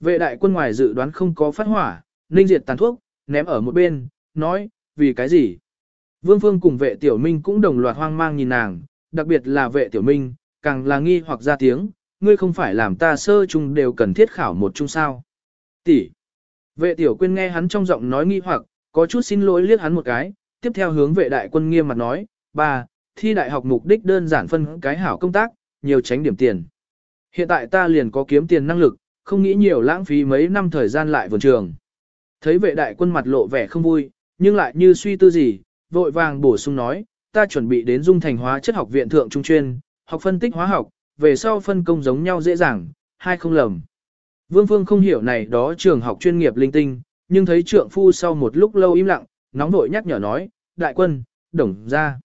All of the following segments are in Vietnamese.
Vệ đại quân ngoài dự đoán không có phát hỏa, ninh diệt tàn thuốc, ném ở một bên, nói, vì cái gì? Vương Phương cùng vệ tiểu minh cũng đồng loạt hoang mang nhìn nàng, đặc biệt là vệ tiểu minh, càng là nghi hoặc ra tiếng, ngươi không phải làm ta sơ chung đều cần thiết khảo một chung sao. Tỷ. Vệ tiểu quyên nghe hắn trong giọng nói nghi hoặc, có chút xin lỗi liếc hắn một cái, tiếp theo hướng vệ đại quân nghiêm mặt nói, ba, thi đại học mục đích đơn giản phân cái hảo công tác, nhiều tránh điểm tiền. Hiện tại ta liền có kiếm tiền năng lực, không nghĩ nhiều lãng phí mấy năm thời gian lại vườn trường. Thấy vệ đại quân mặt lộ vẻ không vui, nhưng lại như suy tư gì, vội vàng bổ sung nói, ta chuẩn bị đến dung thành hóa chất học viện thượng trung chuyên, học phân tích hóa học, về sau phân công giống nhau dễ dàng, hai không lầm. Vương Phương không hiểu này đó trường học chuyên nghiệp linh tinh, nhưng thấy trượng phu sau một lúc lâu im lặng, nóng vội nhắc nhở nói, đại quân, đồng ra.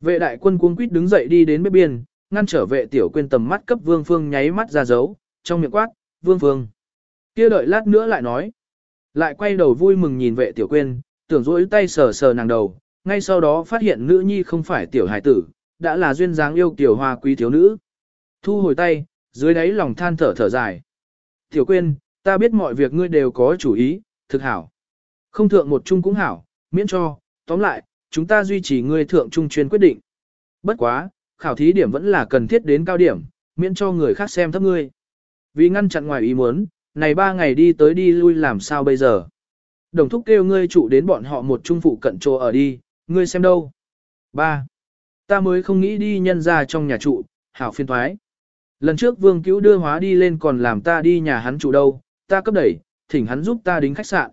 Vệ đại quân cuống quýt đứng dậy đi đến bếp biên, ngăn trở vệ tiểu quên tầm mắt cấp Vương Phương nháy mắt ra dấu, trong miệng quát, Vương Phương. kia đợi lát nữa lại nói. Lại quay đầu vui mừng nhìn vệ tiểu quên, tưởng rỗi tay sờ sờ nàng đầu, ngay sau đó phát hiện nữ nhi không phải tiểu hải tử, đã là duyên dáng yêu tiểu hoa quý thiếu nữ. Thu hồi tay, dưới đáy lòng than thở thở dài. Tiểu quên, ta biết mọi việc ngươi đều có chủ ý, thực hảo. Không thượng một chung cũng hảo, miễn cho, tóm lại, chúng ta duy trì ngươi thượng trung chuyên quyết định. Bất quá, khảo thí điểm vẫn là cần thiết đến cao điểm, miễn cho người khác xem thấp ngươi. Vì ngăn chặn ngoài ý muốn, này ba ngày đi tới đi lui làm sao bây giờ. Đồng thúc kêu ngươi trụ đến bọn họ một trung phụ cận chỗ ở đi, ngươi xem đâu. Ba, Ta mới không nghĩ đi nhân ra trong nhà trụ, hảo phiên thoái. Lần trước vương cứu đưa hóa đi lên còn làm ta đi nhà hắn trụ đâu, ta cấp đẩy, thỉnh hắn giúp ta đính khách sạn.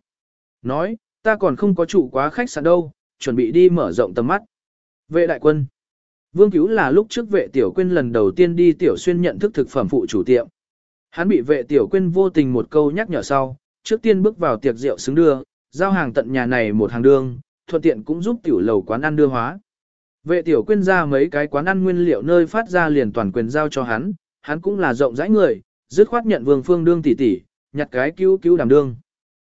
Nói, ta còn không có trụ quá khách sạn đâu, chuẩn bị đi mở rộng tầm mắt. Vệ đại quân. Vương cứu là lúc trước vệ tiểu quyên lần đầu tiên đi tiểu xuyên nhận thức thực phẩm phụ chủ tiệm. Hắn bị vệ tiểu quyên vô tình một câu nhắc nhở sau, trước tiên bước vào tiệc rượu xứng đưa, giao hàng tận nhà này một hàng đương, thuận tiện cũng giúp tiểu lầu quán ăn đưa hóa. Vệ tiểu quyên ra mấy cái quán ăn nguyên liệu nơi phát ra liền toàn quyền giao cho hắn, hắn cũng là rộng rãi người, dứt khoát nhận Vương Phương đương tỷ tỷ, nhặt cái cứu cứu đảm đương.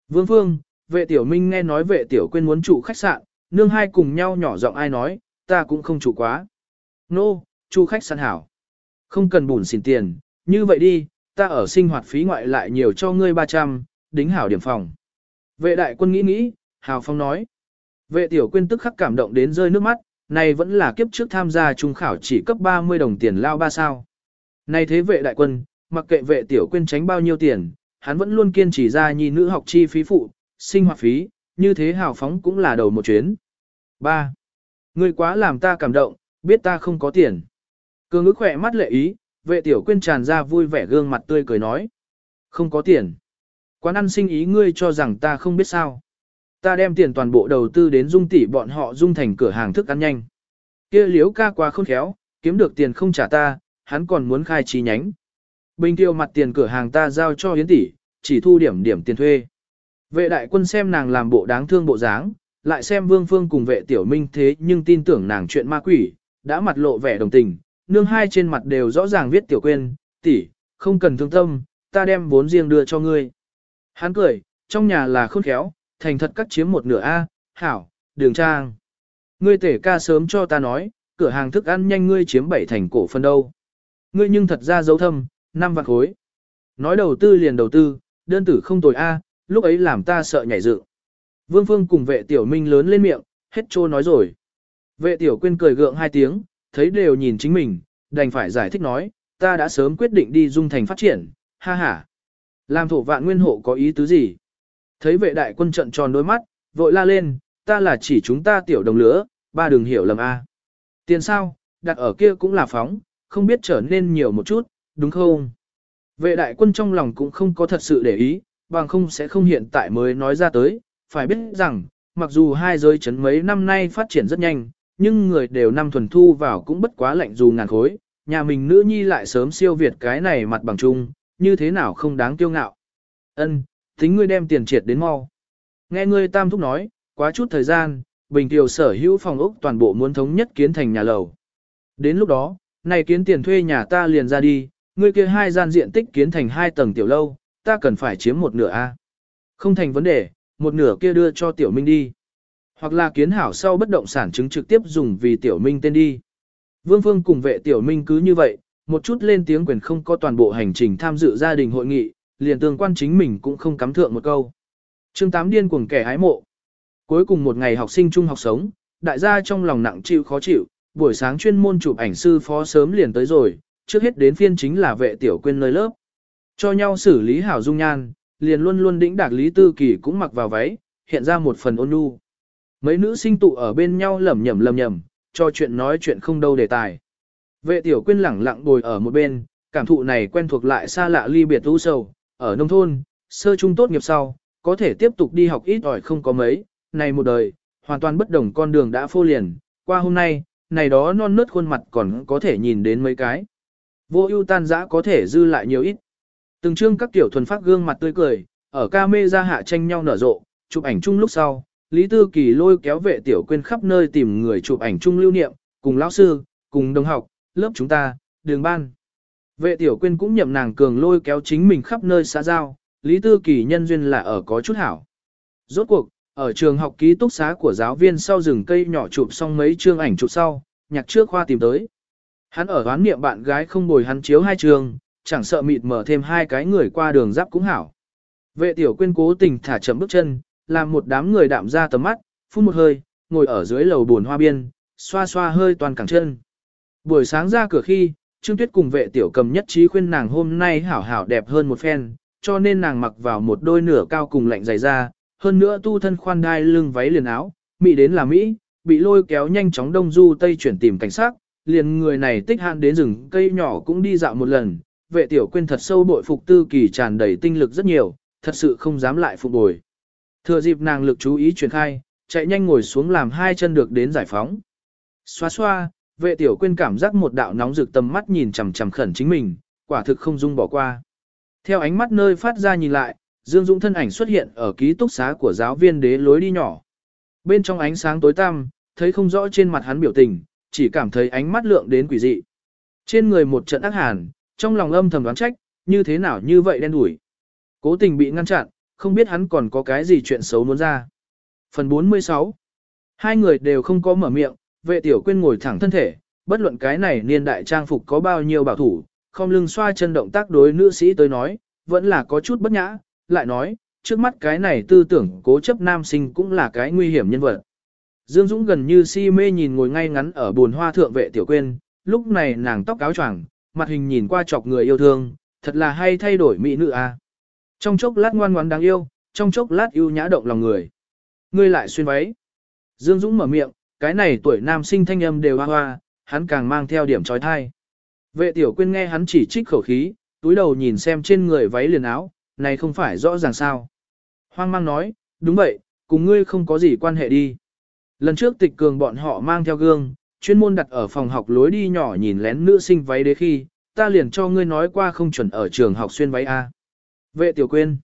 Vương Phương, vệ tiểu minh nghe nói vệ tiểu quyên muốn trụ khách sạn, nương hai cùng nhau nhỏ giọng ai nói, ta cũng không trụ quá. Nô, no, chu khách sạn hảo. Không cần bùn xỉn tiền, như vậy đi, ta ở sinh hoạt phí ngoại lại nhiều cho ngươi 300, đính hảo điểm phòng. Vệ đại quân nghĩ nghĩ, hào phong nói. Vệ tiểu quyên tức khắc cảm động đến rơi nước mắt, này vẫn là kiếp trước tham gia trung khảo chỉ cấp 30 đồng tiền lao ba sao. Này thế vệ đại quân, mặc kệ vệ tiểu quyên tránh bao nhiêu tiền, hắn vẫn luôn kiên trì ra nhi nữ học chi phí phụ, sinh hoạt phí, như thế hào phóng cũng là đầu một chuyến. 3. Ngươi quá làm ta cảm động, biết ta không có tiền. Cường ức khỏe mắt lệ ý, vệ tiểu quyên tràn ra vui vẻ gương mặt tươi cười nói. Không có tiền. Quán ăn sinh ý ngươi cho rằng ta không biết sao. Ta đem tiền toàn bộ đầu tư đến dung tỷ bọn họ dung thành cửa hàng thức ăn nhanh. kia liếu ca quá khôn khéo, kiếm được tiền không trả ta, hắn còn muốn khai chi nhánh. Bình tiêu mặt tiền cửa hàng ta giao cho Yến tỷ, chỉ thu điểm điểm tiền thuê. Vệ đại quân xem nàng làm bộ đáng thương bộ dáng, lại xem vương phương cùng vệ tiểu minh thế nhưng tin tưởng nàng chuyện ma quỷ, đã mặt lộ vẻ đồng tình, nương hai trên mặt đều rõ ràng viết tiểu quên, tỷ, không cần thương tâm, ta đem vốn riêng đưa cho ngươi. Hắn cười, trong nhà là khôn khéo, thành thật cắt chiếm một nửa A, hảo, đường trang. Ngươi tể ca sớm cho ta nói, cửa hàng thức ăn nhanh ngươi chiếm bảy thành cổ phần đâu. Ngươi nhưng thật ra dấu thâm, năm vạn khối. Nói đầu tư liền đầu tư, đơn tử không tồi A, lúc ấy làm ta sợ nhảy dự. Vương Phương cùng vệ tiểu minh lớn lên miệng, hết trô nói rồi. Vệ tiểu quên cười gượng hai tiếng, thấy đều nhìn chính mình, đành phải giải thích nói, ta đã sớm quyết định đi dung thành phát triển, ha ha. Làm thổ vạn nguyên hộ có ý tứ gì? Thấy vệ đại quân trận tròn đôi mắt, vội la lên, ta là chỉ chúng ta tiểu đồng lứa, ba đừng hiểu lầm a. À. Tiền sao, đặt ở kia cũng là phóng, không biết trở nên nhiều một chút, đúng không? Vệ đại quân trong lòng cũng không có thật sự để ý, bằng không sẽ không hiện tại mới nói ra tới, phải biết rằng, mặc dù hai giới chấn mấy năm nay phát triển rất nhanh, nhưng người đều năm thuần thu vào cũng bất quá lạnh dù ngàn khối, nhà mình nữ nhi lại sớm siêu việt cái này mặt bằng chung, như thế nào không đáng kiêu ngạo. Ân, tính ngươi đem tiền triệt đến mau. Nghe ngươi tam thúc nói, quá chút thời gian, Bình Kiều sở hữu phòng ốc toàn bộ muốn thống nhất kiến thành nhà lầu. Đến lúc đó, này kiến tiền thuê nhà ta liền ra đi, ngươi kia hai gian diện tích kiến thành hai tầng tiểu lâu, ta cần phải chiếm một nửa A. Không thành vấn đề, một nửa kia đưa cho tiểu minh đi. Hoặc là kiến hảo sau bất động sản chứng trực tiếp dùng vì tiểu minh tên đi. Vương Phương cùng vệ tiểu minh cứ như vậy, một chút lên tiếng quyền không có toàn bộ hành trình tham dự gia đình hội nghị, liền tương quan chính mình cũng không cắm thượng một câu. chương 8 điên cuồng kẻ hái mộ. Cuối cùng một ngày học sinh trung học sống, đại gia trong lòng nặng chịu khó chịu, buổi sáng chuyên môn chụp ảnh sư phó sớm liền tới rồi, trước hết đến phiên chính là vệ tiểu quên nơi lớp. Cho nhau xử lý hảo dung nhan, liền luôn luôn đĩnh đạc Lý Tư Kỳ cũng mặc vào váy, hiện ra một phần ôn nhu. Mấy nữ sinh tụ ở bên nhau lẩm nhẩm lẩm nhẩm, cho chuyện nói chuyện không đâu đề tài. Vệ tiểu quyên lẳng lặng ngồi ở một bên, cảm thụ này quen thuộc lại xa lạ ly biệt u sầu, ở nông thôn, sơ trung tốt nghiệp sau, có thể tiếp tục đi học ít ỏi không có mấy, này một đời, hoàn toàn bất đồng con đường đã phô liền, qua hôm nay, này đó non nớt khuôn mặt còn có thể nhìn đến mấy cái. Vô ưu tan dã có thể dư lại nhiều ít. Từng chương các tiểu thuần phát gương mặt tươi cười, ở ca mê ra hạ tranh nhau nở rộ, chụp ảnh chung lúc sau, Lý Tư Kỳ lôi kéo vệ tiểu quên khắp nơi tìm người chụp ảnh chung lưu niệm, cùng lão sư, cùng đồng học, lớp chúng ta, đường ban. Vệ tiểu quên cũng nhậm nàng cường lôi kéo chính mình khắp nơi xã giao, Lý Tư Kỳ nhân duyên là ở có chút hảo. Rốt cuộc, ở trường học ký túc xá của giáo viên sau rừng cây nhỏ chụp xong mấy chương ảnh chụp sau, nhạc trước khoa tìm tới. Hắn ở đoán niệm bạn gái không bồi hắn chiếu hai trường, chẳng sợ mịt mở thêm hai cái người qua đường giáp cũng hảo. Vệ tiểu quên cố tình thả chậm bước chân, làm một đám người đạm ra tầm mắt, phun một hơi, ngồi ở dưới lầu buồn hoa biên, xoa xoa hơi toàn cẳng chân. Buổi sáng ra cửa khi, Trương Tuyết cùng vệ tiểu cầm nhất trí khuyên nàng hôm nay hảo hảo đẹp hơn một phen, cho nên nàng mặc vào một đôi nửa cao cùng lạnh dày da, hơn nữa tu thân khoan đai lưng váy liền áo, mỹ đến là mỹ, bị lôi kéo nhanh chóng đông du tây chuyển tìm cảnh sát, liền người này tích hạn đến rừng cây nhỏ cũng đi dạo một lần, vệ tiểu quên thật sâu bội phục tư kỳ tràn đầy tinh lực rất nhiều, thật sự không dám lại phục bồi. Thừa dịp nàng lực chú ý chuyển khai, chạy nhanh ngồi xuống làm hai chân được đến giải phóng. Xoa xoa, vệ tiểu quên cảm giác một đạo nóng rực tầm mắt nhìn chằm chằm khẩn chính mình, quả thực không dung bỏ qua. Theo ánh mắt nơi phát ra nhìn lại, Dương Dũng thân ảnh xuất hiện ở ký túc xá của giáo viên đế lối đi nhỏ. Bên trong ánh sáng tối tăm, thấy không rõ trên mặt hắn biểu tình, chỉ cảm thấy ánh mắt lượng đến quỷ dị. Trên người một trận ác hàn, trong lòng âm thầm đoán trách, như thế nào như vậy đen đủi. Cố tình bị ngăn chặn, không biết hắn còn có cái gì chuyện xấu muốn ra. Phần 46 Hai người đều không có mở miệng, vệ tiểu quyên ngồi thẳng thân thể, bất luận cái này niên đại trang phục có bao nhiêu bảo thủ, không lưng xoa chân động tác đối nữ sĩ tới nói, vẫn là có chút bất nhã, lại nói, trước mắt cái này tư tưởng cố chấp nam sinh cũng là cái nguy hiểm nhân vật. Dương Dũng gần như si mê nhìn ngồi ngay ngắn ở buồn hoa thượng vệ tiểu quyên, lúc này nàng tóc áo choàng, mặt hình nhìn qua chọc người yêu thương, thật là hay thay đổi mỹ nữ a. À. Trong chốc lát ngoan ngoãn đáng yêu, trong chốc lát yêu nhã động lòng người. Ngươi lại xuyên váy. Dương Dũng mở miệng, cái này tuổi nam sinh thanh âm đều hoa hoa, hắn càng mang theo điểm trói thai. Vệ tiểu quyên nghe hắn chỉ trích khẩu khí, túi đầu nhìn xem trên người váy liền áo, này không phải rõ ràng sao. Hoang mang nói, đúng vậy, cùng ngươi không có gì quan hệ đi. Lần trước tịch cường bọn họ mang theo gương, chuyên môn đặt ở phòng học lối đi nhỏ nhìn lén nữ sinh váy đế khi, ta liền cho ngươi nói qua không chuẩn ở trường học xuyên váy A. Vệ tiểu quyên.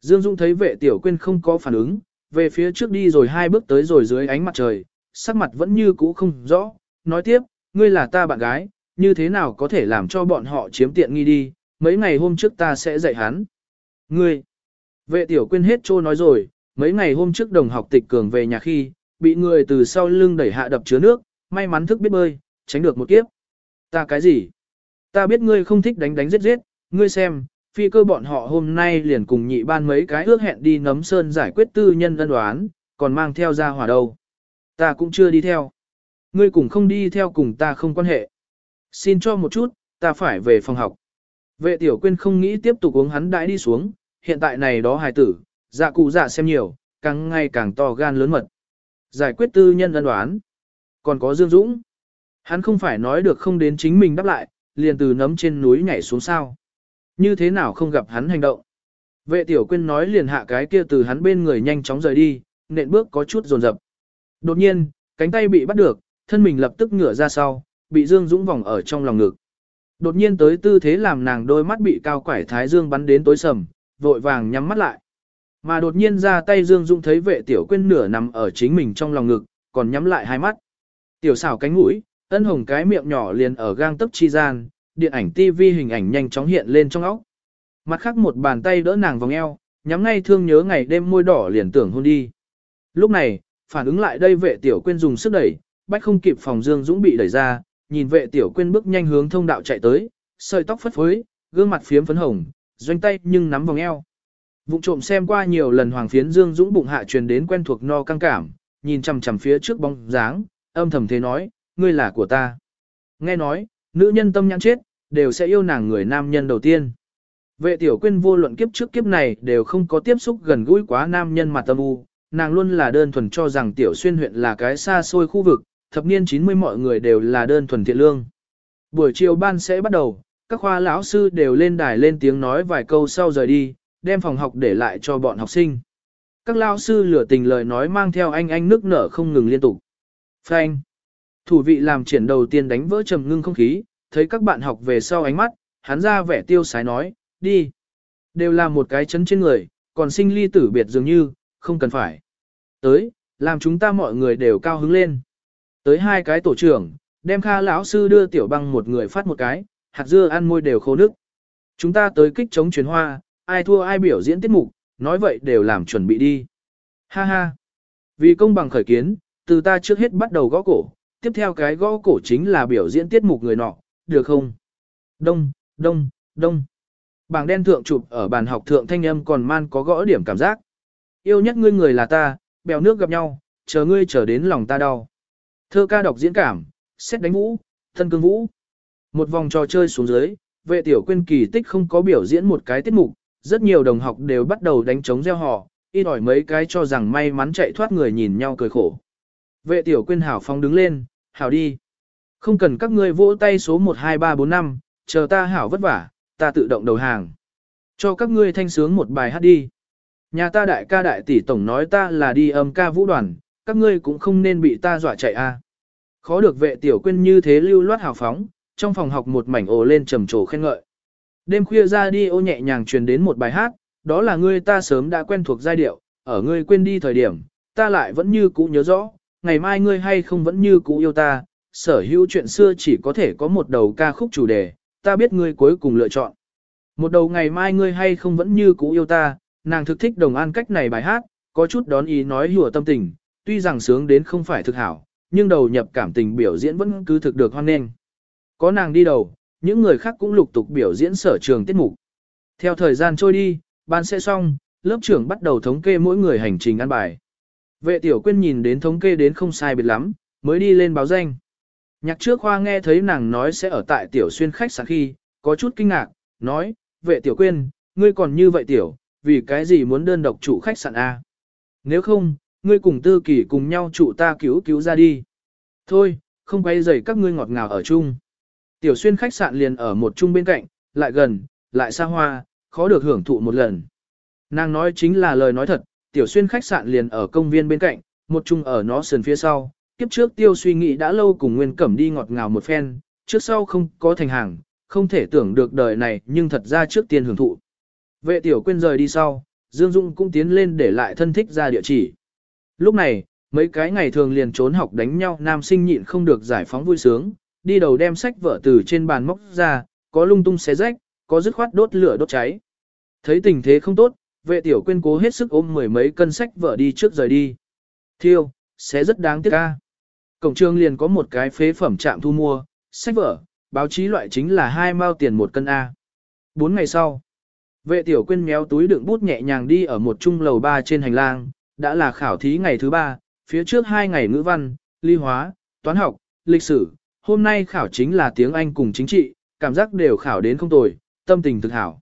Dương Dung thấy vệ tiểu quyên không có phản ứng, về phía trước đi rồi hai bước tới rồi dưới ánh mặt trời, sắc mặt vẫn như cũ không rõ, nói tiếp, ngươi là ta bạn gái, như thế nào có thể làm cho bọn họ chiếm tiện nghi đi, mấy ngày hôm trước ta sẽ dạy hắn. Ngươi, vệ tiểu quyên hết trô nói rồi, mấy ngày hôm trước đồng học tịch cường về nhà khi, bị người từ sau lưng đẩy hạ đập chứa nước, may mắn thức biết bơi, tránh được một kiếp. Ta cái gì? Ta biết ngươi không thích đánh đánh giết giết, ngươi xem, phi cơ bọn họ hôm nay liền cùng nhị ban mấy cái ước hẹn đi nấm sơn giải quyết tư nhân ân đoán, còn mang theo ra hỏa đâu. Ta cũng chưa đi theo. Ngươi cùng không đi theo cùng ta không quan hệ. Xin cho một chút, ta phải về phòng học. Vệ tiểu quyên không nghĩ tiếp tục uống hắn đãi đi xuống, hiện tại này đó hài tử, dạ cụ dạ xem nhiều, càng ngày càng to gan lớn mật. Giải quyết tư nhân ân đoán. Còn có Dương Dũng. Hắn không phải nói được không đến chính mình đáp lại, liền từ nấm trên núi nhảy xuống sao. Như thế nào không gặp hắn hành động. Vệ tiểu quyên nói liền hạ cái kia từ hắn bên người nhanh chóng rời đi, nện bước có chút rồn rập. Đột nhiên, cánh tay bị bắt được, thân mình lập tức ngửa ra sau, bị Dương Dũng vòng ở trong lòng ngực. Đột nhiên tới tư thế làm nàng đôi mắt bị cao quải thái dương bắn đến tối sầm, vội vàng nhắm mắt lại. Mà đột nhiên ra tay Dương Dũng thấy vệ tiểu quyên nửa nằm ở chính mình trong lòng ngực, còn nhắm lại hai mắt. Tiểu xảo cánh mũi, ân hồng cái miệng nhỏ liền ở gang tấc chi gian, điện ảnh TV hình ảnh nhanh chóng hiện lên trong óc. Mặt khác một bàn tay đỡ nàng vòng eo, nhắm ngay thương nhớ ngày đêm môi đỏ liền tưởng hôn đi. Lúc này, phản ứng lại đây vệ tiểu quyên dùng sức đẩy, bách không kịp phòng Dương Dũng bị đẩy ra, nhìn vệ tiểu quyên bước nhanh hướng thông đạo chạy tới, sợi tóc phất phới, gương mặt phiếm phấn hồng, doanh tay nhưng nắm vòng eo. Vụng trộm xem qua nhiều lần Hoàng Phiến Dương Dũng bụng hạ truyền đến quen thuộc no căng cảm, nhìn chằm chằm phía trước bóng dáng, âm thầm thế nói, ngươi là của ta. Nghe nói, nữ nhân tâm nhãn chết, đều sẽ yêu nàng người nam nhân đầu tiên. Vệ tiểu quyên vô luận kiếp trước kiếp này đều không có tiếp xúc gần gũi quá nam nhân mặt tâm u, nàng luôn là đơn thuần cho rằng tiểu xuyên huyện là cái xa xôi khu vực, thập niên 90 mọi người đều là đơn thuần thiện lương. Buổi chiều ban sẽ bắt đầu, các khoa lão sư đều lên đài lên tiếng nói vài câu sau rời đi, đem phòng học để lại cho bọn học sinh. Các lão sư lửa tình lời nói mang theo anh anh nước nở không ngừng liên tục. Phanh. Thủ vị làm triển đầu tiên đánh vỡ trầm ngưng không khí, thấy các bạn học về sau ánh mắt, hắn ra vẻ tiêu sái nói, đi. Đều là một cái chấn trên người, còn sinh ly tử biệt dường như, không cần phải. Tới, làm chúng ta mọi người đều cao hứng lên. Tới hai cái tổ trưởng, đem kha lão sư đưa tiểu băng một người phát một cái, hạt dưa ăn môi đều khô nước. Chúng ta tới kích chống chuyến hoa, ai thua ai biểu diễn tiết mục, nói vậy đều làm chuẩn bị đi. Ha ha. Vì công bằng khởi kiến, từ ta trước hết bắt đầu gõ cổ, tiếp theo cái gõ cổ chính là biểu diễn tiết mục người nọ, được không? Đông, đông, đông. Bảng đen thượng chụp ở bàn học thượng thanh âm còn man có gõ điểm cảm giác. Yêu nhất ngươi người là ta, bèo nước gặp nhau, chờ ngươi chờ đến lòng ta đau. Thơ ca đọc diễn cảm, xét đánh vũ, thân cương vũ. Một vòng trò chơi xuống dưới, vệ tiểu quên kỳ tích không có biểu diễn một cái tiết mục, rất nhiều đồng học đều bắt đầu đánh trống gieo họ, ít ỏi mấy cái cho rằng may mắn chạy thoát người nhìn nhau cười khổ. Vệ tiểu quên hảo phong đứng lên, hảo đi. Không cần các ngươi vỗ tay số 1 2 3 4 5, chờ ta hảo vất vả, ta tự động đầu hàng. Cho các ngươi thanh sướng một bài hát đi. Nhà ta đại ca đại tỷ tổng nói ta là đi âm ca vũ đoàn, các ngươi cũng không nên bị ta dọa chạy a. Khó được vệ tiểu quên như thế lưu loát hào phóng, trong phòng học một mảnh ồ lên trầm trồ khen ngợi. Đêm khuya ra đi ô nhẹ nhàng truyền đến một bài hát, đó là ngươi ta sớm đã quen thuộc giai điệu, ở ngươi quên đi thời điểm, ta lại vẫn như cũ nhớ rõ, ngày mai ngươi hay không vẫn như cũ yêu ta, sở hữu chuyện xưa chỉ có thể có một đầu ca khúc chủ đề, ta biết ngươi cuối cùng lựa chọn. Một đầu ngày mai ngươi hay không vẫn như cũ yêu ta, nàng thực thích đồng an cách này bài hát, có chút đón ý nói hùa tâm tình, tuy rằng sướng đến không phải thực hảo, nhưng đầu nhập cảm tình biểu diễn vẫn cứ thực được hoan nghênh. Có nàng đi đầu, những người khác cũng lục tục biểu diễn sở trường tiết mục. Theo thời gian trôi đi, ban sẽ xong, lớp trưởng bắt đầu thống kê mỗi người hành trình ăn bài. Vệ tiểu quyên nhìn đến thống kê đến không sai biệt lắm, mới đi lên báo danh. Nhạc trước khoa nghe thấy nàng nói sẽ ở tại tiểu xuyên khách sạn khi, có chút kinh ngạc, nói, vệ tiểu quyên, ngươi còn như vậy tiểu, vì cái gì muốn đơn độc chủ khách sạn A. Nếu không, ngươi cùng tư kỷ cùng nhau chủ ta cứu cứu ra đi. Thôi, không quay rầy các ngươi ngọt ngào ở chung. Tiểu xuyên khách sạn liền ở một chung bên cạnh, lại gần, lại xa hoa, khó được hưởng thụ một lần. Nàng nói chính là lời nói thật, tiểu xuyên khách sạn liền ở công viên bên cạnh, một chung ở nó sườn phía sau. Kiếp trước tiêu suy nghĩ đã lâu cùng Nguyên Cẩm đi ngọt ngào một phen, trước sau không có thành hàng, không thể tưởng được đời này nhưng thật ra trước tiên hưởng thụ. Vệ tiểu quên rời đi sau, Dương Dung cũng tiến lên để lại thân thích ra địa chỉ. Lúc này, mấy cái ngày thường liền trốn học đánh nhau nam sinh nhịn không được giải phóng vui sướng, đi đầu đem sách vở từ trên bàn móc ra, có lung tung xé rách, có dứt khoát đốt lửa đốt cháy. Thấy tình thế không tốt, vệ tiểu Quyên cố hết sức ôm mười mấy cân sách vở đi trước rời đi. Thiêu, sẽ rất đáng tiếc ca. Cổng trường liền có một cái phế phẩm trạm thu mua, sách vở, báo chí loại chính là hai mao tiền một cân A. Bốn ngày sau, vệ tiểu Quyên méo túi đựng bút nhẹ nhàng đi ở một trung lầu ba trên hành lang, đã là khảo thí ngày thứ ba, phía trước hai ngày ngữ văn, ly hóa, toán học, lịch sử, hôm nay khảo chính là tiếng Anh cùng chính trị, cảm giác đều khảo đến không tồi, tâm tình thực hảo.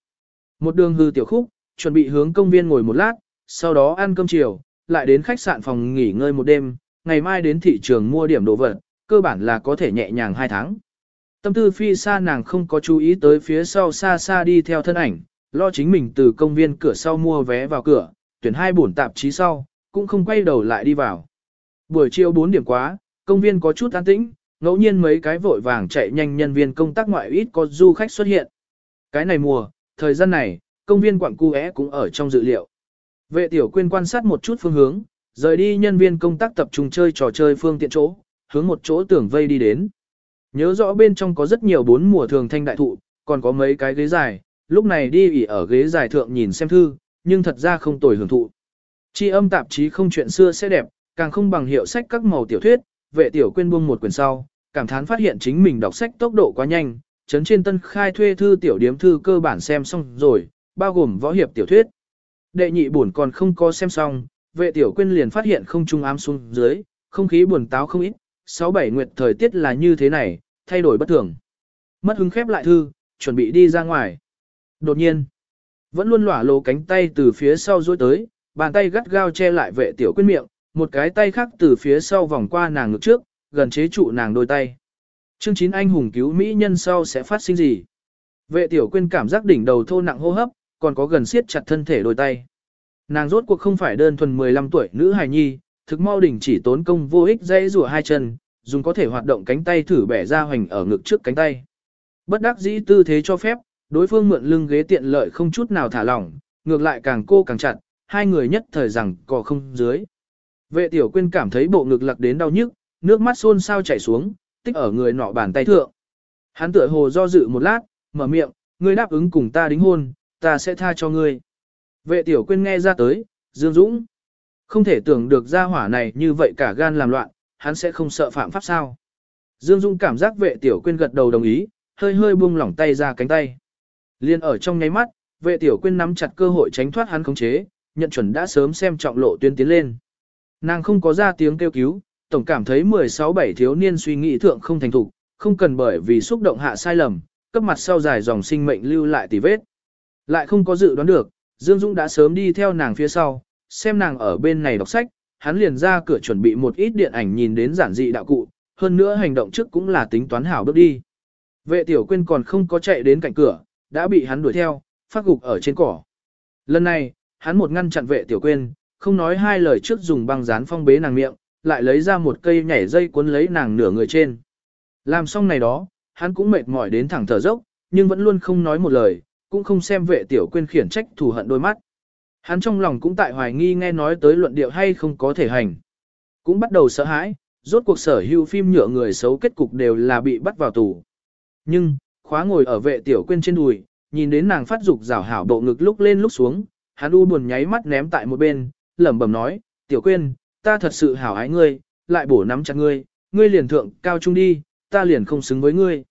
Một đường hư tiểu khúc, chuẩn bị hướng công viên ngồi một lát, sau đó ăn cơm chiều, lại đến khách sạn phòng nghỉ ngơi một đêm, ngày mai đến thị trường mua điểm đồ vật, cơ bản là có thể nhẹ nhàng hai tháng. Tâm tư phi xa nàng không có chú ý tới phía sau xa xa đi theo thân ảnh, lo chính mình từ công viên cửa sau mua vé vào cửa, tuyển hai bổn tạp chí sau, cũng không quay đầu lại đi vào. Buổi chiều 4 điểm quá, công viên có chút an tĩnh, ngẫu nhiên mấy cái vội vàng chạy nhanh nhân viên công tác ngoại ít có du khách xuất hiện. Cái này mùa, thời gian này, công viên quảng cu é cũng ở trong dự liệu. Vệ tiểu quyên quan sát một chút phương hướng, rời đi nhân viên công tác tập trung chơi trò chơi phương tiện chỗ, hướng một chỗ tưởng vây đi đến. Nhớ rõ bên trong có rất nhiều bốn mùa thường thanh đại thụ, còn có mấy cái ghế dài, lúc này đi ỉ ở ghế dài thượng nhìn xem thư, nhưng thật ra không tồi hưởng thụ. Chi âm tạp chí không chuyện xưa sẽ đẹp, càng không bằng hiệu sách các màu tiểu thuyết, vệ tiểu Quyên buông một quyển sau, cảm thán phát hiện chính mình đọc sách tốc độ quá nhanh, chấn trên tân khai thuê thư tiểu điếm thư cơ bản xem xong rồi, bao gồm võ hiệp tiểu thuyết. Đệ nhị buồn còn không có xem xong, vệ tiểu quyên liền phát hiện không trung ám xuống dưới, không khí buồn táo không ít, sáu bảy nguyệt thời tiết là như thế này, thay đổi bất thường. Mất hứng khép lại thư, chuẩn bị đi ra ngoài. Đột nhiên, vẫn luôn lỏa lồ cánh tay từ phía sau duỗi tới, bàn tay gắt gao che lại vệ tiểu quyên miệng, một cái tay khác từ phía sau vòng qua nàng ngực trước, gần chế trụ nàng đôi tay. Chương 9 anh hùng cứu mỹ nhân sau sẽ phát sinh gì? Vệ tiểu quyên cảm giác đỉnh đầu thô nặng hô hấp, còn có gần siết chặt thân thể đôi tay. Nàng rốt cuộc không phải đơn thuần 15 tuổi nữ hài nhi, thực mau đỉnh chỉ tốn công vô ích dây rùa hai chân, dùng có thể hoạt động cánh tay thử bẻ ra hoành ở ngực trước cánh tay. Bất đắc dĩ tư thế cho phép, đối phương mượn lưng ghế tiện lợi không chút nào thả lỏng, ngược lại càng cô càng chặt, hai người nhất thời rằng cò không dưới. Vệ tiểu quyên cảm thấy bộ ngực lặc đến đau nhức, nước mắt xôn sao chảy xuống, tích ở người nọ bàn tay thượng. Hắn tựa hồ do dự một lát, mở miệng, ngươi đáp ứng cùng ta đính hôn, ta sẽ tha cho ngươi. Vệ tiểu quyên nghe ra tới, Dương Dũng. Không thể tưởng được gia hỏa này như vậy cả gan làm loạn, hắn sẽ không sợ phạm pháp sao. Dương Dũng cảm giác vệ tiểu quyên gật đầu đồng ý, hơi hơi buông lỏng tay ra cánh tay. Liên ở trong nháy mắt, vệ tiểu quyên nắm chặt cơ hội tránh thoát hắn khống chế, nhận chuẩn đã sớm xem trọng lộ tuyến tiến lên. Nàng không có ra tiếng kêu cứu, tổng cảm thấy 16-7 thiếu niên suy nghĩ thượng không thành thục, không cần bởi vì xúc động hạ sai lầm, cấp mặt sau dài dòng sinh mệnh lưu lại tỉ vết. Lại không có dự đoán được, Dương Dũng đã sớm đi theo nàng phía sau, xem nàng ở bên này đọc sách, hắn liền ra cửa chuẩn bị một ít điện ảnh nhìn đến giản dị đạo cụ, hơn nữa hành động trước cũng là tính toán hảo bước đi. Vệ tiểu quyên còn không có chạy đến cạnh cửa, đã bị hắn đuổi theo, phát gục ở trên cỏ. Lần này, hắn một ngăn chặn vệ tiểu quyên, không nói hai lời trước dùng băng dán phong bế nàng miệng, lại lấy ra một cây nhảy dây cuốn lấy nàng nửa người trên. Làm xong này đó, hắn cũng mệt mỏi đến thẳng thở dốc, nhưng vẫn luôn không nói một lời, cũng không xem vệ tiểu quyên khiển trách thù hận đôi mắt. Hắn trong lòng cũng tại hoài nghi nghe nói tới luận điệu hay không có thể hành. Cũng bắt đầu sợ hãi, rốt cuộc sở hữu phim nhựa người xấu kết cục đều là bị bắt vào tù. Nhưng, khóa ngồi ở vệ tiểu quyên trên đùi, nhìn đến nàng phát dục rảo hảo bộ ngực lúc lên lúc xuống, hắn u buồn nháy mắt ném tại một bên, lẩm bẩm nói, tiểu quyên, ta thật sự hảo ái ngươi, lại bổ nắm chặt ngươi, ngươi liền thượng cao trung đi, ta liền không xứng với ngươi.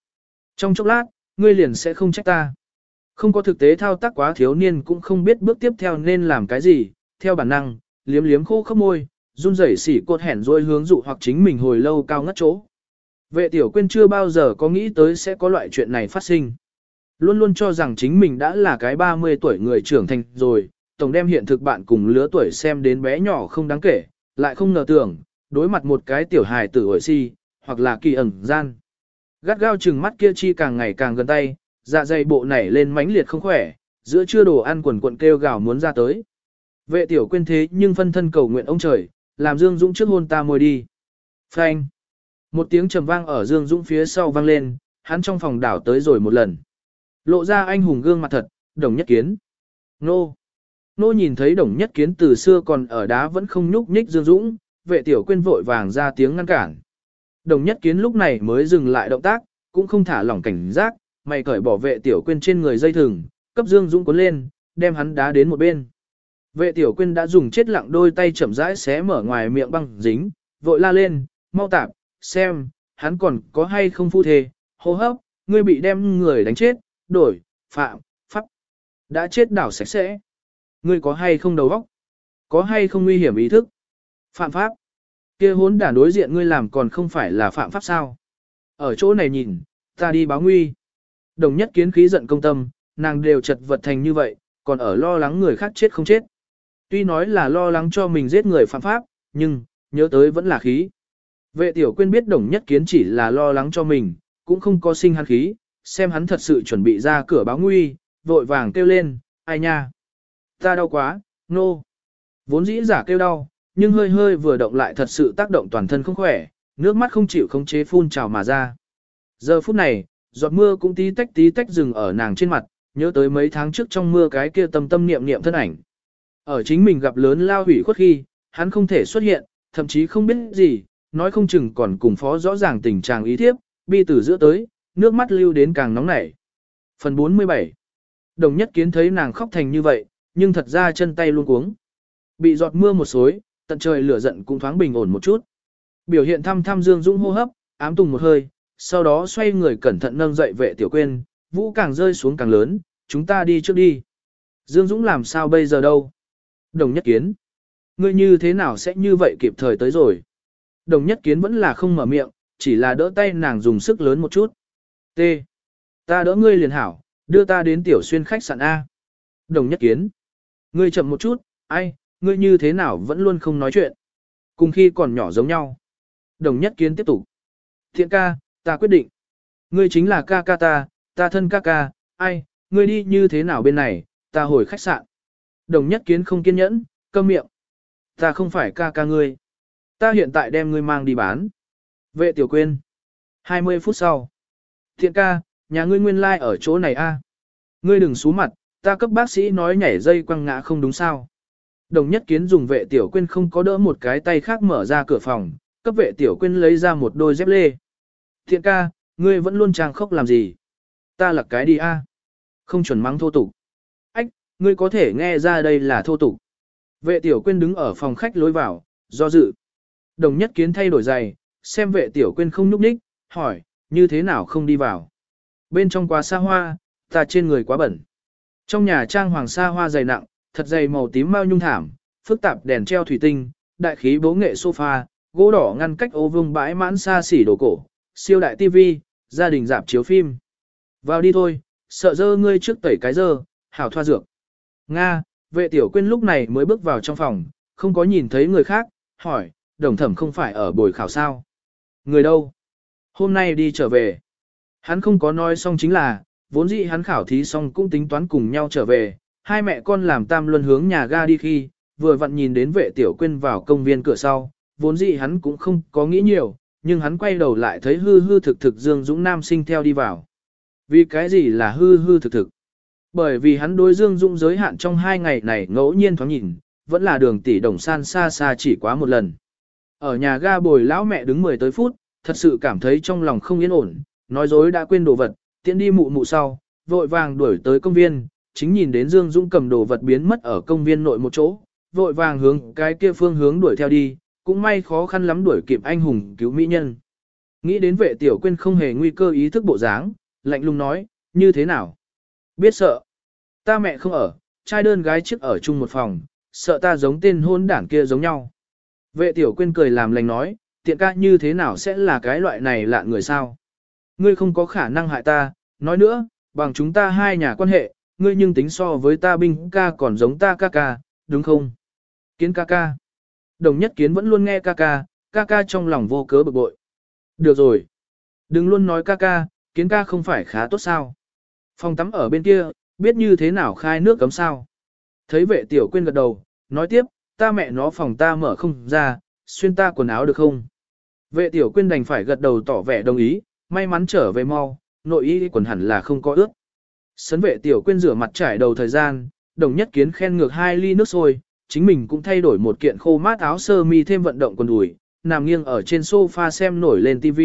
Trong chốc lát, ngươi liền sẽ không trách ta. Không có thực tế thao tác quá thiếu niên cũng không biết bước tiếp theo nên làm cái gì, theo bản năng, liếm liếm khô khóc môi, run rẩy xỉ cột hẻn rồi hướng dụ hoặc chính mình hồi lâu cao ngất chỗ. Vệ tiểu quyên chưa bao giờ có nghĩ tới sẽ có loại chuyện này phát sinh. Luôn luôn cho rằng chính mình đã là cái 30 tuổi người trưởng thành rồi, tổng đem hiện thực bạn cùng lứa tuổi xem đến bé nhỏ không đáng kể, lại không ngờ tưởng, đối mặt một cái tiểu hài tử ổi si, hoặc là kỳ ẩn gian. Gắt gao chừng mắt kia chi càng ngày càng gần tay, dạ dày bộ nảy lên mãnh liệt không khỏe, giữa trưa đồ ăn quần quận kêu gào muốn ra tới. Vệ tiểu quên thế nhưng phân thân cầu nguyện ông trời, làm Dương Dũng trước hôn ta môi đi. Phanh. Một tiếng trầm vang ở Dương Dũng phía sau vang lên, hắn trong phòng đảo tới rồi một lần. Lộ ra anh hùng gương mặt thật, đồng nhất kiến. Nô. Nô nhìn thấy đồng nhất kiến từ xưa còn ở đá vẫn không nhúc nhích Dương Dũng, vệ tiểu quên vội vàng ra tiếng ngăn cản. Đồng nhất kiến lúc này mới dừng lại động tác, cũng không thả lỏng cảnh giác, mày cởi bỏ vệ tiểu quên trên người dây thừng, cấp Dương Dũng cuốn lên, đem hắn đá đến một bên. Vệ tiểu quên đã dùng chết lặng đôi tay chậm rãi xé mở ngoài miệng băng dính, vội la lên, mau tạp, xem, hắn còn có hay không phu thề, hô hấp, ngươi bị đem người đánh chết, đổi, phạm, pháp, đã chết đảo sạch sẽ. Ngươi có hay không đầu óc? Có hay không nguy hiểm ý thức? Phạm pháp. kia hốn đản đối diện ngươi làm còn không phải là phạm pháp sao? Ở chỗ này nhìn, ta đi báo nguy. Đồng nhất kiến khí giận công tâm, nàng đều chật vật thành như vậy, còn ở lo lắng người khác chết không chết. Tuy nói là lo lắng cho mình giết người phạm pháp, nhưng, nhớ tới vẫn là khí. Vệ tiểu quyên biết đồng nhất kiến chỉ là lo lắng cho mình, cũng không có sinh hắn khí, xem hắn thật sự chuẩn bị ra cửa báo nguy, vội vàng kêu lên, ai nha. Ta đau quá, nô. No. Vốn dĩ giả kêu đau, nhưng hơi hơi vừa động lại thật sự tác động toàn thân không khỏe, nước mắt không chịu khống chế phun trào mà ra. Giờ phút này, giọt mưa cũng tí tách tí tách dừng ở nàng trên mặt, nhớ tới mấy tháng trước trong mưa cái kia tâm tâm niệm niệm thân ảnh. Ở chính mình gặp lớn lao hủy khuất khi, hắn không thể xuất hiện, thậm chí không biết gì, nói không chừng còn cùng phó rõ ràng tình trạng ý thiếp, bi từ giữa tới, nước mắt lưu đến càng nóng nảy. Phần 47 Đồng nhất kiến thấy nàng khóc thành như vậy, nhưng thật ra chân tay luôn cuống. Bị giọt mưa một xối, tận trời lửa giận cũng thoáng bình ổn một chút. Biểu hiện thăm thăm Dương Dũng hô hấp, ám tùng một hơi, sau đó xoay người cẩn thận nâng dậy vệ tiểu quên, vũ càng rơi xuống càng lớn, chúng ta đi trước đi. Dương Dũng làm sao bây giờ đâu? Đồng nhất kiến. Ngươi như thế nào sẽ như vậy kịp thời tới rồi? Đồng nhất kiến vẫn là không mở miệng, chỉ là đỡ tay nàng dùng sức lớn một chút. T. Ta đỡ ngươi liền hảo, đưa ta đến tiểu xuyên khách sạn A. Đồng nhất kiến. Ngươi chậm một chút, ai, ngươi như thế nào vẫn luôn không nói chuyện. Cùng khi còn nhỏ giống nhau. Đồng nhất kiến tiếp tục. Thiện ca, ta quyết định. Ngươi chính là ca ca ta, ta thân ca ca, ai, ngươi đi như thế nào bên này, ta hồi khách sạn. Đồng nhất kiến không kiên nhẫn, câm miệng. Ta không phải ca ca ngươi. Ta hiện tại đem ngươi mang đi bán. Vệ tiểu quên. 20 phút sau. Thiện ca, nhà ngươi nguyên lai like ở chỗ này a. Ngươi đừng xú mặt, ta cấp bác sĩ nói nhảy dây quăng ngã không đúng sao. Đồng nhất kiến dùng vệ tiểu quên không có đỡ một cái tay khác mở ra cửa phòng, cấp vệ tiểu quên lấy ra một đôi dép lê. Thiện ca, ngươi vẫn luôn trang khóc làm gì? Ta là cái đi a. Không chuẩn mắng thô tục. Ách, ngươi có thể nghe ra đây là thô tục. Vệ tiểu quên đứng ở phòng khách lối vào, do dự. Đồng nhất kiến thay đổi giày, xem vệ tiểu quên không nhúc nhích, hỏi, như thế nào không đi vào. Bên trong quá xa hoa, ta trên người quá bẩn. Trong nhà trang hoàng xa hoa dày nặng, thật dày màu tím mao nhung thảm, phức tạp đèn treo thủy tinh, đại khí bố nghệ sofa, gỗ đỏ ngăn cách ô vương bãi mãn xa xỉ đồ cổ, siêu đại tivi, gia đình dạp chiếu phim. Vào đi thôi, sợ dơ ngươi trước tẩy cái dơ, hảo thoa dược. Nga, vệ tiểu quyên lúc này mới bước vào trong phòng, không có nhìn thấy người khác, hỏi, đồng thẩm không phải ở bồi khảo sao. Người đâu? Hôm nay đi trở về. Hắn không có nói xong chính là, vốn dĩ hắn khảo thí xong cũng tính toán cùng nhau trở về, hai mẹ con làm tam luân hướng nhà ga đi khi, vừa vặn nhìn đến vệ tiểu quyên vào công viên cửa sau, vốn dĩ hắn cũng không có nghĩ nhiều, nhưng hắn quay đầu lại thấy hư hư thực thực Dương Dũng Nam sinh theo đi vào. Vì cái gì là hư hư thực thực? Bởi vì hắn đối Dương Dũng giới hạn trong hai ngày này ngẫu nhiên thoáng nhìn, vẫn là đường tỷ đồng san xa xa chỉ quá một lần. Ở nhà ga bồi lão mẹ đứng 10 tới phút, thật sự cảm thấy trong lòng không yên ổn, nói dối đã quên đồ vật, tiện đi mụ mụ sau, vội vàng đuổi tới công viên, chính nhìn đến Dương Dũng cầm đồ vật biến mất ở công viên nội một chỗ, vội vàng hướng cái kia phương hướng đuổi theo đi, cũng may khó khăn lắm đuổi kịp anh hùng cứu mỹ nhân. Nghĩ đến vệ tiểu quên không hề nguy cơ ý thức bộ dáng, lạnh lùng nói, như thế nào? Biết sợ. Ta mẹ không ở, trai đơn gái trước ở chung một phòng, sợ ta giống tên hôn đảng kia giống nhau. Vệ tiểu quên cười làm lành nói, tiện ca như thế nào sẽ là cái loại này lạ người sao? Ngươi không có khả năng hại ta, nói nữa, bằng chúng ta hai nhà quan hệ, ngươi nhưng tính so với ta binh ca còn giống ta ca ca, đúng không? Kiến ca ca. Đồng nhất kiến vẫn luôn nghe ca ca, ca ca trong lòng vô cớ bực bội. Được rồi. Đừng luôn nói ca ca, kiến ca không phải khá tốt sao. Phòng tắm ở bên kia, biết như thế nào khai nước cấm sao. Thấy vệ tiểu quên gật đầu, nói tiếp, ta mẹ nó phòng ta mở không ra, xuyên ta quần áo được không? Vệ tiểu quyên đành phải gật đầu tỏ vẻ đồng ý, may mắn trở về mau, nội y quần hẳn là không có ướt. Sấn vệ tiểu quyên rửa mặt trải đầu thời gian, đồng nhất kiến khen ngược hai ly nước sôi, chính mình cũng thay đổi một kiện khô mát áo sơ mi thêm vận động quần đùi, nằm nghiêng ở trên sofa xem nổi lên TV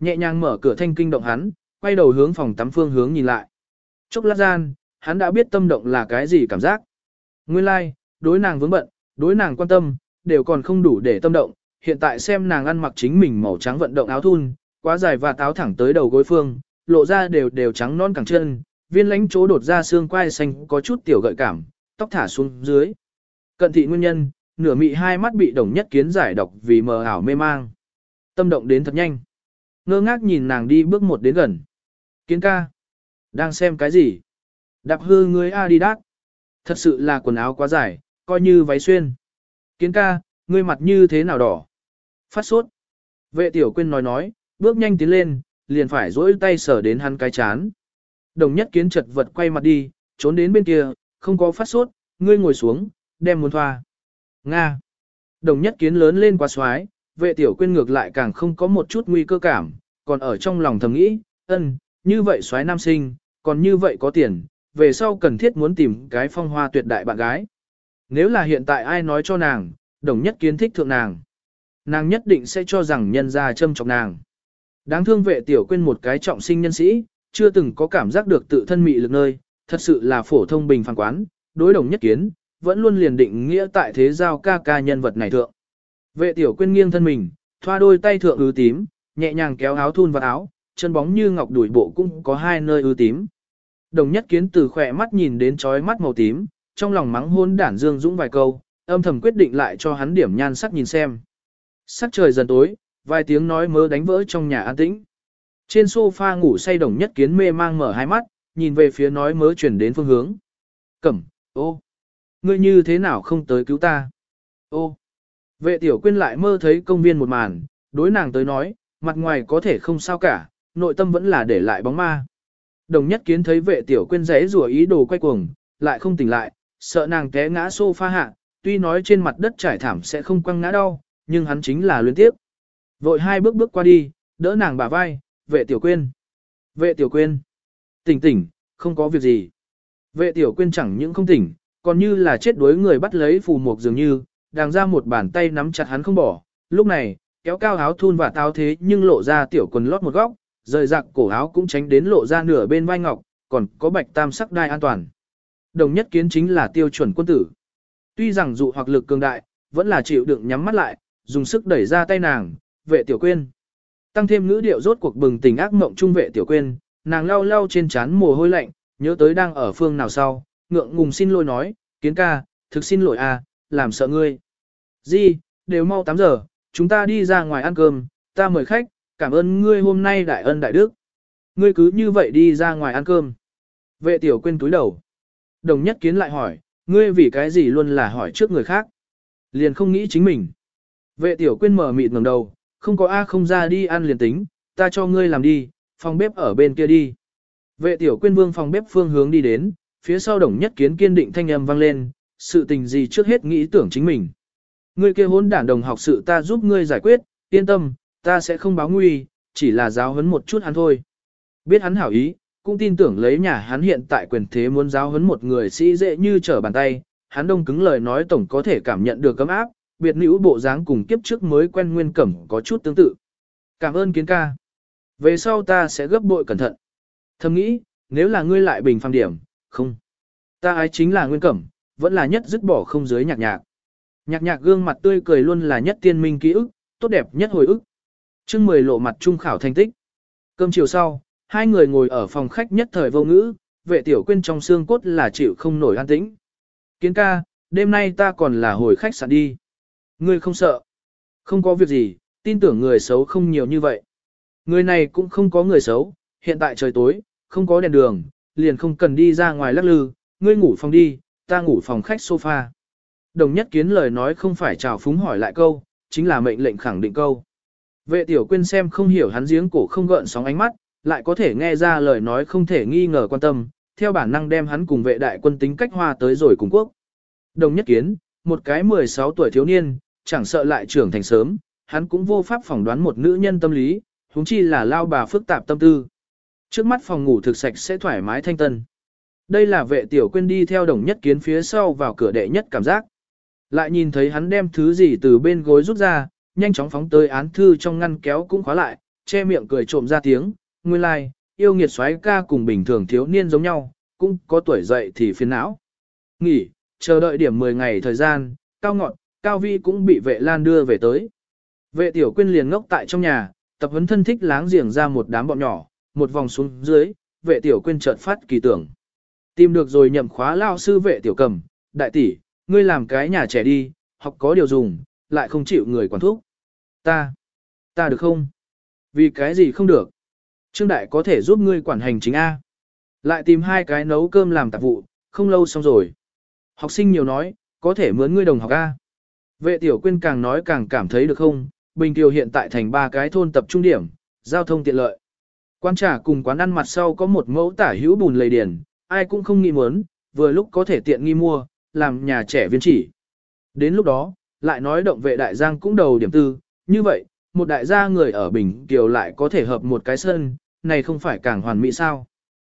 Nhẹ nhàng mở cửa thanh kinh động hắn, quay đầu hướng phòng tắm phương hướng nhìn lại. Chốc lát gian, hắn đã biết tâm động là cái gì cảm giác. Nguyên lai, like, đối nàng vướng bận, đối nàng quan tâm, đều còn không đủ để tâm động, hiện tại xem nàng ăn mặc chính mình màu trắng vận động áo thun, quá dài và táo thẳng tới đầu gối phương, lộ ra đều đều trắng non cẳng chân, viên lãnh chỗ đột ra xương quai xanh có chút tiểu gợi cảm, tóc thả xuống dưới. Cận thị nguyên nhân, nửa mị hai mắt bị đồng nhất kiến giải độc vì mờ ảo mê mang. Tâm động đến thật nhanh. Ngơ ngác nhìn nàng đi bước một đến gần. Kiến ca. Đang xem cái gì? Đạp hư người Adidas. Thật sự là quần áo quá dài, coi như váy xuyên. Kiến ca, ngươi mặt như thế nào đỏ? Phát sốt. Vệ tiểu quyên nói nói, bước nhanh tiến lên, liền phải dỗi tay sờ đến hắn cái chán. Đồng nhất kiến chật vật quay mặt đi, trốn đến bên kia, không có phát sốt, ngươi ngồi xuống, đem muốn thoa. Nga. Đồng nhất kiến lớn lên quá xoái, vệ tiểu quyên ngược lại càng không có một chút nguy cơ cảm, còn ở trong lòng thầm nghĩ, ân, như vậy xoái nam sinh, còn như vậy có tiền, về sau cần thiết muốn tìm cái phong hoa tuyệt đại bạn gái. Nếu là hiện tại ai nói cho nàng, đồng nhất kiến thích thượng nàng. Nàng nhất định sẽ cho rằng nhân gia châm trọng nàng. Đáng thương vệ tiểu Quyên một cái trọng sinh nhân sĩ, chưa từng có cảm giác được tự thân mị lực nơi, thật sự là phổ thông bình phản quán, đối đồng nhất kiến, vẫn luôn liền định nghĩa tại thế giao ca ca nhân vật này thượng. Vệ tiểu quyên nghiêng thân mình, thoa đôi tay thượng ứ tím, nhẹ nhàng kéo áo thun vào áo, chân bóng như ngọc đuổi bộ cũng có hai nơi ứ tím. Đồng nhất kiến từ khỏe mắt nhìn đến trói mắt màu tím, trong lòng mắng hôn đản Dương Dũng vài câu, âm thầm quyết định lại cho hắn điểm nhan sắc nhìn xem. Sắc trời dần tối, vài tiếng nói mơ đánh vỡ trong nhà an tĩnh. Trên sofa ngủ say đồng nhất kiến mê mang mở hai mắt, nhìn về phía nói mớ chuyển đến phương hướng. Cẩm, ô, ngươi như thế nào không tới cứu ta? Ô, vệ tiểu quyên lại mơ thấy công viên một màn, đối nàng tới nói, mặt ngoài có thể không sao cả, nội tâm vẫn là để lại bóng ma. Đồng nhất kiến thấy vệ tiểu quyên rẽ rùa ý đồ quay cuồng, lại không tỉnh lại, sợ nàng té ngã sofa hạ, tuy nói trên mặt đất trải thảm sẽ không quăng ngã đau, nhưng hắn chính là luyến tiếp. Vội hai bước bước qua đi, đỡ nàng bả vai, vệ tiểu quyên. Vệ tiểu quyên. Tỉnh tỉnh, không có việc gì. Vệ tiểu quyên chẳng những không tỉnh, còn như là chết đuối người bắt lấy phù mục dường như, đàng ra một bàn tay nắm chặt hắn không bỏ. Lúc này, kéo cao áo thun và tao thế nhưng lộ ra tiểu quần lót một góc, rời giặc cổ áo cũng tránh đến lộ ra nửa bên vai ngọc, còn có bạch tam sắc đai an toàn. Đồng nhất kiến chính là tiêu chuẩn quân tử. Tuy rằng dụ hoặc lực cường đại, vẫn là chịu đựng nhắm mắt lại, dùng sức đẩy ra tay nàng, vệ tiểu quên. Tăng thêm ngữ điệu rốt cuộc bừng tỉnh ác mộng trung vệ tiểu quên, nàng lau lau trên trán mồ hôi lạnh, nhớ tới đang ở phương nào sau, ngượng ngùng xin lỗi nói, kiến ca, thực xin lỗi à, làm sợ ngươi. Di, đều mau 8 giờ, chúng ta đi ra ngoài ăn cơm, ta mời khách, cảm ơn ngươi hôm nay đại ân đại đức. Ngươi cứ như vậy đi ra ngoài ăn cơm. Vệ tiểu quên túi đầu. Đồng nhất kiến lại hỏi, ngươi vì cái gì luôn là hỏi trước người khác. Liền không nghĩ chính mình. Vệ tiểu quên mở mịt ngẩng đầu, không có A không ra đi ăn liền tính, ta cho ngươi làm đi, phòng bếp ở bên kia đi. Vệ tiểu quyên vương phòng bếp phương hướng đi đến, phía sau đồng nhất kiến kiên định thanh âm vang lên, sự tình gì trước hết nghĩ tưởng chính mình. Ngươi kia hôn đản đồng học sự ta giúp ngươi giải quyết, yên tâm, ta sẽ không báo nguy, chỉ là giáo huấn một chút hắn thôi. Biết hắn hảo ý, cũng tin tưởng lấy nhà hắn hiện tại quyền thế muốn giáo huấn một người sĩ dễ như trở bàn tay, hắn đông cứng lời nói tổng có thể cảm nhận được cấm áp, biệt nữ bộ dáng cùng kiếp trước mới quen nguyên cẩm có chút tương tự. Cảm ơn kiến ca. Về sau ta sẽ gấp bội cẩn thận. Thầm nghĩ, nếu là ngươi lại bình phàm điểm, không. Ta ái chính là nguyên cẩm, vẫn là nhất dứt bỏ không dưới nhạc nhạc. Nhạc nhạc gương mặt tươi cười luôn là nhất tiên minh ký ức, tốt đẹp nhất hồi ức. chương mười lộ mặt trung khảo thành tích. Cơm chiều sau, hai người ngồi ở phòng khách nhất thời vô ngữ, vệ tiểu quên trong xương cốt là chịu không nổi an tĩnh. Kiến ca, đêm nay ta còn là hồi khách sạn đi. Ngươi không sợ. Không có việc gì, tin tưởng người xấu không nhiều như vậy. Người này cũng không có người xấu, hiện tại trời tối, không có đèn đường, liền không cần đi ra ngoài lắc lư, ngươi ngủ phòng đi, ta ngủ phòng khách sofa. Đồng nhất kiến lời nói không phải chào phúng hỏi lại câu, chính là mệnh lệnh khẳng định câu. Vệ tiểu quyên xem không hiểu hắn giếng cổ không gợn sóng ánh mắt, lại có thể nghe ra lời nói không thể nghi ngờ quan tâm, theo bản năng đem hắn cùng vệ đại quân tính cách hoa tới rồi cùng quốc. Đồng nhất kiến, một cái 16 tuổi thiếu niên, chẳng sợ lại trưởng thành sớm, hắn cũng vô pháp phỏng đoán một nữ nhân tâm lý, huống chi là lao bà phức tạp tâm tư. Trước mắt phòng ngủ thực sạch sẽ thoải mái thanh tân. Đây là vệ tiểu quên đi theo đồng nhất kiến phía sau vào cửa đệ nhất cảm giác. Lại nhìn thấy hắn đem thứ gì từ bên gối rút ra, nhanh chóng phóng tới án thư trong ngăn kéo cũng khóa lại, che miệng cười trộm ra tiếng, nguyên lai, like, yêu nghiệt soái ca cùng bình thường thiếu niên giống nhau, cũng có tuổi dậy thì phiền não. Nghỉ, chờ đợi điểm 10 ngày thời gian, cao ngọn, cao vi cũng bị vệ lan đưa về tới. Vệ tiểu quyên liền ngốc tại trong nhà, tập huấn thân thích láng giềng ra một đám bọn nhỏ, một vòng xuống dưới, vệ tiểu quyên chợt phát kỳ tưởng. Tìm được rồi nhậm khóa lao sư vệ tiểu cầm, đại tỷ, ngươi làm cái nhà trẻ đi, học có điều dùng, lại không chịu người quản thúc. Ta, ta được không? Vì cái gì không được? Trương đại có thể giúp ngươi quản hành chính A. Lại tìm hai cái nấu cơm làm tạp vụ, không lâu xong rồi. Học sinh nhiều nói, có thể mướn ngươi đồng học A. Vệ tiểu quyên càng nói càng cảm thấy được không, Bình Kiều hiện tại thành ba cái thôn tập trung điểm, giao thông tiện lợi. Quán trà cùng quán ăn mặt sau có một mẫu tả hữu bùn lầy điển, ai cũng không nghĩ muốn, vừa lúc có thể tiện nghi mua, làm nhà trẻ viên chỉ. Đến lúc đó, lại nói động vệ đại giang cũng đầu điểm tư, như vậy, một đại gia người ở Bình Kiều lại có thể hợp một cái sân, này không phải càng hoàn mỹ sao.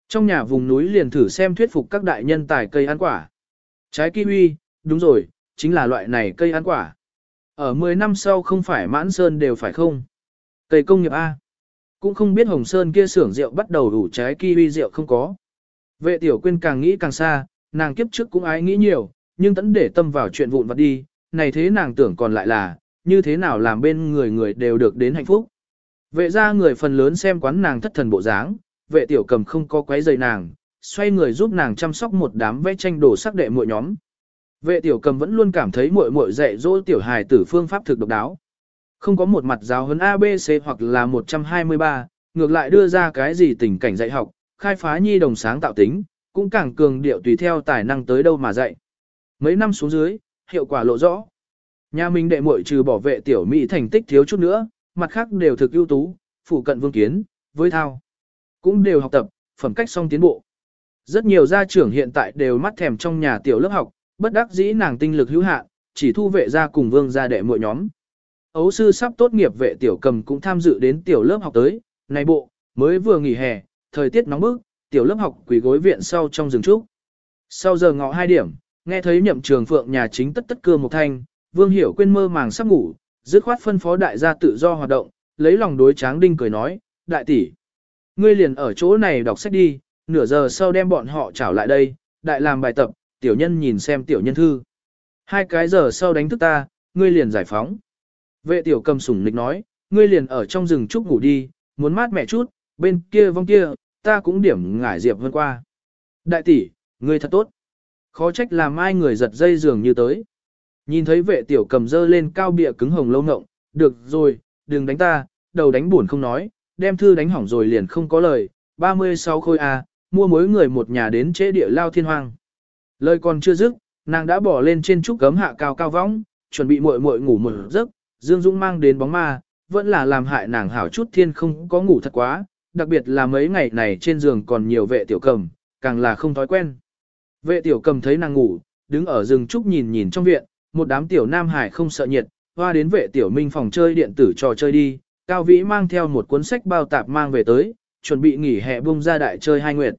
Trong nhà vùng núi liền thử xem thuyết phục các đại nhân tài cây ăn quả. Trái kiwi, đúng rồi, chính là loại này cây ăn quả. Ở 10 năm sau không phải mãn sơn đều phải không? Cây công nghiệp A. Cũng không biết Hồng Sơn kia xưởng rượu bắt đầu đủ trái kiwi rượu không có. Vệ tiểu quyên càng nghĩ càng xa, nàng kiếp trước cũng ái nghĩ nhiều, nhưng tẫn để tâm vào chuyện vụn vặt đi, này thế nàng tưởng còn lại là, như thế nào làm bên người người đều được đến hạnh phúc. Vệ ra người phần lớn xem quán nàng thất thần bộ dáng, vệ tiểu cầm không có quấy rầy nàng, xoay người giúp nàng chăm sóc một đám vẽ tranh đồ sắc đệ muội nhóm. Vệ tiểu cầm vẫn luôn cảm thấy muội muội dạy dỗ tiểu hài tử phương pháp thực độc đáo. Không có một mặt giáo huấn ABC hoặc là 123, ngược lại đưa ra cái gì tình cảnh dạy học, khai phá nhi đồng sáng tạo tính, cũng càng cường điệu tùy theo tài năng tới đâu mà dạy. Mấy năm xuống dưới, hiệu quả lộ rõ. Nhà mình đệ muội trừ bảo vệ tiểu mỹ thành tích thiếu chút nữa, mặt khác đều thực ưu tú, phụ cận vương kiến, với thao. Cũng đều học tập, phẩm cách song tiến bộ. Rất nhiều gia trưởng hiện tại đều mắt thèm trong nhà tiểu lớp học, bất đắc dĩ nàng tinh lực hữu hạn, chỉ thu vệ gia cùng vương gia đệ muội nhóm. Ấu sư sắp tốt nghiệp vệ tiểu cầm cũng tham dự đến tiểu lớp học tới, này bộ, mới vừa nghỉ hè, thời tiết nóng bức, tiểu lớp học quỳ gối viện sau trong rừng trúc. Sau giờ ngọ hai điểm, nghe thấy nhậm trường phượng nhà chính tất tất cưa một thanh, vương hiểu quên mơ màng sắp ngủ, dứt khoát phân phó đại gia tự do hoạt động, lấy lòng đối tráng đinh cười nói, đại tỷ, ngươi liền ở chỗ này đọc sách đi, nửa giờ sau đem bọn họ trảo lại đây, đại làm bài tập, tiểu nhân nhìn xem tiểu nhân thư. Hai cái giờ sau đánh thức ta, ngươi liền giải phóng. Vệ tiểu cầm sủng nịch nói, ngươi liền ở trong rừng trúc ngủ đi, muốn mát mẹ chút, bên kia vong kia, ta cũng điểm ngải diệp hơn qua. Đại tỷ, ngươi thật tốt. Khó trách làm ai người giật dây giường như tới. Nhìn thấy vệ tiểu cầm dơ lên cao bịa cứng hồng lâu ngộng, được rồi, đừng đánh ta, đầu đánh buồn không nói, đem thư đánh hỏng rồi liền không có lời, 36 khôi A, mua mối người một nhà đến chế địa lao thiên hoang. Lời còn chưa dứt, nàng đã bỏ lên trên trúc cấm hạ cao cao võng, chuẩn bị muội muội ngủ một giấc, Dương Dũng mang đến bóng ma, vẫn là làm hại nàng hảo chút thiên không có ngủ thật quá, đặc biệt là mấy ngày này trên giường còn nhiều vệ tiểu cầm, càng là không thói quen. Vệ tiểu cầm thấy nàng ngủ, đứng ở rừng trúc nhìn nhìn trong viện, một đám tiểu nam hải không sợ nhiệt, hoa đến vệ tiểu minh phòng chơi điện tử trò chơi đi, Cao Vĩ mang theo một cuốn sách bao tạp mang về tới, chuẩn bị nghỉ hè bung ra đại chơi hai nguyệt.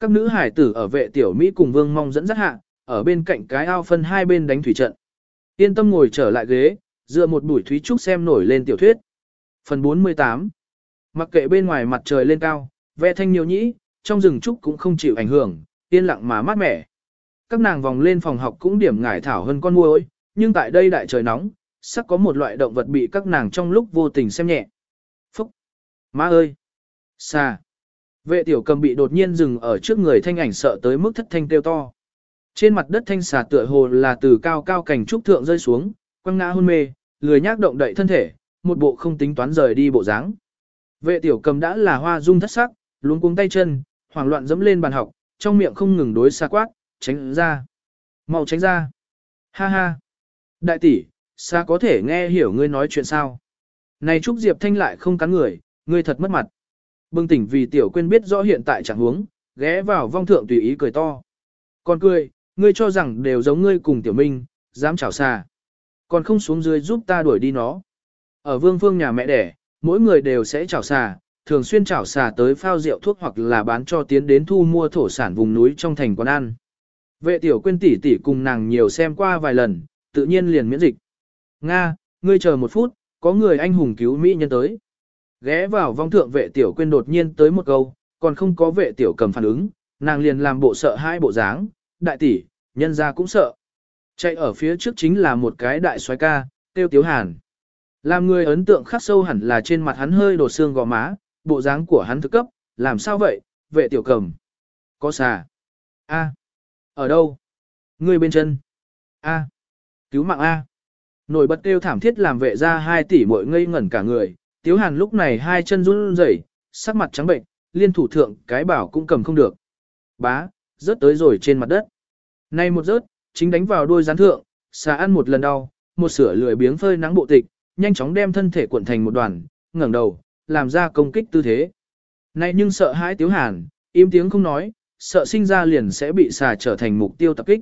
Các nữ hải tử ở vệ tiểu Mỹ cùng Vương Mong dẫn dắt hạ, ở bên cạnh cái ao phân hai bên đánh thủy trận. Yên tâm ngồi trở lại ghế, dựa một bụi thúy trúc xem nổi lên tiểu thuyết. Phần 48 Mặc kệ bên ngoài mặt trời lên cao, ve thanh nhiều nhĩ, trong rừng trúc cũng không chịu ảnh hưởng, yên lặng mà mát mẻ. Các nàng vòng lên phòng học cũng điểm ngải thảo hơn con muỗi, nhưng tại đây đại trời nóng, sắc có một loại động vật bị các nàng trong lúc vô tình xem nhẹ. Phúc! Má ơi! Xa! Vệ tiểu cầm bị đột nhiên dừng ở trước người thanh ảnh sợ tới mức thất thanh kêu to. Trên mặt đất thanh xà tựa hồ là từ cao cao cảnh trúc thượng rơi xuống, quăng ngã hôn mê, lười nhác động đậy thân thể, một bộ không tính toán rời đi bộ dáng. Vệ tiểu cầm đã là hoa dung thất sắc, luống cuống tay chân, hoảng loạn dẫm lên bàn học, trong miệng không ngừng đối xa quát, tránh ra. mau tránh ra. Ha ha. Đại tỷ, xa có thể nghe hiểu ngươi nói chuyện sao. Này Trúc Diệp Thanh lại không cắn người, ngươi thật mất mặt. Bừng tỉnh vì tiểu quên biết rõ hiện tại trạng huống, ghé vào vong thượng tùy ý cười to. Còn cười, ngươi cho rằng đều giống ngươi cùng tiểu minh, dám chảo xà. Còn không xuống dưới giúp ta đuổi đi nó. Ở vương phương nhà mẹ đẻ, mỗi người đều sẽ chảo xà, thường xuyên chảo xà tới phao rượu thuốc hoặc là bán cho tiến đến thu mua thổ sản vùng núi trong thành quán ăn. Vệ tiểu quên tỷ tỷ cùng nàng nhiều xem qua vài lần, tự nhiên liền miễn dịch. Nga, ngươi chờ một phút, có người anh hùng cứu Mỹ nhân tới. Ghé vào vong thượng vệ tiểu quên đột nhiên tới một câu, còn không có vệ tiểu cầm phản ứng, nàng liền làm bộ sợ hai bộ dáng, đại tỷ, nhân ra cũng sợ. Chạy ở phía trước chính là một cái đại xoái ca, tiêu tiếu hàn. Làm người ấn tượng khắc sâu hẳn là trên mặt hắn hơi đổ xương gò má, bộ dáng của hắn thức cấp, làm sao vậy, vệ tiểu cầm. Có xà. A. Ở đâu? Người bên chân. A. Cứu mạng A. Nổi bật kêu thảm thiết làm vệ ra hai tỷ muội ngây ngẩn cả người, tiếu hàn lúc này hai chân run rẩy, sắc mặt trắng bệnh, liên thủ thượng cái bảo cũng cầm không được. Bá, rớt tới rồi trên mặt đất. Nay một rớt, chính đánh vào đôi gián thượng, xà ăn một lần đau, một sửa lười biếng phơi nắng bộ tịch, nhanh chóng đem thân thể cuộn thành một đoàn, ngẩng đầu, làm ra công kích tư thế. Này nhưng sợ hãi Tiếu Hàn, im tiếng không nói, sợ sinh ra liền sẽ bị xà trở thành mục tiêu tập kích.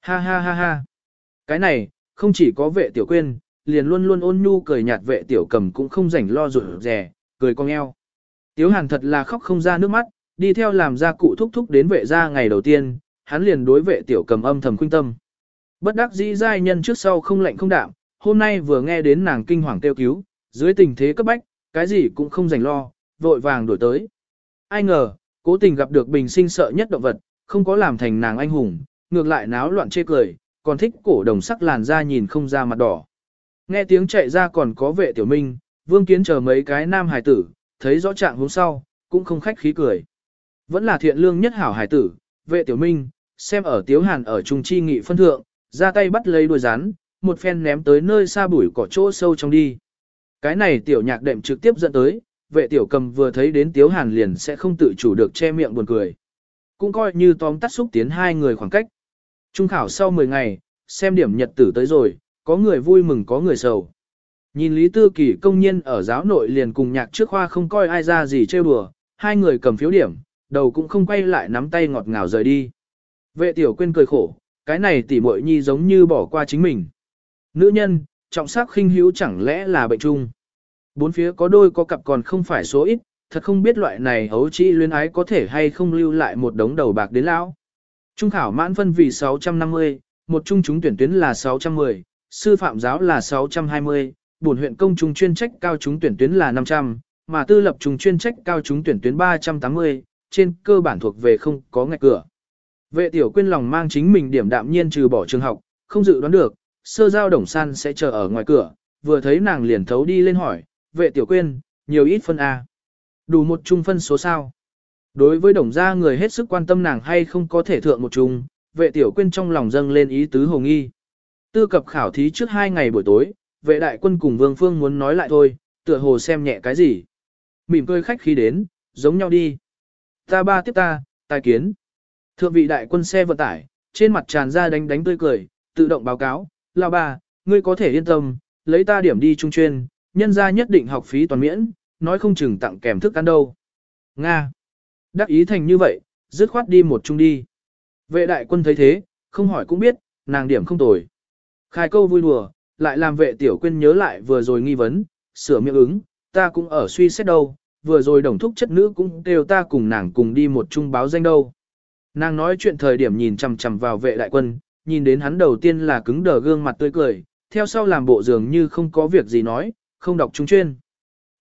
Ha ha ha ha. Cái này, không chỉ có vệ tiểu quên, liền luôn luôn ôn nhu cười nhạt vệ tiểu cầm cũng không rảnh lo rủi rè, cười cong eo. Tiếu Hàn thật là khóc không ra nước mắt, đi theo làm ra cụ thúc thúc đến vệ gia ngày đầu tiên, hắn liền đối vệ tiểu cầm âm thầm khuyên tâm. Bất đắc dĩ giai nhân trước sau không lạnh không đạm, hôm nay vừa nghe đến nàng kinh hoàng kêu cứu, dưới tình thế cấp bách, cái gì cũng không dành lo, vội vàng đổi tới. Ai ngờ, cố tình gặp được bình sinh sợ nhất động vật, không có làm thành nàng anh hùng, ngược lại náo loạn chê cười, còn thích cổ đồng sắc làn da nhìn không ra mặt đỏ. Nghe tiếng chạy ra còn có vệ tiểu minh, vương kiến chờ mấy cái nam hải tử, thấy rõ trạng hôm sau, cũng không khách khí cười. Vẫn là thiện lương nhất hảo hải tử, vệ tiểu minh, xem ở tiếu hàn ở trung chi nghị phân thượng, ra tay bắt lấy đuôi rắn, một phen ném tới nơi xa bụi cỏ chỗ sâu trong đi. Cái này tiểu nhạc đệm trực tiếp dẫn tới, vệ tiểu cầm vừa thấy đến tiếu hàn liền sẽ không tự chủ được che miệng buồn cười. Cũng coi như tóm tắt xúc tiến hai người khoảng cách. Trung khảo sau 10 ngày, xem điểm nhật tử tới rồi, có người vui mừng có người sầu. Nhìn Lý Tư Kỳ công nhân ở giáo nội liền cùng nhạc trước khoa không coi ai ra gì trêu đùa, hai người cầm phiếu điểm, đầu cũng không quay lại nắm tay ngọt ngào rời đi. Vệ tiểu quên cười khổ, cái này tỉ muội nhi giống như bỏ qua chính mình. Nữ nhân, trọng sắc khinh hữu chẳng lẽ là bệnh chung. Bốn phía có đôi có cặp còn không phải số ít, thật không biết loại này hấu trĩ luyến ái có thể hay không lưu lại một đống đầu bạc đến lão. Trung khảo mãn phân vì 650, một trung chúng tuyển tuyến là 610, sư phạm giáo là 620, bổn huyện công trung chuyên trách cao chúng tuyển tuyến là 500, mà tư lập trung chuyên trách cao chúng tuyển tuyến 380, trên cơ bản thuộc về không có ngạch cửa. Vệ tiểu quyên lòng mang chính mình điểm đạm nhiên trừ bỏ trường học, không dự đoán được, sơ giao đồng san sẽ chờ ở ngoài cửa, vừa thấy nàng liền thấu đi lên hỏi, vệ tiểu quyên, nhiều ít phân A. Đủ một chung phân số sao. Đối với đồng gia người hết sức quan tâm nàng hay không có thể thượng một chung? vệ tiểu quyên trong lòng dâng lên ý tứ hồng nghi. Tư cập khảo thí trước hai ngày buổi tối, vệ đại quân cùng vương phương muốn nói lại thôi, tựa hồ xem nhẹ cái gì. Mỉm cười khách khí đến, giống nhau đi. Ta ba tiếp ta, tài kiến. Thượng vị đại quân xe vận tải, trên mặt tràn ra đánh đánh tươi cười, tự động báo cáo, lao ba, ngươi có thể yên tâm, lấy ta điểm đi trung chuyên, nhân ra nhất định học phí toàn miễn, nói không chừng tặng kèm thức ăn đâu. Nga. Đắc ý thành như vậy, dứt khoát đi một chung đi. Vệ đại quân thấy thế, không hỏi cũng biết, nàng điểm không tồi. Khai câu vui đùa, lại làm vệ tiểu quên nhớ lại vừa rồi nghi vấn, sửa miệng ứng, ta cũng ở suy xét đâu, vừa rồi đồng thúc chất nữ cũng đều ta cùng nàng cùng đi một chung báo danh đâu. Nàng nói chuyện thời điểm nhìn chằm chằm vào vệ đại quân, nhìn đến hắn đầu tiên là cứng đờ gương mặt tươi cười, theo sau làm bộ dường như không có việc gì nói, không đọc trung chuyên.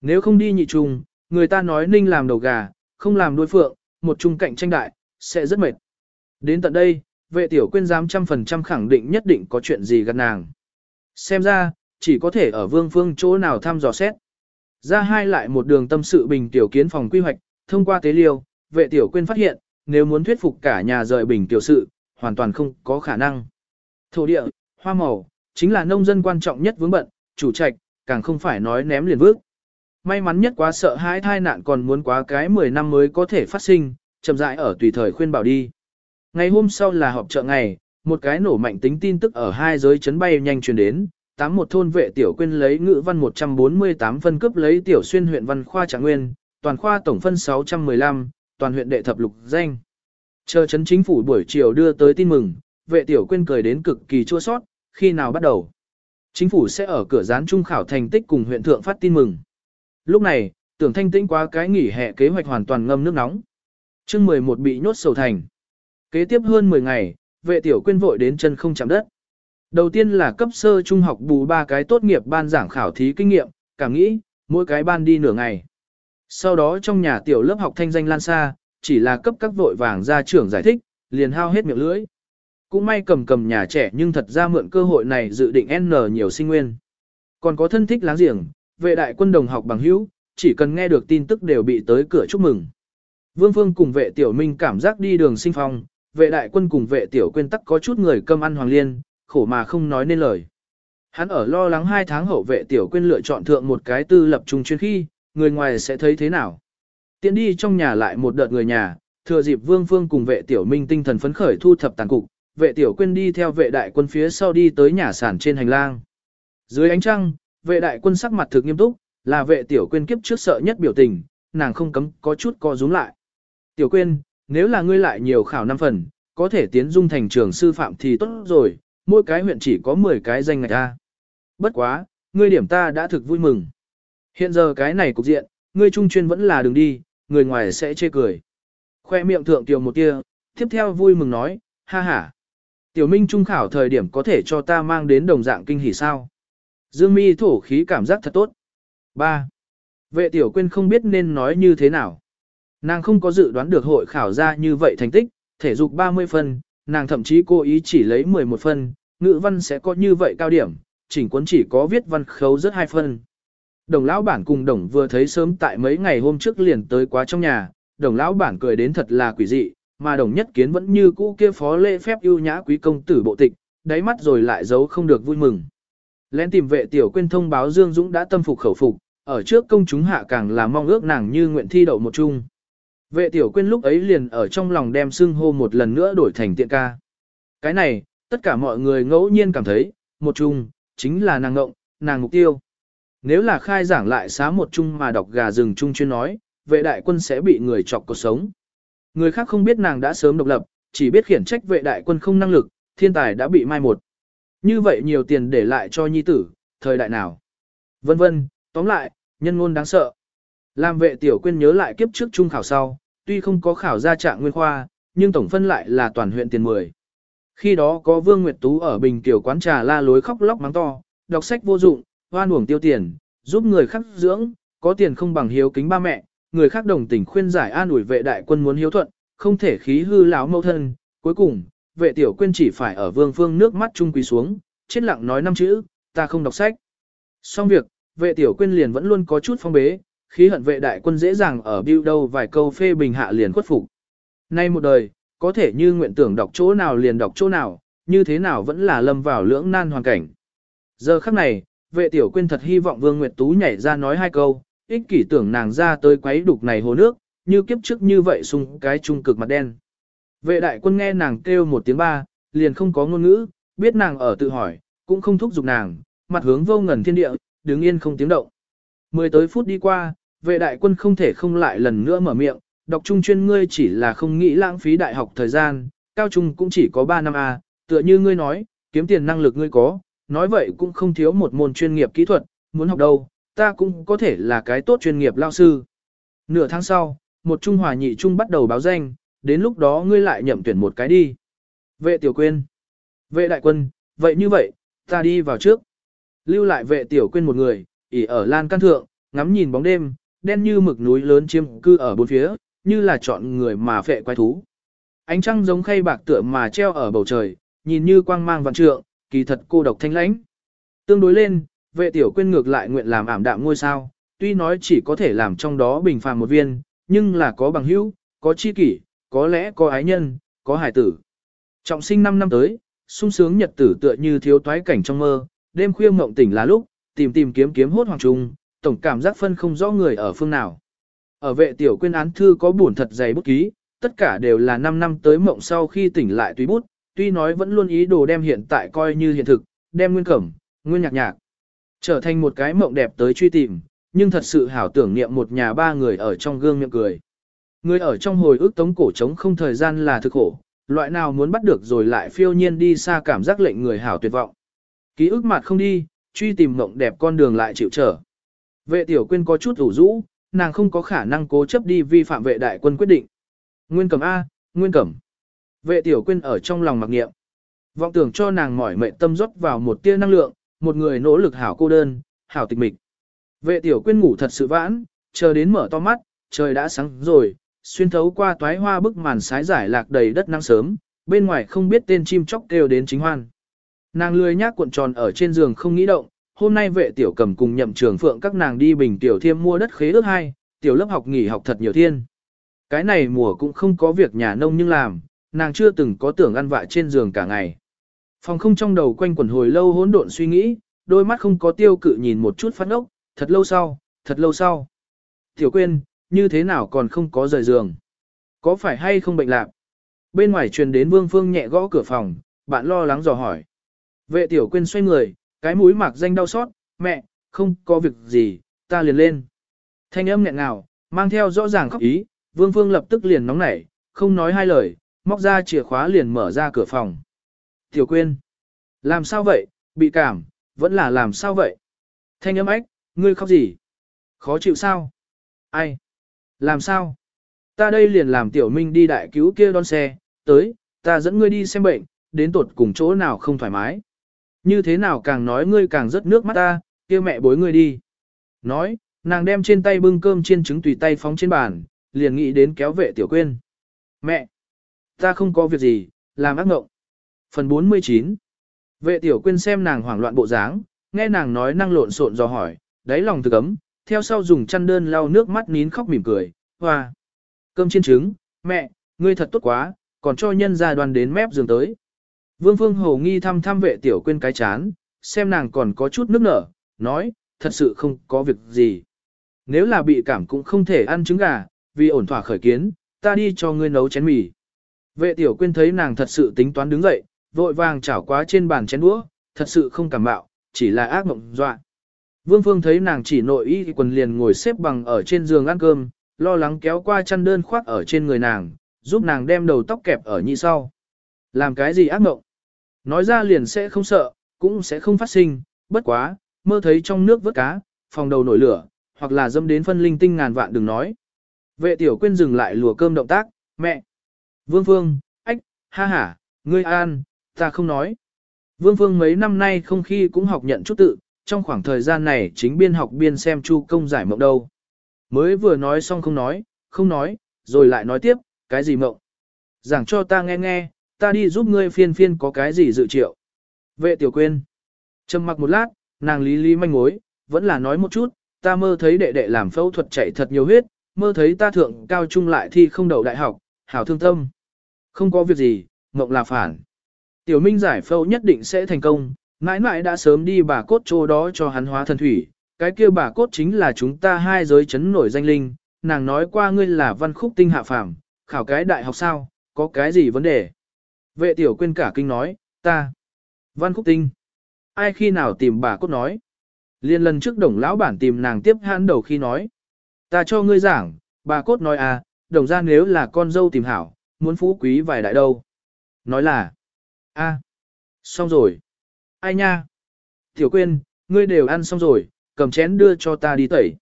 Nếu không đi nhị trùng, người ta nói ninh làm đầu gà, không làm đuôi phượng, một chung cạnh tranh đại, sẽ rất mệt. Đến tận đây, vệ tiểu quyên dám trăm phần trăm khẳng định nhất định có chuyện gì gần nàng. Xem ra, chỉ có thể ở vương phương chỗ nào thăm dò xét. Ra hai lại một đường tâm sự bình tiểu kiến phòng quy hoạch, thông qua tế liêu, vệ tiểu quyên phát hiện, nếu muốn thuyết phục cả nhà rời bình tiểu sự, hoàn toàn không có khả năng. Thổ địa, hoa màu, chính là nông dân quan trọng nhất vướng bận, chủ trạch, càng không phải nói ném liền vước. May mắn nhất quá sợ hãi thai nạn còn muốn quá cái 10 năm mới có thể phát sinh, chậm rãi ở tùy thời khuyên bảo đi. Ngày hôm sau là họp chợ ngày, một cái nổ mạnh tính tin tức ở hai giới chấn bay nhanh truyền đến, tám một thôn vệ tiểu quên lấy ngữ văn 148 phân cấp lấy tiểu xuyên huyện văn khoa trạng nguyên, toàn khoa tổng phân 615, toàn huyện đệ thập lục danh. Chờ chấn chính phủ buổi chiều đưa tới tin mừng, vệ tiểu quên cười đến cực kỳ chua sót, khi nào bắt đầu. Chính phủ sẽ ở cửa gián trung khảo thành tích cùng huyện thượng phát tin mừng. Lúc này, tưởng thanh tĩnh quá cái nghỉ hè kế hoạch hoàn toàn ngâm nước nóng. chương 11 bị nhốt sầu thành. Kế tiếp hơn 10 ngày, vệ tiểu quên vội đến chân không chạm đất. Đầu tiên là cấp sơ trung học bù ba cái tốt nghiệp ban giảng khảo thí kinh nghiệm, cảm nghĩ, mỗi cái ban đi nửa ngày. Sau đó trong nhà tiểu lớp học thanh danh lan xa, chỉ là cấp các vội vàng ra trưởng giải thích, liền hao hết miệng lưỡi. Cũng may cầm cầm nhà trẻ nhưng thật ra mượn cơ hội này dự định N nhiều sinh nguyên. Còn có thân thích láng giềng, vệ đại quân đồng học bằng hữu, chỉ cần nghe được tin tức đều bị tới cửa chúc mừng. Vương Phương cùng vệ tiểu minh cảm giác đi đường sinh phong, vệ đại quân cùng vệ tiểu quên tắc có chút người cơm ăn hoàng liên, khổ mà không nói nên lời. Hắn ở lo lắng hai tháng hậu vệ tiểu quên lựa chọn thượng một cái tư lập trung chuyên khi, người ngoài sẽ thấy thế nào. Tiến đi trong nhà lại một đợt người nhà, thừa dịp Vương Phương cùng vệ tiểu minh tinh thần phấn khởi thu thập tàn cục, vệ tiểu quên đi theo vệ đại quân phía sau đi tới nhà sản trên hành lang. Dưới ánh trăng, vệ đại quân sắc mặt thực nghiêm túc, là vệ tiểu quên kiếp trước sợ nhất biểu tình, nàng không cấm có chút co rúm lại. Tiểu quên, nếu là ngươi lại nhiều khảo năm phần, có thể tiến dung thành trường sư phạm thì tốt rồi, mỗi cái huyện chỉ có 10 cái danh ngạch ra. Bất quá, ngươi điểm ta đã thực vui mừng. Hiện giờ cái này cục diện, ngươi trung chuyên vẫn là đường đi, người ngoài sẽ chê cười. Khoe miệng thượng tiểu một tia, tiếp theo vui mừng nói, ha ha. Tiểu Minh trung khảo thời điểm có thể cho ta mang đến đồng dạng kinh hỉ sao. Dương mi thổ khí cảm giác thật tốt. 3. Vệ tiểu quyên không biết nên nói như thế nào. Nàng không có dự đoán được hội khảo ra như vậy thành tích, thể dục 30 phân, nàng thậm chí cố ý chỉ lấy 11 phân, ngữ văn sẽ có như vậy cao điểm, chỉnh cuốn chỉ có viết văn khấu rất hai phân. Đồng lão bản cùng đồng vừa thấy sớm tại mấy ngày hôm trước liền tới quá trong nhà, đồng lão bản cười đến thật là quỷ dị, mà đồng nhất kiến vẫn như cũ kia phó lễ phép ưu nhã quý công tử bộ tịch, đáy mắt rồi lại giấu không được vui mừng. Lén tìm vệ tiểu quên thông báo Dương Dũng đã tâm phục khẩu phục, ở trước công chúng hạ càng là mong ước nàng như nguyện thi đậu một chung. Vệ tiểu quên lúc ấy liền ở trong lòng đem xưng hô một lần nữa đổi thành tiện ca. Cái này, tất cả mọi người ngẫu nhiên cảm thấy, một chung, chính là nàng ngộng, nàng mục tiêu. Nếu là khai giảng lại xá một chung mà đọc gà rừng chung chuyên nói, vệ đại quân sẽ bị người chọc cuộc sống. Người khác không biết nàng đã sớm độc lập, chỉ biết khiển trách vệ đại quân không năng lực, thiên tài đã bị mai một. Như vậy nhiều tiền để lại cho nhi tử, thời đại nào. Vân vân, tóm lại, nhân ngôn đáng sợ. Làm vệ tiểu quyên nhớ lại kiếp trước trung khảo sau, tuy không có khảo ra trạng nguyên khoa, nhưng tổng phân lại là toàn huyện tiền 10. Khi đó có Vương Nguyệt Tú ở Bình Tiểu quán trà la lối khóc lóc mắng to, đọc sách vô dụng, hoan uổng tiêu tiền, giúp người khác dưỡng, có tiền không bằng hiếu kính ba mẹ, người khác đồng tình khuyên giải an ủi vệ đại quân muốn hiếu thuận, không thể khí hư lão mâu thân, cuối cùng, vệ tiểu quên chỉ phải ở vương phương nước mắt trung quỳ xuống, chết lặng nói năm chữ, ta không đọc sách. Xong việc, vệ tiểu quên liền vẫn luôn có chút phong bế, khí hận vệ đại quân dễ dàng ở biêu đâu vài câu phê bình hạ liền khuất phục. Nay một đời, có thể như nguyện tưởng đọc chỗ nào liền đọc chỗ nào, như thế nào vẫn là lâm vào lưỡng nan hoàn cảnh. Giờ khắc này, vệ tiểu quyên thật hy vọng Vương Nguyệt Tú nhảy ra nói hai câu, ích kỷ tưởng nàng ra tới quấy đục này hồ nước, như kiếp trước như vậy sung cái trung cực mặt đen. Vệ đại quân nghe nàng kêu một tiếng ba, liền không có ngôn ngữ, biết nàng ở tự hỏi, cũng không thúc giục nàng, mặt hướng vô ngần thiên địa, đứng yên không tiếng động. Mười tới phút đi qua, vệ đại quân không thể không lại lần nữa mở miệng, đọc trung chuyên ngươi chỉ là không nghĩ lãng phí đại học thời gian, cao trung cũng chỉ có 3 năm A, tựa như ngươi nói, kiếm tiền năng lực ngươi có, nói vậy cũng không thiếu một môn chuyên nghiệp kỹ thuật, muốn học đâu, ta cũng có thể là cái tốt chuyên nghiệp lao sư. Nửa tháng sau, một trung hòa nhị trung bắt đầu báo danh, đến lúc đó ngươi lại nhậm tuyển một cái đi. Vệ tiểu quyên. Vệ đại quân, vậy như vậy, ta đi vào trước. Lưu lại vệ tiểu quyên một người, ỉ ở lan căn thượng, ngắm nhìn bóng đêm, đen như mực núi lớn chiếm cư ở bốn phía, như là chọn người mà vệ quái thú. Ánh trăng giống khay bạc tựa mà treo ở bầu trời, nhìn như quang mang vạn trượng, kỳ thật cô độc thanh lãnh. Tương đối lên, vệ tiểu quyên ngược lại nguyện làm ảm đạm ngôi sao, tuy nói chỉ có thể làm trong đó bình phàm một viên, nhưng là có bằng hữu, có chi kỷ, có lẽ có ái nhân, có hải tử. Trọng sinh 5 năm tới, sung sướng nhật tử tựa như thiếu toái cảnh trong mơ, đêm khuya mộng tỉnh là lúc, tìm tìm kiếm kiếm hốt hoàng trung, tổng cảm giác phân không rõ người ở phương nào. Ở vệ tiểu quyên án thư có buồn thật dày bút ký, tất cả đều là 5 năm tới mộng sau khi tỉnh lại tùy bút, tuy nói vẫn luôn ý đồ đem hiện tại coi như hiện thực, đem nguyên cẩm, nguyên nhạc nhạc, trở thành một cái mộng đẹp tới truy tìm, nhưng thật sự hảo tưởng niệm một nhà ba người ở trong gương miệng cười. Người ở trong hồi ức tống cổ trống không thời gian là thực khổ, loại nào muốn bắt được rồi lại phiêu nhiên đi xa cảm giác lệnh người hảo tuyệt vọng. Ký ức mặt không đi, truy tìm mộng đẹp con đường lại chịu trở. Vệ tiểu quyên có chút ủ rũ, nàng không có khả năng cố chấp đi vi phạm vệ đại quân quyết định. Nguyên cẩm A, nguyên cẩm. Vệ tiểu quyên ở trong lòng mặc niệm, Vọng tưởng cho nàng mỏi mệt tâm rót vào một tia năng lượng, một người nỗ lực hảo cô đơn, hảo tịch mịch. Vệ tiểu quyên ngủ thật sự vãn, chờ đến mở to mắt, trời đã sáng rồi, xuyên thấu qua toái hoa bức màn sái giải lạc đầy đất nắng sớm, bên ngoài không biết tên chim chóc kêu đến chính hoan. Nàng lười nhác cuộn tròn ở trên giường không nghĩ động, hôm nay vệ tiểu cầm cùng nhậm trường phượng các nàng đi bình tiểu thiêm mua đất khế ước hai, tiểu lớp học nghỉ học thật nhiều thiên. Cái này mùa cũng không có việc nhà nông nhưng làm, nàng chưa từng có tưởng ăn vạ trên giường cả ngày. Phòng không trong đầu quanh quẩn hồi lâu hỗn độn suy nghĩ, đôi mắt không có tiêu cự nhìn một chút phát ốc, thật lâu sau, thật lâu sau. Tiểu quên, như thế nào còn không có rời giường? Có phải hay không bệnh lạc? Bên ngoài truyền đến vương phương nhẹ gõ cửa phòng, bạn lo lắng dò hỏi. Vệ tiểu quên xoay người, cái mũi mạc danh đau xót, mẹ, không có việc gì, ta liền lên. Thanh âm nghẹn ngào, mang theo rõ ràng khóc ý, vương phương lập tức liền nóng nảy, không nói hai lời, móc ra chìa khóa liền mở ra cửa phòng. Tiểu quên, làm sao vậy, bị cảm, vẫn là làm sao vậy? Thanh âm ách, ngươi khóc gì? Khó chịu sao? Ai? Làm sao? Ta đây liền làm tiểu minh đi đại cứu kia đón xe, tới, ta dẫn ngươi đi xem bệnh, đến tột cùng chỗ nào không thoải mái. Như thế nào càng nói ngươi càng rất nước mắt ta, kia mẹ bối ngươi đi. Nói, nàng đem trên tay bưng cơm chiên trứng tùy tay phóng trên bàn, liền nghĩ đến kéo vệ tiểu quên. Mẹ! Ta không có việc gì, làm ác ngộng. Phần 49 Vệ tiểu Quyên xem nàng hoảng loạn bộ dáng, nghe nàng nói năng lộn xộn do hỏi, đáy lòng thực ấm, theo sau dùng chăn đơn lau nước mắt nín khóc mỉm cười, hoa. Cơm chiên trứng, mẹ, ngươi thật tốt quá, còn cho nhân gia đoàn đến mép giường tới. Vương Phương Hồ nghi thăm thăm vệ tiểu quên cái chán, xem nàng còn có chút nước nở, nói, thật sự không có việc gì. Nếu là bị cảm cũng không thể ăn trứng gà, vì ổn thỏa khởi kiến, ta đi cho ngươi nấu chén mì. Vệ tiểu Quyên thấy nàng thật sự tính toán đứng dậy, vội vàng chảo quá trên bàn chén đũa, thật sự không cảm bạo, chỉ là ác mộng dọa. Vương Phương thấy nàng chỉ nội y quần liền ngồi xếp bằng ở trên giường ăn cơm, lo lắng kéo qua chăn đơn khoác ở trên người nàng, giúp nàng đem đầu tóc kẹp ở nhị sau. Làm cái gì ác mộng? Nói ra liền sẽ không sợ, cũng sẽ không phát sinh, bất quá, mơ thấy trong nước vớt cá, phòng đầu nổi lửa, hoặc là dâm đến phân linh tinh ngàn vạn đừng nói. Vệ tiểu quên dừng lại lùa cơm động tác, mẹ. Vương Phương, ách, ha ha, ngươi an, ta không nói. Vương Phương mấy năm nay không khi cũng học nhận chút tự, trong khoảng thời gian này chính biên học biên xem chu công giải mộng đâu. Mới vừa nói xong không nói, không nói, rồi lại nói tiếp, cái gì mộng. Giảng cho ta nghe nghe, ta đi giúp ngươi phiên phiên có cái gì dự triệu. Vệ tiểu quên. Trầm mặc một lát, nàng lý lý manh mối, vẫn là nói một chút, ta mơ thấy đệ đệ làm phẫu thuật chạy thật nhiều huyết, mơ thấy ta thượng cao trung lại thi không đậu đại học, hảo thương tâm. Không có việc gì, mộng là phản. Tiểu Minh giải phẫu nhất định sẽ thành công, mãi mãi đã sớm đi bà cốt chỗ đó cho hắn hóa thần thủy, cái kia bà cốt chính là chúng ta hai giới chấn nổi danh linh, nàng nói qua ngươi là văn khúc tinh hạ phàm, khảo cái đại học sao, có cái gì vấn đề. Vệ tiểu quên cả kinh nói, ta, văn khúc tinh, ai khi nào tìm bà cốt nói. Liên lần trước đồng lão bản tìm nàng tiếp hãn đầu khi nói, ta cho ngươi giảng, bà cốt nói à, đồng ra nếu là con dâu tìm hảo, muốn phú quý vài đại đâu. Nói là, a, xong rồi. Ai nha? Tiểu Quyên, ngươi đều ăn xong rồi, cầm chén đưa cho ta đi tẩy.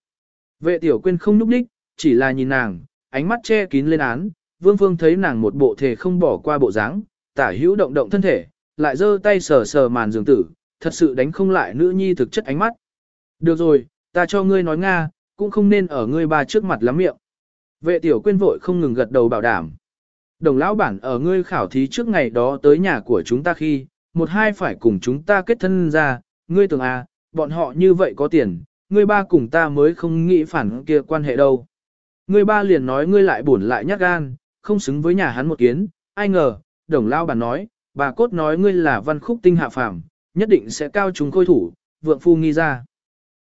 Vệ Tiểu Quyên không núp đích, chỉ là nhìn nàng, ánh mắt che kín lên án, Vương Phương thấy nàng một bộ thể không bỏ qua bộ dáng, tả hữu động động thân thể, lại giơ tay sờ sờ màn giường tử, thật sự đánh không lại nữ nhi thực chất ánh mắt. Được rồi, ta cho ngươi nói Nga, cũng không nên ở ngươi ba trước mặt lắm miệng. Vệ Tiểu Quyên vội không ngừng gật đầu bảo đảm. Đồng lão bản ở ngươi khảo thí trước ngày đó tới nhà của chúng ta khi, một hai phải cùng chúng ta kết thân ra, ngươi tưởng à, bọn họ như vậy có tiền, ngươi ba cùng ta mới không nghĩ phản kia quan hệ đâu. Ngươi ba liền nói ngươi lại buồn lại nhát gan, không xứng với nhà hắn một kiến, ai ngờ, đồng lao bản nói, bà cốt nói ngươi là văn khúc tinh hạ phàm, nhất định sẽ cao chúng khôi thủ, vượng phu nghi ra.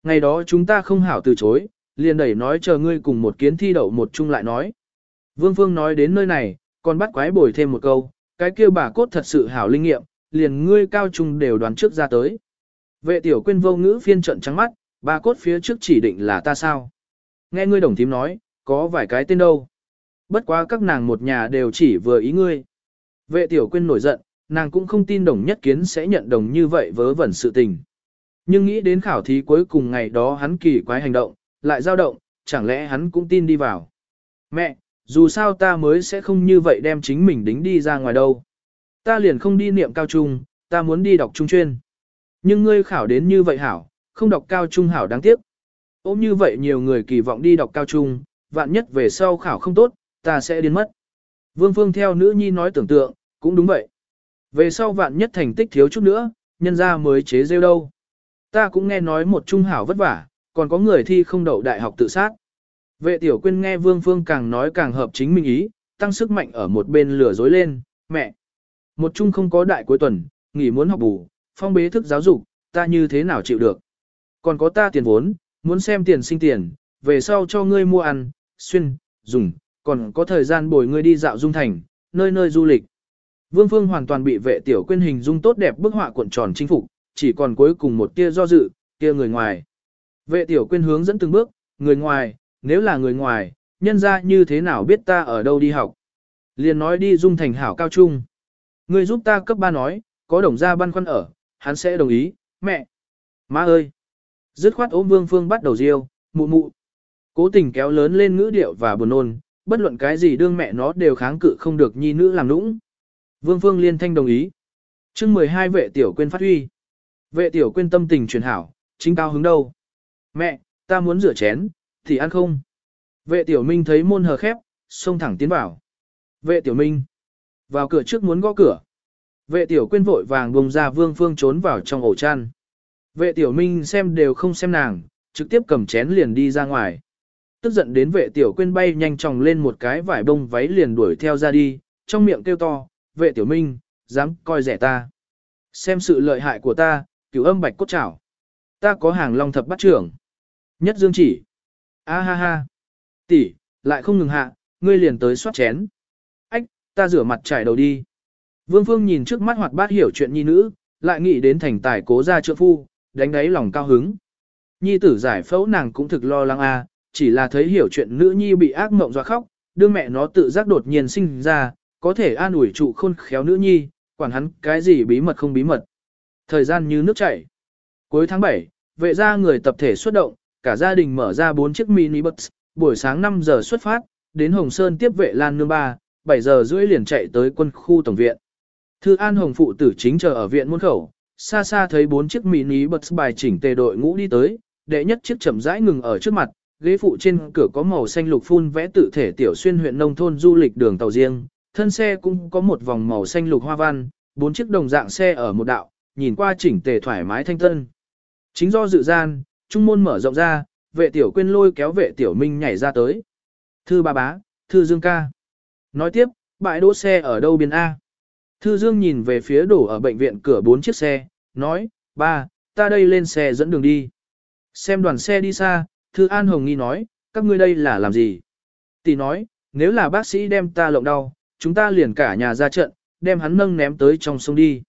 Ngày đó chúng ta không hảo từ chối, liền đẩy nói chờ ngươi cùng một kiến thi đậu một chung lại nói. Vương Phương nói đến nơi này, còn bắt quái bồi thêm một câu, cái kia bà cốt thật sự hảo linh nghiệm, liền ngươi cao trung đều đoán trước ra tới. Vệ tiểu quyên vô ngữ phiên trận trắng mắt, bà cốt phía trước chỉ định là ta sao. Nghe ngươi đồng thím nói, có vài cái tên đâu. Bất quá các nàng một nhà đều chỉ vừa ý ngươi. Vệ tiểu quyên nổi giận, nàng cũng không tin đồng nhất kiến sẽ nhận đồng như vậy vớ vẩn sự tình. Nhưng nghĩ đến khảo thí cuối cùng ngày đó hắn kỳ quái hành động, lại dao động, chẳng lẽ hắn cũng tin đi vào. Mẹ, dù sao ta mới sẽ không như vậy đem chính mình đính đi ra ngoài đâu. Ta liền không đi niệm cao trung, ta muốn đi đọc trung chuyên. Nhưng ngươi khảo đến như vậy hảo, không đọc cao trung hảo đáng tiếc. Ôm như vậy nhiều người kỳ vọng đi đọc cao trung, vạn nhất về sau khảo không tốt, ta sẽ điên mất. Vương Phương theo nữ nhi nói tưởng tượng, cũng đúng vậy. Về sau vạn nhất thành tích thiếu chút nữa, nhân ra mới chế rêu đâu. Ta cũng nghe nói một trung hảo vất vả, còn có người thi không đậu đại học tự sát. Vệ tiểu quyên nghe Vương Phương càng nói càng hợp chính mình ý, tăng sức mạnh ở một bên lửa dối lên, mẹ. Một chung không có đại cuối tuần, nghỉ muốn học bù, phong bế thức giáo dục, ta như thế nào chịu được. Còn có ta tiền vốn, muốn xem tiền sinh tiền, về sau cho ngươi mua ăn, xuyên, dùng, còn có thời gian bồi ngươi đi dạo dung thành, nơi nơi du lịch. Vương Phương hoàn toàn bị vệ tiểu quyên hình dung tốt đẹp bức họa cuộn tròn chinh phục, chỉ còn cuối cùng một tia do dự, kia người ngoài. Vệ tiểu quyên hướng dẫn từng bước, người ngoài, nếu là người ngoài, nhân ra như thế nào biết ta ở đâu đi học. Liền nói đi dung thành hảo cao trung. người giúp ta cấp ba nói, có đồng gia băn khoăn ở, hắn sẽ đồng ý, mẹ. Má ơi! Dứt khoát ôm vương phương bắt đầu riêu, mụ mụ. Cố tình kéo lớn lên ngữ điệu và buồn nôn, bất luận cái gì đương mẹ nó đều kháng cự không được nhi nữ làm nũng. Vương phương liên thanh đồng ý. chương 12 vệ tiểu quên phát huy. Vệ tiểu quên tâm tình truyền hảo, chính cao hứng đâu. Mẹ, ta muốn rửa chén, thì ăn không? Vệ tiểu minh thấy môn hờ khép, xông thẳng tiến vào. Vệ tiểu minh. Vào cửa trước muốn gõ cửa. Vệ tiểu quyên vội vàng bùng ra vương phương trốn vào trong ổ chăn. Vệ tiểu minh xem đều không xem nàng, trực tiếp cầm chén liền đi ra ngoài. Tức giận đến vệ tiểu quyên bay nhanh chóng lên một cái vải bông váy liền đuổi theo ra đi, trong miệng kêu to, vệ tiểu minh, dám coi rẻ ta. Xem sự lợi hại của ta, cửu âm bạch cốt trảo. Ta có hàng long thập bắt trưởng. Nhất dương chỉ. A ha ha. Tỷ, lại không ngừng hạ, ngươi liền tới soát chén. Ách, ta rửa mặt trải đầu đi. Vương Phương nhìn trước mắt hoạt bát hiểu chuyện nhi nữ, lại nghĩ đến thành tài cố gia trượng phu, đánh đáy lòng cao hứng. Nhi tử giải phẫu nàng cũng thực lo lắng a, chỉ là thấy hiểu chuyện nữ nhi bị ác mộng dọa khóc, đương mẹ nó tự giác đột nhiên sinh ra, có thể an ủi trụ khôn khéo nữ nhi, quản hắn cái gì bí mật không bí mật. Thời gian như nước chảy. Cuối tháng 7, vệ gia người tập thể xuất động, cả gia đình mở ra 4 chiếc mini bus, buổi sáng 5 giờ xuất phát, đến Hồng Sơn tiếp vệ Lan Nương Ba, 7 giờ rưỡi liền chạy tới quân khu tổng viện. Thư An Hồng phụ tử chính chờ ở viện môn khẩu, xa xa thấy bốn chiếc mini bus bài chỉnh tề đội ngũ đi tới, đệ nhất chiếc chậm rãi ngừng ở trước mặt, ghế phụ trên cửa có màu xanh lục phun vẽ tự thể tiểu xuyên huyện nông thôn du lịch đường tàu riêng, thân xe cũng có một vòng màu xanh lục hoa văn, bốn chiếc đồng dạng xe ở một đạo, nhìn qua chỉnh tề thoải mái thanh tân. Chính do dự gian, trung môn mở rộng ra, vệ tiểu quên lôi kéo vệ tiểu minh nhảy ra tới. Thư ba bá, thư dương ca. Nói tiếp, bãi đỗ xe ở đâu biên A. Thư dương nhìn về phía đổ ở bệnh viện cửa bốn chiếc xe, nói, ba, ta đây lên xe dẫn đường đi. Xem đoàn xe đi xa, Thư An Hồng nghi nói, các ngươi đây là làm gì? Tỷ nói, nếu là bác sĩ đem ta lộng đau, chúng ta liền cả nhà ra trận, đem hắn nâng ném tới trong sông đi.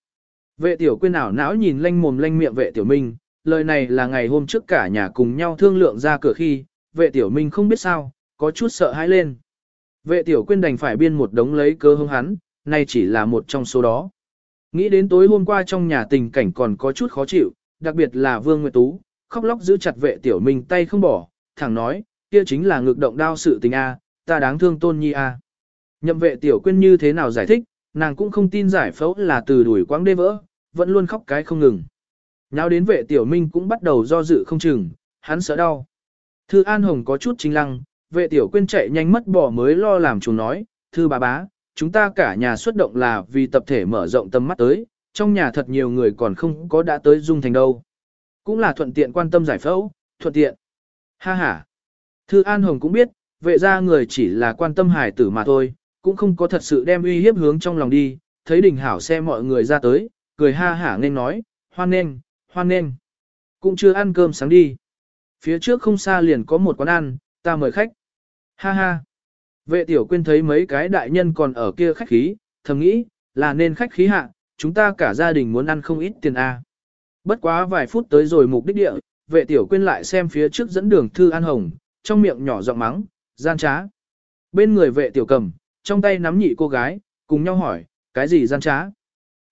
Vệ tiểu quyên ảo não nhìn lanh mồm lanh miệng vệ tiểu minh, lời này là ngày hôm trước cả nhà cùng nhau thương lượng ra cửa khi, vệ tiểu minh không biết sao, có chút sợ hãi lên. Vệ tiểu quyên đành phải biên một đống lấy cơ hứng hắn, nay chỉ là một trong số đó. Nghĩ đến tối hôm qua trong nhà tình cảnh còn có chút khó chịu, đặc biệt là Vương Nguyệt Tú, khóc lóc giữ chặt vệ tiểu minh tay không bỏ, thẳng nói, kia chính là ngược động đao sự tình A, ta đáng thương tôn nhi A. Nhậm vệ tiểu quyên như thế nào giải thích, nàng cũng không tin giải phẫu là từ đuổi quãng đê vỡ, vẫn luôn khóc cái không ngừng. Nào đến vệ tiểu minh cũng bắt đầu do dự không chừng, hắn sợ đau. Thư An Hồng có chút chính lăng, vệ tiểu quyên chạy nhanh mất bỏ mới lo làm chúng nói, thư bà bá, chúng ta cả nhà xuất động là vì tập thể mở rộng tầm mắt tới, trong nhà thật nhiều người còn không có đã tới dung thành đâu. Cũng là thuận tiện quan tâm giải phẫu, thuận tiện. Ha ha. Thư An Hồng cũng biết, vệ ra người chỉ là quan tâm hài tử mà thôi, cũng không có thật sự đem uy hiếp hướng trong lòng đi, thấy đình hảo xe mọi người ra tới, cười ha hả nên nói, hoan nên, hoan nên. Cũng chưa ăn cơm sáng đi. Phía trước không xa liền có một quán ăn, ta mời khách. Ha ha. Vệ tiểu quyên thấy mấy cái đại nhân còn ở kia khách khí, thầm nghĩ, là nên khách khí hạ, chúng ta cả gia đình muốn ăn không ít tiền a. Bất quá vài phút tới rồi mục đích địa, vệ tiểu quyên lại xem phía trước dẫn đường thư an hồng, trong miệng nhỏ giọng mắng, gian trá. Bên người vệ tiểu cầm, trong tay nắm nhị cô gái, cùng nhau hỏi, cái gì gian trá?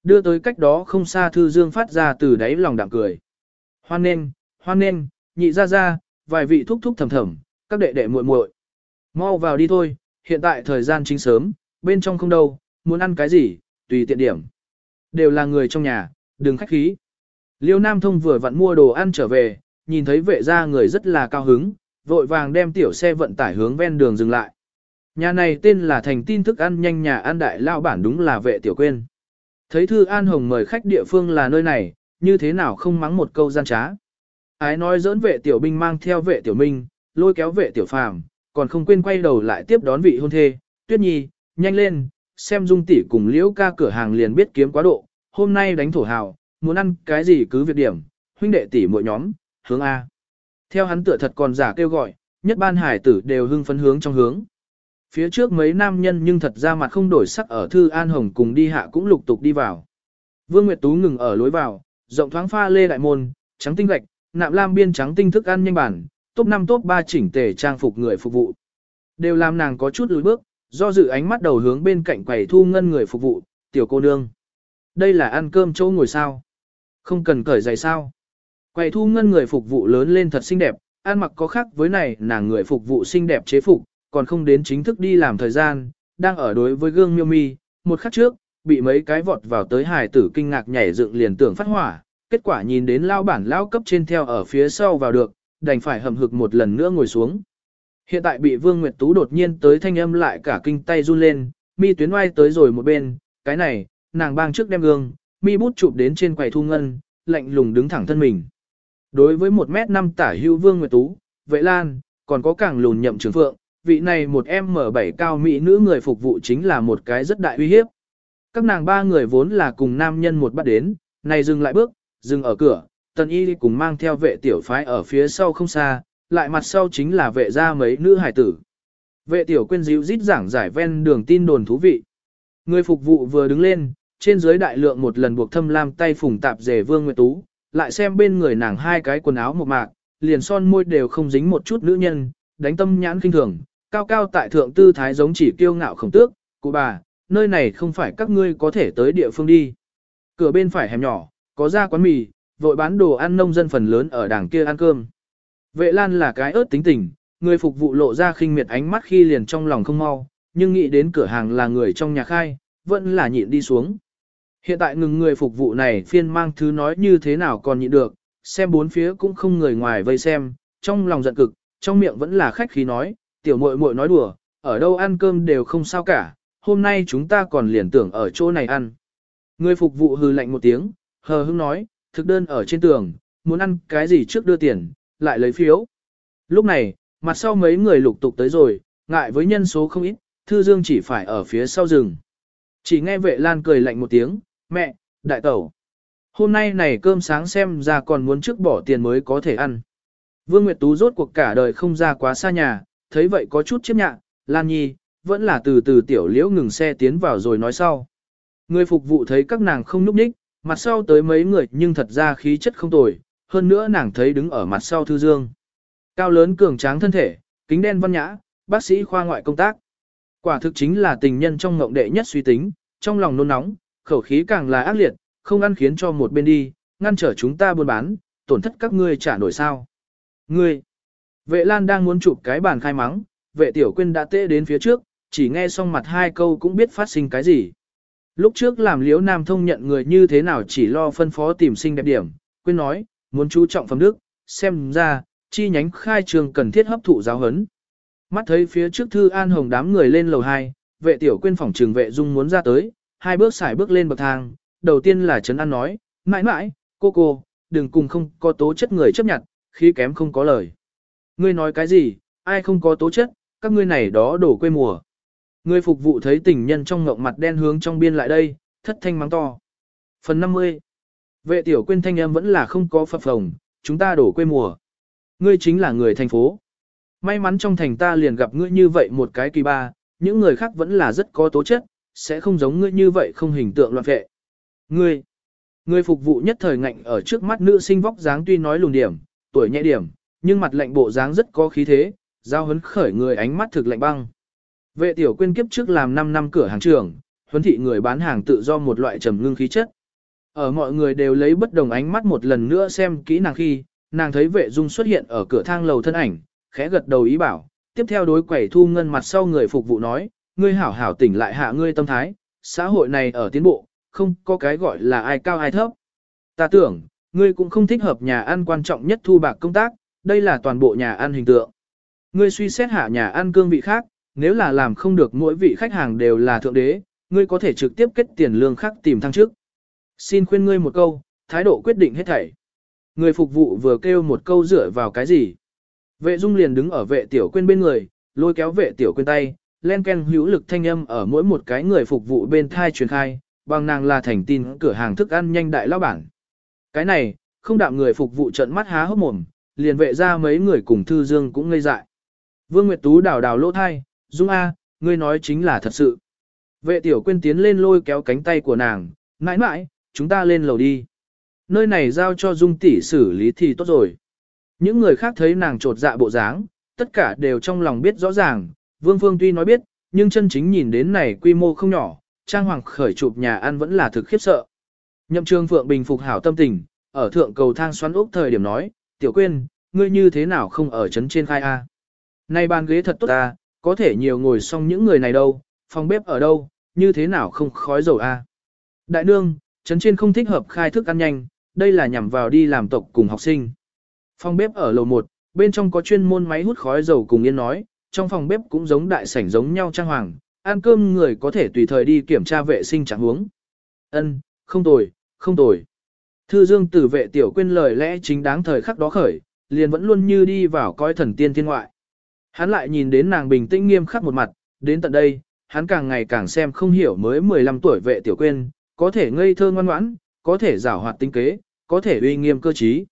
Đưa tới cách đó không xa thư dương phát ra từ đáy lòng đạm cười. Hoan nên, hoan nên, nhị ra ra, vài vị thúc thúc thầm thầm, các đệ đệ muội muội, Mau vào đi thôi, hiện tại thời gian chính sớm, bên trong không đâu, muốn ăn cái gì, tùy tiện điểm. Đều là người trong nhà, đừng khách khí. Liêu Nam Thông vừa vặn mua đồ ăn trở về, nhìn thấy vệ gia người rất là cao hứng, vội vàng đem tiểu xe vận tải hướng ven đường dừng lại. Nhà này tên là thành tin thức ăn nhanh nhà ăn đại lao bản đúng là vệ tiểu quên. Thấy Thư An Hồng mời khách địa phương là nơi này, như thế nào không mắng một câu gian trá. Ái nói dỡn vệ tiểu binh mang theo vệ tiểu minh, lôi kéo vệ tiểu phàm, còn không quên quay đầu lại tiếp đón vị hôn thê, tuyết nhi, nhanh lên, xem dung tỷ cùng liễu ca cửa hàng liền biết kiếm quá độ, hôm nay đánh thổ hào, muốn ăn cái gì cứ việc điểm, huynh đệ tỷ mỗi nhóm, hướng A. Theo hắn tựa thật còn giả kêu gọi, nhất ban hải tử đều hưng phấn hướng trong hướng. Phía trước mấy nam nhân nhưng thật ra mặt không đổi sắc ở Thư An Hồng cùng đi hạ cũng lục tục đi vào. Vương Nguyệt Tú ngừng ở lối vào, rộng thoáng pha lê đại môn, trắng tinh gạch, nạm lam biên trắng tinh thức ăn nhanh bản, top 5 top 3 chỉnh tề trang phục người phục vụ. Đều làm nàng có chút lùi bước, do dự ánh mắt đầu hướng bên cạnh quầy thu ngân người phục vụ, tiểu cô nương. Đây là ăn cơm chỗ ngồi sao? Không cần cởi giày sao? Quầy thu ngân người phục vụ lớn lên thật xinh đẹp, ăn mặc có khác với này nàng người phục vụ xinh đẹp chế phục, còn không đến chính thức đi làm thời gian, đang ở đối với gương miêu mi, một khắc trước, bị mấy cái vọt vào tới hài tử kinh ngạc nhảy dựng liền tưởng phát hỏa, kết quả nhìn đến lao bản lao cấp trên theo ở phía sau vào được, đành phải hầm hực một lần nữa ngồi xuống. Hiện tại bị Vương Nguyệt Tú đột nhiên tới thanh âm lại cả kinh tay run lên, mi tuyến oai tới rồi một bên, cái này, nàng bang trước đem gương, mi bút chụp đến trên quầy thu ngân, lạnh lùng đứng thẳng thân mình. Đối với một mét năm tả hưu Vương Nguyệt Tú, vệ lan, còn có càng lùn nhậm trường phượng, vị này một em mở bảy cao mỹ nữ người phục vụ chính là một cái rất đại uy hiếp. Các nàng ba người vốn là cùng nam nhân một bắt đến, này dừng lại bước, dừng ở cửa, tần y cùng mang theo vệ tiểu phái ở phía sau không xa, lại mặt sau chính là vệ gia mấy nữ hải tử. Vệ tiểu quên dịu rít giảng giải ven đường tin đồn thú vị. Người phục vụ vừa đứng lên, trên dưới đại lượng một lần buộc thâm lam tay phùng tạp rể vương nguyệt tú, lại xem bên người nàng hai cái quần áo một mạc, liền son môi đều không dính một chút nữ nhân, đánh tâm nhãn kinh thường, cao cao tại thượng tư thái giống chỉ kiêu ngạo khổng tước, cụ bà, nơi này không phải các ngươi có thể tới địa phương đi. Cửa bên phải hẻm nhỏ, có ra quán mì, vội bán đồ ăn nông dân phần lớn ở đảng kia ăn cơm. Vệ lan là cái ớt tính tình, người phục vụ lộ ra khinh miệt ánh mắt khi liền trong lòng không mau, nhưng nghĩ đến cửa hàng là người trong nhà khai, vẫn là nhịn đi xuống. Hiện tại ngừng người phục vụ này phiên mang thứ nói như thế nào còn nhịn được, xem bốn phía cũng không người ngoài vây xem, trong lòng giận cực, trong miệng vẫn là khách khí nói, tiểu muội muội nói đùa, ở đâu ăn cơm đều không sao cả, hôm nay chúng ta còn liền tưởng ở chỗ này ăn. Người phục vụ hừ lạnh một tiếng, hờ hững nói, thực đơn ở trên tường, muốn ăn cái gì trước đưa tiền, lại lấy phiếu. Lúc này, mặt sau mấy người lục tục tới rồi, ngại với nhân số không ít, Thư Dương chỉ phải ở phía sau rừng. Chỉ nghe vệ lan cười lạnh một tiếng, mẹ, đại tẩu. Hôm nay này cơm sáng xem ra còn muốn trước bỏ tiền mới có thể ăn. Vương Nguyệt Tú rốt cuộc cả đời không ra quá xa nhà, thấy vậy có chút chấp nhạ, Lan Nhi, vẫn là từ từ tiểu liễu ngừng xe tiến vào rồi nói sau. Người phục vụ thấy các nàng không núp ních, mặt sau tới mấy người nhưng thật ra khí chất không tồi, hơn nữa nàng thấy đứng ở mặt sau Thư Dương. Cao lớn cường tráng thân thể, kính đen văn nhã, bác sĩ khoa ngoại công tác. Quả thực chính là tình nhân trong ngộng đệ nhất suy tính, trong lòng nôn nóng, khẩu khí càng là ác liệt, không ăn khiến cho một bên đi, ngăn trở chúng ta buôn bán, tổn thất các ngươi trả nổi sao. Ngươi, vệ lan đang muốn chụp cái bàn khai mắng, vệ tiểu quyên đã tê đến phía trước, chỉ nghe xong mặt hai câu cũng biết phát sinh cái gì. Lúc trước làm liễu nam thông nhận người như thế nào chỉ lo phân phó tìm sinh đẹp điểm, quyên nói, muốn chú trọng phẩm đức, xem ra, chi nhánh khai trường cần thiết hấp thụ giáo huấn. Mắt thấy phía trước thư an hồng đám người lên lầu 2, vệ tiểu quyên phòng trường vệ dung muốn ra tới, hai bước xài bước lên bậc thang, đầu tiên là Trấn An nói, mãi mãi, cô cô, đừng cùng không có tố chất người chấp nhận, khi kém không có lời. Ngươi nói cái gì, ai không có tố chất, các ngươi này đó đổ quê mùa. Người phục vụ thấy tình nhân trong ngộng mặt đen hướng trong biên lại đây, thất thanh mắng to. Phần 50 Vệ tiểu quên thanh em vẫn là không có phập phồng, chúng ta đổ quê mùa. Ngươi chính là người thành phố. May mắn trong thành ta liền gặp ngươi như vậy một cái kỳ ba, những người khác vẫn là rất có tố chất, sẽ không giống ngươi như vậy không hình tượng loạn vệ. Ngươi, ngươi phục vụ nhất thời ngạnh ở trước mắt nữ sinh vóc dáng tuy nói lùn điểm, tuổi nhẹ điểm, nhưng mặt lạnh bộ dáng rất có khí thế, giao hấn khởi người ánh mắt thực lạnh băng. Vệ tiểu quyên kiếp trước làm 5 năm cửa hàng trưởng, huấn thị người bán hàng tự do một loại trầm ngưng khí chất. Ở mọi người đều lấy bất đồng ánh mắt một lần nữa xem kỹ nàng khi, nàng thấy vệ dung xuất hiện ở cửa thang lầu thân ảnh, khẽ gật đầu ý bảo, tiếp theo đối quẩy thu ngân mặt sau người phục vụ nói, ngươi hảo hảo tỉnh lại hạ ngươi tâm thái, xã hội này ở tiến bộ, không có cái gọi là ai cao ai thấp. Ta tưởng, ngươi cũng không thích hợp nhà ăn quan trọng nhất thu bạc công tác, đây là toàn bộ nhà ăn hình tượng. Ngươi suy xét hạ nhà ăn cương vị khác, nếu là làm không được mỗi vị khách hàng đều là thượng đế, ngươi có thể trực tiếp kết tiền lương khác tìm thăng chức. Xin khuyên ngươi một câu, thái độ quyết định hết thảy. Người phục vụ vừa kêu một câu dựa vào cái gì. Vệ dung liền đứng ở vệ tiểu quên bên người, lôi kéo vệ tiểu quên tay, len ken hữu lực thanh âm ở mỗi một cái người phục vụ bên thai truyền khai, bằng nàng là thành tin cửa hàng thức ăn nhanh đại lao bản. Cái này, không đạm người phục vụ trận mắt há hốc mồm, liền vệ ra mấy người cùng Thư Dương cũng ngây dại. Vương Nguyệt Tú đào đào lỗ thai, Dung A, ngươi nói chính là thật sự. Vệ tiểu quyên tiến lên lôi kéo cánh tay của nàng, mãi mãi, chúng ta lên lầu đi. Nơi này giao cho Dung tỷ xử lý thì tốt rồi. Những người khác thấy nàng trột dạ bộ dáng, tất cả đều trong lòng biết rõ ràng, Vương Phương tuy nói biết, nhưng chân chính nhìn đến này quy mô không nhỏ, Trang Hoàng khởi chụp nhà ăn vẫn là thực khiếp sợ. Nhậm Trương Phượng bình phục hảo tâm tình, ở thượng cầu thang xoắn ốc thời điểm nói, "Tiểu Quyên, ngươi như thế nào không ở trấn trên khai a? Này bàn ghế thật tốt ta, có thể nhiều ngồi xong những người này đâu, phòng bếp ở đâu, như thế nào không khói dầu a?" Đại nương, trấn trên không thích hợp khai thức ăn nhanh, đây là nhằm vào đi làm tộc cùng học sinh. Phòng bếp ở lầu 1, bên trong có chuyên môn máy hút khói dầu cùng yên nói, trong phòng bếp cũng giống đại sảnh giống nhau trang hoàng, ăn cơm người có thể tùy thời đi kiểm tra vệ sinh trạng huống. Ân, không tồi, không tồi. Thư Dương tử vệ tiểu quên lời lẽ chính đáng thời khắc đó khởi, liền vẫn luôn như đi vào coi thần tiên thiên ngoại. Hắn lại nhìn đến nàng bình tĩnh nghiêm khắc một mặt, đến tận đây, hắn càng ngày càng xem không hiểu mới 15 tuổi vệ tiểu quên, có thể ngây thơ ngoan ngoãn, có thể giảo hoạt tinh kế, có thể uy nghiêm cơ trí.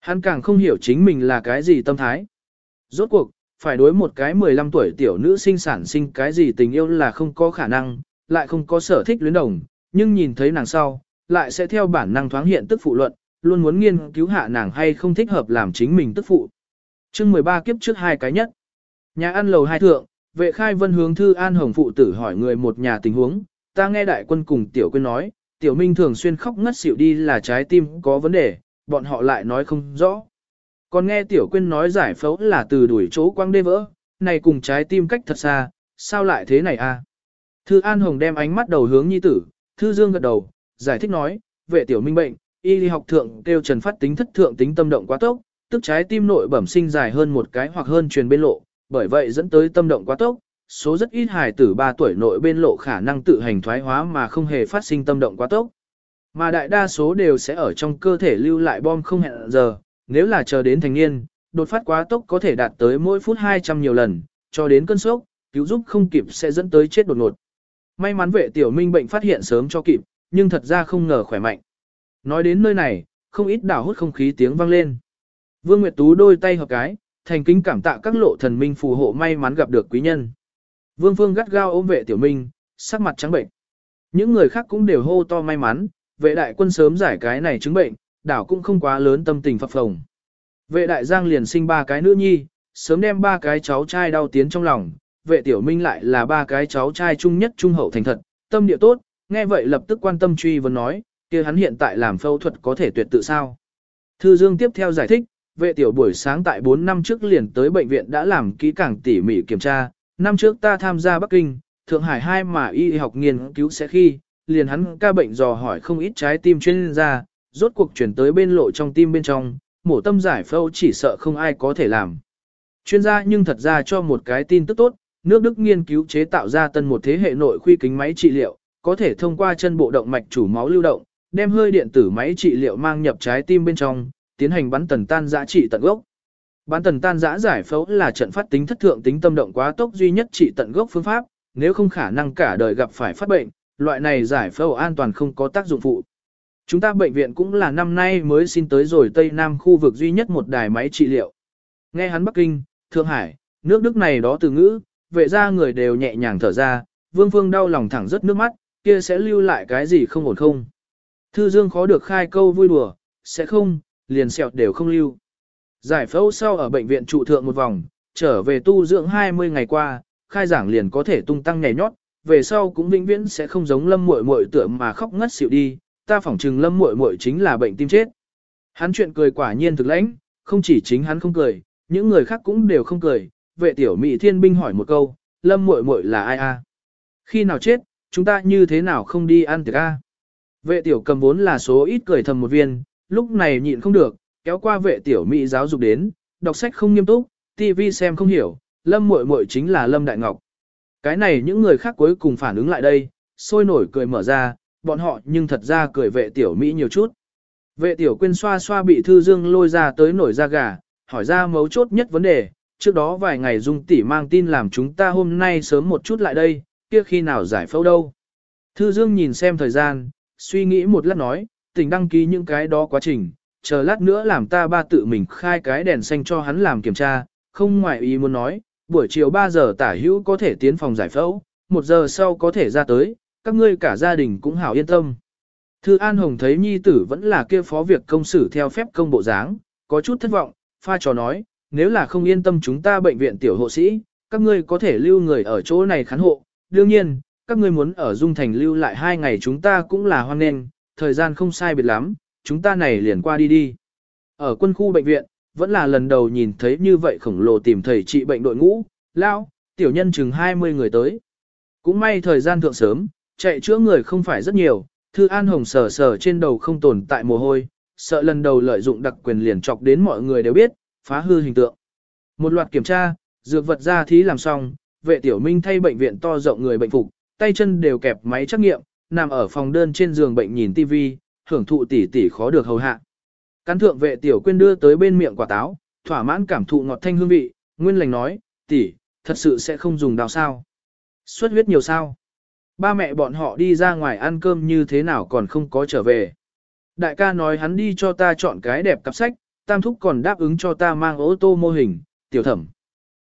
Hắn càng không hiểu chính mình là cái gì tâm thái. Rốt cuộc, phải đối một cái 15 tuổi tiểu nữ sinh sản sinh cái gì tình yêu là không có khả năng, lại không có sở thích luyến đồng, nhưng nhìn thấy nàng sau, lại sẽ theo bản năng thoáng hiện tức phụ luận, luôn muốn nghiên cứu hạ nàng hay không thích hợp làm chính mình tức phụ. chương 13 kiếp trước hai cái nhất. Nhà ăn lầu hai thượng, vệ khai vân hướng thư an hồng phụ tử hỏi người một nhà tình huống, ta nghe đại quân cùng tiểu quên nói, tiểu minh thường xuyên khóc ngất xỉu đi là trái tim có vấn đề, bọn họ lại nói không rõ. Còn nghe tiểu quên nói giải phẫu là từ đuổi chỗ quang đê vỡ, này cùng trái tim cách thật xa, sao lại thế này a? À? Thư An Hồng đem ánh mắt đầu hướng nhi tử, Thư Dương gật đầu, giải thích nói, vệ tiểu minh bệnh, y lý học thượng kêu trần phát tính thất thượng tính tâm động quá tốc, tức trái tim nội bẩm sinh dài hơn một cái hoặc hơn truyền bên lộ, bởi vậy dẫn tới tâm động quá tốc, số rất ít hài tử 3 tuổi nội bên lộ khả năng tự hành thoái hóa mà không hề phát sinh tâm động quá tốc. Mà đại đa số đều sẽ ở trong cơ thể lưu lại bom không hẹn giờ, nếu là chờ đến thành niên, đột phát quá tốc có thể đạt tới mỗi phút 200 nhiều lần, cho đến cơn sốc, cứu giúp không kịp sẽ dẫn tới chết đột ngột. May mắn vệ tiểu minh bệnh phát hiện sớm cho kịp, nhưng thật ra không ngờ khỏe mạnh. Nói đến nơi này, không ít đảo hút không khí tiếng vang lên. Vương Nguyệt Tú đôi tay hợp cái, thành kính cảm tạ các lộ thần minh phù hộ may mắn gặp được quý nhân. Vương Phương gắt gao ôm vệ tiểu minh, sắc mặt trắng bệnh. Những người khác cũng đều hô to may mắn, vệ đại quân sớm giải cái này chứng bệnh, đảo cũng không quá lớn tâm tình phập phồng. Vệ đại giang liền sinh ba cái nữ nhi, sớm đem ba cái cháu trai đau tiến trong lòng, vệ tiểu minh lại là ba cái cháu trai trung nhất trung hậu thành thật, tâm địa tốt, nghe vậy lập tức quan tâm truy vấn nói, kia hắn hiện tại làm phẫu thuật có thể tuyệt tự sao. Thư Dương tiếp theo giải thích, vệ tiểu buổi sáng tại 4 năm trước liền tới bệnh viện đã làm kỹ càng tỉ mỉ kiểm tra, năm trước ta tham gia Bắc Kinh, Thượng Hải hai mà y học nghiên cứu sẽ khi, liền hắn ca bệnh dò hỏi không ít trái tim chuyên gia, rốt cuộc chuyển tới bên lộ trong tim bên trong, mổ tâm giải phẫu chỉ sợ không ai có thể làm. Chuyên gia nhưng thật ra cho một cái tin tức tốt, nước Đức nghiên cứu chế tạo ra tân một thế hệ nội khuy kính máy trị liệu, có thể thông qua chân bộ động mạch chủ máu lưu động, đem hơi điện tử máy trị liệu mang nhập trái tim bên trong, tiến hành bắn tần tan giã trị tận gốc. Bắn tần tan giã giải phẫu là trận phát tính thất thượng tính tâm động quá tốc duy nhất trị tận gốc phương pháp, nếu không khả năng cả đời gặp phải phát bệnh, loại này giải phẫu an toàn không có tác dụng phụ. Chúng ta bệnh viện cũng là năm nay mới xin tới rồi Tây Nam khu vực duy nhất một đài máy trị liệu. Nghe hắn Bắc Kinh, Thượng Hải, nước Đức này đó từ ngữ, vệ ra người đều nhẹ nhàng thở ra, Vương Phương đau lòng thẳng rất nước mắt, kia sẽ lưu lại cái gì không ổn không. Thư Dương khó được khai câu vui đùa, sẽ không, liền sẹo đều không lưu. Giải phẫu sau ở bệnh viện trụ thượng một vòng, trở về tu dưỡng 20 ngày qua, khai giảng liền có thể tung tăng nhảy nhót, về sau cũng vĩnh viễn sẽ không giống lâm muội muội tượng mà khóc ngất xỉu đi, ta phỏng chừng lâm muội muội chính là bệnh tim chết. Hắn chuyện cười quả nhiên thực lãnh, không chỉ chính hắn không cười, những người khác cũng đều không cười, vệ tiểu mỹ thiên binh hỏi một câu, lâm muội muội là ai a? Khi nào chết, chúng ta như thế nào không đi ăn tiệc a? Vệ tiểu cầm vốn là số ít cười thầm một viên, lúc này nhịn không được, kéo qua vệ tiểu mỹ giáo dục đến, đọc sách không nghiêm túc, tivi xem không hiểu, lâm muội muội chính là lâm đại ngọc. Cái này những người khác cuối cùng phản ứng lại đây, sôi nổi cười mở ra, bọn họ nhưng thật ra cười vệ tiểu Mỹ nhiều chút. Vệ tiểu quyên xoa xoa bị thư dương lôi ra tới nổi da gà, hỏi ra mấu chốt nhất vấn đề, trước đó vài ngày dung tỷ mang tin làm chúng ta hôm nay sớm một chút lại đây, kia khi nào giải phẫu đâu. Thư dương nhìn xem thời gian, suy nghĩ một lát nói, tỉnh đăng ký những cái đó quá trình, chờ lát nữa làm ta ba tự mình khai cái đèn xanh cho hắn làm kiểm tra, không ngoại ý muốn nói, buổi chiều 3 giờ tả hữu có thể tiến phòng giải phẫu, 1 giờ sau có thể ra tới, các ngươi cả gia đình cũng hảo yên tâm. Thư An Hồng thấy nhi tử vẫn là kia phó việc công xử theo phép công bộ dáng, có chút thất vọng, pha trò nói, nếu là không yên tâm chúng ta bệnh viện tiểu hộ sĩ, các ngươi có thể lưu người ở chỗ này khán hộ, đương nhiên, các ngươi muốn ở Dung Thành lưu lại hai ngày chúng ta cũng là hoan nghênh, thời gian không sai biệt lắm, chúng ta này liền qua đi đi. Ở quân khu bệnh viện, vẫn là lần đầu nhìn thấy như vậy khổng lồ tìm thầy trị bệnh đội ngũ, lao, tiểu nhân chừng 20 người tới. Cũng may thời gian thượng sớm, chạy chữa người không phải rất nhiều, Thư An Hồng sờ sờ trên đầu không tồn tại mồ hôi, sợ lần đầu lợi dụng đặc quyền liền chọc đến mọi người đều biết, phá hư hình tượng. Một loạt kiểm tra, dược vật ra thí làm xong, vệ tiểu minh thay bệnh viện to rộng người bệnh phục, tay chân đều kẹp máy trắc nghiệm, nằm ở phòng đơn trên giường bệnh nhìn TV, hưởng thụ tỉ tỉ khó được hầu hạ. Cán thượng vệ tiểu quyên đưa tới bên miệng quả táo, thỏa mãn cảm thụ ngọt thanh hương vị, nguyên lành nói, tỷ, thật sự sẽ không dùng đào sao. Xuất huyết nhiều sao. Ba mẹ bọn họ đi ra ngoài ăn cơm như thế nào còn không có trở về. Đại ca nói hắn đi cho ta chọn cái đẹp cặp sách, tam thúc còn đáp ứng cho ta mang ô tô mô hình, tiểu thẩm.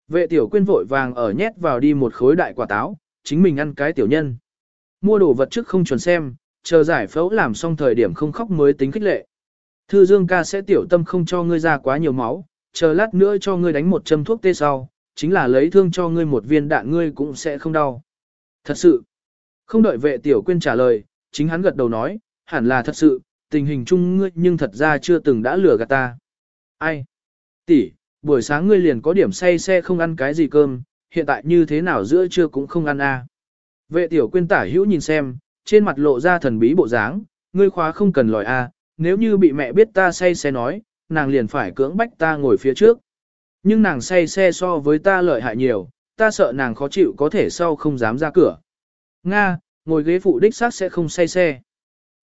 Vệ tiểu quyên vội vàng ở nhét vào đi một khối đại quả táo, chính mình ăn cái tiểu nhân. Mua đồ vật trước không chuẩn xem, chờ giải phẫu làm xong thời điểm không khóc mới tính khích lệ. Thư Dương ca sẽ tiểu tâm không cho ngươi ra quá nhiều máu, chờ lát nữa cho ngươi đánh một châm thuốc tê sau, chính là lấy thương cho ngươi một viên đạn ngươi cũng sẽ không đau. Thật sự, không đợi vệ tiểu quyên trả lời, chính hắn gật đầu nói, hẳn là thật sự, tình hình chung ngươi nhưng thật ra chưa từng đã lừa gạt ta. Ai? Tỷ, buổi sáng ngươi liền có điểm say xe không ăn cái gì cơm, hiện tại như thế nào giữa trưa cũng không ăn à. Vệ tiểu quyên tả hữu nhìn xem, trên mặt lộ ra thần bí bộ dáng, ngươi khóa không cần lòi a, à, nếu như bị mẹ biết ta say xe nói, nàng liền phải cưỡng bách ta ngồi phía trước. Nhưng nàng say xe so với ta lợi hại nhiều, ta sợ nàng khó chịu có thể sau không dám ra cửa. Nga, ngồi ghế phụ đích xác sẽ không say xe.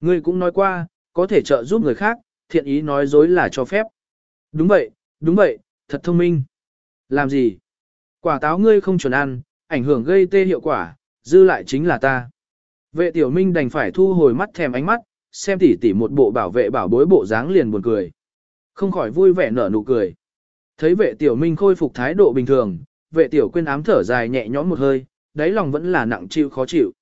Ngươi cũng nói qua, có thể trợ giúp người khác, thiện ý nói dối là cho phép. Đúng vậy, đúng vậy, thật thông minh. Làm gì? Quả táo ngươi không chuẩn ăn, ảnh hưởng gây tê hiệu quả, dư lại chính là ta. Vệ tiểu minh đành phải thu hồi mắt thèm ánh mắt, xem tỉ tỉ một bộ bảo vệ bảo bối bộ dáng liền buồn cười. Không khỏi vui vẻ nở nụ cười. Thấy vệ tiểu minh khôi phục thái độ bình thường, vệ tiểu quên ám thở dài nhẹ nhõm một hơi, đáy lòng vẫn là nặng chịu khó chịu.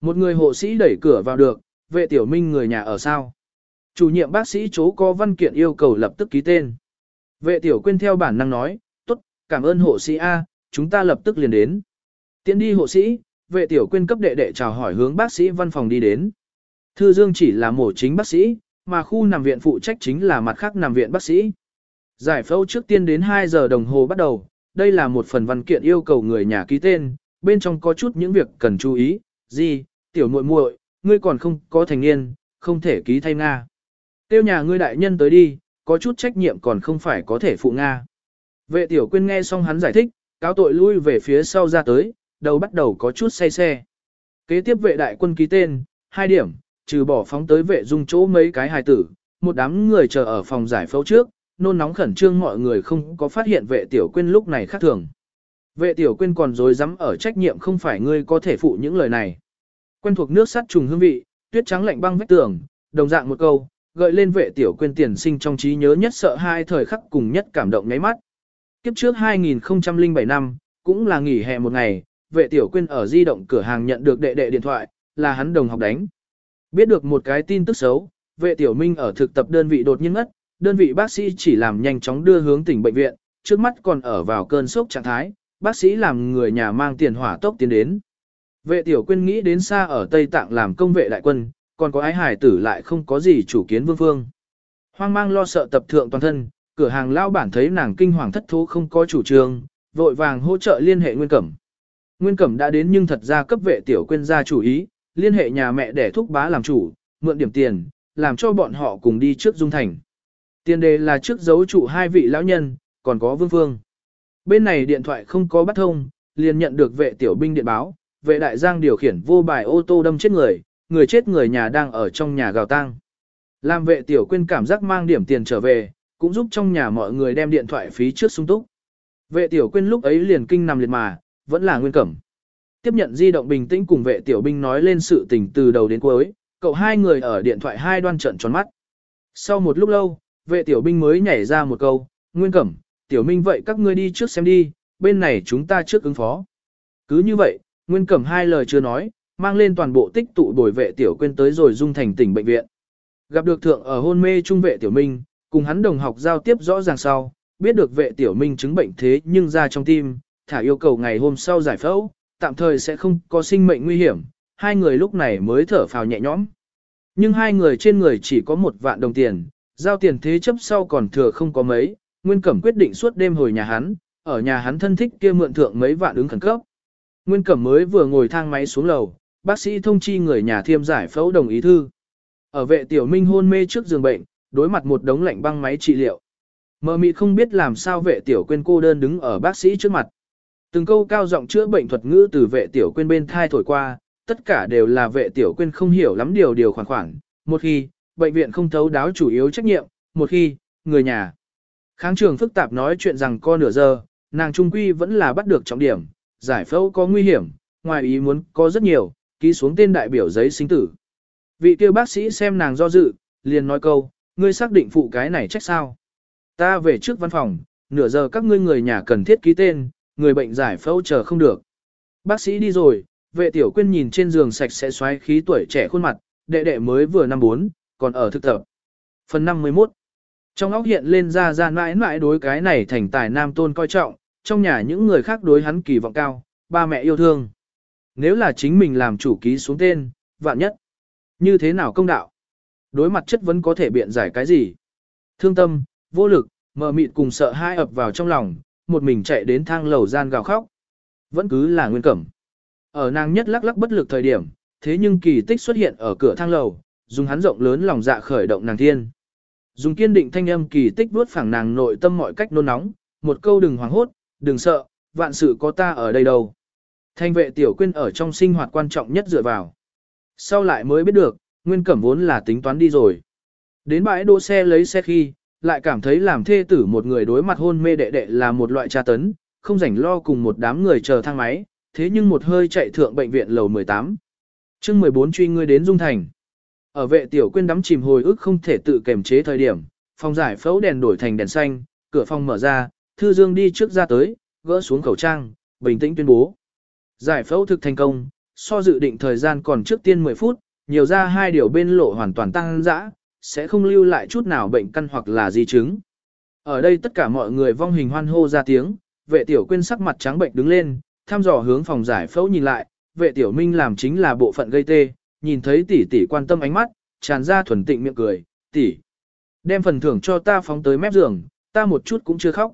Một người hộ sĩ đẩy cửa vào được, vệ tiểu minh người nhà ở sao. Chủ nhiệm bác sĩ chố có văn kiện yêu cầu lập tức ký tên. Vệ tiểu quên theo bản năng nói, tốt, cảm ơn hộ sĩ A, chúng ta lập tức liền đến. Tiến đi hộ sĩ, vệ tiểu quên cấp đệ đệ chào hỏi hướng bác sĩ văn phòng đi đến. Thư Dương chỉ là mổ chính bác sĩ, mà khu nằm viện phụ trách chính là mặt khác nằm viện bác sĩ. Giải phẫu trước tiên đến 2 giờ đồng hồ bắt đầu, đây là một phần văn kiện yêu cầu người nhà ký tên, bên trong có chút những việc cần chú ý, gì, tiểu muội muội, ngươi còn không có thành niên, không thể ký thay Nga. Tiêu nhà ngươi đại nhân tới đi, có chút trách nhiệm còn không phải có thể phụ Nga. Vệ tiểu quyên nghe xong hắn giải thích, cáo tội lui về phía sau ra tới, đầu bắt đầu có chút say xe. Kế tiếp vệ đại quân ký tên, hai điểm, trừ bỏ phóng tới vệ dung chỗ mấy cái hài tử, một đám người chờ ở phòng giải phẫu trước, nôn nóng khẩn trương mọi người không có phát hiện vệ tiểu quyên lúc này khác thường. Vệ tiểu quyên còn dối dám ở trách nhiệm không phải ngươi có thể phụ những lời này. Quen thuộc nước sắt trùng hương vị, tuyết trắng lạnh băng vách tường, đồng dạng một câu, gợi lên vệ tiểu quyên tiền sinh trong trí nhớ nhất sợ hai thời khắc cùng nhất cảm động nháy mắt. Kiếp trước 2007 năm, cũng là nghỉ hè một ngày, vệ tiểu quyên ở di động cửa hàng nhận được đệ đệ điện thoại, là hắn đồng học đánh. Biết được một cái tin tức xấu, vệ tiểu minh ở thực tập đơn vị đột nhiên ngất, đơn vị bác sĩ chỉ làm nhanh chóng đưa hướng tỉnh bệnh viện, trước mắt còn ở vào cơn sốc trạng thái, bác sĩ làm người nhà mang tiền hỏa tốc tiến đến. Vệ tiểu quyên nghĩ đến xa ở Tây Tạng làm công vệ đại quân, còn có ái hải tử lại không có gì chủ kiến vương phương. Hoang mang lo sợ tập thượng toàn thân, cửa hàng lao bản thấy nàng kinh hoàng thất thố không có chủ trương, vội vàng hỗ trợ liên hệ Nguyên Cẩm. Nguyên Cẩm đã đến nhưng thật ra cấp vệ tiểu quên ra chủ ý, liên hệ nhà mẹ để thúc bá làm chủ, mượn điểm tiền, làm cho bọn họ cùng đi trước Dung Thành. Tiền đề là trước giấu trụ hai vị lão nhân, còn có Vương Phương. Bên này điện thoại không có bắt thông, liền nhận được vệ tiểu binh điện báo, vệ đại giang điều khiển vô bài ô tô đâm chết người, người chết người nhà đang ở trong nhà gào tang. Làm vệ tiểu quyên cảm giác mang điểm tiền trở về, cũng giúp trong nhà mọi người đem điện thoại phí trước sung túc. Vệ tiểu quyên lúc ấy liền kinh nằm liệt mà, vẫn là nguyên cẩm. Tiếp nhận di động bình tĩnh cùng vệ tiểu binh nói lên sự tình từ đầu đến cuối, cậu hai người ở điện thoại hai đoan trận tròn mắt. Sau một lúc lâu, vệ tiểu binh mới nhảy ra một câu, nguyên cẩm, tiểu minh vậy các ngươi đi trước xem đi, bên này chúng ta trước ứng phó. Cứ như vậy, nguyên cẩm hai lời chưa nói, mang lên toàn bộ tích tụ bồi vệ tiểu quên tới rồi dung thành tỉnh bệnh viện. Gặp được thượng ở hôn mê trung vệ tiểu minh, cùng hắn đồng học giao tiếp rõ ràng sau, biết được vệ tiểu minh chứng bệnh thế nhưng ra trong tim, thả yêu cầu ngày hôm sau giải phẫu, tạm thời sẽ không có sinh mệnh nguy hiểm, hai người lúc này mới thở phào nhẹ nhõm. Nhưng hai người trên người chỉ có một vạn đồng tiền, giao tiền thế chấp sau còn thừa không có mấy, Nguyên Cẩm quyết định suốt đêm hồi nhà hắn, ở nhà hắn thân thích kia mượn thượng mấy vạn ứng khẩn cấp. Nguyên Cẩm mới vừa ngồi thang máy xuống lầu, bác sĩ thông chi người nhà thiêm giải phẫu đồng ý thư. Ở vệ tiểu minh hôn mê trước giường bệnh, đối mặt một đống lạnh băng máy trị liệu. Mờ mịt không biết làm sao vệ tiểu quên cô đơn đứng ở bác sĩ trước mặt. Từng câu cao giọng chữa bệnh thuật ngữ từ vệ tiểu quên bên thai thổi qua, tất cả đều là vệ tiểu quên không hiểu lắm điều điều khoản khoản. Một khi, bệnh viện không thấu đáo chủ yếu trách nhiệm, một khi, người nhà. Kháng trường phức tạp nói chuyện rằng co nửa giờ, nàng trung quy vẫn là bắt được trọng điểm, giải phẫu có nguy hiểm, ngoài ý muốn có rất nhiều, ký xuống tên đại biểu giấy sinh tử. Vị kia bác sĩ xem nàng do dự, liền nói câu, ngươi xác định phụ cái này trách sao. Ta về trước văn phòng, nửa giờ các ngươi người nhà cần thiết ký tên, người bệnh giải phẫu chờ không được. Bác sĩ đi rồi, vệ tiểu quyên nhìn trên giường sạch sẽ xoáy khí tuổi trẻ khuôn mặt, đệ đệ mới vừa năm bốn, còn ở thực tập. Phần 51 Trong óc hiện lên ra ra mãi mãi đối cái này thành tài nam tôn coi trọng, trong nhà những người khác đối hắn kỳ vọng cao, ba mẹ yêu thương. Nếu là chính mình làm chủ ký xuống tên, vạn nhất. Như thế nào công đạo? Đối mặt chất vấn có thể biện giải cái gì? Thương tâm, vô lực, mờ mịt cùng sợ hai ập vào trong lòng, một mình chạy đến thang lầu gian gào khóc. Vẫn cứ là nguyên cẩm. Ở nàng nhất lắc lắc bất lực thời điểm, thế nhưng kỳ tích xuất hiện ở cửa thang lầu, dùng hắn rộng lớn lòng dạ khởi động nàng thiên. Dùng kiên định thanh âm kỳ tích vuốt phẳng nàng nội tâm mọi cách nôn nóng, một câu đừng hoảng hốt, đừng sợ, vạn sự có ta ở đây đâu. Thanh vệ tiểu quyên ở trong sinh hoạt quan trọng nhất dựa vào. Sau lại mới biết được, nguyên cẩm vốn là tính toán đi rồi. Đến bãi đỗ xe lấy xe khi, lại cảm thấy làm thê tử một người đối mặt hôn mê đệ đệ là một loại tra tấn, không rảnh lo cùng một đám người chờ thang máy, thế nhưng một hơi chạy thượng bệnh viện lầu 18. chương 14 truy ngươi đến Dung Thành. Ở vệ tiểu quyên đắm chìm hồi ức không thể tự kềm chế thời điểm, phòng giải phẫu đèn đổi thành đèn xanh, cửa phòng mở ra, Thư Dương đi trước ra tới, gỡ xuống khẩu trang, bình tĩnh tuyên bố. Giải phẫu thực thành công, so dự định thời gian còn trước tiên 10 phút, nhiều ra hai điều bên lộ hoàn toàn tăng dã, sẽ không lưu lại chút nào bệnh căn hoặc là di chứng. Ở đây tất cả mọi người vong hình hoan hô ra tiếng, vệ tiểu quyên sắc mặt trắng bệnh đứng lên, thăm dò hướng phòng giải phẫu nhìn lại, vệ tiểu minh làm chính là bộ phận gây tê, nhìn thấy tỷ tỷ quan tâm ánh mắt, tràn ra thuần tịnh miệng cười, tỷ. Đem phần thưởng cho ta phóng tới mép giường, ta một chút cũng chưa khóc.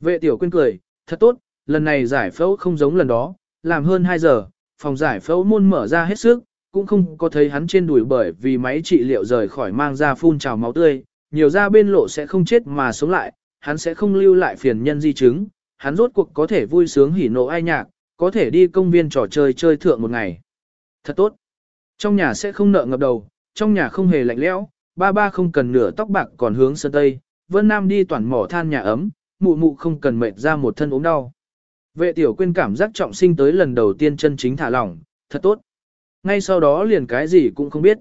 Vệ tiểu quyên cười, thật tốt, lần này giải phẫu không giống lần đó, làm hơn 2 giờ, phòng giải phẫu môn mở ra hết sức, cũng không có thấy hắn trên đùi bởi vì máy trị liệu rời khỏi mang ra phun trào máu tươi, nhiều ra bên lộ sẽ không chết mà sống lại, hắn sẽ không lưu lại phiền nhân di chứng, hắn rốt cuộc có thể vui sướng hỉ nộ ai nhạc, có thể đi công viên trò chơi chơi thượng một ngày. Thật tốt. Trong nhà sẽ không nợ ngập đầu, trong nhà không hề lạnh lẽo, ba ba không cần nửa tóc bạc còn hướng sơn tây, Vân Nam đi toàn mỏ than nhà ấm, mụ mụ không cần mệt ra một thân ốm đau. Vệ tiểu quên cảm giác trọng sinh tới lần đầu tiên chân chính thả lỏng, thật tốt. Ngay sau đó liền cái gì cũng không biết.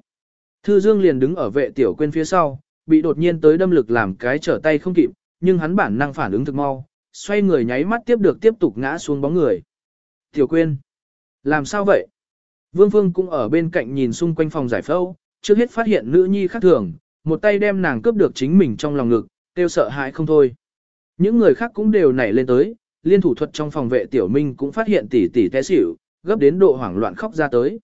Thư Dương liền đứng ở vệ tiểu quên phía sau, bị đột nhiên tới đâm lực làm cái trở tay không kịp, nhưng hắn bản năng phản ứng thực mau, xoay người nháy mắt tiếp được tiếp tục ngã xuống bóng người. Tiểu quên, làm sao vậy? Vương Phương cũng ở bên cạnh nhìn xung quanh phòng giải phẫu, trước hết phát hiện nữ nhi khác thường, một tay đem nàng cướp được chính mình trong lòng ngực, tiêu sợ hãi không thôi. Những người khác cũng đều nảy lên tới, liên thủ thuật trong phòng vệ tiểu minh cũng phát hiện tỷ tỷ té xỉu, gấp đến độ hoảng loạn khóc ra tới.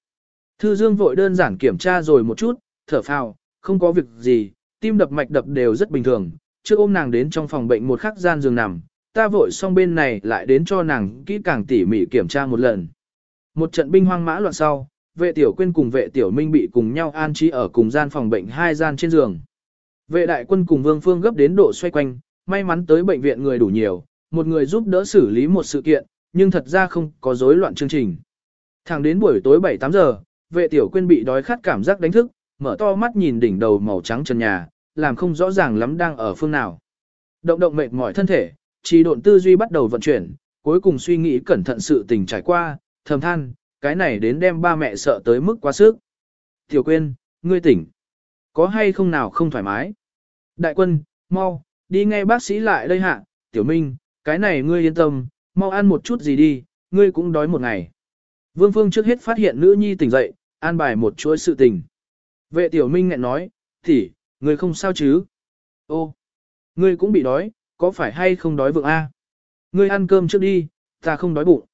Thư Dương vội đơn giản kiểm tra rồi một chút, thở phào, không có việc gì, tim đập mạch đập đều rất bình thường, Chưa ôm nàng đến trong phòng bệnh một khắc gian giường nằm, ta vội xong bên này lại đến cho nàng kỹ càng tỉ mỉ kiểm tra một lần. Một trận binh hoang mã loạn sau, vệ tiểu quên cùng vệ tiểu minh bị cùng nhau an trí ở cùng gian phòng bệnh hai gian trên giường. Vệ đại quân cùng vương phương gấp đến độ xoay quanh, may mắn tới bệnh viện người đủ nhiều, một người giúp đỡ xử lý một sự kiện, nhưng thật ra không có rối loạn chương trình. Thẳng đến buổi tối 7-8 giờ, vệ tiểu quyên bị đói khát cảm giác đánh thức, mở to mắt nhìn đỉnh đầu màu trắng trần nhà, làm không rõ ràng lắm đang ở phương nào. Động động mệt mỏi thân thể, trí độn tư duy bắt đầu vận chuyển, cuối cùng suy nghĩ cẩn thận sự tình trải qua, thầm than, cái này đến đem ba mẹ sợ tới mức quá sức. Tiểu quyên, ngươi tỉnh. Có hay không nào không thoải mái? Đại quân, mau, đi ngay bác sĩ lại đây hạ, tiểu minh, cái này ngươi yên tâm, mau ăn một chút gì đi, ngươi cũng đói một ngày. Vương Phương trước hết phát hiện nữ nhi tỉnh dậy, an bài một chuỗi sự tình. Vệ tiểu minh ngẹn nói, tỷ, ngươi không sao chứ? Ô, ngươi cũng bị đói, có phải hay không đói vượng a? Ngươi ăn cơm trước đi, ta không đói bụng.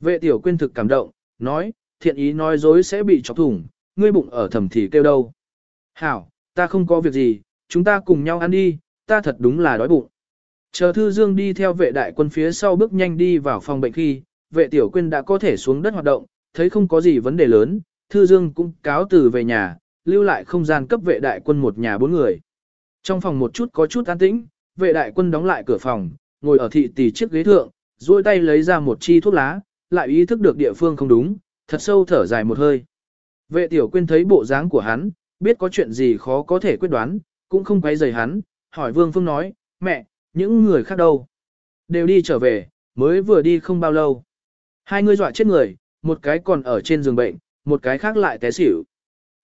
Vệ tiểu quyên thực cảm động, nói, thiện ý nói dối sẽ bị chọc thủng, ngươi bụng ở thầm thì kêu đâu. Hảo, ta không có việc gì, chúng ta cùng nhau ăn đi, ta thật đúng là đói bụng. Chờ Thư Dương đi theo vệ đại quân phía sau bước nhanh đi vào phòng bệnh khi, vệ tiểu quyên đã có thể xuống đất hoạt động, thấy không có gì vấn đề lớn, Thư Dương cũng cáo từ về nhà, lưu lại không gian cấp vệ đại quân một nhà bốn người. Trong phòng một chút có chút an tĩnh, vệ đại quân đóng lại cửa phòng, ngồi ở thị tỷ chiếc ghế thượng, duỗi tay lấy ra một chi thuốc lá, lại ý thức được địa phương không đúng, thật sâu thở dài một hơi. Vệ tiểu quyên thấy bộ dáng của hắn, biết có chuyện gì khó có thể quyết đoán, cũng không quấy rầy hắn, hỏi Vương Phương nói, mẹ, những người khác đâu? Đều đi trở về, mới vừa đi không bao lâu. Hai người dọa chết người, một cái còn ở trên giường bệnh, một cái khác lại té xỉu.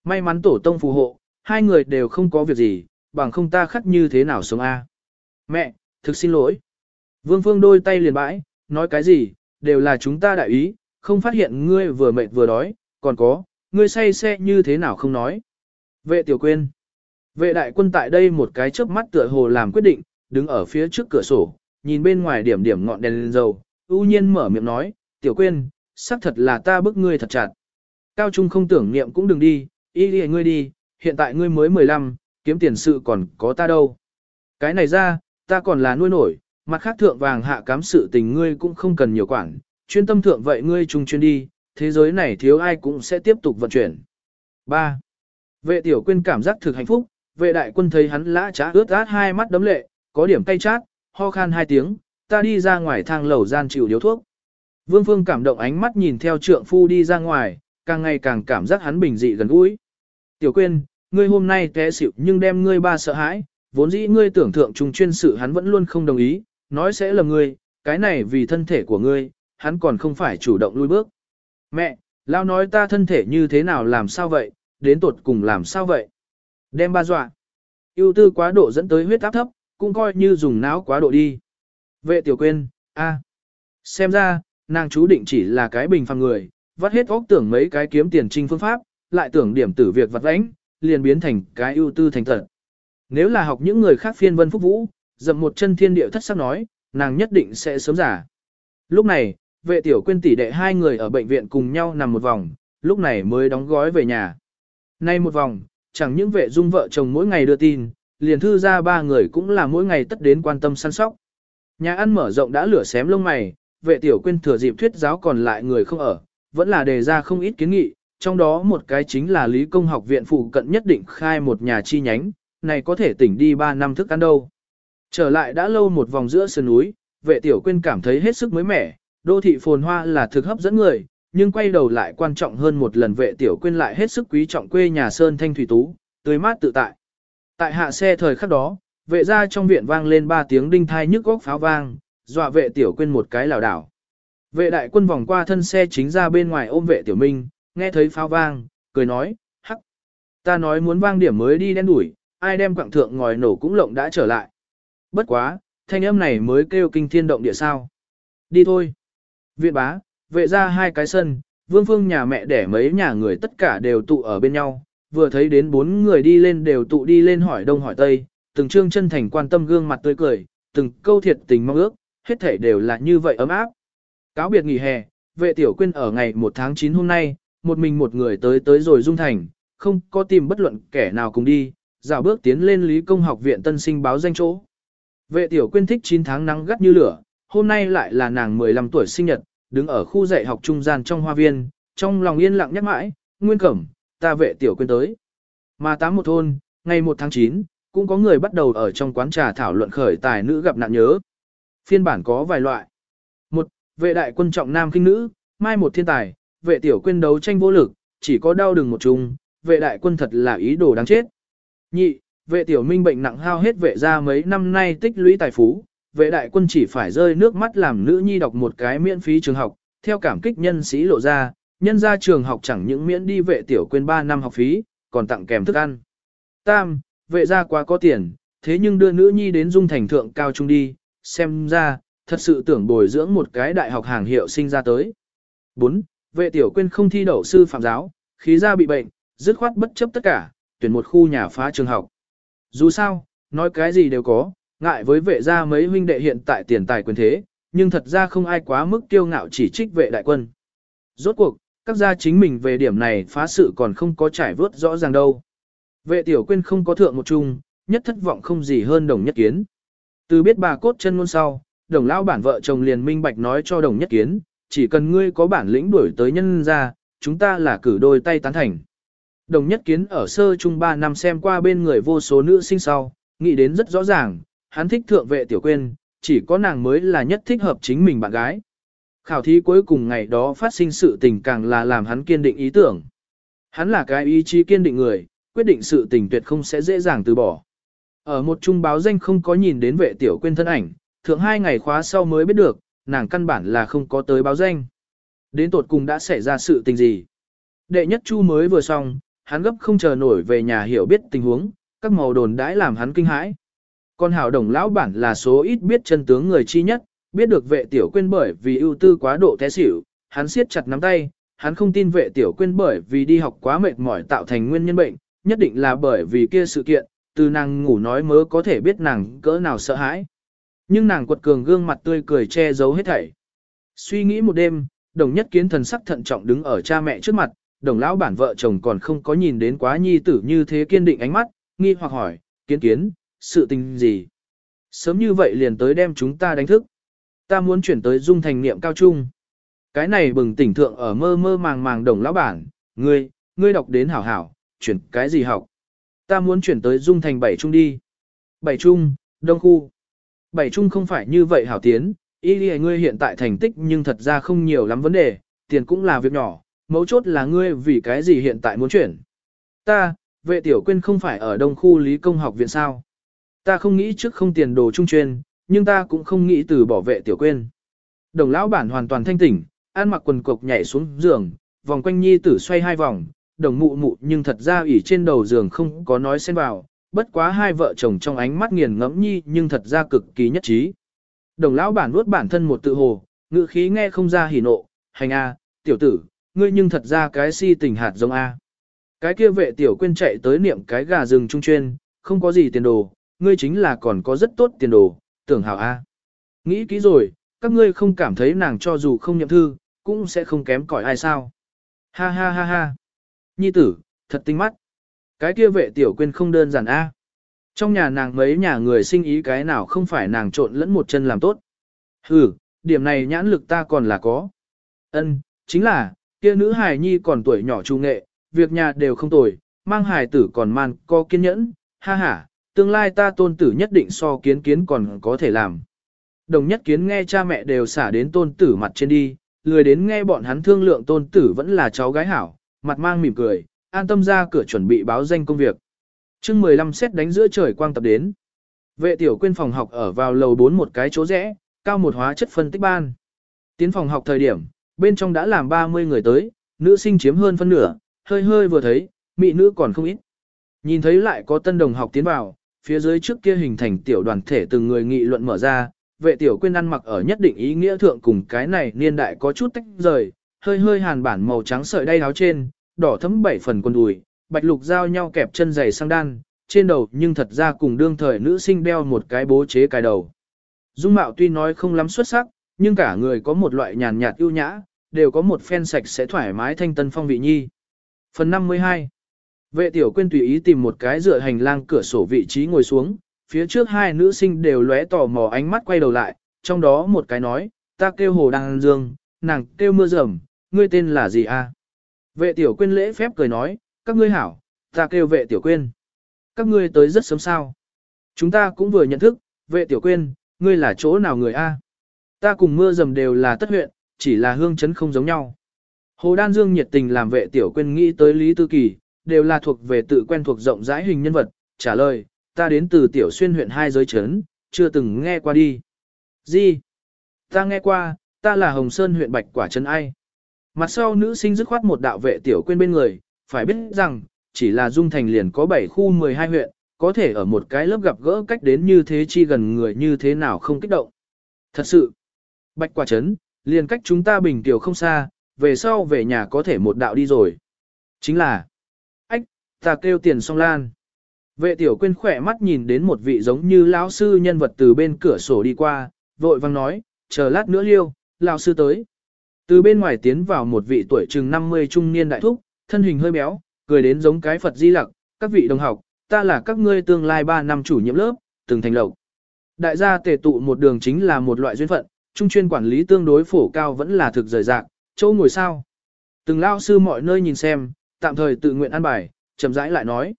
May mắn tổ tông phù hộ, hai người đều không có việc gì, bằng không ta khắc như thế nào sống a. Mẹ, thực xin lỗi. Vương Phương đôi tay liền bãi, nói cái gì, đều là chúng ta đại ý, không phát hiện ngươi vừa mệt vừa đói, còn có, ngươi say xe như thế nào không nói. Vệ tiểu quên. Vệ đại quân tại đây một cái chớp mắt tựa hồ làm quyết định, đứng ở phía trước cửa sổ, nhìn bên ngoài điểm điểm ngọn đèn lên dầu, ưu nhiên mở miệng nói, tiểu quên, xác thật là ta bức ngươi thật chặt. Cao Trung không tưởng niệm cũng đừng đi, y đi ngươi đi, hiện tại ngươi mới 15, kiếm tiền sự còn có ta đâu. Cái này ra, ta còn là nuôi nổi, mặt khác thượng vàng hạ cám sự tình ngươi cũng không cần nhiều quản, chuyên tâm thượng vậy ngươi trung chuyên đi, thế giới này thiếu ai cũng sẽ tiếp tục vận chuyển. 3. Vệ tiểu quyên cảm giác thực hạnh phúc, vệ đại quân thấy hắn lã trá ướt át hai mắt đấm lệ, có điểm cay chát, ho khan hai tiếng, ta đi ra ngoài thang lầu gian chịu điếu thuốc. Vương Phương cảm động ánh mắt nhìn theo trượng phu đi ra ngoài, càng ngày càng cảm giác hắn bình dị gần gũi. Tiểu quyên, ngươi hôm nay té xỉu nhưng đem ngươi ba sợ hãi, vốn dĩ ngươi tưởng thượng trùng chuyên sự hắn vẫn luôn không đồng ý, nói sẽ là ngươi, cái này vì thân thể của ngươi, hắn còn không phải chủ động lui bước. Mẹ, lao nói ta thân thể như thế nào làm sao vậy, đến tột cùng làm sao vậy? Đem ba dọa. ưu tư quá độ dẫn tới huyết áp thấp, cũng coi như dùng não quá độ đi. Vệ tiểu quên, a, Xem ra, nàng chú định chỉ là cái bình phàm người, vắt hết óc tưởng mấy cái kiếm tiền trinh phương pháp, lại tưởng điểm tử việc vặt vãnh, liền biến thành cái ưu tư thành thật. Nếu là học những người khác phiên vân phúc vũ, dậm một chân thiên địa thất sắc nói, nàng nhất định sẽ sớm giả. Lúc này, vệ tiểu quên tỷ đệ hai người ở bệnh viện cùng nhau nằm một vòng, lúc này mới đóng gói về nhà. Nay một vòng, chẳng những vệ dung vợ chồng mỗi ngày đưa tin, liền thư ra ba người cũng là mỗi ngày tất đến quan tâm săn sóc. Nhà ăn mở rộng đã lửa xém lông mày, vệ tiểu quên thừa dịp thuyết giáo còn lại người không ở, vẫn là đề ra không ít kiến nghị, trong đó một cái chính là Lý Công học viện phụ cận nhất định khai một nhà chi nhánh, này có thể tỉnh đi 3 năm thức ăn đâu. Trở lại đã lâu một vòng giữa sườn núi, vệ tiểu quên cảm thấy hết sức mới mẻ, đô thị phồn hoa là thực hấp dẫn người, nhưng quay đầu lại quan trọng hơn một lần vệ tiểu quên lại hết sức quý trọng quê nhà Sơn Thanh Thủy Tú, tươi mát tự tại. Tại hạ xe thời khắc đó, vệ ra trong viện vang lên ba tiếng đinh thai nhức góc pháo vang, dọa vệ tiểu quên một cái lảo đảo. Vệ đại quân vòng qua thân xe chính ra bên ngoài ôm vệ tiểu minh, nghe thấy pháo vang, cười nói, hắc. Ta nói muốn vang điểm mới đi đen đuổi, ai đem quặng thượng ngòi nổ cũng lộng đã trở lại. Bất quá, thanh âm này mới kêu kinh thiên động địa sao. Đi thôi. Viện bá, vệ ra hai cái sân, vương phương nhà mẹ đẻ mấy nhà người tất cả đều tụ ở bên nhau, vừa thấy đến bốn người đi lên đều tụ đi lên hỏi đông hỏi tây, từng trương chân thành quan tâm gương mặt tươi cười, từng câu thiệt tình mong ước, hết thể đều là như vậy ấm áp. Cáo biệt nghỉ hè, vệ tiểu quyên ở ngày 1 tháng 9 hôm nay, một mình một người tới tới rồi dung thành, không có tìm bất luận kẻ nào cùng đi, dạo bước tiến lên Lý Công học viện tân sinh báo danh chỗ. Vệ tiểu quyên thích 9 tháng nắng gắt như lửa, hôm nay lại là nàng 15 tuổi sinh nhật, đứng ở khu dạy học trung gian trong hoa viên, trong lòng yên lặng nhắc mãi, nguyên cẩm, ta vệ tiểu quyên tới. Mà tám một thôn, ngày 1 tháng 9, cũng có người bắt đầu ở trong quán trà thảo luận khởi tài nữ gặp nạn nhớ. Phiên bản có vài loại. Một, vệ đại quân trọng nam kinh nữ, mai một thiên tài, vệ tiểu quyên đấu tranh vô lực, chỉ có đau đừng một chung, vệ đại quân thật là ý đồ đáng chết. Nhị, vệ tiểu minh bệnh nặng hao hết vệ ra mấy năm nay tích lũy tài phú, vệ đại quân chỉ phải rơi nước mắt làm nữ nhi đọc một cái miễn phí trường học, theo cảm kích nhân sĩ lộ ra, nhân ra trường học chẳng những miễn đi vệ tiểu quên 3 năm học phí, còn tặng kèm thức ăn. Tam, vệ ra quá có tiền, thế nhưng đưa nữ nhi đến dung thành thượng cao trung đi, xem ra, thật sự tưởng bồi dưỡng một cái đại học hàng hiệu sinh ra tới. 4. Vệ tiểu quên không thi đậu sư phạm giáo, khí ra bị bệnh, dứt khoát bất chấp tất cả, tuyển một khu nhà phá trường học. Dù sao, nói cái gì đều có, ngại với vệ gia mấy huynh đệ hiện tại tiền tài quyền thế, nhưng thật ra không ai quá mức tiêu ngạo chỉ trích vệ đại quân. Rốt cuộc, các gia chính mình về điểm này phá sự còn không có trải vớt rõ ràng đâu. Vệ tiểu quyên không có thượng một chung, nhất thất vọng không gì hơn đồng nhất kiến. Từ biết bà cốt chân luôn sau, đồng lão bản vợ chồng liền minh bạch nói cho đồng nhất kiến, chỉ cần ngươi có bản lĩnh đuổi tới nhân ra, chúng ta là cử đôi tay tán thành. Đồng nhất kiến ở sơ trung 3 năm xem qua bên người vô số nữ sinh sau, nghĩ đến rất rõ ràng, hắn thích thượng vệ tiểu quyên, chỉ có nàng mới là nhất thích hợp chính mình bạn gái. Khảo thí cuối cùng ngày đó phát sinh sự tình càng là làm hắn kiên định ý tưởng. Hắn là cái ý chí kiên định người, quyết định sự tình tuyệt không sẽ dễ dàng từ bỏ. Ở một trung báo danh không có nhìn đến vệ tiểu quên thân ảnh, thượng hai ngày khóa sau mới biết được, nàng căn bản là không có tới báo danh. Đến tột cùng đã xảy ra sự tình gì? Đệ nhất chu mới vừa xong, hắn gấp không chờ nổi về nhà hiểu biết tình huống, các màu đồn đãi làm hắn kinh hãi. Con hảo đồng lão bản là số ít biết chân tướng người chi nhất, biết được vệ tiểu quên bởi vì ưu tư quá độ té xỉu, hắn siết chặt nắm tay, hắn không tin vệ tiểu quên bởi vì đi học quá mệt mỏi tạo thành nguyên nhân bệnh, nhất định là bởi vì kia sự kiện, từ nàng ngủ nói mớ có thể biết nàng cỡ nào sợ hãi. Nhưng nàng quật cường gương mặt tươi cười che giấu hết thảy. Suy nghĩ một đêm, đồng nhất kiến thần sắc thận trọng đứng ở cha mẹ trước mặt, đồng lão bản vợ chồng còn không có nhìn đến quá nhi tử như thế kiên định ánh mắt, nghi hoặc hỏi, kiến kiến, sự tình gì? Sớm như vậy liền tới đem chúng ta đánh thức. Ta muốn chuyển tới dung thành niệm cao trung. Cái này bừng tỉnh thượng ở mơ mơ màng màng đồng lão bản, ngươi, ngươi đọc đến hảo hảo, chuyển cái gì học? Ta muốn chuyển tới dung thành bảy trung đi. Bảy trung, đông khu. Bảy trung không phải như vậy hảo tiến, ý đi ngươi hiện tại thành tích nhưng thật ra không nhiều lắm vấn đề, tiền cũng là việc nhỏ, mấu chốt là ngươi vì cái gì hiện tại muốn chuyển. Ta, vệ tiểu quyên không phải ở đông khu lý công học viện sao. Ta không nghĩ trước không tiền đồ trung chuyên, nhưng ta cũng không nghĩ từ bỏ vệ tiểu quyên. Đồng lão bản hoàn toàn thanh tỉnh, ăn mặc quần cộc nhảy xuống giường, vòng quanh nhi tử xoay hai vòng, đồng mụ mụ nhưng thật ra ủy trên đầu giường không có nói xen vào, bất quá hai vợ chồng trong ánh mắt nghiền ngẫm nhi nhưng thật ra cực kỳ nhất trí. Đồng lão bản nuốt bản thân một tự hồ, ngự khí nghe không ra hỉ nộ, hành a, tiểu tử, ngươi nhưng thật ra cái si tình hạt giống a. Cái kia vệ tiểu quên chạy tới niệm cái gà rừng trung chuyên, không có gì tiền đồ, ngươi chính là còn có rất tốt tiền đồ, tưởng hảo a. Nghĩ kỹ rồi, các ngươi không cảm thấy nàng cho dù không nhậm thư, cũng sẽ không kém cỏi ai sao. Ha ha ha ha. Nhi tử, thật tinh mắt. Cái kia vệ tiểu quên không đơn giản a. Trong nhà nàng mấy nhà người sinh ý cái nào không phải nàng trộn lẫn một chân làm tốt. Ừ, điểm này nhãn lực ta còn là có. Ân, chính là, kia nữ hài nhi còn tuổi nhỏ trung nghệ, việc nhà đều không tồi, mang hài tử còn man, có kiên nhẫn, ha ha, tương lai ta tôn tử nhất định so kiến kiến còn có thể làm. Đồng nhất kiến nghe cha mẹ đều xả đến tôn tử mặt trên đi, lười đến nghe bọn hắn thương lượng tôn tử vẫn là cháu gái hảo, mặt mang mỉm cười, an tâm ra cửa chuẩn bị báo danh công việc. chương 15 xét đánh giữa trời quang tập đến. Vệ tiểu quên phòng học ở vào lầu 4 một cái chỗ rẽ, cao một hóa chất phân tích ban. Tiến phòng học thời điểm, bên trong đã làm 30 người tới, nữ sinh chiếm hơn phân nửa, hơi hơi vừa thấy, mỹ nữ còn không ít. Nhìn thấy lại có tân đồng học tiến vào, phía dưới trước kia hình thành tiểu đoàn thể từng người nghị luận mở ra, vệ tiểu quên ăn mặc ở nhất định ý nghĩa thượng cùng cái này niên đại có chút tách rời, hơi hơi hàn bản màu trắng sợi đay áo trên, đỏ thấm bảy phần quần đùi, bạch lục giao nhau kẹp chân giày sang đan, trên đầu nhưng thật ra cùng đương thời nữ sinh đeo một cái bố chế cài đầu. Dung mạo tuy nói không lắm xuất sắc, nhưng cả người có một loại nhàn nhạt ưu nhã, đều có một phen sạch sẽ thoải mái thanh tân phong vị nhi. Phần 52 Vệ tiểu quên tùy ý tìm một cái dựa hành lang cửa sổ vị trí ngồi xuống, phía trước hai nữ sinh đều lóe tò mò ánh mắt quay đầu lại, trong đó một cái nói, ta kêu hồ đăng dương, nàng kêu mưa rầm, ngươi tên là gì a? Vệ tiểu quên lễ phép cười nói, các ngươi hảo, ta kêu vệ tiểu quên. Các ngươi tới rất sớm sao. Chúng ta cũng vừa nhận thức, vệ tiểu quên, ngươi là chỗ nào người a? Ta cùng mưa rầm đều là tất huyện, chỉ là hương chấn không giống nhau. Hồ Đan Dương nhiệt tình làm vệ tiểu quên nghĩ tới Lý Tư Kỳ, đều là thuộc về tự quen thuộc rộng rãi hình nhân vật, trả lời, ta đến từ tiểu xuyên huyện hai giới chấn, chưa từng nghe qua đi. Gì? Ta nghe qua, ta là Hồng Sơn huyện Bạch Quả Trấn Ai. Mặt sau nữ sinh dứt khoát một đạo vệ tiểu quên bên người, phải biết rằng, chỉ là Dung Thành liền có 7 khu 12 huyện, có thể ở một cái lớp gặp gỡ cách đến như thế chi gần người như thế nào không kích động. Thật sự, Bạch Quả Trấn, liền cách chúng ta bình tiểu không xa, về sau về nhà có thể một đạo đi rồi. Chính là, ta kêu tiền song lan. Vệ tiểu quên khỏe mắt nhìn đến một vị giống như lão sư nhân vật từ bên cửa sổ đi qua, vội vang nói, chờ lát nữa liêu, lão sư tới. Từ bên ngoài tiến vào một vị tuổi chừng 50 trung niên đại thúc, thân hình hơi béo, cười đến giống cái Phật di lặc, các vị đồng học, ta là các ngươi tương lai 3 năm chủ nhiệm lớp, từng thành lộc. Đại gia tề tụ một đường chính là một loại duyên phận, trung chuyên quản lý tương đối phổ cao vẫn là thực rời rạc, chỗ ngồi sao. Từng lao sư mọi nơi nhìn xem, tạm thời tự nguyện ăn bài, chậm rãi lại nói.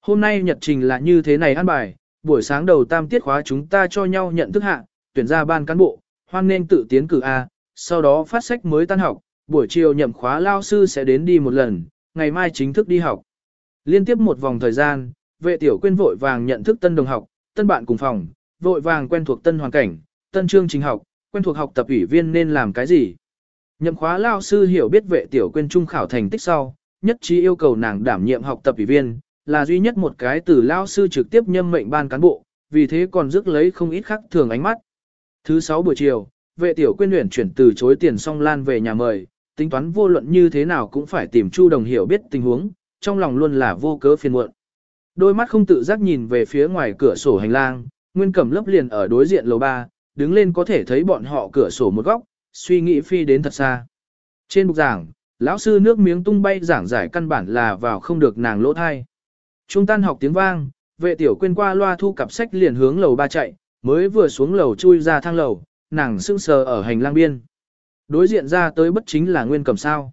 Hôm nay nhật trình là như thế này ăn bài, buổi sáng đầu tam tiết khóa chúng ta cho nhau nhận thức hạ, tuyển ra ban cán bộ, hoan nên tự tiến cử A, sau đó phát sách mới tan học, buổi chiều nhậm khóa lao sư sẽ đến đi một lần, ngày mai chính thức đi học. Liên tiếp một vòng thời gian, vệ tiểu quên vội vàng nhận thức tân đồng học, tân bạn cùng phòng, vội vàng quen thuộc tân hoàn cảnh, tân chương trình học, quen thuộc học tập ủy viên nên làm cái gì. Nhậm khóa lao sư hiểu biết vệ tiểu quên trung khảo thành tích sau, nhất trí yêu cầu nàng đảm nhiệm học tập ủy viên, là duy nhất một cái từ lao sư trực tiếp nhâm mệnh ban cán bộ, vì thế còn rước lấy không ít khắc thường ánh mắt. Thứ sáu buổi chiều, vệ tiểu quyên luyện chuyển từ chối tiền song lan về nhà mời, tính toán vô luận như thế nào cũng phải tìm Chu Đồng hiểu biết tình huống, trong lòng luôn là vô cớ phiền muộn. Đôi mắt không tự giác nhìn về phía ngoài cửa sổ hành lang, Nguyên Cẩm lấp liền ở đối diện lầu ba, đứng lên có thể thấy bọn họ cửa sổ một góc, suy nghĩ phi đến thật xa. Trên bục giảng, lão sư nước miếng tung bay giảng giải căn bản là vào không được nàng lỗ thai. Trung tan học tiếng vang, vệ tiểu quên qua loa thu cặp sách liền hướng lầu ba chạy, mới vừa xuống lầu chui ra thang lầu, nàng sững sờ ở hành lang biên. Đối diện ra tới bất chính là nguyên cầm sao.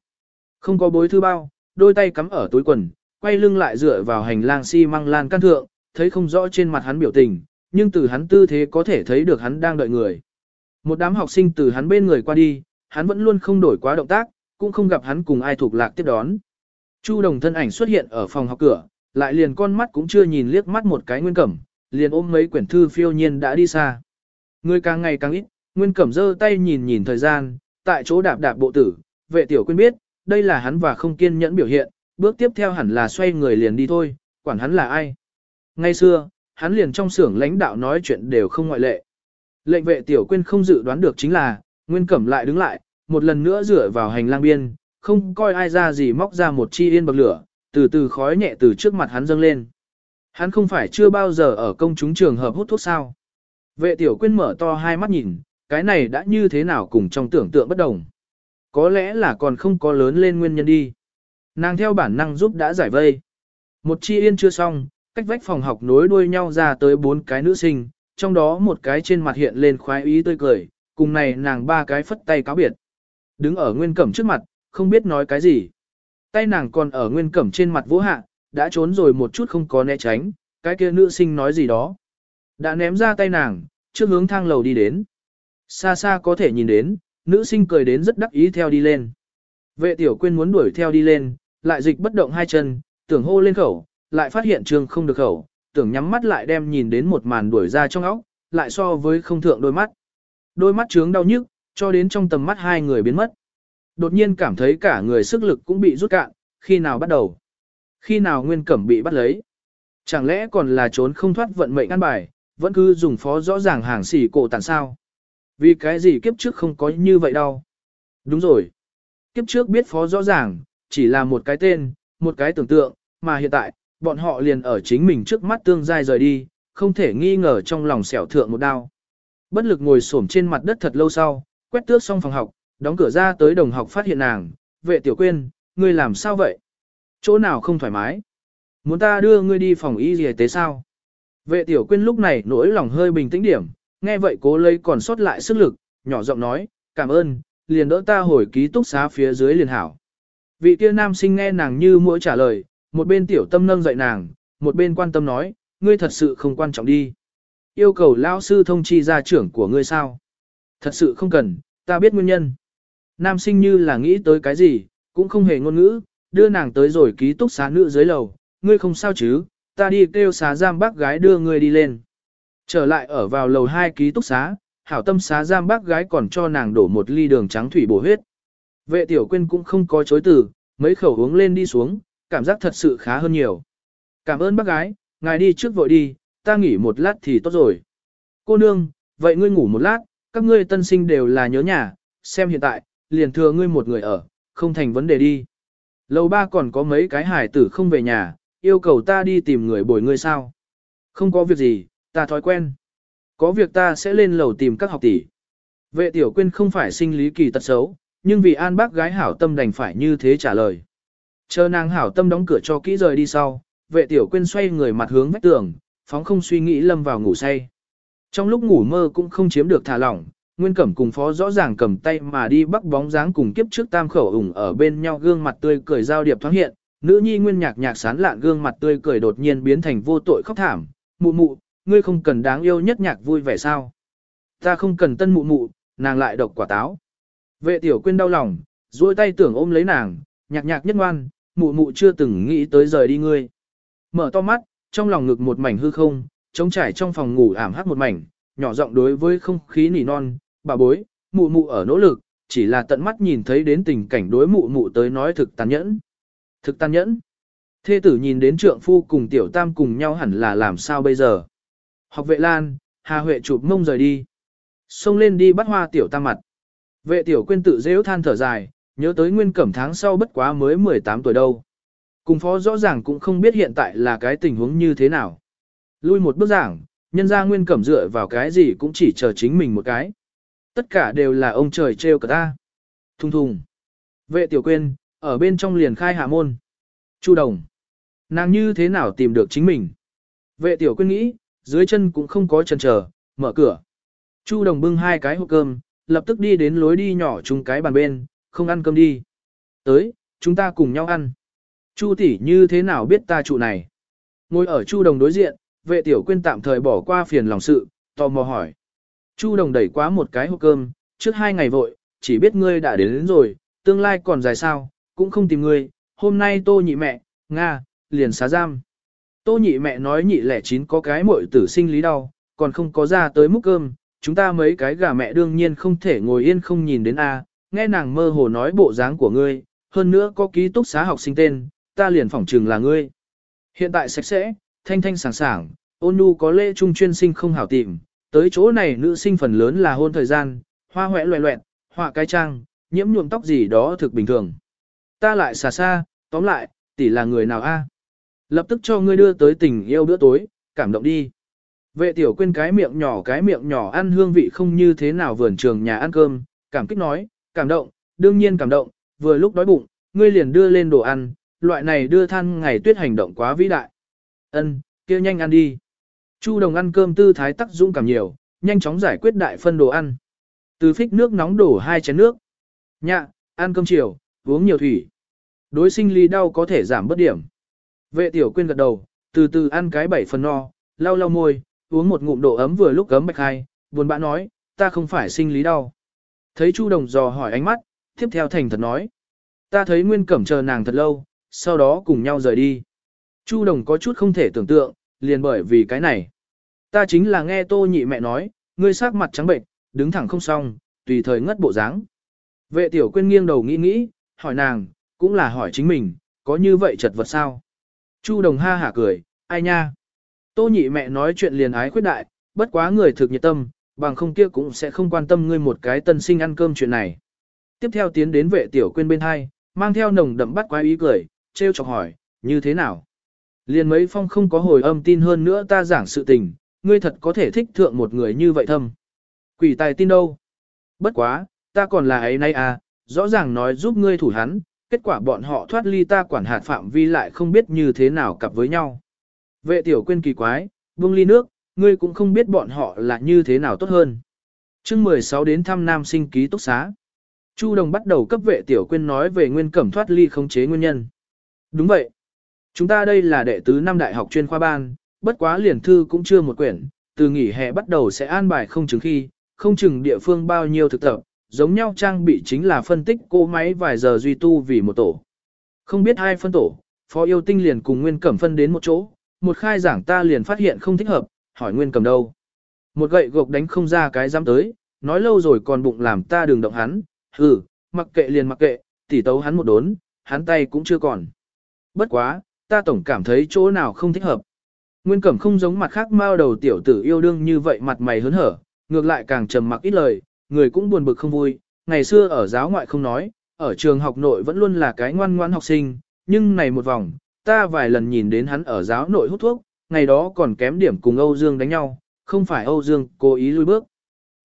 Không có bối thư bao, đôi tay cắm ở túi quần, quay lưng lại dựa vào hành lang xi si măng lan căn thượng, thấy không rõ trên mặt hắn biểu tình, nhưng từ hắn tư thế có thể thấy được hắn đang đợi người. Một đám học sinh từ hắn bên người qua đi, hắn vẫn luôn không đổi quá động tác, cũng không gặp hắn cùng ai thuộc lạc tiếp đón. Chu đồng thân ảnh xuất hiện ở phòng học cửa, lại liền con mắt cũng chưa nhìn liếc mắt một cái nguyên cẩm, liền ôm mấy quyển thư phiêu nhiên đã đi xa. Người càng ngày càng ít, nguyên cẩm giơ tay nhìn nhìn thời gian, tại chỗ đạp đạp bộ tử, vệ tiểu quyên biết, đây là hắn và không kiên nhẫn biểu hiện, bước tiếp theo hẳn là xoay người liền đi thôi, quản hắn là ai. Ngay xưa, hắn liền trong xưởng lãnh đạo nói chuyện đều không ngoại lệ. Lệnh vệ tiểu quyên không dự đoán được chính là, Nguyên Cẩm lại đứng lại, một lần nữa dựa vào hành lang biên, không coi ai ra gì móc ra một chi yên bậc lửa, từ từ khói nhẹ từ trước mặt hắn dâng lên. Hắn không phải chưa bao giờ ở công chúng trường hợp hút thuốc sao. Vệ tiểu quyên mở to hai mắt nhìn, cái này đã như thế nào cùng trong tưởng tượng bất đồng. Có lẽ là còn không có lớn lên nguyên nhân đi. Nàng theo bản năng giúp đã giải vây. Một chi yên chưa xong, cách vách phòng học nối đuôi nhau ra tới bốn cái nữ sinh, trong đó một cái trên mặt hiện lên khoái ý tươi cười, cùng này nàng ba cái phất tay cáo biệt. Đứng ở nguyên cẩm trước mặt, không biết nói cái gì. Tay nàng còn ở nguyên cẩm trên mặt vỗ hạ, đã trốn rồi một chút không có né tránh, cái kia nữ sinh nói gì đó. Đã ném ra tay nàng, trước hướng thang lầu đi đến. Xa xa có thể nhìn đến, nữ sinh cười đến rất đắc ý theo đi lên. Vệ tiểu quyên muốn đuổi theo đi lên, lại dịch bất động hai chân, tưởng hô lên khẩu, lại phát hiện trường không được khẩu, tưởng nhắm mắt lại đem nhìn đến một màn đuổi ra trong óc, lại so với không thượng đôi mắt. Đôi mắt trướng đau nhức, cho đến trong tầm mắt hai người biến mất. Đột nhiên cảm thấy cả người sức lực cũng bị rút cạn, khi nào bắt đầu? Khi nào Nguyên Cẩm bị bắt lấy? Chẳng lẽ còn là trốn không thoát vận mệnh ăn bài, vẫn cứ dùng phó rõ ràng hàng xỉ cổ tàn sao? Vì cái gì kiếp trước không có như vậy đâu? Đúng rồi. Kiếp trước biết phó rõ ràng, chỉ là một cái tên, một cái tưởng tượng, mà hiện tại, bọn họ liền ở chính mình trước mắt tương giai rời đi, không thể nghi ngờ trong lòng xẻo thượng một đao. Bất lực ngồi xổm trên mặt đất thật lâu sau, quét tước xong phòng học, đóng cửa ra tới đồng học phát hiện nàng, vệ tiểu quyên, ngươi làm sao vậy? Chỗ nào không thoải mái? Muốn ta đưa ngươi đi phòng y y tế sao? Vệ tiểu quyên lúc này nỗi lòng hơi bình tĩnh điểm, nghe vậy cố lấy còn sót lại sức lực, nhỏ giọng nói, cảm ơn, liền đỡ ta hồi ký túc xá phía dưới liền hảo. Vị kia nam sinh nghe nàng như mỗi trả lời, một bên tiểu tâm nâng dậy nàng, một bên quan tâm nói, ngươi thật sự không quan trọng đi. Yêu cầu lao sư thông chi gia trưởng của ngươi sao? Thật sự không cần, ta biết nguyên nhân. Nam sinh như là nghĩ tới cái gì, cũng không hề ngôn ngữ, đưa nàng tới rồi ký túc xá nữ dưới lầu, ngươi không sao chứ, ta đi kêu xá giam bác gái đưa ngươi đi lên. Trở lại ở vào lầu 2 ký túc xá, hảo tâm xá giam bác gái còn cho nàng đổ một ly đường trắng thủy bổ huyết. Vệ tiểu quyên cũng không có chối từ, mấy khẩu uống lên đi xuống, cảm giác thật sự khá hơn nhiều. Cảm ơn bác gái, ngài đi trước vội đi, ta nghỉ một lát thì tốt rồi. Cô nương, vậy ngươi ngủ một lát, các ngươi tân sinh đều là nhớ nhà, xem hiện tại, liền thừa ngươi một người ở, không thành vấn đề đi. Lầu ba còn có mấy cái hải tử không về nhà, yêu cầu ta đi tìm người bồi ngươi sao. Không có việc gì, ta thói quen. Có việc ta sẽ lên lầu tìm các học tỷ. Vệ tiểu quyên không phải sinh lý kỳ tật xấu, nhưng vì an bác gái hảo tâm đành phải như thế trả lời. Chờ nàng hảo tâm đóng cửa cho kỹ rời đi sau, vệ tiểu quyên xoay người mặt hướng vách tường, phóng không suy nghĩ lâm vào ngủ say. Trong lúc ngủ mơ cũng không chiếm được thả lỏng, Nguyên Cẩm cùng phó rõ ràng cầm tay mà đi bắt bóng dáng cùng kiếp trước tam khẩu ủng ở bên nhau gương mặt tươi cười giao điệp thoáng hiện, nữ nhi nguyên nhạc nhạc sán lạn gương mặt tươi cười đột nhiên biến thành vô tội khóc thảm, mụ mụ, ngươi không cần đáng yêu nhất nhạc vui vẻ sao. Ta không cần tân mụ mụ, nàng lại độc quả táo. Vệ tiểu quyên đau lòng, duỗi tay tưởng ôm lấy nàng, nhạc nhạc nhất ngoan, mụ mụ chưa từng nghĩ tới rời đi ngươi. Mở to mắt, trong lòng ngực một mảnh hư không, trống trải trong phòng ngủ ảm hắt một mảnh, nhỏ giọng đối với không khí nỉ non, bà bối, mụ mụ ở nỗ lực, chỉ là tận mắt nhìn thấy đến tình cảnh đối mụ mụ tới nói thực tàn nhẫn. Thực tàn nhẫn. Thê tử nhìn đến trượng phu cùng tiểu tam cùng nhau hẳn là làm sao bây giờ. Học vệ lan, Hà Huệ chụp mông rời đi. Xông lên đi bắt hoa tiểu tam mặt. Vệ tiểu quên tự dễ than thở dài, nhớ tới nguyên cẩm tháng sau bất quá mới 18 tuổi đâu. Cùng phó rõ ràng cũng không biết hiện tại là cái tình huống như thế nào. Lui một bước giảng, nhân ra nguyên cẩm dựa vào cái gì cũng chỉ chờ chính mình một cái. Tất cả đều là ông trời trêu cả ta. Thùng thùng. Vệ tiểu quên, ở bên trong liền khai hạ môn. Chu đồng. Nàng như thế nào tìm được chính mình? Vệ tiểu quên nghĩ, dưới chân cũng không có chân chờ, mở cửa. Chu đồng bưng hai cái hộp cơm, lập tức đi đến lối đi nhỏ chung cái bàn bên, không ăn cơm đi. Tới, chúng ta cùng nhau ăn. Chu tỷ như thế nào biết ta trụ này? Ngồi ở Chu đồng đối diện, vệ tiểu quyên tạm thời bỏ qua phiền lòng sự, tò mò hỏi. Chu đồng đẩy quá một cái hộp cơm, trước hai ngày vội, chỉ biết ngươi đã đến, đến rồi, tương lai còn dài sao, cũng không tìm ngươi, hôm nay tô nhị mẹ, Nga, liền xá giam. Tô nhị mẹ nói nhị lẻ chín có cái muội tử sinh lý đau, còn không có ra tới múc cơm, chúng ta mấy cái gà mẹ đương nhiên không thể ngồi yên không nhìn đến A, nghe nàng mơ hồ nói bộ dáng của ngươi, hơn nữa có ký túc xá học sinh tên, ta liền phỏng trừng là ngươi. Hiện tại sạch sẽ, thanh thanh sảng sảng, ôn nhu có lễ trung chuyên sinh không hảo tìm, tới chỗ này nữ sinh phần lớn là hôn thời gian, hoa hoẹ loẹ loẹn, họa cái trang, nhiễm nhuộm tóc gì đó thực bình thường. Ta lại xà xa, tóm lại, tỷ là người nào a? Lập tức cho ngươi đưa tới tình yêu bữa tối, cảm động đi. Vệ tiểu quên cái miệng nhỏ cái miệng nhỏ ăn hương vị không như thế nào vườn trường nhà ăn cơm, cảm kích nói, cảm động, đương nhiên cảm động, vừa lúc đói bụng, ngươi liền đưa lên đồ ăn, loại này đưa than ngày tuyết hành động quá vĩ đại. Ân, kia nhanh ăn đi. Chu đồng ăn cơm tư thái tắc dũng cảm nhiều, nhanh chóng giải quyết đại phân đồ ăn. Từ phích nước nóng đổ hai chén nước. Nhạ, ăn cơm chiều, uống nhiều thủy. Đối sinh lý đau có thể giảm bất điểm. Vệ tiểu quên gật đầu, từ từ ăn cái bảy phần no, lau lau môi, uống một ngụm độ ấm vừa lúc gấm bạch hai, buồn bã nói, ta không phải sinh lý đau. Thấy Chu Đồng dò hỏi ánh mắt, tiếp theo thành thật nói. Ta thấy Nguyên Cẩm chờ nàng thật lâu, sau đó cùng nhau rời đi. Chu Đồng có chút không thể tưởng tượng, liền bởi vì cái này. Ta chính là nghe tô nhị mẹ nói, ngươi sắc mặt trắng bệnh, đứng thẳng không xong, tùy thời ngất bộ dáng. Vệ tiểu quên nghiêng đầu nghĩ nghĩ, hỏi nàng, cũng là hỏi chính mình, có như vậy chật vật sao? Chu Đồng ha hả cười, ai nha? Tô nhị mẹ nói chuyện liền ái khuyết đại, bất quá người thực nhiệt tâm, bằng không kia cũng sẽ không quan tâm ngươi một cái tân sinh ăn cơm chuyện này. Tiếp theo tiến đến vệ tiểu quên bên hai, mang theo nồng đậm bắt quái ý cười, treo chọc hỏi, như thế nào? Liền mấy phong không có hồi âm tin hơn nữa ta giảng sự tình, ngươi thật có thể thích thượng một người như vậy thâm. Quỷ tài tin đâu? Bất quá, ta còn là ấy nay à, rõ ràng nói giúp ngươi thủ hắn, kết quả bọn họ thoát ly ta quản hạt phạm vi lại không biết như thế nào cặp với nhau. Vệ tiểu quên kỳ quái, buông ly nước, ngươi cũng không biết bọn họ là như thế nào tốt hơn. chương 16 đến thăm nam sinh ký túc xá. Chu Đồng bắt đầu cấp vệ tiểu quên nói về nguyên cẩm thoát ly không chế nguyên nhân. Đúng vậy. Chúng ta đây là đệ tứ năm đại học chuyên khoa ban, bất quá liền thư cũng chưa một quyển, từ nghỉ hè bắt đầu sẽ an bài không chừng khi, không chừng địa phương bao nhiêu thực tập, giống nhau trang bị chính là phân tích cô máy vài giờ duy tu vì một tổ. Không biết hai phân tổ, phó yêu tinh liền cùng nguyên cẩm phân đến một chỗ, một khai giảng ta liền phát hiện không thích hợp, hỏi nguyên cẩm đâu. Một gậy gộc đánh không ra cái dám tới, nói lâu rồi còn bụng làm ta đừng động hắn, hừ, mặc kệ liền mặc kệ, tỉ tấu hắn một đốn, hắn tay cũng chưa còn. Bất quá, ta tổng cảm thấy chỗ nào không thích hợp. Nguyên cẩm không giống mặt khác mao đầu tiểu tử yêu đương như vậy mặt mày hớn hở, ngược lại càng trầm mặc ít lời, người cũng buồn bực không vui, ngày xưa ở giáo ngoại không nói, ở trường học nội vẫn luôn là cái ngoan ngoan học sinh, nhưng này một vòng, ta vài lần nhìn đến hắn ở giáo nội hút thuốc, ngày đó còn kém điểm cùng Âu Dương đánh nhau, không phải Âu Dương cố ý lui bước.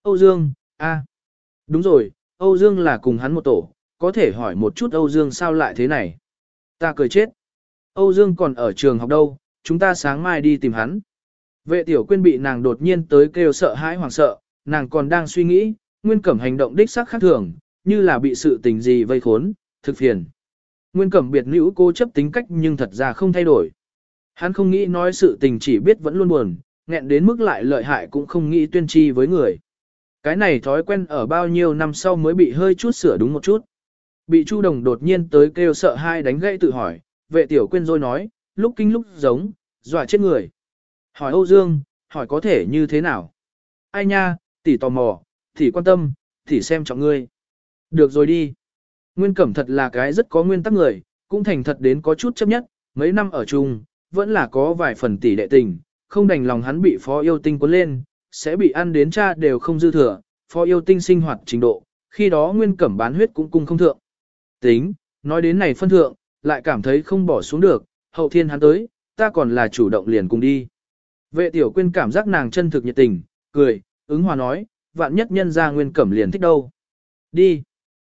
Âu Dương, a, đúng rồi, Âu Dương là cùng hắn một tổ, có thể hỏi một chút Âu Dương sao lại thế này. Ta cười chết. Âu Dương còn ở trường học đâu, chúng ta sáng mai đi tìm hắn. Vệ tiểu quyên bị nàng đột nhiên tới kêu sợ hãi hoảng sợ, nàng còn đang suy nghĩ, nguyên cẩm hành động đích xác khác thường, như là bị sự tình gì vây khốn, thực phiền. Nguyên cẩm biệt nữ cô chấp tính cách nhưng thật ra không thay đổi. Hắn không nghĩ nói sự tình chỉ biết vẫn luôn buồn, nghẹn đến mức lại lợi hại cũng không nghĩ tuyên tri với người. Cái này thói quen ở bao nhiêu năm sau mới bị hơi chút sửa đúng một chút. Bị Chu Đồng đột nhiên tới kêu sợ hai đánh gãy tự hỏi, vệ tiểu quên rồi nói, lúc kinh lúc giống, dọa chết người. Hỏi Âu Dương, hỏi có thể như thế nào? ai nha, tỷ tò mò, tỷ quan tâm, tỷ xem trọng ngươi. Được rồi đi. Nguyên Cẩm thật là cái rất có nguyên tắc người, cũng thành thật đến có chút chấp nhất, mấy năm ở chung, vẫn là có vài phần tỷ đệ tình, không đành lòng hắn bị phó yêu tinh cuốn lên, sẽ bị ăn đến cha đều không dư thừa, phó yêu tinh sinh hoạt trình độ, khi đó Nguyên Cẩm bán huyết cũng cung không thượng. Tính, nói đến này phân thượng, lại cảm thấy không bỏ xuống được, hậu thiên hắn tới, ta còn là chủ động liền cùng đi. Vệ tiểu quyên cảm giác nàng chân thực nhiệt tình, cười, ứng hòa nói, vạn nhất nhân ra Nguyên Cẩm liền thích đâu. Đi.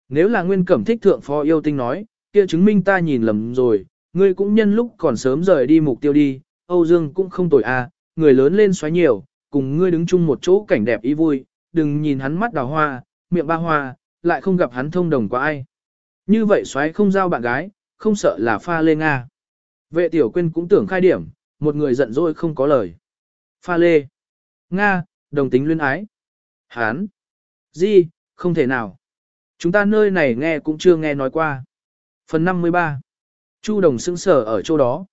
Nếu là Nguyên Cẩm thích thượng phó yêu tinh nói, kia chứng minh ta nhìn lầm rồi, ngươi cũng nhân lúc còn sớm rời đi mục tiêu đi, Âu Dương cũng không tội à, người lớn lên xoáy nhiều, cùng ngươi đứng chung một chỗ cảnh đẹp ý vui, đừng nhìn hắn mắt đào hoa, miệng ba hoa, lại không gặp hắn thông đồng qua ai. Như vậy xoáy không giao bạn gái, không sợ là pha lê Nga. Vệ tiểu quyên cũng tưởng khai điểm, một người giận dỗi không có lời. Pha lê. Nga, đồng tính luyên ái. Hán. Di, không thể nào. Chúng ta nơi này nghe cũng chưa nghe nói qua. Phần 53. Chu đồng sững sở ở chỗ đó.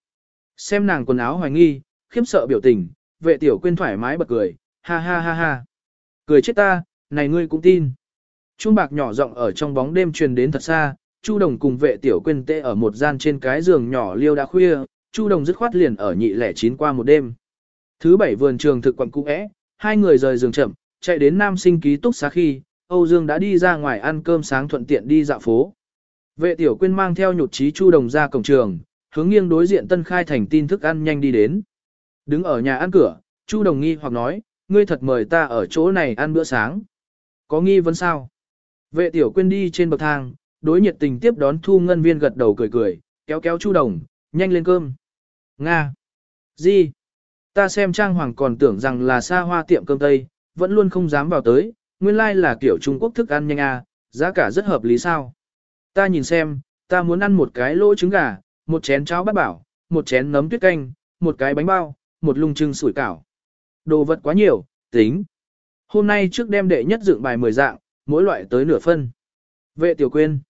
Xem nàng quần áo hoài nghi, khiếp sợ biểu tình, vệ tiểu quyên thoải mái bật cười, ha ha ha ha. Cười chết ta, này ngươi cũng tin. Chuông bạc nhỏ rộng ở trong bóng đêm truyền đến thật xa, Chu Đồng cùng vệ tiểu quyên tê ở một gian trên cái giường nhỏ liêu đã khuya, Chu Đồng dứt khoát liền ở nhị lẻ chín qua một đêm. Thứ bảy vườn trường thực quận cũ é, hai người rời giường chậm, chạy đến nam sinh ký túc xá khi, Âu Dương đã đi ra ngoài ăn cơm sáng thuận tiện đi dạo phố. Vệ tiểu quyên mang theo nhụt chí Chu Đồng ra cổng trường, hướng nghiêng đối diện Tân Khai thành tin thức ăn nhanh đi đến. Đứng ở nhà ăn cửa, Chu Đồng nghi hoặc nói, ngươi thật mời ta ở chỗ này ăn bữa sáng. Có nghi vấn sao? Vệ tiểu quyên đi trên bậc thang, đối nhiệt tình tiếp đón thu ngân viên gật đầu cười cười, kéo kéo Chu Đồng, nhanh lên cơm. Nga. Gì? Ta xem trang hoàng còn tưởng rằng là xa hoa tiệm cơm Tây, vẫn luôn không dám vào tới, nguyên lai like là kiểu Trung Quốc thức ăn nhanh à, giá cả rất hợp lý sao. Ta nhìn xem, ta muốn ăn một cái lỗ trứng gà, một chén cháo bát bảo, một chén nấm tuyết canh, một cái bánh bao, một lung trưng sủi cảo. Đồ vật quá nhiều, tính. Hôm nay trước đem đệ nhất dựng bài 10 dạng, mỗi loại tới nửa phân. Vệ tiểu quên.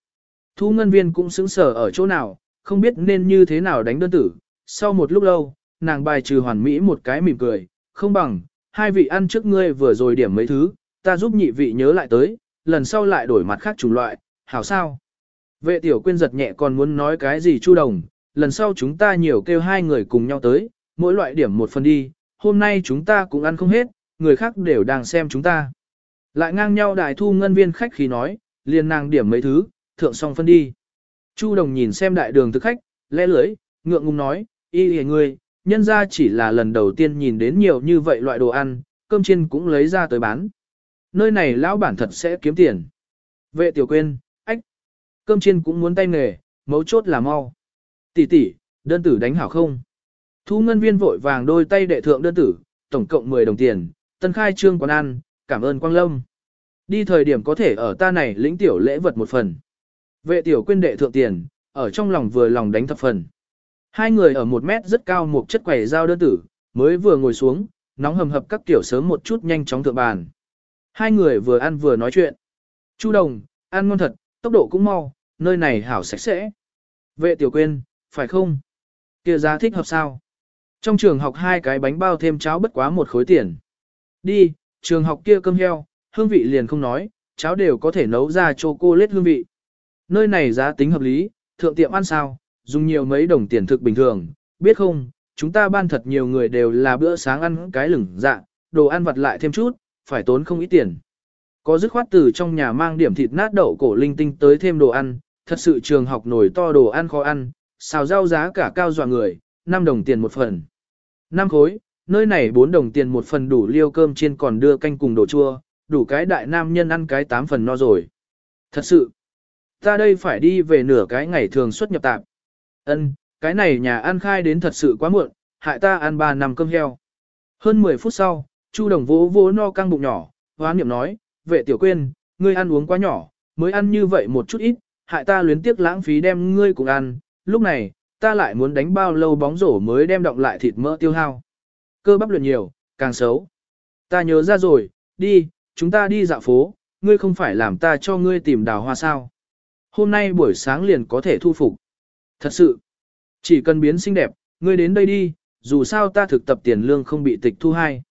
Thu ngân viên cũng xứng sở ở chỗ nào, không biết nên như thế nào đánh đơn tử. Sau một lúc lâu, nàng bài trừ hoàn mỹ một cái mỉm cười, không bằng, hai vị ăn trước ngươi vừa rồi điểm mấy thứ, ta giúp nhị vị nhớ lại tới, lần sau lại đổi mặt khác chủng loại, hảo sao? Vệ tiểu quyên giật nhẹ còn muốn nói cái gì chu đồng, lần sau chúng ta nhiều kêu hai người cùng nhau tới, mỗi loại điểm một phần đi, hôm nay chúng ta cũng ăn không hết, người khác đều đang xem chúng ta. Lại ngang nhau đại thu ngân viên khách khí nói, liền nàng điểm mấy thứ, thượng xong phân đi. Chu đồng nhìn xem đại đường thực khách, lẽ lưới, ngượng ngùng nói, y hề ngươi, nhân ra chỉ là lần đầu tiên nhìn đến nhiều như vậy loại đồ ăn, cơm chiên cũng lấy ra tới bán. Nơi này lão bản thật sẽ kiếm tiền. Vệ tiểu quên, ách, cơm chiên cũng muốn tay nghề, mấu chốt là mau. Tỷ tỷ, đơn tử đánh hảo không? Thu ngân viên vội vàng đôi tay đệ thượng đơn tử, tổng cộng 10 đồng tiền, tân khai trương quán ăn, cảm ơn Quang Lâm. Đi thời điểm có thể ở ta này lĩnh tiểu lễ vật một phần. Vệ tiểu quyên đệ thượng tiền, ở trong lòng vừa lòng đánh thập phần. Hai người ở một mét rất cao một chất quầy dao đơn tử, mới vừa ngồi xuống, nóng hầm hập các tiểu sớm một chút nhanh chóng thượng bàn. Hai người vừa ăn vừa nói chuyện. Chu đồng, ăn ngon thật, tốc độ cũng mau, nơi này hảo sạch sẽ. Vệ tiểu quyên, phải không? Kia giá thích hợp sao? Trong trường học hai cái bánh bao thêm cháo bất quá một khối tiền. Đi, trường học kia cơm heo, hương vị liền không nói, cháo đều có thể nấu ra chocolate hương vị. Nơi này giá tính hợp lý, thượng tiệm ăn sao, dùng nhiều mấy đồng tiền thực bình thường, biết không, chúng ta ban thật nhiều người đều là bữa sáng ăn cái lửng dạ, đồ ăn vặt lại thêm chút, phải tốn không ít tiền. Có dứt khoát từ trong nhà mang điểm thịt nát đậu cổ linh tinh tới thêm đồ ăn, thật sự trường học nổi to đồ ăn khó ăn, xào rau giá cả cao dọa người, 5 đồng tiền một phần. 5 khối, nơi này 4 đồng tiền một phần đủ liêu cơm chiên còn đưa canh cùng đồ chua, đủ cái đại nam nhân ăn cái 8 phần no rồi. Thật sự, ta đây phải đi về nửa cái ngày thường xuất nhập tạp. Ân, cái này nhà ăn khai đến thật sự quá muộn, hại ta ăn 3 năm cơm heo. Hơn 10 phút sau, Chu Đồng vỗ vỗ no căng bụng nhỏ, hoán niệm nói, vệ tiểu quên, ngươi ăn uống quá nhỏ, mới ăn như vậy một chút ít, hại ta luyến tiếc lãng phí đem ngươi cùng ăn, lúc này, ta lại muốn đánh bao lâu bóng rổ mới đem động lại thịt mỡ tiêu hao. Cơ bắp luyện nhiều, càng xấu. Ta nhớ ra rồi, đi, chúng ta đi dạo phố, ngươi không phải làm ta cho ngươi tìm đào hoa sao. Hôm nay buổi sáng liền có thể thu phục. Thật sự, chỉ cần biến xinh đẹp, ngươi đến đây đi, dù sao ta thực tập tiền lương không bị tịch thu hai.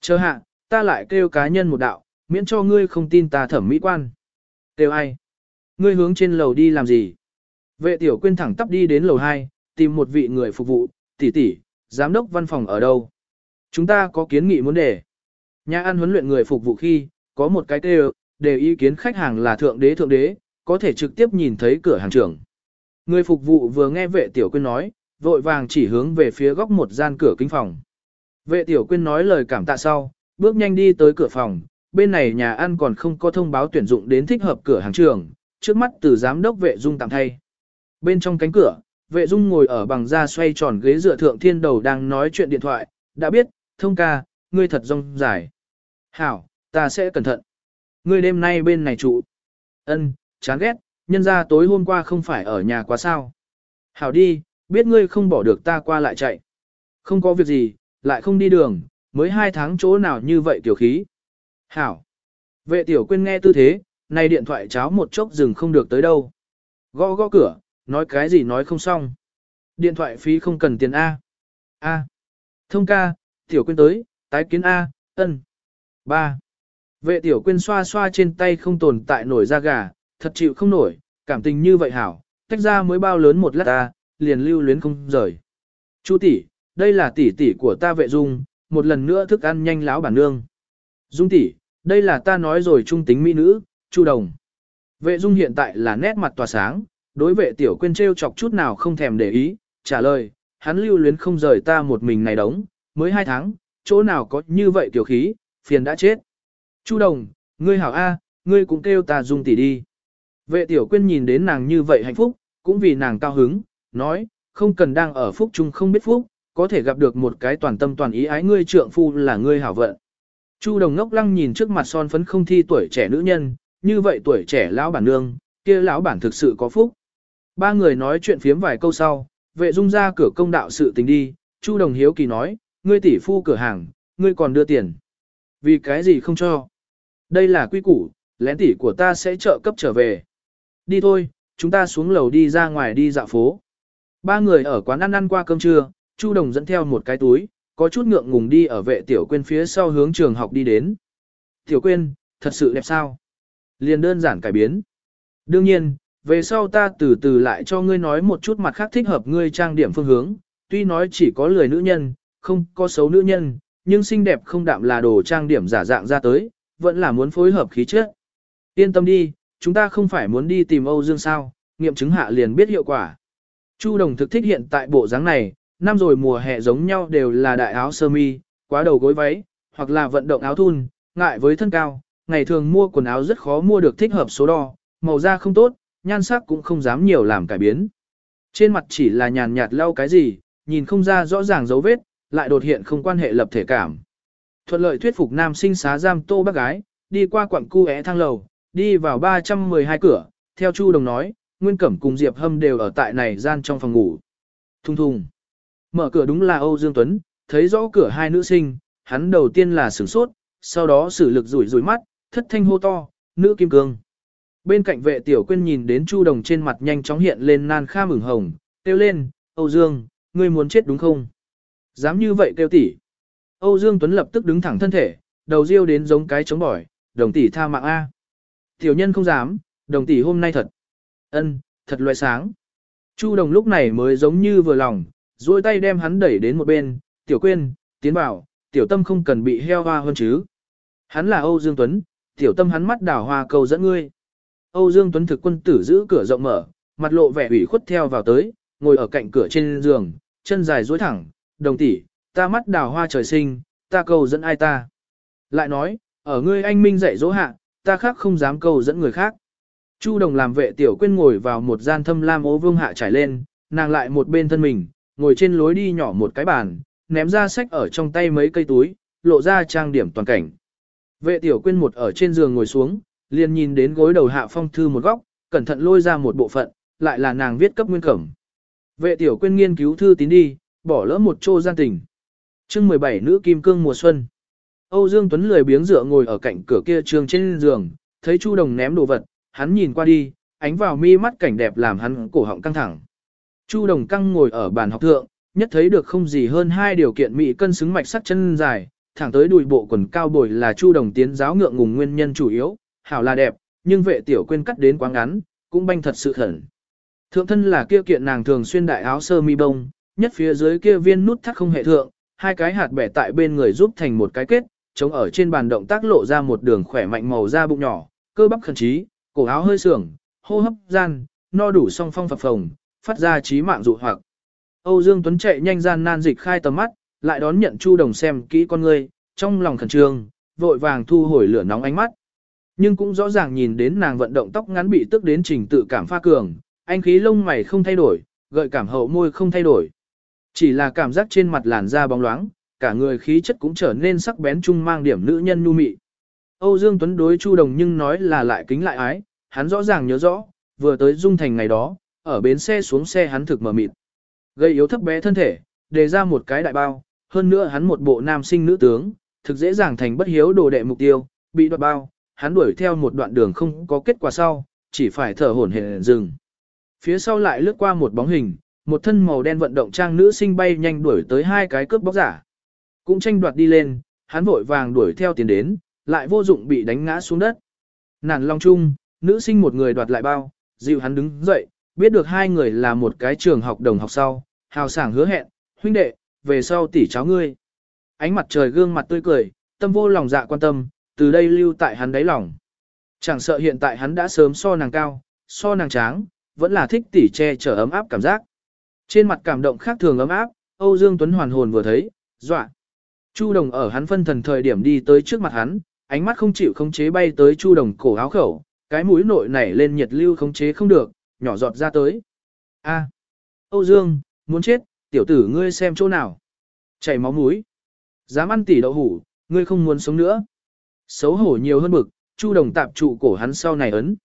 Chờ hạ, ta lại kêu cá nhân một đạo, miễn cho ngươi không tin ta thẩm mỹ quan. Kêu ai? Ngươi hướng trên lầu đi làm gì? Vệ tiểu quyên thẳng tắp đi đến lầu 2, tìm một vị người phục vụ, tỷ tỷ, giám đốc văn phòng ở đâu? Chúng ta có kiến nghị muốn đề. Nhà ăn huấn luyện người phục vụ khi, có một cái kêu, đề ý kiến khách hàng là thượng đế thượng đế, có thể trực tiếp nhìn thấy cửa hàng trưởng. Người phục vụ vừa nghe vệ tiểu quyên nói, vội vàng chỉ hướng về phía góc một gian cửa kinh phòng. Vệ tiểu quyên nói lời cảm tạ sau, bước nhanh đi tới cửa phòng, bên này nhà ăn còn không có thông báo tuyển dụng đến thích hợp cửa hàng trưởng, trước mắt từ giám đốc vệ dung tạm thay. Bên trong cánh cửa, vệ dung ngồi ở bằng da xoay tròn ghế dựa thượng thiên đầu đang nói chuyện điện thoại, đã biết, thông ca, ngươi thật rong dài. Hảo, ta sẽ cẩn thận. Ngươi đêm nay bên này trụ. Ân, chán ghét, nhân ra tối hôm qua không phải ở nhà quá sao. Hảo đi, biết ngươi không bỏ được ta qua lại chạy. Không có việc gì, lại không đi đường, mới hai tháng chỗ nào như vậy tiểu khí. Hảo. Vệ tiểu quên nghe tư thế, này điện thoại cháo một chốc dừng không được tới đâu. Gõ gõ cửa, nói cái gì nói không xong. Điện thoại phí không cần tiền A. A. Thông ca, tiểu quên tới, tái kiến A, ân. 3. Vệ tiểu quên xoa xoa trên tay không tồn tại nổi da gà, thật chịu không nổi, cảm tình như vậy hảo, tách ra mới bao lớn một lát ta, liền lưu luyến không rời. Chu tỷ, đây là tỷ tỷ của ta vệ dung, một lần nữa thức ăn nhanh láo bản nương. Dung tỷ, đây là ta nói rồi trung tính mỹ nữ, Chu Đồng. Vệ dung hiện tại là nét mặt tỏa sáng, đối vệ tiểu quên trêu chọc chút nào không thèm để ý, trả lời, hắn lưu luyến không rời ta một mình này đóng, mới hai tháng, chỗ nào có như vậy tiểu khí, phiền đã chết. Chu Đồng, ngươi hảo A, ngươi cũng kêu ta dung tỷ đi. Vệ tiểu quyên nhìn đến nàng như vậy hạnh phúc, cũng vì nàng cao hứng, nói, không cần đang ở phúc chung không biết phúc, có thể gặp được một cái toàn tâm toàn ý ái ngươi trượng phu là ngươi hảo vận. Chu đồng ngốc lăng nhìn trước mặt son phấn không thi tuổi trẻ nữ nhân, như vậy tuổi trẻ lão bản nương, kia lão bản thực sự có phúc. Ba người nói chuyện phiếm vài câu sau, vệ dung ra cửa công đạo sự tình đi, Chu đồng hiếu kỳ nói, ngươi tỷ phu cửa hàng, ngươi còn đưa tiền. Vì cái gì không cho? Đây là quy củ, lén tỷ của ta sẽ trợ cấp trở về. Đi thôi, chúng ta xuống lầu đi ra ngoài đi dạo phố. Ba người ở quán ăn ăn qua cơm trưa, Chu Đồng dẫn theo một cái túi, có chút ngượng ngùng đi ở vệ tiểu Quyên phía sau hướng trường học đi đến. Tiểu Quyên, thật sự đẹp sao? Liền đơn giản cải biến. Đương nhiên, về sau ta từ từ lại cho ngươi nói một chút mặt khác thích hợp ngươi trang điểm phương hướng, tuy nói chỉ có lười nữ nhân, không có xấu nữ nhân, nhưng xinh đẹp không đạm là đồ trang điểm giả dạng ra tới, vẫn là muốn phối hợp khí chất. Yên tâm đi, chúng ta không phải muốn đi tìm Âu Dương sao, nghiệm chứng hạ liền biết hiệu quả. Chu Đồng thực thích hiện tại bộ dáng này, năm rồi mùa hè giống nhau đều là đại áo sơ mi, quá đầu gối váy, hoặc là vận động áo thun, ngại với thân cao, ngày thường mua quần áo rất khó mua được thích hợp số đo, màu da không tốt, nhan sắc cũng không dám nhiều làm cải biến. Trên mặt chỉ là nhàn nhạt lau cái gì, nhìn không ra rõ ràng dấu vết, lại đột hiện không quan hệ lập thể cảm. Thuận lợi thuyết phục nam sinh xá giam tô bác gái, đi qua quặng cu é thang lầu, đi vào 312 cửa, theo Chu Đồng nói, Nguyên Cẩm cùng Diệp Hâm đều ở tại này gian trong phòng ngủ. Thùng thùng. Mở cửa đúng là Âu Dương Tuấn, thấy rõ cửa hai nữ sinh, hắn đầu tiên là sửng sốt, sau đó sử lực rủi rủi mắt, thất thanh hô to, nữ kim cương. Bên cạnh vệ tiểu quyên nhìn đến Chu Đồng trên mặt nhanh chóng hiện lên nan kha mừng hồng, kêu lên, Âu Dương, ngươi muốn chết đúng không? Dám như vậy kêu tỷ. Âu Dương Tuấn lập tức đứng thẳng thân thể, đầu riêu đến giống cái chống bỏi, đồng tỷ tha mạng A. Tiểu nhân không dám, đồng tỷ hôm nay thật. ân, thật loại sáng. Chu đồng lúc này mới giống như vừa lòng, duỗi tay đem hắn đẩy đến một bên, tiểu quên, tiến bảo, tiểu tâm không cần bị heo hoa hơn chứ. Hắn là Âu Dương Tuấn, tiểu tâm hắn mắt đảo hoa cầu dẫn ngươi. Âu Dương Tuấn thực quân tử giữ cửa rộng mở, mặt lộ vẻ ủy khuất theo vào tới, ngồi ở cạnh cửa trên giường, chân dài duỗi thẳng, đồng tỷ, ta mắt đào hoa trời sinh, ta cầu dẫn ai ta. Lại nói, ở ngươi anh minh dạy dỗ hạ, ta khác không dám cầu dẫn người khác. Chu đồng làm vệ tiểu quên ngồi vào một gian thâm lam ố vương hạ trải lên, nàng lại một bên thân mình, ngồi trên lối đi nhỏ một cái bàn, ném ra sách ở trong tay mấy cây túi, lộ ra trang điểm toàn cảnh. Vệ tiểu quên một ở trên giường ngồi xuống, liền nhìn đến gối đầu hạ phong thư một góc, cẩn thận lôi ra một bộ phận, lại là nàng viết cấp nguyên cẩm. Vệ tiểu quên nghiên cứu thư tín đi, bỏ lỡ một chô gian tình. chương 17 nữ kim cương mùa xuân. Âu Dương Tuấn lười biếng dựa ngồi ở cạnh cửa kia trường trên giường, thấy Chu Đồng ném đồ vật, hắn nhìn qua đi, ánh vào mi mắt cảnh đẹp làm hắn cổ họng căng thẳng. Chu Đồng căng ngồi ở bàn học thượng, nhất thấy được không gì hơn hai điều kiện mỹ cân xứng mạch sắc chân dài, thẳng tới đùi bộ quần cao bồi là Chu Đồng tiến giáo ngượng ngùng nguyên nhân chủ yếu, hảo là đẹp, nhưng vệ tiểu quên cắt đến quá ngắn, cũng banh thật sự khẩn. Thượng thân là kia kiện nàng thường xuyên đại áo sơ mi bông, nhất phía dưới kia viên nút thắt không hệ thượng, hai cái hạt bẻ tại bên người giúp thành một cái kết, chống ở trên bàn động tác lộ ra một đường khỏe mạnh màu da bụng nhỏ, cơ bắp khẩn trí, cổ áo hơi sưởng, hô hấp gian, no đủ song phong phập phồng, phát ra trí mạng dụ hoặc. Âu Dương Tuấn chạy nhanh gian nan dịch khai tầm mắt, lại đón nhận Chu Đồng xem kỹ con ngươi, trong lòng khẩn trương, vội vàng thu hồi lửa nóng ánh mắt. Nhưng cũng rõ ràng nhìn đến nàng vận động tóc ngắn bị tức đến trình tự cảm pha cường, anh khí lông mày không thay đổi, gợi cảm hậu môi không thay đổi. Chỉ là cảm giác trên mặt làn da bóng loáng, cả người khí chất cũng trở nên sắc bén chung mang điểm nữ nhân nhu mị. Âu Dương Tuấn đối Chu Đồng nhưng nói là lại kính lại ái, hắn rõ ràng nhớ rõ, vừa tới Dung Thành ngày đó, ở bến xe xuống xe hắn thực mở mịt. Gây yếu thấp bé thân thể, đề ra một cái đại bao, hơn nữa hắn một bộ nam sinh nữ tướng, thực dễ dàng thành bất hiếu đồ đệ mục tiêu, bị đoạt bao, hắn đuổi theo một đoạn đường không có kết quả sau, chỉ phải thở hổn hển dừng. Phía sau lại lướt qua một bóng hình, một thân màu đen vận động trang nữ sinh bay nhanh đuổi tới hai cái cướp bóc giả. Cũng tranh đoạt đi lên, hắn vội vàng đuổi theo tiền đến, lại vô dụng bị đánh ngã xuống đất. Nản long chung, nữ sinh một người đoạt lại bao, dịu hắn đứng dậy, biết được hai người là một cái trường học đồng học sau, hào sảng hứa hẹn, huynh đệ, về sau tỷ cháu ngươi. Ánh mặt trời gương mặt tươi cười, tâm vô lòng dạ quan tâm, từ đây lưu tại hắn đáy lòng. Chẳng sợ hiện tại hắn đã sớm so nàng cao, so nàng tráng, vẫn là thích tỉ che chở ấm áp cảm giác. Trên mặt cảm động khác thường ấm áp, Âu Dương Tuấn hoàn hồn vừa thấy, dọa. Chu Đồng ở hắn phân thần thời điểm đi tới trước mặt hắn, ánh mắt không chịu khống chế bay tới Chu Đồng cổ áo khẩu, cái mũi nội nảy lên nhiệt lưu khống chế không được, nhỏ giọt ra tới. A, Âu Dương, muốn chết, tiểu tử ngươi xem chỗ nào. Chảy máu mũi. Dám ăn tỉ đậu hủ, ngươi không muốn sống nữa. Xấu hổ nhiều hơn bực, Chu Đồng tạp trụ cổ hắn sau này ấn.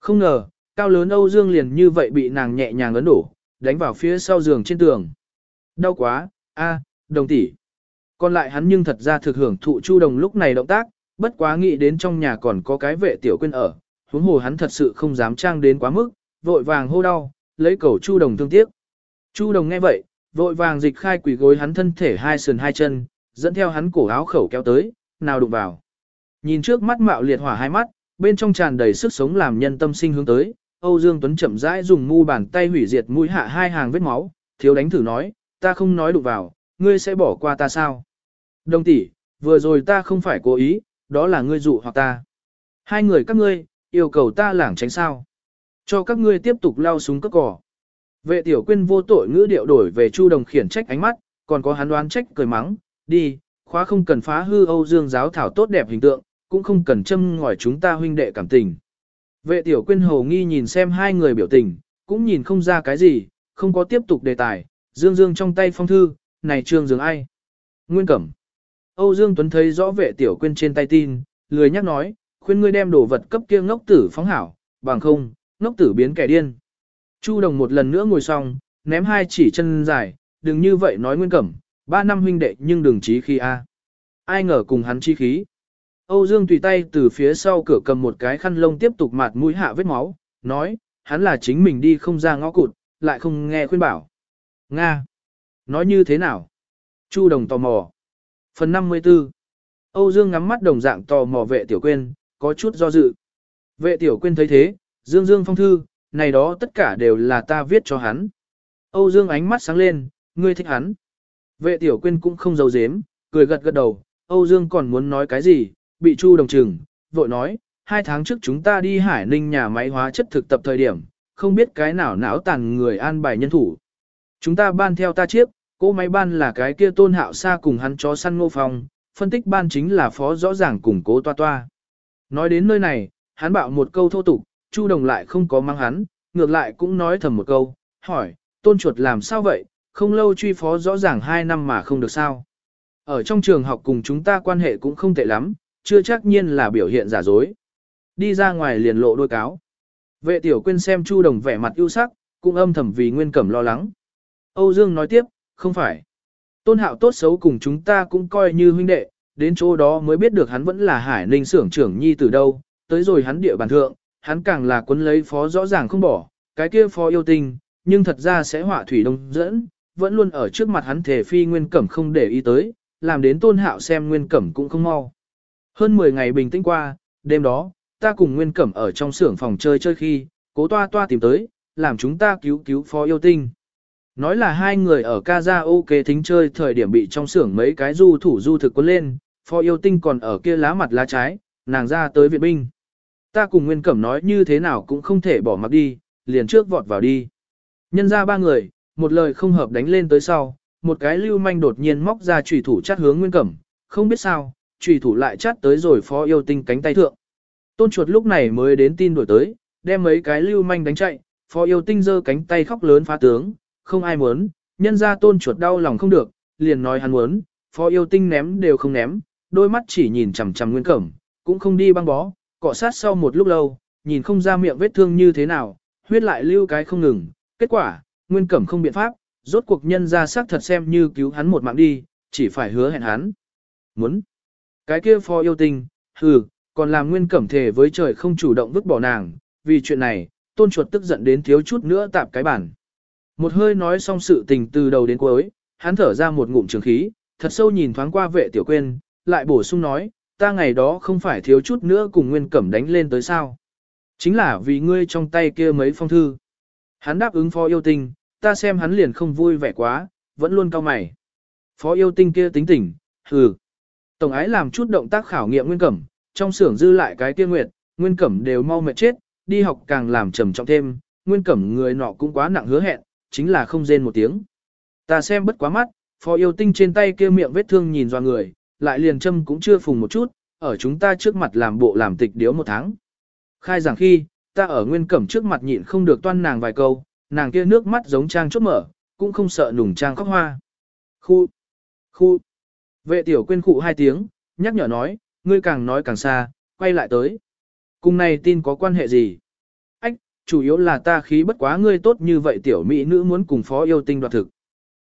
Không ngờ, cao lớn Âu Dương liền như vậy bị nàng nhẹ nhàng ấn đổ, đánh vào phía sau giường trên tường. Đau quá, a, đồng tỷ. Còn lại hắn nhưng thật ra thực hưởng thụ Chu Đồng lúc này động tác, bất quá nghĩ đến trong nhà còn có cái vệ tiểu quên ở, huống hồ hắn thật sự không dám trang đến quá mức, vội vàng hô đau, lấy cầu Chu Đồng thương tiếc. Chu Đồng nghe vậy, vội vàng dịch khai quỷ gối hắn thân thể hai sườn hai chân, dẫn theo hắn cổ áo khẩu kéo tới, nào đụng vào. Nhìn trước mắt mạo liệt hỏa hai mắt, bên trong tràn đầy sức sống làm nhân tâm sinh hướng tới, Âu Dương Tuấn chậm rãi dùng mu bàn tay hủy diệt mũi hạ hai hàng vết máu, thiếu đánh thử nói, ta không nói đụng vào, ngươi sẽ bỏ qua ta sao? Đồng tỷ, vừa rồi ta không phải cố ý, đó là ngươi dụ hoặc ta. Hai người các ngươi, yêu cầu ta lảng tránh sao? Cho các ngươi tiếp tục lao súng cất cỏ. Vệ tiểu quyên vô tội ngữ điệu đổi về Chu Đồng khiển trách ánh mắt, còn có hắn đoán trách cười mắng, đi, khóa không cần phá hư Âu Dương giáo thảo tốt đẹp hình tượng, cũng không cần châm ngòi chúng ta huynh đệ cảm tình. Vệ tiểu quyên hầu nghi nhìn xem hai người biểu tình, cũng nhìn không ra cái gì, không có tiếp tục đề tài, dương dương trong tay phong thư, này trương dường ai? Nguyên Cẩm. Âu Dương Tuấn thấy rõ vệ tiểu quyên trên tay tin, lười nhắc nói, khuyên ngươi đem đồ vật cấp kia ngốc tử phóng hảo, bằng không, ngốc tử biến kẻ điên. Chu Đồng một lần nữa ngồi xong, ném hai chỉ chân dài, đừng như vậy nói Nguyên Cẩm, ba năm huynh đệ nhưng đừng chí khí a. Ai ngờ cùng hắn chi khí. Âu Dương tùy tay từ phía sau cửa cầm một cái khăn lông tiếp tục mạt mũi hạ vết máu, nói, hắn là chính mình đi không ra ngõ cụt, lại không nghe khuyên bảo. Nga! Nói như thế nào? Chu Đồng tò mò. Phần 54 Âu Dương ngắm mắt đồng dạng tò mò vệ tiểu quên, có chút do dự. Vệ tiểu quên thấy thế, Dương Dương phong thư, này đó tất cả đều là ta viết cho hắn. Âu Dương ánh mắt sáng lên, ngươi thích hắn. Vệ tiểu quên cũng không giấu giếm, cười gật gật đầu, Âu Dương còn muốn nói cái gì, bị Chu đồng trừng, vội nói, hai tháng trước chúng ta đi Hải Ninh nhà máy hóa chất thực tập thời điểm, không biết cái nào não tàn người an bài nhân thủ. Chúng ta ban theo ta chiếc, cô máy ban là cái kia tôn hạo xa cùng hắn chó săn ngô phong, phân tích ban chính là phó rõ ràng cùng cố toa toa. Nói đến nơi này, hắn bảo một câu thô tục, Chu đồng lại không có mang hắn, ngược lại cũng nói thầm một câu, hỏi, tôn chuột làm sao vậy, không lâu truy phó rõ ràng hai năm mà không được sao. Ở trong trường học cùng chúng ta quan hệ cũng không tệ lắm, chưa chắc nhiên là biểu hiện giả dối. Đi ra ngoài liền lộ đôi cáo. Vệ tiểu quên xem Chu Đồng vẻ mặt ưu sắc, cũng âm thầm vì Nguyên Cẩm lo lắng. Âu Dương nói tiếp, không phải. Tôn hạo tốt xấu cùng chúng ta cũng coi như huynh đệ, đến chỗ đó mới biết được hắn vẫn là hải ninh xưởng trưởng nhi từ đâu, tới rồi hắn địa bàn thượng, hắn càng là quấn lấy phó rõ ràng không bỏ, cái kia phó yêu tình, nhưng thật ra sẽ họa thủy đông dẫn, vẫn luôn ở trước mặt hắn thể phi Nguyên Cẩm không để ý tới, làm đến tôn hạo xem nguyên cẩm cũng không mau. Hơn 10 ngày bình tĩnh qua, đêm đó, ta cùng nguyên cẩm ở trong xưởng phòng chơi chơi khi, cố toa toa tìm tới, làm chúng ta cứu cứu phó yêu tinh. Nói là hai người ở karaoke thính chơi thời điểm bị trong xưởng mấy cái du thủ du thực quân lên, phó yêu tinh còn ở kia lá mặt lá trái, nàng ra tới viện binh. Ta cùng Nguyên Cẩm nói như thế nào cũng không thể bỏ mặc đi, liền trước vọt vào đi. Nhân ra ba người, một lời không hợp đánh lên tới sau, một cái lưu manh đột nhiên móc ra trùy thủ chát hướng Nguyên Cẩm, không biết sao, trùy thủ lại chát tới rồi phó yêu tinh cánh tay thượng. Tôn chuột lúc này mới đến tin đổi tới, đem mấy cái lưu manh đánh chạy, phó yêu tinh giơ cánh tay khóc lớn phá tướng, không ai muốn, nhân ra tôn chuột đau lòng không được, liền nói hắn muốn, phó yêu tinh ném đều không ném, đôi mắt chỉ nhìn chằm chằm Nguyên Cẩm, cũng không đi băng bó, cọ sát sau một lúc lâu, nhìn không ra miệng vết thương như thế nào, huyết lại lưu cái không ngừng, kết quả, Nguyên Cẩm không biện pháp, rốt cuộc nhân ra xác thật xem như cứu hắn một mạng đi, chỉ phải hứa hẹn hắn. Muốn. Cái kia phó yêu tinh, hừ, còn làm Nguyên Cẩm thề với trời không chủ động vứt bỏ nàng, vì chuyện này, tôn chuột tức giận đến thiếu chút nữa tạp cái bản. Một hơi nói xong sự tình từ đầu đến cuối, hắn thở ra một ngụm trường khí, thật sâu nhìn thoáng qua vệ tiểu quên, lại bổ sung nói, ta ngày đó không phải thiếu chút nữa cùng Nguyên Cẩm đánh lên tới sao. Chính là vì ngươi trong tay kia mấy phong thư. Hắn đáp ứng phó yêu tinh, ta xem hắn liền không vui vẻ quá, vẫn luôn cao mày. Phó yêu tinh kia tính tỉnh, hừ. Tổng ái làm chút động tác khảo nghiệm Nguyên Cẩm, trong xưởng dư lại cái kia nguyệt, Nguyên Cẩm đều mau mệt chết, đi học càng làm trầm trọng thêm, Nguyên Cẩm người nọ cũng quá nặng hứa hẹn, chính là không rên một tiếng. Ta xem bất quá mắt, phó yêu tinh trên tay kia miệng vết thương nhìn doa người, lại liền châm cũng chưa phùng một chút, ở chúng ta trước mặt làm bộ làm tịch điếu một tháng. Khai giảng khi, ta ở nguyên cẩm trước mặt nhịn không được toan nàng vài câu, nàng kia nước mắt giống trang chốt mở, cũng không sợ nùng trang khóc hoa. Khu, khu, vệ tiểu quên khụ hai tiếng, nhắc nhở nói, ngươi càng nói càng xa, quay lại tới. Cùng này tin có quan hệ gì? Chủ yếu là ta khí bất quá ngươi tốt như vậy tiểu mỹ nữ muốn cùng phó yêu tinh đoạt thực.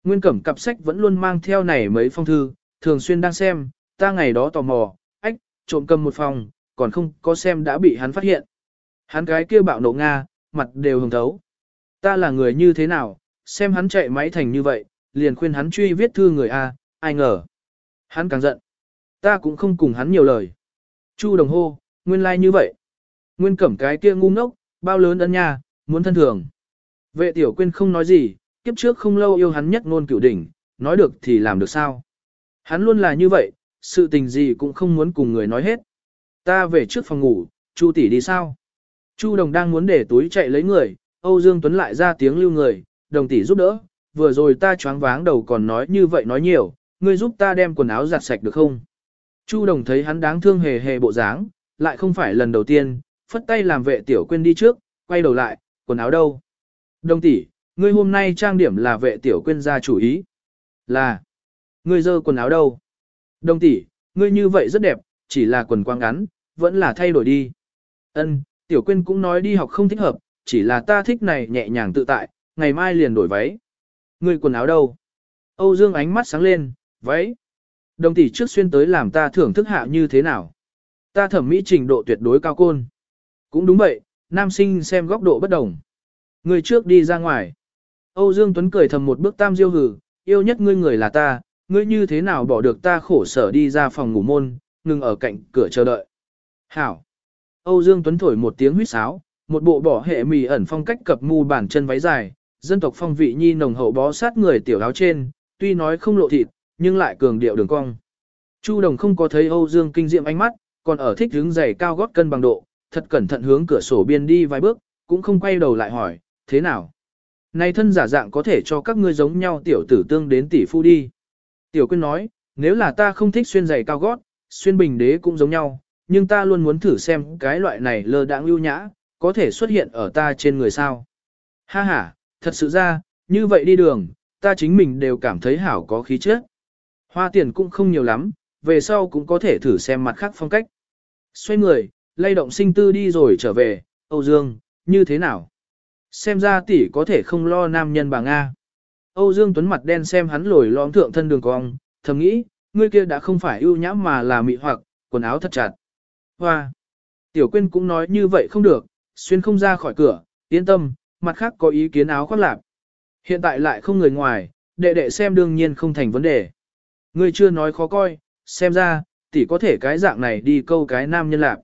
Nguyên cẩm cặp sách vẫn luôn mang theo này mấy phong thư, thường xuyên đang xem, ta ngày đó tò mò, ách, trộm cầm một phòng, còn không có xem đã bị hắn phát hiện. Hắn cái kia bạo nộ Nga, mặt đều hồng thấu. Ta là người như thế nào, xem hắn chạy máy thành như vậy, liền khuyên hắn truy viết thư người A, ai ngờ. Hắn càng giận. Ta cũng không cùng hắn nhiều lời. Chu đồng hô, nguyên lai like như vậy. Nguyên cẩm cái kia ngu ngốc, bao lớn ân nha, muốn thân thường. Vệ tiểu quyên không nói gì, kiếp trước không lâu yêu hắn nhất ngôn cửu đỉnh, nói được thì làm được sao. Hắn luôn là như vậy, sự tình gì cũng không muốn cùng người nói hết. Ta về trước phòng ngủ, Chu tỷ đi sao? Chu đồng đang muốn để túi chạy lấy người, Âu Dương Tuấn lại ra tiếng lưu người, đồng tỷ giúp đỡ, vừa rồi ta choáng váng đầu còn nói như vậy nói nhiều, ngươi giúp ta đem quần áo giặt sạch được không? Chu đồng thấy hắn đáng thương hề hề bộ dáng, lại không phải lần đầu tiên, phất tay làm vệ tiểu quên đi trước, quay đầu lại, quần áo đâu? Đồng tỷ, ngươi hôm nay trang điểm là vệ tiểu quên ra chủ ý. Là, ngươi dơ quần áo đâu? Đồng tỷ, ngươi như vậy rất đẹp, chỉ là quần quang ngắn, vẫn là thay đổi đi. Ân, tiểu quyên cũng nói đi học không thích hợp, chỉ là ta thích này nhẹ nhàng tự tại, ngày mai liền đổi váy. Ngươi quần áo đâu? Âu Dương ánh mắt sáng lên, váy. Đồng tỷ trước xuyên tới làm ta thưởng thức hạ như thế nào? Ta thẩm mỹ trình độ tuyệt đối cao côn. Cũng đúng vậy, nam sinh xem góc độ bất đồng. Người trước đi ra ngoài. Âu Dương Tuấn cười thầm một bước tam diêu hử, yêu nhất ngươi người là ta, ngươi như thế nào bỏ được ta khổ sở đi ra phòng ngủ môn, ngừng ở cạnh cửa chờ đợi. Hảo. Âu Dương Tuấn thổi một tiếng huýt sáo, một bộ bỏ hệ mì ẩn phong cách cập mu bản chân váy dài, dân tộc phong vị nhi nồng hậu bó sát người tiểu áo trên, tuy nói không lộ thịt, nhưng lại cường điệu đường cong. Chu Đồng không có thấy Âu Dương kinh diệm ánh mắt, còn ở thích hướng giày cao gót cân bằng độ, thật cẩn thận hướng cửa sổ biên đi vài bước, cũng không quay đầu lại hỏi, thế nào? Này thân giả dạng có thể cho các ngươi giống nhau tiểu tử tương đến tỷ phu đi. Tiểu Quyên nói, nếu là ta không thích xuyên giày cao gót, xuyên bình đế cũng giống nhau, nhưng ta luôn muốn thử xem cái loại này lơ đãng lưu nhã, có thể xuất hiện ở ta trên người sao. Ha ha, thật sự ra, như vậy đi đường, ta chính mình đều cảm thấy hảo có khí chất. Hoa tiền cũng không nhiều lắm, về sau cũng có thể thử xem mặt khác phong cách. Xoay người, lay động sinh tư đi rồi trở về, Âu Dương, như thế nào? Xem ra tỷ có thể không lo nam nhân bà Nga. Âu Dương Tuấn mặt đen xem hắn lồi lõm thượng thân đường cong, thầm nghĩ, ngươi kia đã không phải ưu nhã mà là mị hoặc, quần áo thật chặt. Hoa! Tiểu Quyên cũng nói như vậy không được, xuyên không ra khỏi cửa, yên tâm, mặt khác có ý kiến áo khoác lạp. Hiện tại lại không người ngoài, đệ đệ xem đương nhiên không thành vấn đề. Ngươi chưa nói khó coi, xem ra, tỷ có thể cái dạng này đi câu cái nam nhân lạp.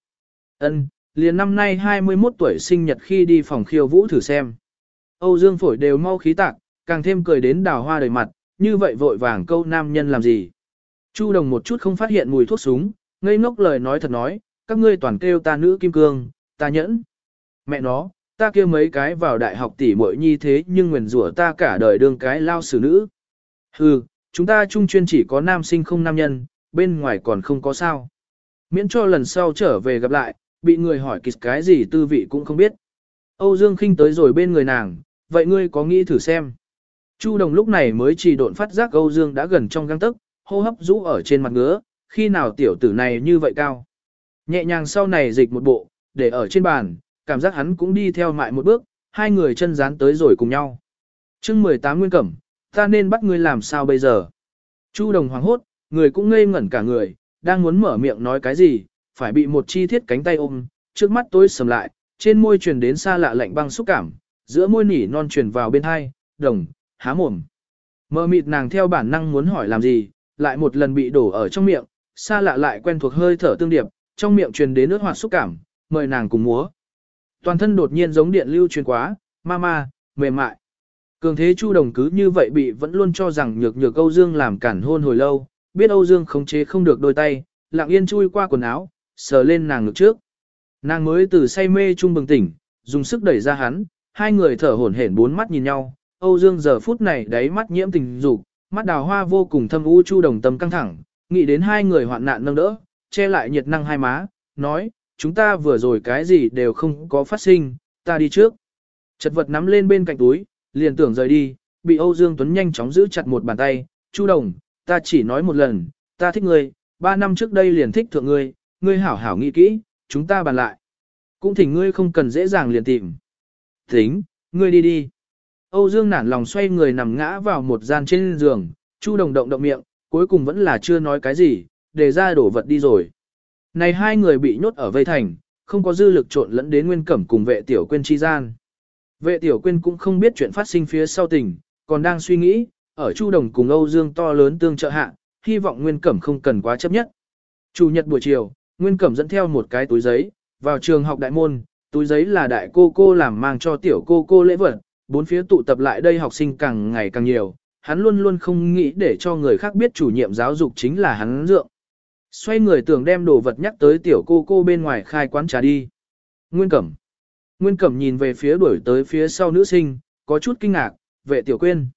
Ân, liền năm nay 21 tuổi sinh nhật khi đi phòng khiêu vũ thử xem. Âu Dương phổi đều mau khí tạc, càng thêm cười đến đào hoa đầy mặt, như vậy vội vàng câu nam nhân làm gì. Chu đồng một chút không phát hiện mùi thuốc súng, ngây ngốc lời nói thật nói, các ngươi toàn kêu ta nữ kim cương, ta nhẫn. Mẹ nó, ta kêu mấy cái vào đại học tỷ muội nhi thế nhưng nguyền rủa ta cả đời đương cái lao xử nữ. Hừ, chúng ta trung chuyên chỉ có nam sinh không nam nhân, bên ngoài còn không có sao. Miễn cho lần sau trở về gặp lại, bị người hỏi kịch cái gì tư vị cũng không biết. Âu Dương khinh tới rồi bên người nàng, vậy ngươi có nghĩ thử xem. Chu đồng lúc này mới chỉ độn phát giác Âu Dương đã gần trong găng tức, hô hấp rũ ở trên mặt ngứa, khi nào tiểu tử này như vậy cao. Nhẹ nhàng sau này dịch một bộ, để ở trên bàn, cảm giác hắn cũng đi theo mại một bước, hai người chân dán tới rồi cùng nhau. chương 18 Nguyên Cẩm, ta nên bắt ngươi làm sao bây giờ? Chu đồng hoàng hốt, người cũng ngây ngẩn cả người, đang muốn mở miệng nói cái gì, phải bị một chi thiết cánh tay ôm, trước mắt tối sầm lại, trên môi truyền đến xa lạ lạnh băng xúc cảm, giữa môi nỉ non truyền vào bên hai, đồng, há mồm. Mơ mịt nàng theo bản năng muốn hỏi làm gì, lại một lần bị đổ ở trong miệng, xa lạ lại quen thuộc hơi thở tương điệp, trong miệng truyền đến nước hoạt xúc cảm, mời nàng cùng múa. Toàn thân đột nhiên giống điện lưu truyền quá, ma ma, mềm mại. Cường thế Chu Đồng cứ như vậy bị vẫn luôn cho rằng nhược nhược Âu Dương làm cản hôn hồi lâu, biết Âu Dương khống chế không được đôi tay, lặng yên chui qua quần áo, sờ lên nàng ngực trước. Nàng mới từ say mê trung bừng tỉnh, dùng sức đẩy ra hắn, hai người thở hổn hển bốn mắt nhìn nhau, Âu Dương giờ phút này đáy mắt nhiễm tình dục, mắt đào hoa vô cùng thâm u Chu Đồng tâm căng thẳng, nghĩ đến hai người hoạn nạn nâng đỡ, che lại nhiệt năng hai má, nói, chúng ta vừa rồi cái gì đều không có phát sinh, ta đi trước. Chật vật nắm lên bên cạnh túi, liền tưởng rời đi, bị Âu Dương Tuấn nhanh chóng giữ chặt một bàn tay, Chu Đồng, ta chỉ nói một lần, ta thích ngươi, ba năm trước đây liền thích thượng ngươi, ngươi hảo hảo nghĩ kỹ, chúng ta bàn lại. Cũng thỉnh ngươi không cần dễ dàng liền tìm. Tính, ngươi đi đi. Âu Dương nản lòng xoay người nằm ngã vào một gian trên giường, Chu Đồng động động miệng, cuối cùng vẫn là chưa nói cái gì, để ra đổ vật đi rồi. Này hai người bị nhốt ở vây thành, không có dư lực trộn lẫn đến nguyên cẩm cùng vệ tiểu quên chi gian. Vệ tiểu quên cũng không biết chuyện phát sinh phía sau tình, còn đang suy nghĩ, ở Chu Đồng cùng Âu Dương to lớn tương trợ hạ, hy vọng Nguyên Cẩm không cần quá chấp nhất. Chủ nhật buổi chiều, Nguyên Cẩm dẫn theo một cái túi giấy, vào trường học đại môn, túi giấy là đại cô cô làm mang cho tiểu cô cô lễ vật, bốn phía tụ tập lại đây học sinh càng ngày càng nhiều, hắn luôn luôn không nghĩ để cho người khác biết chủ nhiệm giáo dục chính là hắn dượng. Xoay người tưởng đem đồ vật nhắc tới tiểu cô cô bên ngoài khai quán trà đi. Nguyên Cẩm. Nguyên Cẩm nhìn về phía đuổi tới phía sau nữ sinh, có chút kinh ngạc, vệ tiểu quyên.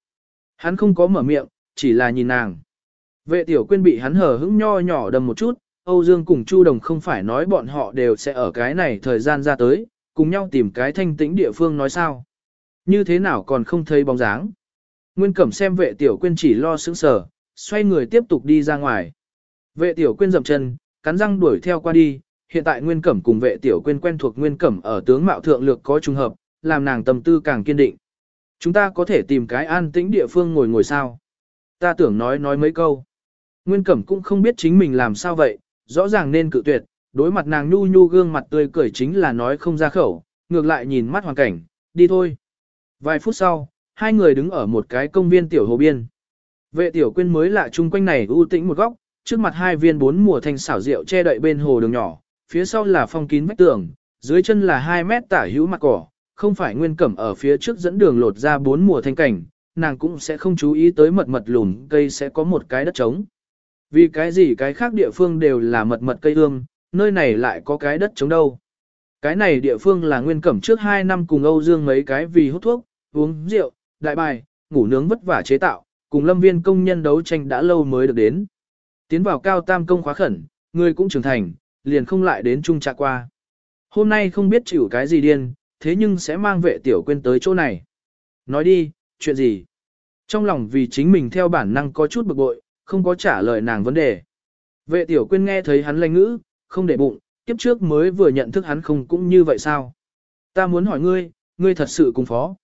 Hắn không có mở miệng, chỉ là nhìn nàng. Vệ tiểu quyên bị hắn hở hững nho nhỏ đầm một chút, Âu Dương cùng Chu Đồng không phải nói bọn họ đều sẽ ở cái này thời gian ra tới, cùng nhau tìm cái thanh tĩnh địa phương nói sao. Như thế nào còn không thấy bóng dáng. Nguyên Cẩm xem vệ tiểu quyên chỉ lo sững sờ, xoay người tiếp tục đi ra ngoài. Vệ tiểu quyên dậm chân, cắn răng đuổi theo qua đi, hiện tại Nguyên Cẩm cùng vệ tiểu quyên quen thuộc Nguyên Cẩm ở tướng mạo thượng lược có trùng hợp, làm nàng tâm tư càng kiên định. Chúng ta có thể tìm cái an tĩnh địa phương ngồi ngồi sao. Ta tưởng nói nói mấy câu. Nguyên Cẩm cũng không biết chính mình làm sao vậy, rõ ràng nên cự tuyệt, đối mặt nàng nhu nhu gương mặt tươi cười chính là nói không ra khẩu, ngược lại nhìn mắt hoàn cảnh, đi thôi. Vài phút sau, hai người đứng ở một cái công viên tiểu hồ biên. Vệ tiểu quyên mới lạ chung quanh này ưu tĩnh một góc, trước mặt hai viên bốn mùa thanh xảo rượu che đậy bên hồ đường nhỏ, phía sau là phong kín vách tường, dưới chân là 2 mét tả hữu mặt cỏ, không phải nguyên cẩm ở phía trước dẫn đường lột ra bốn mùa thanh cảnh, nàng cũng sẽ không chú ý tới mật mật lùn cây sẽ có một cái đất trống. Vì cái gì cái khác địa phương đều là mật mật cây ương, nơi này lại có cái đất trống đâu. Cái này địa phương là nguyên cẩm trước 2 năm cùng Âu Dương mấy cái vì hút thuốc, uống rượu, đại bài, ngủ nướng vất vả chế tạo, cùng lâm viên công nhân đấu tranh đã lâu mới được đến. Tiến vào cao tam công khóa khẩn, người cũng trưởng thành, liền không lại đến trung trạ qua. Hôm nay không biết chịu cái gì điên, thế nhưng sẽ mang vệ tiểu quên tới chỗ này. Nói đi, chuyện gì? Trong lòng vì chính mình theo bản năng có chút bực bội, không có trả lời nàng vấn đề. Vệ tiểu quyên nghe thấy hắn lanh ngữ, không để bụng, kiếp trước mới vừa nhận thức hắn không cũng như vậy sao? Ta muốn hỏi ngươi, ngươi thật sự cùng phó.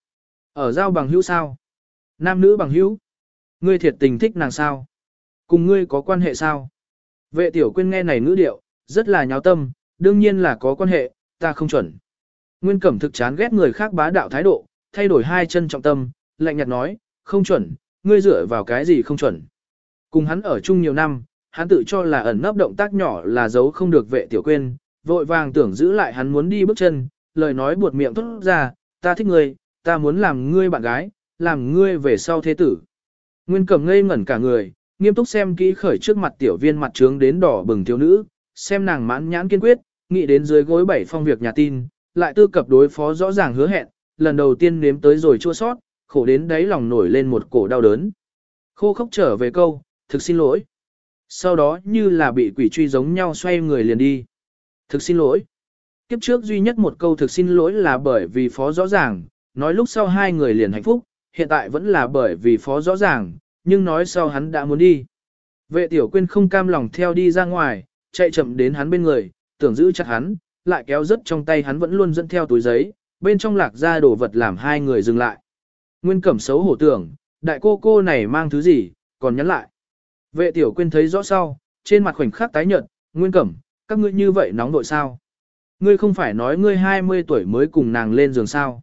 Ở giao bằng hữu sao? Nam nữ bằng hữu? Ngươi thiệt tình thích nàng sao? Cùng ngươi có quan hệ sao? Vệ tiểu quyên nghe này ngữ điệu, rất là nháo tâm, đương nhiên là có quan hệ, ta không chuẩn. Nguyên Cẩm thực chán ghét người khác bá đạo thái độ, thay đổi hai chân trọng tâm, lạnh nhạt nói, không chuẩn, ngươi dựa vào cái gì không chuẩn. Cùng hắn ở chung nhiều năm, hắn tự cho là ẩn nấp động tác nhỏ là giấu không được vệ tiểu quên, vội vàng tưởng giữ lại hắn muốn đi bước chân, lời nói buột miệng thốt ra, ta thích ngươi, ta muốn làm ngươi bạn gái, làm ngươi về sau thế tử. Nguyên Cẩm ngây ngẩn cả người, nghiêm túc xem kỹ khởi trước mặt tiểu viên mặt trướng đến đỏ bừng thiếu nữ, xem nàng mãn nhãn kiên quyết, nghĩ đến dưới gối bảy phong việc nhà tin, lại tư cập đối phó rõ ràng hứa hẹn, lần đầu tiên nếm tới rồi chua sót, khổ đến đáy lòng nổi lên một cổ đau đớn. Khô khốc trở về câu, thực xin lỗi. Sau đó như là bị quỷ truy giống nhau xoay người liền đi. Thực xin lỗi. Kiếp trước duy nhất một câu thực xin lỗi là bởi vì phó rõ ràng, nói lúc sau hai người liền hạnh phúc, hiện tại vẫn là bởi vì phó rõ ràng, nhưng nói sau hắn đã muốn đi. Vệ tiểu quyên không cam lòng theo đi ra ngoài, chạy chậm đến hắn bên người, tưởng giữ chặt hắn, lại kéo rất trong tay hắn vẫn luôn dẫn theo túi giấy, bên trong lạc ra đồ vật làm hai người dừng lại. Nguyên cẩm xấu hổ tưởng, đại cô cô này mang thứ gì, còn nhắn lại. Vệ tiểu quyên thấy rõ sau, trên mặt khoảnh khắc tái nhợt, Nguyên cẩm, các ngươi như vậy nóng nội sao? Ngươi không phải nói ngươi 20 tuổi mới cùng nàng lên giường sao?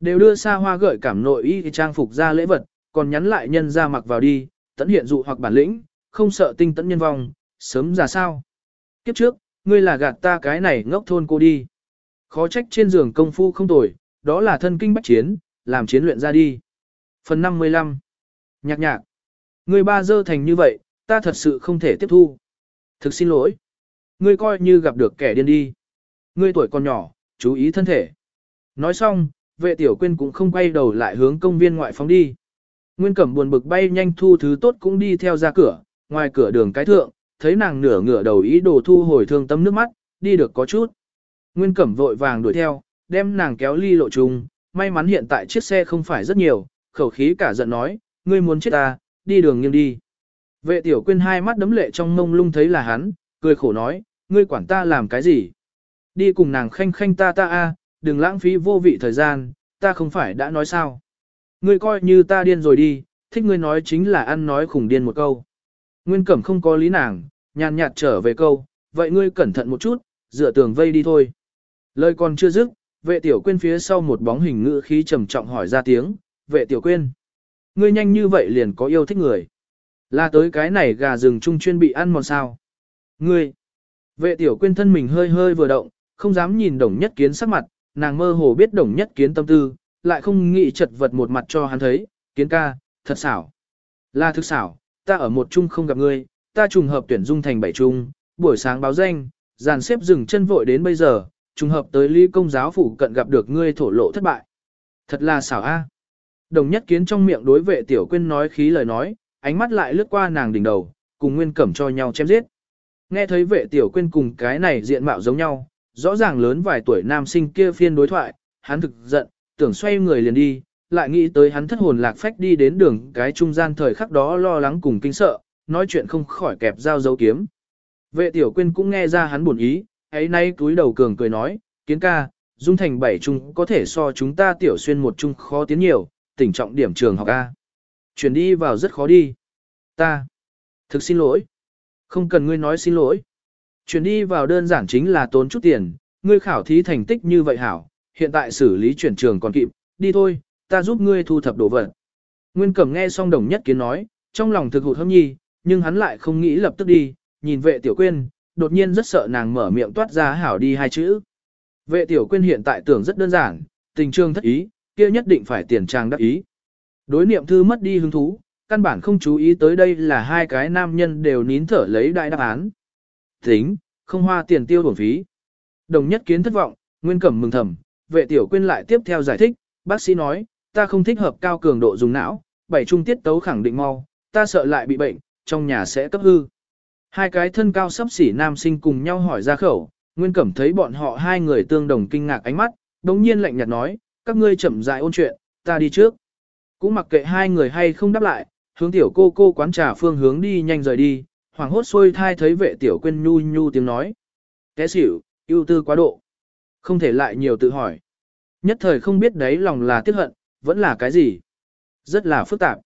Đều đưa xa hoa gợi cảm nội y trang phục ra lễ vật, còn nhắn lại nhân ra mặc vào đi, tận hiện dụ hoặc bản lĩnh, không sợ tinh tận nhân vong, sớm ra sao? Kiếp trước, ngươi là gạt ta cái này ngốc thôn cô đi. Khó trách trên giường công phu không tồi, đó là thân kinh bách chiến, làm chiến luyện ra đi. Phần 55 Nhạc nhạc Ngươi ba dơ thành như vậy, ta thật sự không thể tiếp thu. Thực xin lỗi. Ngươi coi như gặp được kẻ điên đi. Ngươi tuổi còn nhỏ, chú ý thân thể. Nói xong, vệ tiểu quyên cũng không quay đầu lại hướng công viên ngoại phóng đi. Nguyên cẩm buồn bực bay nhanh thu thứ tốt cũng đi theo ra cửa, ngoài cửa đường cái thượng, thấy nàng nửa ngửa đầu ý đồ thu hồi thương tâm nước mắt, đi được có chút. Nguyên cẩm vội vàng đuổi theo, đem nàng kéo ly lộ trùng, may mắn hiện tại chiếc xe không phải rất nhiều, khẩu khí cả giận nói, ngươi muốn chết ta, đi đường nghiêng đi. Vệ tiểu quyên hai mắt đấm lệ trong mông lung thấy là hắn, cười khổ nói, ngươi quản ta làm cái gì? Đi cùng nàng khanh khanh ta ta a, đừng lãng phí vô vị thời gian, ta không phải đã nói sao. Ngươi coi như ta điên rồi đi, thích ngươi nói chính là ăn nói khủng điên một câu. Nguyên cẩm không có lý nàng, nhàn nhạt trở về câu, vậy ngươi cẩn thận một chút, dựa tường vây đi thôi. Lời còn chưa dứt, vệ tiểu Quyên phía sau một bóng hình ngữ khí trầm trọng hỏi ra tiếng, vệ tiểu Quyên. Ngươi nhanh như vậy liền có yêu thích người. Là tới cái này gà rừng trung chuyên bị ăn mòn sao. Ngươi. Vệ tiểu quên thân mình hơi hơi vừa động, không dám nhìn đồng nhất kiến sắc mặt, nàng mơ hồ biết đồng nhất kiến tâm tư, lại không nghĩ chật vật một mặt cho hắn thấy, kiến ca, thật xảo. Là thực xảo, ta ở một chung không gặp ngươi, ta trùng hợp tuyển dung thành bảy trung, buổi sáng báo danh, dàn xếp dừng chân vội đến bây giờ, trùng hợp tới ly công giáo phủ cận gặp được ngươi thổ lộ thất bại. Thật là xảo a. Đồng nhất kiến trong miệng đối vệ tiểu quyên nói khí lời nói, ánh mắt lại lướt qua nàng đỉnh đầu, cùng nguyên cẩm cho nhau chém giết. Nghe thấy vệ tiểu quyên cùng cái này diện mạo giống nhau, rõ ràng lớn vài tuổi nam sinh kia phiên đối thoại, hắn thực giận, tưởng xoay người liền đi, lại nghĩ tới hắn thất hồn lạc phách đi đến đường cái trung gian thời khắc đó lo lắng cùng kinh sợ, nói chuyện không khỏi kẹp dao dấu kiếm. Vệ tiểu quyên cũng nghe ra hắn buồn ý, ấy nay túi đầu cường cười nói, kiến ca, dung thành bảy trung có thể so chúng ta tiểu xuyên một trung khó tiến nhiều, tỉnh trọng điểm trường học A. Chuyển đi vào rất khó đi. Ta. Thực xin lỗi. Không cần ngươi nói xin lỗi. Chuyển đi vào đơn giản chính là tốn chút tiền, ngươi khảo thí thành tích như vậy hảo, hiện tại xử lý chuyển trường còn kịp, đi thôi, ta giúp ngươi thu thập đồ vật. Nguyên Cẩm nghe xong đồng nhất kiến nói, trong lòng thực hụt hâm nhi, nhưng hắn lại không nghĩ lập tức đi, nhìn vệ tiểu quyên, đột nhiên rất sợ nàng mở miệng toát ra hảo đi hai chữ. Vệ tiểu quyên hiện tại tưởng rất đơn giản, tình trường thất ý, kia nhất định phải tiền trang đắc ý. Đối niệm thư mất đi hứng thú, căn bản không chú ý tới đây là hai cái nam nhân đều nín thở lấy đại đáp án. Tính, không hoa tiền tiêu bổng phí. Đồng nhất kiến thất vọng, nguyên cẩm mừng thầm, vệ tiểu quyên lại tiếp theo giải thích, bác sĩ nói, ta không thích hợp cao cường độ dùng não, bảy trung tiết tấu khẳng định mau, ta sợ lại bị bệnh, trong nhà sẽ cấp hư. Hai cái thân cao sắp xỉ nam sinh cùng nhau hỏi ra khẩu, Nguyên Cẩm thấy bọn họ hai người tương đồng kinh ngạc ánh mắt, đồng nhiên lạnh nhạt nói, các ngươi chậm rãi ôn chuyện, ta đi trước. Cũng mặc kệ hai người hay không đáp lại, hướng tiểu cô cô quán trà phương hướng đi nhanh rời đi, hoàng hốt xôi thai thấy vệ tiểu quên nhu nhu tiếng nói. Té xỉu, ưu tư quá độ. Không thể lại nhiều tự hỏi. Nhất thời không biết đấy lòng là tiếc hận, vẫn là cái gì. Rất là phức tạp.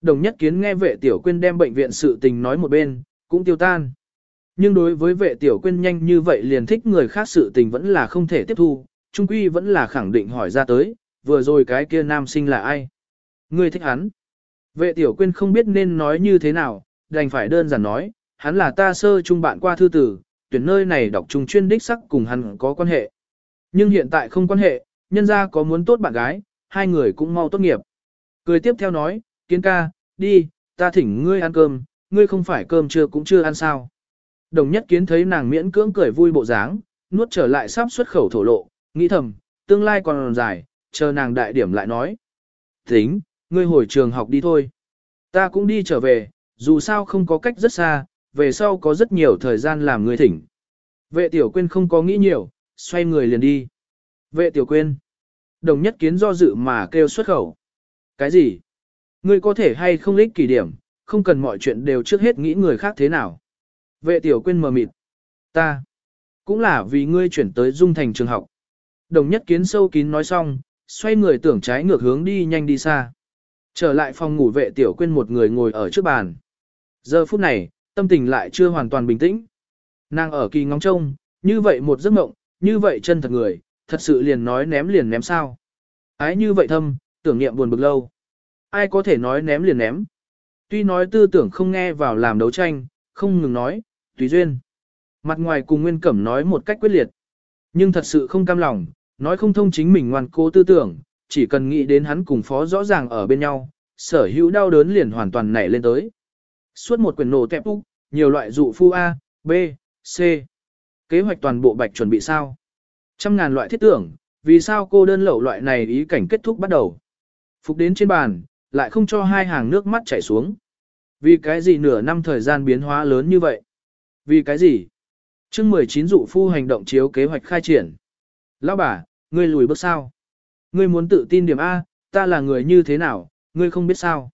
Đồng nhất kiến nghe vệ tiểu quyên đem bệnh viện sự tình nói một bên, cũng tiêu tan. Nhưng đối với vệ tiểu quyên nhanh như vậy liền thích người khác sự tình vẫn là không thể tiếp thu, trung quy vẫn là khẳng định hỏi ra tới, vừa rồi cái kia nam sinh là ai. Ngươi thích hắn. Vệ tiểu quyên không biết nên nói như thế nào, đành phải đơn giản nói, hắn là ta sơ trung bạn qua thư tử, tuyển nơi này đọc trung chuyên đích sắc cùng hắn có quan hệ. Nhưng hiện tại không quan hệ, nhân ra có muốn tốt bạn gái, hai người cũng mau tốt nghiệp. Cười tiếp theo nói, kiến ca, đi, ta thỉnh ngươi ăn cơm, ngươi không phải cơm chưa cũng chưa ăn sao. Đồng nhất kiến thấy nàng miễn cưỡng cười vui bộ dáng, nuốt trở lại sắp xuất khẩu thổ lộ, nghĩ thầm, tương lai còn dài, chờ nàng đại điểm lại nói. Tính, ngươi hồi trường học đi thôi. Ta cũng đi trở về, dù sao không có cách rất xa, về sau có rất nhiều thời gian làm người thỉnh. Vệ tiểu quyên không có nghĩ nhiều, xoay người liền đi. Vệ tiểu quyên. Đồng nhất kiến do dự mà kêu xuất khẩu. Cái gì? Ngươi có thể hay không lích kỷ điểm, không cần mọi chuyện đều trước hết nghĩ người khác thế nào. Vệ tiểu quyên mờ mịt. Ta. Cũng là vì ngươi chuyển tới dung thành trường học. Đồng nhất kiến sâu kín nói xong, xoay người tưởng trái ngược hướng đi nhanh đi xa. Trở lại phòng ngủ vệ tiểu quyên một người ngồi ở trước bàn. Giờ phút này, tâm tình lại chưa hoàn toàn bình tĩnh. Nàng ở kỳ ngóng trông, như vậy một giấc mộng, như vậy chân thật người, thật sự liền nói ném liền ném sao. Ái như vậy thâm, tưởng niệm buồn bực lâu. Ai có thể nói ném liền ném. Tuy nói tư tưởng không nghe vào làm đấu tranh, không ngừng nói, tùy duyên. Mặt ngoài cùng Nguyên Cẩm nói một cách quyết liệt. Nhưng thật sự không cam lòng, nói không thông chính mình ngoan cố tư tưởng, chỉ cần nghĩ đến hắn cùng phó rõ ràng ở bên nhau, sở hữu đau đớn liền hoàn toàn nảy lên tới. Suốt một quyển nổ tẹp úc, nhiều loại dụ phu A, B, C. Kế hoạch toàn bộ bạch chuẩn bị sao? Trăm ngàn loại thiết tưởng, vì sao cô đơn lẩu loại này ý cảnh kết thúc bắt đầu? Phục đến trên bàn, lại không cho hai hàng nước mắt chảy xuống. Vì cái gì nửa năm thời gian biến hóa lớn như vậy? Vì cái gì? chương 19 dụ phu hành động chiếu kế hoạch khai triển. Lão bà, ngươi lùi bước sao? Ngươi muốn tự tin điểm A, ta là người như thế nào, ngươi không biết sao?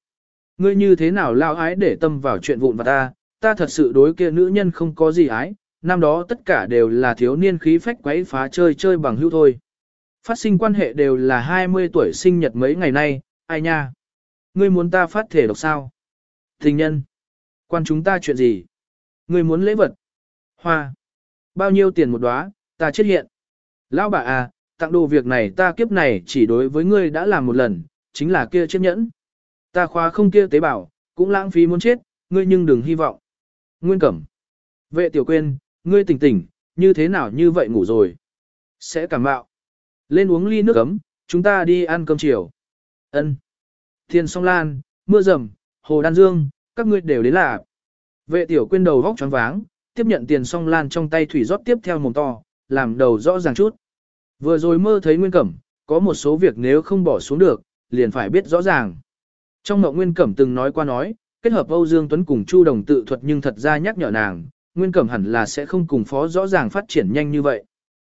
Ngươi như thế nào lao ái để tâm vào chuyện vụn vặt ta, ta thật sự đối kia nữ nhân không có gì ái, năm đó tất cả đều là thiếu niên khí phách quấy phá chơi chơi bằng hữu thôi. Phát sinh quan hệ đều là 20 tuổi sinh nhật mấy ngày nay, ai nha? Ngươi muốn ta phát thể độc sao? Tình nhân. Quan chúng ta chuyện gì? Ngươi muốn lễ vật. Hoa. Bao nhiêu tiền một đóa, ta chết hiện. Lão bà à, tặng đồ việc này ta kiếp này chỉ đối với ngươi đã làm một lần, chính là kia chiếc nhẫn. Ta khóa không kia tế bào cũng lãng phí muốn chết, ngươi nhưng đừng hy vọng. Nguyên Cẩm. Vệ tiểu quên, ngươi tỉnh tỉnh, như thế nào như vậy ngủ rồi. Sẽ cảm bạo. Lên uống ly nước ấm, chúng ta đi ăn cơm chiều. Ân. Thiên song lan, mưa rầm, hồ đan dương, các ngươi đều đến là. Vệ tiểu quên đầu vóc choáng váng, tiếp nhận tiền song lan trong tay thủy rót tiếp theo mồm to, làm đầu rõ ràng chút. Vừa rồi mơ thấy Nguyên Cẩm, có một số việc nếu không bỏ xuống được, liền phải biết rõ ràng. Trong mộng Nguyên Cẩm từng nói qua nói, kết hợp Âu Dương Tuấn cùng Chu Đồng tự thuật nhưng thật ra nhắc nhở nàng, Nguyên Cẩm hẳn là sẽ không cùng phó rõ ràng phát triển nhanh như vậy.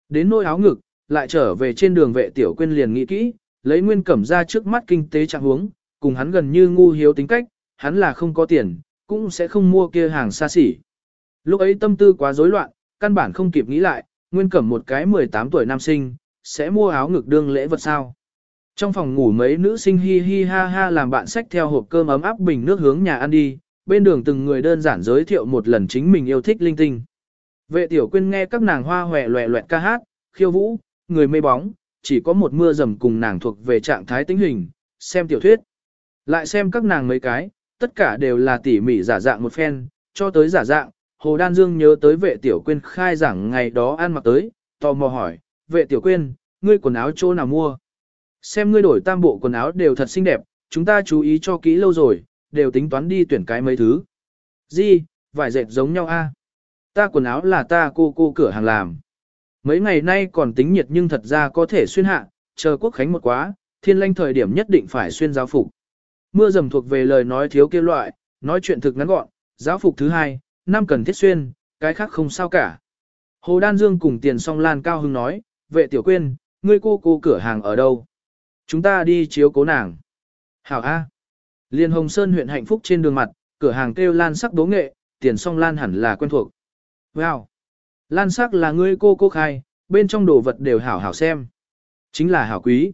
Đến nỗi áo ngực, lại trở về trên đường vệ tiểu quên liền nghĩ kỹ, lấy Nguyên Cẩm ra trước mắt kinh tế trạng huống, cùng hắn gần như ngu hiếu tính cách, hắn là không có tiền, cũng sẽ không mua kia hàng xa xỉ. Lúc ấy tâm tư quá rối loạn, căn bản không kịp nghĩ lại, Nguyên Cẩm một cái 18 tuổi nam sinh, sẽ mua áo ngực đương lễ vật sao. Trong phòng ngủ mấy nữ sinh hi hi ha ha làm bạn sách theo hộp cơm ấm áp bình nước hướng nhà ăn đi, bên đường từng người đơn giản giới thiệu một lần chính mình yêu thích linh tinh. Vệ tiểu quyên nghe các nàng hoa hòe loẹ loẹt ca hát, khiêu vũ, người mê bóng, chỉ có một mưa rầm cùng nàng thuộc về trạng thái tính hình, xem tiểu thuyết. Lại xem các nàng mấy cái, tất cả đều là tỉ mỉ giả dạng một phen, cho tới giả dạng, Hồ Đan Dương nhớ tới vệ tiểu quyên khai giảng ngày đó ăn mặc tới, tò mò hỏi, vệ tiểu quyên, ngươi quần áo chỗ nào mua? Xem ngươi đổi tam bộ quần áo đều thật xinh đẹp, chúng ta chú ý cho kỹ lâu rồi, đều tính toán đi tuyển cái mấy thứ. Gì, vải dệt giống nhau a? Ta quần áo là ta cô cô cửa hàng làm. Mấy ngày nay còn tính nhiệt nhưng thật ra có thể xuyên hạ, chờ quốc khánh một quá, thiên lanh thời điểm nhất định phải xuyên giáo phục. Mưa dầm thuộc về lời nói thiếu kia loại, nói chuyện thực ngắn gọn, giáo phục thứ hai, năm cần thiết xuyên, cái khác không sao cả. Hồ Đan Dương cùng tiền song lan cao hưng nói, vệ tiểu quyên, ngươi cô cô cửa hàng ở đâu? Chúng ta đi chiếu cố nàng. Hảo A. Liên Hồng Sơn huyện hạnh phúc trên đường mặt, cửa hàng kêu lan sắc đố nghệ, tiền song lan hẳn là quen thuộc. Wow. Lan sắc là ngươi cô cô khai, bên trong đồ vật đều hảo hảo xem. Chính là hảo quý.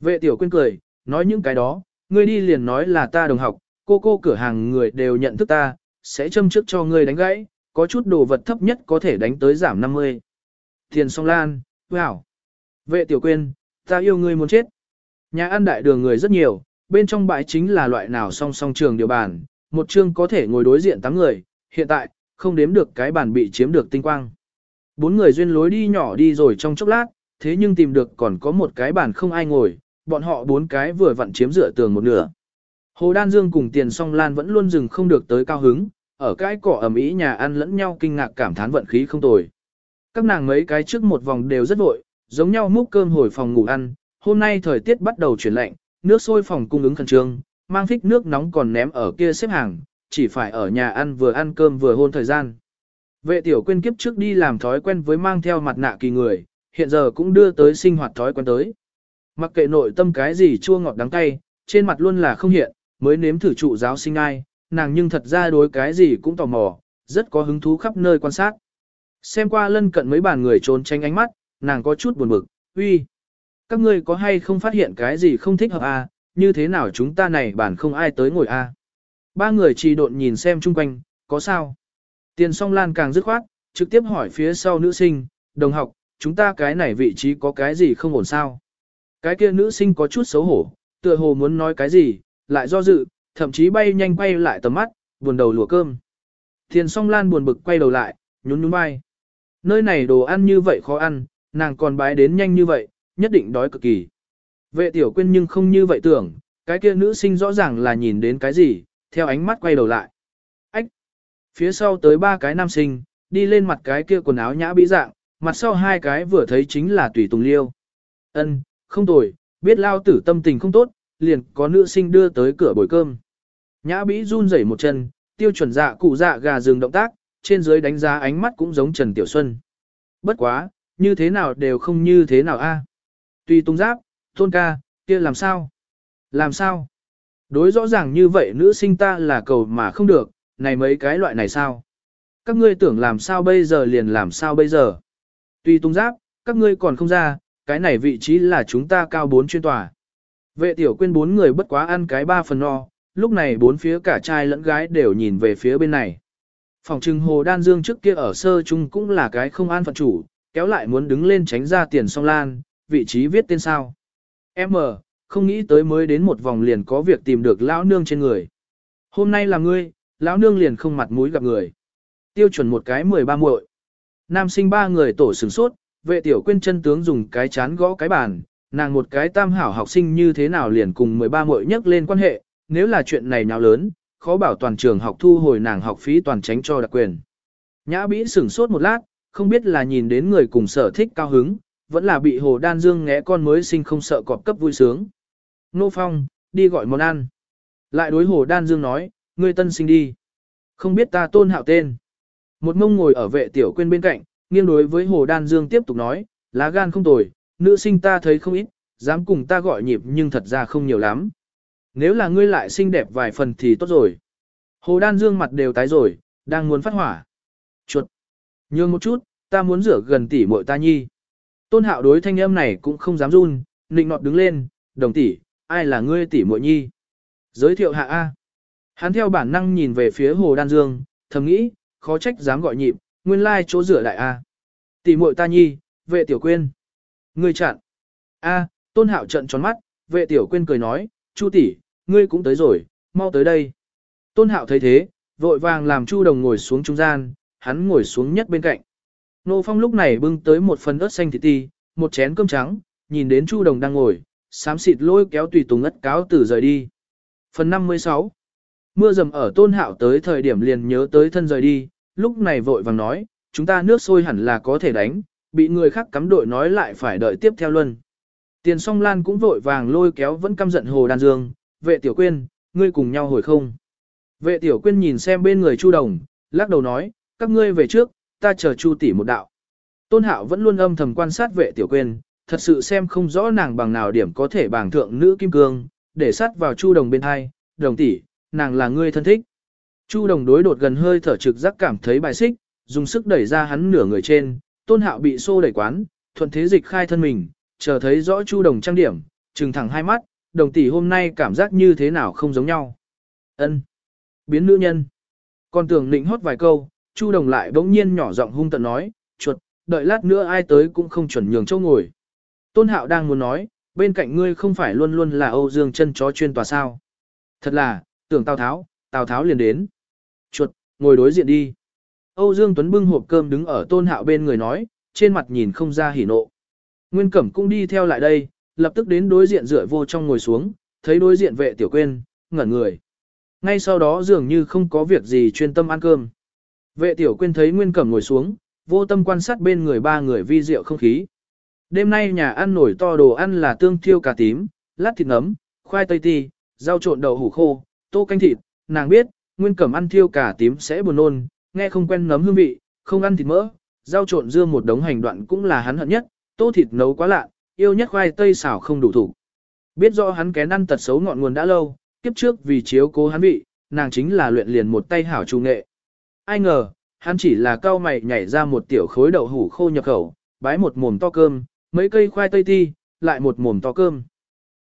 Vệ tiểu quyên cười, nói những cái đó, ngươi đi liền nói là ta đồng học, cô cô cửa hàng người đều nhận thức ta, sẽ châm trước cho ngươi đánh gãy, có chút đồ vật thấp nhất có thể đánh tới giảm 50. Tiền song lan, wow. Vệ tiểu quyên, ta yêu ngươi muốn chết. Nhà ăn đại đường người rất nhiều, bên trong bãi chính là loại nào song song trường điều bàn, một chương có thể ngồi đối diện tám người, hiện tại, không đếm được cái bàn bị chiếm được tinh quang. Bốn người duyên lối đi nhỏ đi rồi trong chốc lát, thế nhưng tìm được còn có một cái bàn không ai ngồi, bọn họ bốn cái vừa vặn chiếm rửa tường một nửa. Hồ Đan Dương cùng Tiền Song Lan vẫn luôn dừng không được tới cao hứng, ở cái cỏ ẩm ý nhà ăn lẫn nhau kinh ngạc cảm thán vận khí không tồi. Các nàng mấy cái trước một vòng đều rất vội, giống nhau múc cơm hồi phòng ngủ ăn, hôm nay thời tiết bắt đầu chuyển lạnh, nước sôi phòng cung ứng khẩn trương, mang phích nước nóng còn ném ở kia xếp hàng, chỉ phải ở nhà ăn vừa ăn cơm vừa hôn thời gian. Vệ tiểu quên kiếp trước đi làm thói quen với mang theo mặt nạ kỳ người, hiện giờ cũng đưa tới sinh hoạt thói quen tới. Mặc kệ nội tâm cái gì chua ngọt đắng cay, trên mặt luôn là không hiện, mới nếm thử trụ giáo sinh ai, nàng nhưng thật ra đối cái gì cũng tò mò, rất có hứng thú khắp nơi quan sát. Xem qua lân cận mấy bàn người trốn tránh ánh mắt, nàng có chút buồn bực, uy. Các ngươi có hay không phát hiện cái gì không thích hợp à, như thế nào chúng ta này bàn không ai tới ngồi à. Ba người trì độn nhìn xem chung quanh, có sao? Tiền song lan càng dứt khoát, trực tiếp hỏi phía sau nữ sinh, đồng học, chúng ta cái này vị trí có cái gì không ổn sao? Cái kia nữ sinh có chút xấu hổ, tựa hồ muốn nói cái gì, lại do dự, thậm chí bay nhanh quay lại tầm mắt, buồn đầu lùa cơm. Thiền song lan buồn bực quay đầu lại, nhún nhún vai. Nơi này đồ ăn như vậy khó ăn, nàng còn bái đến nhanh như vậy, nhất định đói cực kỳ. Vệ tiểu quyên nhưng không như vậy tưởng, cái kia nữ sinh rõ ràng là nhìn đến cái gì, theo ánh mắt quay đầu lại. Ách! Phía sau tới ba cái nam sinh, đi lên mặt cái kia quần áo nhã bĩ dạng, mặt sau hai cái vừa thấy chính là tùy tùng liêu. Ân, không tồi, biết lao tử tâm tình không tốt, liền có nữ sinh đưa tới cửa bồi cơm. Nhã bĩ run rẩy một chân, tiêu chuẩn dạ cụ dạ gà dừng động tác, trên dưới đánh giá ánh mắt cũng giống Trần Tiểu Xuân. Bất quá, như thế nào đều không như thế nào a. Tùy tung giáp, tôn ca, kia làm sao? Làm sao? Đối rõ ràng như vậy nữ sinh ta là cầu mà không được, này mấy cái loại này sao? Các ngươi tưởng làm sao bây giờ liền làm sao bây giờ? Tùy tung giáp, các ngươi còn không ra, cái này vị trí là chúng ta cao bốn chuyên tòa. Vệ tiểu quên bốn người bất quá ăn cái ba phần no, lúc này bốn phía cả trai lẫn gái đều nhìn về phía bên này. Phòng trừng hồ đan dương trước kia ở sơ chung cũng là cái không an phận chủ, kéo lại muốn đứng lên tránh ra tiền song lan, vị trí viết tên sao. M, không nghĩ tới mới đến một vòng liền có việc tìm được lão nương trên người. Hôm nay là ngươi, lão nương liền không mặt mũi gặp người. Tiêu chuẩn một cái 13 muội. Nam sinh ba người tổ sừng sốt, vệ tiểu quên chân tướng dùng cái chán gõ cái bàn, nàng một cái tam hảo học sinh như thế nào liền cùng 13 muội nhắc lên quan hệ, nếu là chuyện này nào lớn, khó bảo toàn trường học thu hồi nàng học phí toàn tránh cho đặc quyền. Nhã bĩ sửng sốt một lát, không biết là nhìn đến người cùng sở thích cao hứng, vẫn là bị hồ đan dương ngẽ con mới sinh không sợ cọp cấp vui sướng. Nô Phong, đi gọi món ăn. Lại đối hồ đan dương nói, ngươi tân sinh đi. Không biết ta tôn hạo tên. Một mông ngồi ở vệ tiểu quên bên cạnh, nghiêng đối với hồ đan dương tiếp tục nói, lá gan không tồi, nữ sinh ta thấy không ít, dám cùng ta gọi nhịp nhưng thật ra không nhiều lắm. Nếu là ngươi lại xinh đẹp vài phần thì tốt rồi. Hồ đan dương mặt đều tái rồi, đang muốn phát hỏa. Chuột. Nhường một chút, ta muốn rửa gần tỷ muội ta nhi. Tôn hạo đối thanh âm này cũng không dám run, nịnh nọt đứng lên, đồng tỷ, ai là ngươi tỷ muội nhi? Giới thiệu hạ A. Hắn theo bản năng nhìn về phía hồ đan dương, thầm nghĩ, khó trách dám gọi nhịp, nguyên lai chỗ rửa đại A. Tỷ muội ta nhi, vệ tiểu quên. Ngươi chặn. A, tôn hạo trận tròn mắt, vệ tiểu quên cười nói, chu tỷ, ngươi cũng tới rồi, mau tới đây. Tôn hạo thấy thế, vội vàng làm chu đồng ngồi xuống trung gian, hắn ngồi xuống nhất bên cạnh. Nô phong lúc này bưng tới một phần ớt xanh thịt ti, một chén cơm trắng, nhìn đến chu đồng đang ngồi, xám xịt lôi kéo tùy tùng ất cáo tử rời đi. Phần 56 Mưa dầm ở tôn hạo tới thời điểm liền nhớ tới thân rời đi, lúc này vội vàng nói, chúng ta nước sôi hẳn là có thể đánh, bị người khác cắm đội nói lại phải đợi tiếp theo luân. Tiền song lan cũng vội vàng lôi kéo vẫn căm giận hồ đan dương, vệ tiểu quyên, ngươi cùng nhau hồi không. Vệ tiểu quyên nhìn xem bên người chu đồng, lắc đầu nói, các ngươi về trước, ta chờ chu tỷ một đạo. Tôn hạo vẫn luôn âm thầm quan sát vệ tiểu quyên, thật sự xem không rõ nàng bằng nào điểm có thể bảng thượng nữ kim cương, để sát vào chu đồng bên hai, đồng tỷ, nàng là ngươi thân thích. Chu đồng đối đột gần hơi thở trực giác cảm thấy bài xích, dùng sức đẩy ra hắn nửa người trên, tôn hạo bị xô đẩy quán, thuận thế dịch khai thân mình, chờ thấy rõ chu đồng trang điểm, trừng thẳng hai mắt, đồng tỷ hôm nay cảm giác như thế nào không giống nhau. ân Biến nữ nhân. Còn tưởng định hót vài câu, chu đồng lại bỗng nhiên nhỏ giọng hung tận nói, chuột, đợi lát nữa ai tới cũng không chuẩn nhường châu ngồi. Tôn hạo đang muốn nói, bên cạnh ngươi không phải luôn luôn là Âu Dương chân chó chuyên tòa sao. Thật là, tưởng Tào Tháo, Tào Tháo liền đến. Chuột, ngồi đối diện đi. Âu Dương Tuấn bưng hộp cơm đứng ở tôn hạo bên người nói, trên mặt nhìn không ra hỉ nộ. Nguyên Cẩm cũng đi theo lại đây, lập tức đến đối diện rửa vô trong ngồi xuống, thấy đối diện vệ tiểu quên, ngẩn người. Ngay sau đó dường như không có việc gì chuyên tâm ăn cơm. Vệ tiểu quên thấy Nguyên Cẩm ngồi xuống, vô tâm quan sát bên người ba người vi rượu không khí. Đêm nay nhà ăn nổi to đồ ăn là tương thiêu cà tím, lát thịt nấm, khoai tây ti, rau trộn đậu hủ khô, tô canh thịt. Nàng biết, Nguyên Cẩm ăn thiêu cà tím sẽ buồn nôn, nghe không quen nấm hương vị, không ăn thịt mỡ, rau trộn dưa một đống hành đoạn cũng là hắn hận nhất, tô thịt nấu quá lạ, yêu nhất khoai tây xào không đủ thủ. Biết rõ hắn kén ăn tật xấu ngọn nguồn đã lâu, kiếp trước vì chiếu cố hắn vị, nàng chính là luyện liền một tay hảo trung nghệ. Ai ngờ, hắn chỉ là cao mày nhảy ra một tiểu khối đậu hủ khô nhập khẩu, bái một mồm to cơm, mấy cây khoai tây ti, lại một mồm to cơm.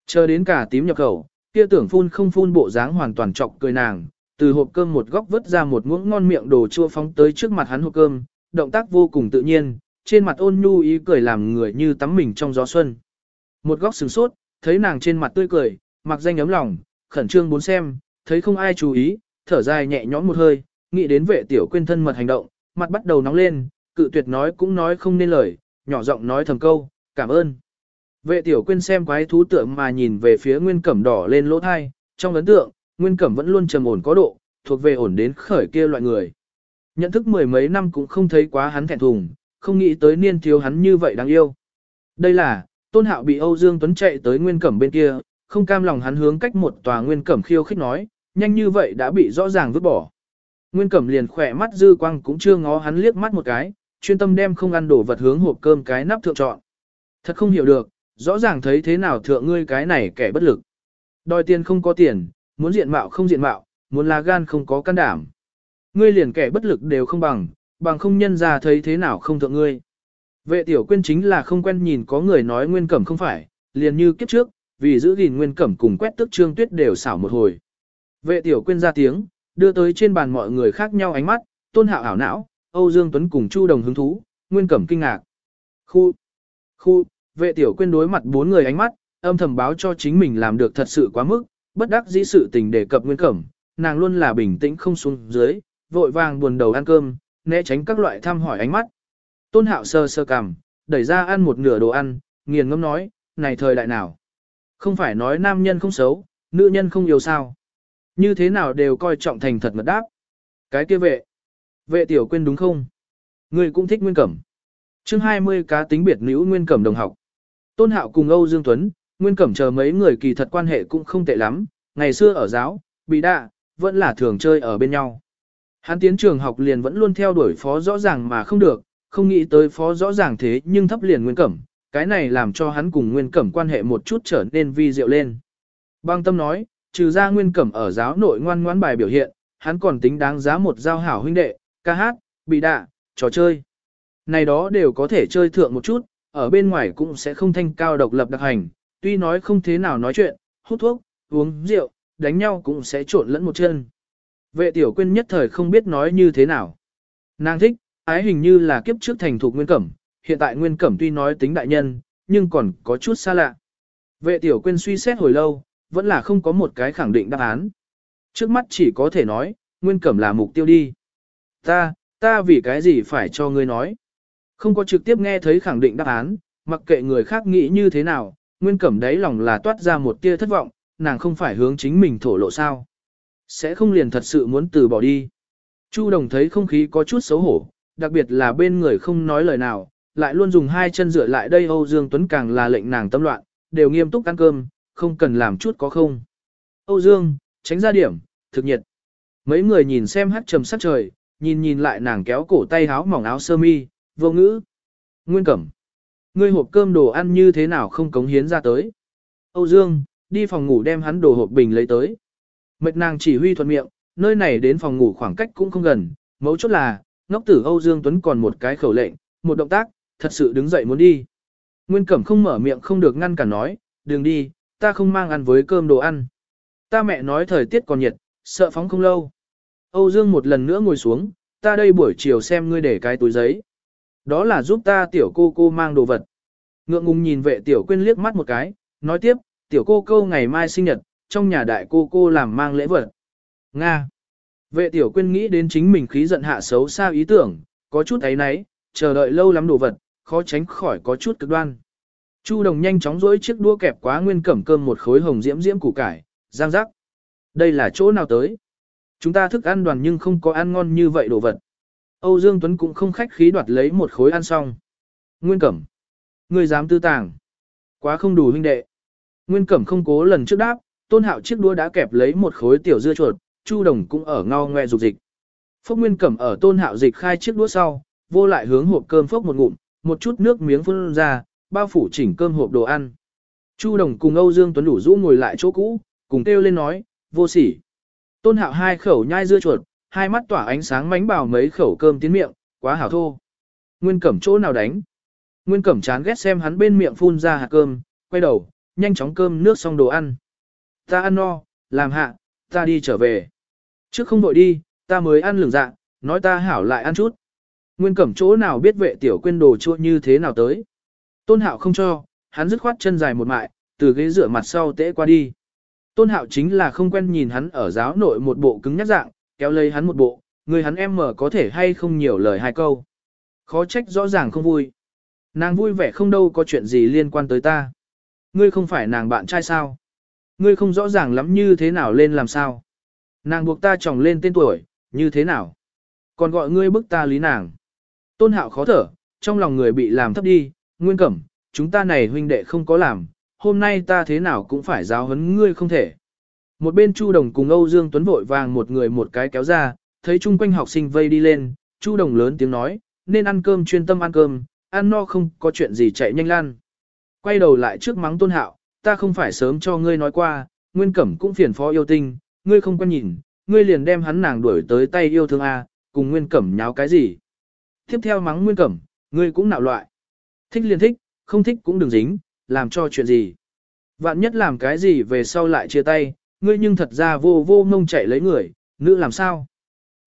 Chờ đến cả tím nhập khẩu, kia tưởng phun không phun bộ dáng hoàn toàn trọc cười nàng, từ hộp cơm một góc vứt ra một muỗng ngon miệng đồ chua phóng tới trước mặt hắn hộp cơm, động tác vô cùng tự nhiên, trên mặt ôn nhu ý cười làm người như tắm mình trong gió xuân. Một góc sừng sốt, thấy nàng trên mặt tươi cười, mặc danh ấm lòng, khẩn trương bốn xem, thấy không ai chú ý, thở dài nhẹ nhõm một hơi, nghĩ đến vệ tiểu quên thân mật hành động, mặt bắt đầu nóng lên, cự tuyệt nói cũng nói không nên lời, nhỏ giọng nói thầm câu, cảm ơn. Vệ tiểu quên xem quái thú tượng mà nhìn về phía nguyên cẩm đỏ lên lỗ thai, trong ấn tượng, nguyên cẩm vẫn luôn trầm ổn có độ, thuộc về ổn đến khởi kia loại người. Nhận thức mười mấy năm cũng không thấy quá hắn thẹn thùng, không nghĩ tới niên thiếu hắn như vậy đáng yêu. Đây là, tôn hạo bị Âu Dương Tuấn chạy tới nguyên cẩm bên kia, không cam lòng hắn hướng cách một tòa nguyên cẩm khiêu khích nói, nhanh như vậy đã bị rõ ràng vứt bỏ. Nguyên cẩm liền khỏe mắt dư quang cũng chưa ngó hắn liếc mắt một cái, chuyên tâm đem không ăn đổ vật hướng hộp cơm cái nắp thượng chọn. Thật không hiểu được, rõ ràng thấy thế nào thượng ngươi cái này kẻ bất lực. Đòi tiền không có tiền, muốn diện mạo không diện mạo, muốn là gan không có can đảm. Ngươi liền kẻ bất lực đều không bằng, bằng không nhân ra thấy thế nào không thượng ngươi. Vệ tiểu quyên chính là không quen nhìn có người nói nguyên cẩm không phải, liền như kiếp trước, vì giữ gìn nguyên cẩm cùng quét tức trương tuyết đều xảo một hồi. Vệ tiểu quyên ra tiếng, đưa tới trên bàn mọi người khác nhau ánh mắt, tôn hạo ảo não, Âu Dương Tuấn cùng Chu Đồng hứng thú, nguyên cẩm kinh ngạc. Khu, khu, vệ tiểu quyên đối mặt bốn người ánh mắt, âm thầm báo cho chính mình làm được thật sự quá mức, bất đắc dĩ sự tình đề cập nguyên cẩm, nàng luôn là bình tĩnh không xuống dưới, vội vàng buồn đầu ăn cơm, né tránh các loại thăm hỏi ánh mắt. Tôn hạo sơ sơ cằm, đẩy ra ăn một nửa đồ ăn, nghiền ngâm nói, này thời đại nào? Không phải nói nam nhân không xấu, nữ nhân không yêu sao? Như thế nào đều coi trọng thành thật mật đáp. Cái kia vệ. Vệ tiểu quên đúng không? Người cũng thích nguyên cẩm. chương 20 cá tính biệt nữ nguyên cẩm đồng học. Tôn hạo cùng Âu Dương Tuấn, nguyên cẩm chờ mấy người kỳ thật quan hệ cũng không tệ lắm, ngày xưa ở giáo, bị đạ, vẫn là thường chơi ở bên nhau. Hắn tiến trường học liền vẫn luôn theo đuổi phó rõ ràng mà không được, không nghĩ tới phó rõ ràng thế nhưng thấp liền nguyên cẩm, cái này làm cho hắn cùng nguyên cẩm quan hệ một chút trở nên vi diệu lên. Bang tâm nói, trừ ra nguyên cẩm ở giáo nội ngoan ngoãn bài biểu hiện, hắn còn tính đáng giá một giao hảo huynh đệ, ca hát, bị đạ, trò chơi. Này đó đều có thể chơi thượng một chút, ở bên ngoài cũng sẽ không thanh cao độc lập đặc hành, tuy nói không thế nào nói chuyện, hút thuốc, uống rượu, đánh nhau cũng sẽ trộn lẫn một chân. Vệ tiểu quyên nhất thời không biết nói như thế nào. Nàng thích, ái hình như là kiếp trước thành thuộc nguyên cẩm, hiện tại nguyên cẩm tuy nói tính đại nhân, nhưng còn có chút xa lạ. Vệ tiểu quyên suy xét hồi lâu, vẫn là không có một cái khẳng định đáp án. Trước mắt chỉ có thể nói, nguyên cẩm là mục tiêu đi. Ta, ta vì cái gì phải cho ngươi nói. Không có trực tiếp nghe thấy khẳng định đáp án, mặc kệ người khác nghĩ như thế nào, nguyên cẩm đấy lòng là toát ra một tia thất vọng, nàng không phải hướng chính mình thổ lộ sao. Sẽ không liền thật sự muốn từ bỏ đi. Chu đồng thấy không khí có chút xấu hổ, đặc biệt là bên người không nói lời nào, lại luôn dùng hai chân dựa lại đây Âu Dương Tuấn càng là lệnh nàng tâm loạn, đều nghiêm túc ăn cơm, không cần làm chút có không. Âu Dương, tránh ra điểm, thực nhiệt. Mấy người nhìn xem hát trầm sắc trời, nhìn nhìn lại nàng kéo cổ tay háo mỏng áo sơ mi, vô ngữ. Nguyên cẩm. Ngươi hộp cơm đồ ăn như thế nào không cống hiến ra tới. Âu Dương, đi phòng ngủ đem hắn đồ hộp bình lấy tới. Mệt nàng chỉ huy thuận miệng, nơi này đến phòng ngủ khoảng cách cũng không gần, mấu chốt là, ngốc tử Âu Dương Tuấn còn một cái khẩu lệnh, một động tác, thật sự đứng dậy muốn đi. Nguyên Cẩm không mở miệng không được ngăn cả nói, đừng đi, ta không mang ăn với cơm đồ ăn. Ta mẹ nói thời tiết còn nhiệt, sợ phóng không lâu. Âu Dương một lần nữa ngồi xuống, ta đây buổi chiều xem ngươi để cái túi giấy. Đó là giúp ta tiểu cô cô mang đồ vật. Ngượng ngùng nhìn vệ tiểu quên liếc mắt một cái, nói tiếp, tiểu cô cô ngày mai sinh nhật, trong nhà đại cô cô làm mang lễ vật. Nga. Vệ tiểu quyên nghĩ đến chính mình khí giận hạ xấu xa ý tưởng, có chút ấy nấy, chờ đợi lâu lắm đồ vật, khó tránh khỏi có chút cực đoan. Chu đồng nhanh chóng dỗi chiếc đũa kẹp quá nguyên cẩm cơm một khối hồng diễm diễm củ cải, giang rắc. Đây là chỗ nào tới? Chúng ta thức ăn đoàn nhưng không có ăn ngon như vậy đồ vật. Âu Dương Tuấn cũng không khách khí đoạt lấy một khối ăn xong. Nguyên cẩm. Người dám tư tàng. Quá không đủ huynh đệ. Nguyên cẩm không cố lần trước đáp, tôn hạo chiếc đũa đã kẹp lấy một khối tiểu dưa chuột, Chu đồng cũng ở ngao ngoe dục dịch. Phốc Nguyên cẩm ở tôn hạo dịch khai chiếc đũa sau, vô lại hướng hộp cơm phốc một ngụm, một chút nước miếng phun ra, bao phủ chỉnh cơm hộp đồ ăn. Chu Đồng cùng Âu Dương Tuấn đủ rũ ngồi lại chỗ cũ, cùng kêu lên nói, vô sỉ. Tôn hạo hai khẩu nhai dưa chuột, hai mắt tỏa ánh sáng mánh bảo mấy khẩu cơm tiến miệng, quá hảo thô. Nguyên cẩm chỗ nào đánh? Nguyên cẩm chán ghét xem hắn bên miệng phun ra hạt cơm, quay đầu, nhanh chóng cơm nước xong đồ ăn. Ta ăn no, làm hạ, ta đi trở về. Trước không vội đi, ta mới ăn lửng dạ, nói ta hảo lại ăn chút. Nguyên cẩm chỗ nào biết vệ tiểu quên đồ chua như thế nào tới. Tôn hạo không cho, hắn dứt khoát chân dài một mại, từ ghế rửa mặt sau tễ qua đi. Tôn hạo chính là không quen nhìn hắn ở giáo nội một bộ cứng nhắc dạng, kéo lấy hắn một bộ, người hắn em mở có thể hay không nhiều lời hai câu. Khó trách rõ ràng không vui. Nàng vui vẻ không đâu có chuyện gì liên quan tới ta. Ngươi không phải nàng bạn trai sao? Ngươi không rõ ràng lắm như thế nào lên làm sao? Nàng buộc ta chồng lên tên tuổi, như thế nào? Còn gọi ngươi bức ta lý nàng. Tôn hạo khó thở, trong lòng người bị làm thấp đi, nguyên cẩm, chúng ta này huynh đệ không có làm, hôm nay ta thế nào cũng phải giáo huấn ngươi không thể. Một bên Chu Đồng cùng Âu Dương Tuấn vội vàng một người một cái kéo ra, thấy chung quanh học sinh vây đi lên, Chu Đồng lớn tiếng nói, nên ăn cơm chuyên tâm ăn cơm, ăn no không có chuyện gì chạy nhanh lan. Quay đầu lại trước mắng Tôn Hạo, ta không phải sớm cho ngươi nói qua, Nguyên Cẩm cũng phiền phó yêu tinh, ngươi không quan nhìn, ngươi liền đem hắn nàng đuổi tới tay yêu thương A, cùng Nguyên Cẩm nháo cái gì. Tiếp theo mắng Nguyên Cẩm, ngươi cũng nạo loại. Thích liền thích, không thích cũng đừng dính, làm cho chuyện gì. Vạn nhất làm cái gì về sau lại chia tay, ngươi nhưng thật ra vô vô ngông chạy lấy người, nữ làm sao.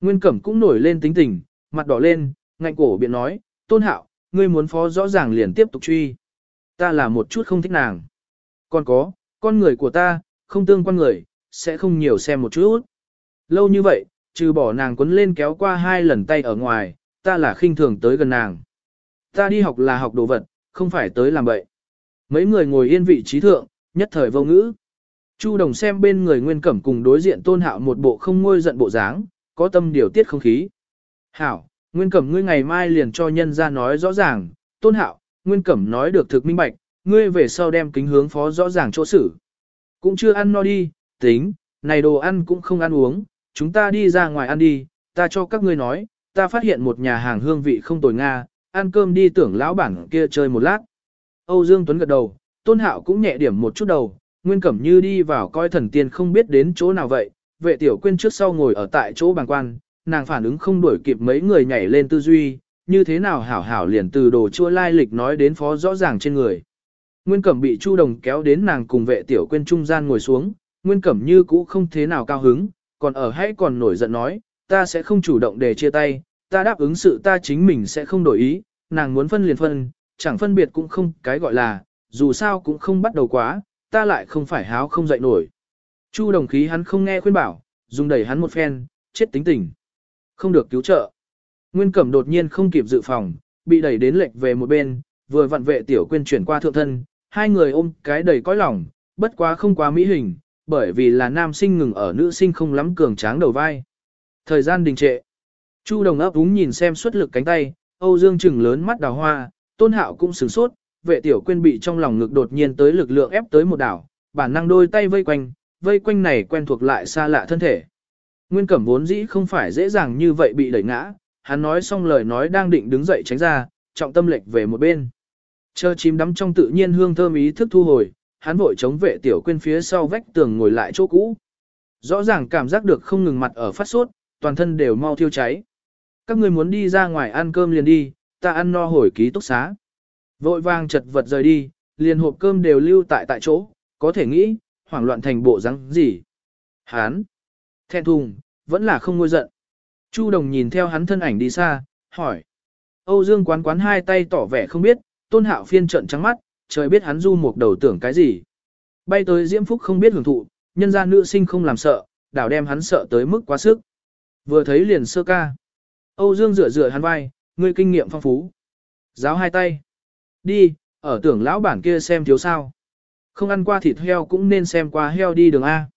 Nguyên Cẩm cũng nổi lên tính tình, mặt đỏ lên, ngạnh cổ biện nói, tôn hạo, ngươi muốn phó rõ ràng liền tiếp tục truy. Ta là một chút không thích nàng. Còn có, con người của ta, không tương quan người, sẽ không nhiều xem một chút. Lâu như vậy, trừ bỏ nàng quấn lên kéo qua hai lần tay ở ngoài, ta là khinh thường tới gần nàng. Ta đi học là học đồ vật, không phải tới làm bậy. Mấy người ngồi yên vị trí thượng, nhất thời vô ngữ. Chu đồng xem bên người nguyên cẩm cùng đối diện tôn hạo một bộ không ngôi giận bộ dáng, có tâm điều tiết không khí. Hảo, nguyên cẩm ngươi ngày mai liền cho nhân ra nói rõ ràng, tôn hạo, nguyên cẩm nói được thực minh bạch, ngươi về sau đem kính hướng phó rõ ràng chỗ xử. Cũng chưa ăn no đi, tính, này đồ ăn cũng không ăn uống, chúng ta đi ra ngoài ăn đi, ta cho các ngươi nói, ta phát hiện một nhà hàng hương vị không tồi Nga, ăn cơm đi tưởng lão bản kia chơi một lát. Âu Dương Tuấn gật đầu, Tôn Hạo cũng nhẹ điểm một chút đầu, Nguyên Cẩm Như đi vào coi thần tiên không biết đến chỗ nào vậy, vệ tiểu quên trước sau ngồi ở tại chỗ bàn quan, nàng phản ứng không đuổi kịp mấy người nhảy lên tư duy, như thế nào hảo hảo liền từ đồ chua lai lịch nói đến phó rõ ràng trên người. Nguyên Cẩm bị Chu Đồng kéo đến nàng cùng vệ tiểu quên trung gian ngồi xuống, Nguyên Cẩm Như cũ không thế nào cao hứng, còn ở hãy còn nổi giận nói, ta sẽ không chủ động để chia tay, ta đáp ứng sự ta chính mình sẽ không đổi ý, nàng muốn phân liền phân, chẳng phân biệt cũng không cái gọi là, dù sao cũng không bắt đầu quá, ta lại không phải háo không dậy nổi. Chu đồng khí hắn không nghe khuyên bảo, dùng đẩy hắn một phen, chết tính tình. Không được cứu trợ. Nguyên Cẩm đột nhiên không kịp dự phòng, bị đẩy đến lệch về một bên, vừa vặn vệ tiểu quên chuyển qua thượng thân, hai người ôm cái đầy cõi lòng, bất quá không quá mỹ hình, bởi vì là nam sinh ngừng ở nữ sinh không lắm cường tráng đầu vai. Thời gian đình trệ. Chu đồng ấp úng nhìn xem xuất lực cánh tay, Âu Dương trừng lớn mắt đào hoa, tôn hạo cũng sửng sốt, vệ tiểu quên bị trong lòng ngực đột nhiên tới lực lượng ép tới một đảo, bản năng đôi tay vây quanh, vây quanh này quen thuộc lại xa lạ thân thể. Nguyên cẩm vốn dĩ không phải dễ dàng như vậy bị đẩy ngã, hắn nói xong lời nói đang định đứng dậy tránh ra, trọng tâm lệch về một bên. Chờ chim đắm trong tự nhiên hương thơm ý thức thu hồi, hắn vội chống vệ tiểu quên phía sau vách tường ngồi lại chỗ cũ. Rõ ràng cảm giác được không ngừng mặt ở phát sốt, toàn thân đều mau thiêu cháy. Các người muốn đi ra ngoài ăn cơm liền đi, ta ăn no hồi ký túc xá. Vội vàng chật vật rời đi, liền hộp cơm đều lưu tại tại chỗ, có thể nghĩ, hoảng loạn thành bộ rắn gì. Hán, thẹn thùng, vẫn là không ngôi giận. Chu đồng nhìn theo hắn thân ảnh đi xa, hỏi. Âu Dương quán quán hai tay tỏ vẻ không biết, tôn hạo phiên trận trắng mắt, trời biết hắn du một đầu tưởng cái gì. Bay tới Diễm Phúc không biết hưởng thụ, nhân gia nữ sinh không làm sợ, đảo đem hắn sợ tới mức quá sức. Vừa thấy liền sơ ca. Âu Dương rửa rửa hắn vai, ngươi kinh nghiệm phong phú. Giáo hai tay. Đi, ở tưởng lão bản kia xem thiếu sao. Không ăn qua thịt heo cũng nên xem qua heo đi đường A.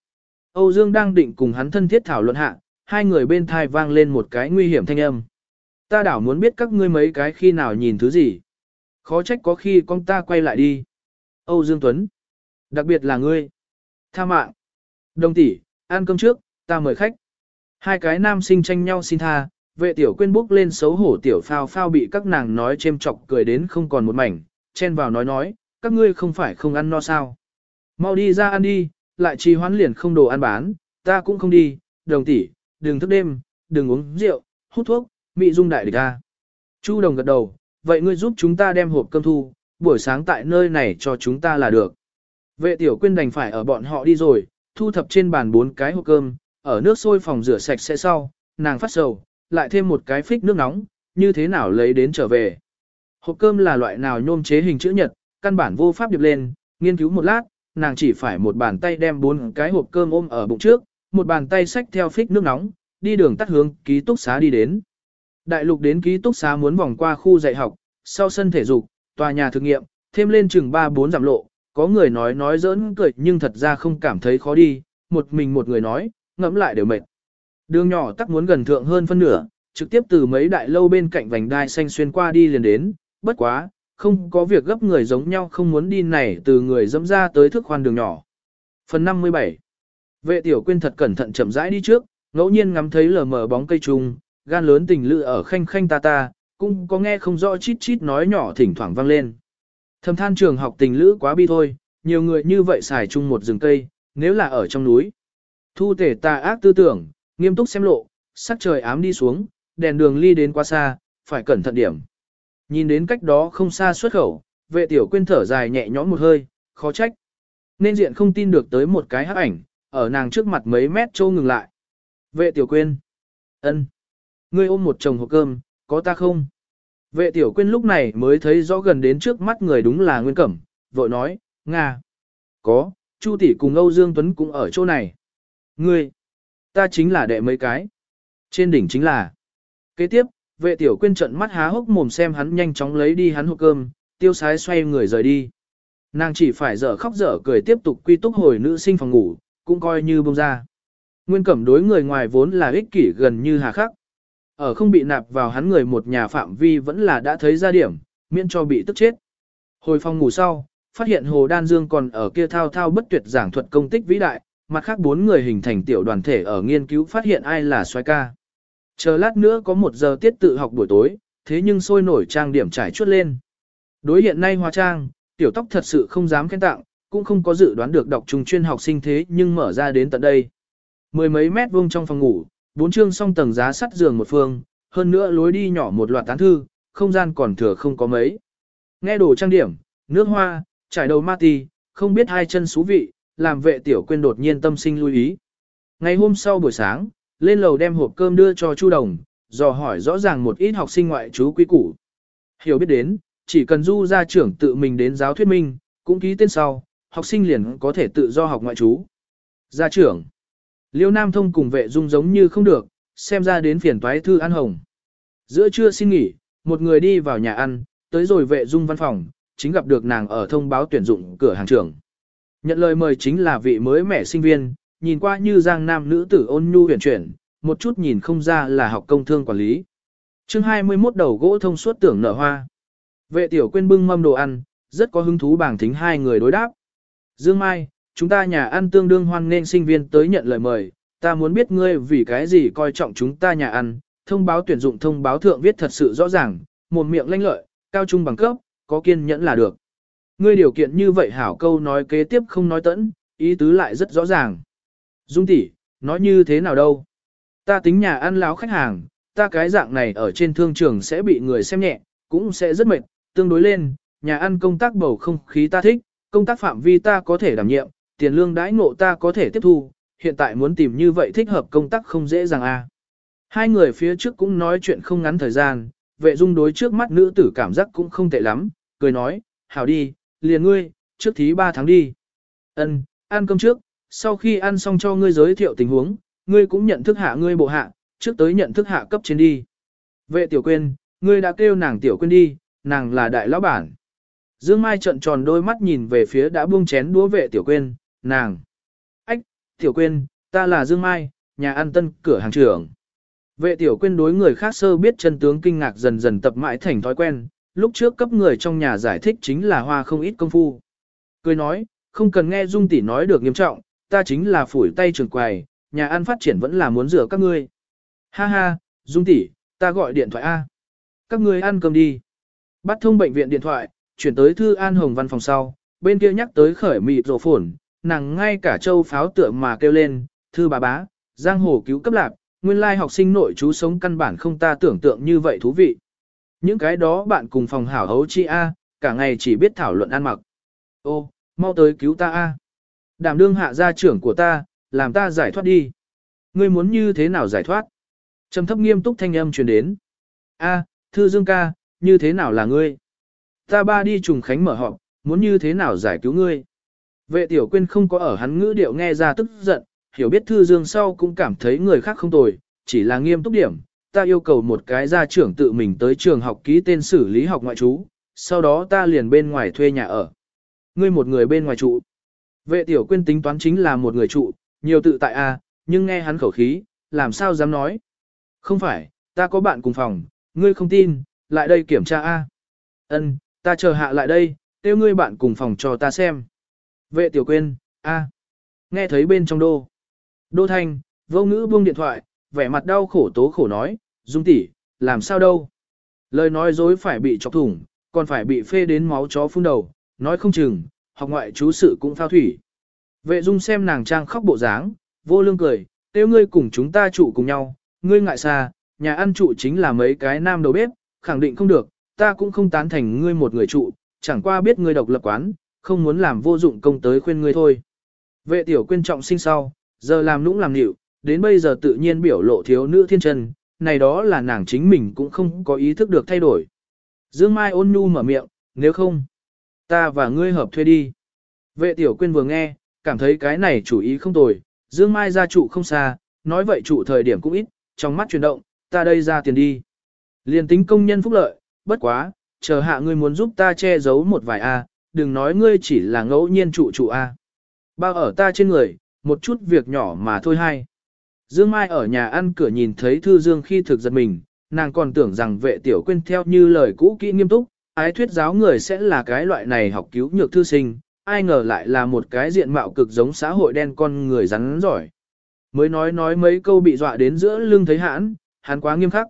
Âu Dương đang định cùng hắn thân thiết thảo luận hạ, hai người bên thai vang lên một cái nguy hiểm thanh âm. Ta đảo muốn biết các ngươi mấy cái khi nào nhìn thứ gì. Khó trách có khi con ta quay lại đi. Âu Dương Tuấn. Đặc biệt là ngươi. Tha mạng. Đồng tỷ, ăn cơm trước, ta mời khách. Hai cái nam sinh tranh nhau xin tha, vệ tiểu quên bốc lên xấu hổ tiểu phao phao bị các nàng nói chêm chọc cười đến không còn một mảnh, chen vào nói nói, các ngươi không phải không ăn no sao. Mau đi ra ăn đi, lại trì hoãn liền không đồ ăn bán, ta cũng không đi, đồng tỷ, đừng thức đêm, đừng uống rượu, hút thuốc, mị dung đại địch ta. Chu đồng gật đầu, vậy ngươi giúp chúng ta đem hộp cơm thu, buổi sáng tại nơi này cho chúng ta là được. Vệ tiểu quyên đành phải ở bọn họ đi rồi, thu thập trên bàn bốn cái hộp cơm, ở nước sôi phòng rửa sạch sẽ sau, nàng phát sầu, lại thêm một cái phích nước nóng, như thế nào lấy đến trở về. Hộp cơm là loại nào nhôm chế hình chữ nhật, căn bản vô pháp điệp lên, nghiên cứu một lát, nàng chỉ phải một bàn tay đem bốn cái hộp cơm ôm ở bụng trước, một bàn tay xách theo phích nước nóng, đi đường tắt hướng ký túc xá đi đến. Đại lục đến ký túc xá muốn vòng qua khu dạy học, sau sân thể dục, tòa nhà thực nghiệm, thêm lên chừng 3-4 giảm lộ, có người nói nói giỡn cười nhưng thật ra không cảm thấy khó đi, một mình một người nói, ngẫm lại đều mệt. Đường nhỏ tắc muốn gần thượng hơn phân nửa, trực tiếp từ mấy đại lâu bên cạnh vành đai xanh xuyên qua đi liền đến, bất quá, không có việc gấp người giống nhau không muốn đi này từ người dẫm ra tới thức khoan đường nhỏ. Phần 57 Vệ tiểu quyên thật cẩn thận chậm rãi đi trước, ngẫu nhiên ngắm thấy lờ mờ bóng cây trùng, gan lớn tình lự ở khanh khanh ta ta, cũng có nghe không rõ chít chít nói nhỏ thỉnh thoảng vang lên. Thầm than trường học tình lữ quá bi thôi, nhiều người như vậy xài chung một rừng cây, nếu là ở trong núi. Thu tể tà ác tư tưởng, nghiêm túc xem lộ, sắc trời ám đi xuống, đèn đường ly đến quá xa, phải cẩn thận điểm. Nhìn đến cách đó không xa xuất khẩu, vệ tiểu quyên thở dài nhẹ nhõm một hơi, khó trách. Nên diện không tin được tới một cái hắc ảnh, ở nàng trước mặt mấy mét trâu ngừng lại. Vệ tiểu quyên. ân, Ngươi ôm một chồng hộp cơm, có ta không? Vệ tiểu quyên lúc này mới thấy rõ gần đến trước mắt người đúng là Nguyên Cẩm, vội nói, Nga. Có, Chu tỷ cùng Âu Dương Tuấn cũng ở chỗ này. Ngươi, ta chính là đệ mấy cái. Trên đỉnh chính là. Kế tiếp, vệ tiểu quyên trận mắt há hốc mồm xem hắn nhanh chóng lấy đi hắn hộp cơm, tiêu sái xoay người rời đi. Nàng chỉ phải dở khóc dở cười tiếp tục quy túc hồi nữ sinh phòng ngủ, cũng coi như bông ra. Nguyên cẩm đối người ngoài vốn là ích kỷ gần như hà khắc. Ở không bị nạp vào hắn người một nhà phạm vi vẫn là đã thấy ra điểm, miễn cho bị tức chết. Hồi phòng ngủ sau, phát hiện Hồ Đan Dương còn ở kia thao thao bất tuyệt giảng thuật công tích vĩ đại, mặt khác bốn người hình thành tiểu đoàn thể ở nghiên cứu phát hiện ai là xoay ca. Chờ lát nữa có một giờ tiết tự học buổi tối, thế nhưng sôi nổi trang điểm trải chuốt lên. Đối hiện nay hóa trang, tiểu tóc thật sự không dám khen tặng, cũng không có dự đoán được đọc trùng chuyên học sinh thế nhưng mở ra đến tận đây. Mười mấy mét vuông trong phòng ngủ, bốn chương song tầng giá sắt giường một phương, hơn nữa lối đi nhỏ một loạt tán thư, không gian còn thừa không có mấy. Nghe đồ trang điểm, nước hoa, trải đầu ma ti, không biết hai chân xú vị, làm vệ tiểu quên đột nhiên tâm sinh lưu ý. Ngày hôm sau buổi sáng, lên lầu đem hộp cơm đưa cho Chu Đồng, dò hỏi rõ ràng một ít học sinh ngoại trú quý củ. Hiểu biết đến, chỉ cần du gia trưởng tự mình đến giáo thuyết minh, cũng ký tên sau, học sinh liền có thể tự do học ngoại trú. Gia trưởng, Liêu Nam Thông cùng vệ dung giống như không được, xem ra đến phiền toái thư ăn hồng. Giữa trưa xin nghỉ, một người đi vào nhà ăn, tới rồi vệ dung văn phòng, chính gặp được nàng ở thông báo tuyển dụng cửa hàng trưởng. Nhận lời mời chính là vị mới mẻ sinh viên, nhìn qua như giang nam nữ tử ôn nhu huyền chuyển, một chút nhìn không ra là học công thương quản lý. chương 21 đầu gỗ thông suốt tưởng nở hoa. Vệ tiểu quên bưng mâm đồ ăn, rất có hứng thú bảng thính hai người đối đáp. Dương Mai, chúng ta nhà ăn tương đương hoan nên sinh viên tới nhận lời mời, ta muốn biết ngươi vì cái gì coi trọng chúng ta nhà ăn, thông báo tuyển dụng thông báo thượng viết thật sự rõ ràng, một miệng lanh lợi, cao trung bằng cấp, có kiên nhẫn là được. Ngươi điều kiện như vậy hảo câu nói kế tiếp không nói tẫn, ý tứ lại rất rõ ràng. Dung tỷ, nói như thế nào đâu? Ta tính nhà ăn láo khách hàng, ta cái dạng này ở trên thương trường sẽ bị người xem nhẹ, cũng sẽ rất mệt, tương đối lên, nhà ăn công tác bầu không khí ta thích, công tác phạm vi ta có thể đảm nhiệm, tiền lương đãi ngộ ta có thể tiếp thu, hiện tại muốn tìm như vậy thích hợp công tác không dễ dàng à. Hai người phía trước cũng nói chuyện không ngắn thời gian, vệ dung đối trước mắt nữ tử cảm giác cũng không tệ lắm, cười nói, hảo đi, liền ngươi, trước thí ba tháng đi. Ân, ăn cơm trước, sau khi ăn xong cho ngươi giới thiệu tình huống, ngươi cũng nhận thức hạ ngươi bộ hạ, trước tới nhận thức hạ cấp trên đi. Vệ tiểu quên, ngươi đã kêu nàng tiểu quên đi, nàng là đại lão bản. Dương Mai trợn tròn đôi mắt nhìn về phía đã buông chén đũa vệ tiểu quên, nàng. Ách, tiểu quên, ta là Dương Mai, nhà ăn tân cửa hàng trưởng. Vệ tiểu quên đối người khác sơ biết chân tướng kinh ngạc dần dần tập mãi thành thói quen, lúc trước cấp người trong nhà giải thích chính là hoa không ít công phu. Cười nói, không cần nghe Dung tỷ nói được nghiêm trọng, ta chính là phủi tay trường quầy, nhà ăn phát triển vẫn là muốn rửa các ngươi. Ha ha, Dung tỷ, ta gọi điện thoại A. Các ngươi ăn cơm đi. Bắt thông bệnh viện điện thoại, chuyển tới Thư An Hồng văn phòng sau, bên kia nhắc tới khởi mịt rổ phổn, nàng ngay cả châu pháo tượng mà kêu lên, Thư bà bá, giang hồ cứu cấp lạc, nguyên lai học sinh nội chú sống căn bản không ta tưởng tượng như vậy thú vị. Những cái đó bạn cùng phòng hảo hấu chi A, cả ngày chỉ biết thảo luận ăn mặc. Ô, mau tới cứu ta A. Đảm đương hạ gia trưởng của ta, làm ta giải thoát đi. Ngươi muốn như thế nào giải thoát? Trầm thấp nghiêm túc thanh âm truyền đến. A, thư dương ca, như thế nào là ngươi? Ta ba đi trùng khánh mở họp, muốn như thế nào giải cứu ngươi? Vệ tiểu quyên không có ở hắn ngữ điệu nghe ra tức giận, hiểu biết thư dương sau cũng cảm thấy người khác không tồi, chỉ là nghiêm túc điểm. Ta yêu cầu một cái gia trưởng tự mình tới trường học ký tên xử lý học ngoại trú, sau đó ta liền bên ngoài thuê nhà ở. Ngươi một người bên ngoài trụ. Vệ tiểu quyên tính toán chính là một người trụ, nhiều tự tại a, nhưng nghe hắn khẩu khí, làm sao dám nói. Không phải, ta có bạn cùng phòng, ngươi không tin, lại đây kiểm tra a. Ân, ta chờ hạ lại đây, tiêu ngươi bạn cùng phòng cho ta xem. Vệ tiểu quyên, a. Nghe thấy bên trong đô. Đô thanh, vô ngữ buông điện thoại, vẻ mặt đau khổ tố khổ nói, dung tỷ, làm sao đâu. Lời nói dối phải bị chọc thủng, còn phải bị phê đến máu chó phun đầu, nói không chừng, học ngoại chú sự cũng phao thủy. Vệ dung xem nàng trang khóc bộ dáng, vô lương cười, tiêu ngươi cùng chúng ta trụ cùng nhau, ngươi ngại xa, nhà ăn trụ chính là mấy cái nam đầu bếp, khẳng định không được, ta cũng không tán thành ngươi một người trụ, chẳng qua biết ngươi độc lập quán, không muốn làm vô dụng công tới khuyên ngươi thôi. Vệ tiểu quyên trọng sinh sau, giờ làm nũng làm nịu, đến bây giờ tự nhiên biểu lộ thiếu nữ thiên chân, này đó là nàng chính mình cũng không có ý thức được thay đổi. Dương Mai ôn nhu mở miệng, nếu không, ta và ngươi hợp thuê đi. Vệ tiểu quyên vừa nghe, cảm thấy cái này chủ ý không tồi, Dương Mai ra trụ không xa, nói vậy trụ thời điểm cũng ít, trong mắt chuyển động, ta đây ra tiền đi. Liên tính công nhân phúc lợi, bất quá, chờ hạ ngươi muốn giúp ta che giấu một vài A, đừng nói ngươi chỉ là ngẫu nhiên trụ trụ A. Bao ở ta trên người, một chút việc nhỏ mà thôi hay. Dương Mai ở nhà ăn cửa nhìn thấy Thư Dương khi thực giật mình, nàng còn tưởng rằng vệ tiểu quên theo như lời cũ kỹ nghiêm túc, ái thuyết giáo người sẽ là cái loại này học cứu nhược thư sinh, ai ngờ lại là một cái diện mạo cực giống xã hội đen con người rắn giỏi. Mới nói nói mấy câu bị dọa đến giữa lưng thấy hãn, hắn quá nghiêm khắc.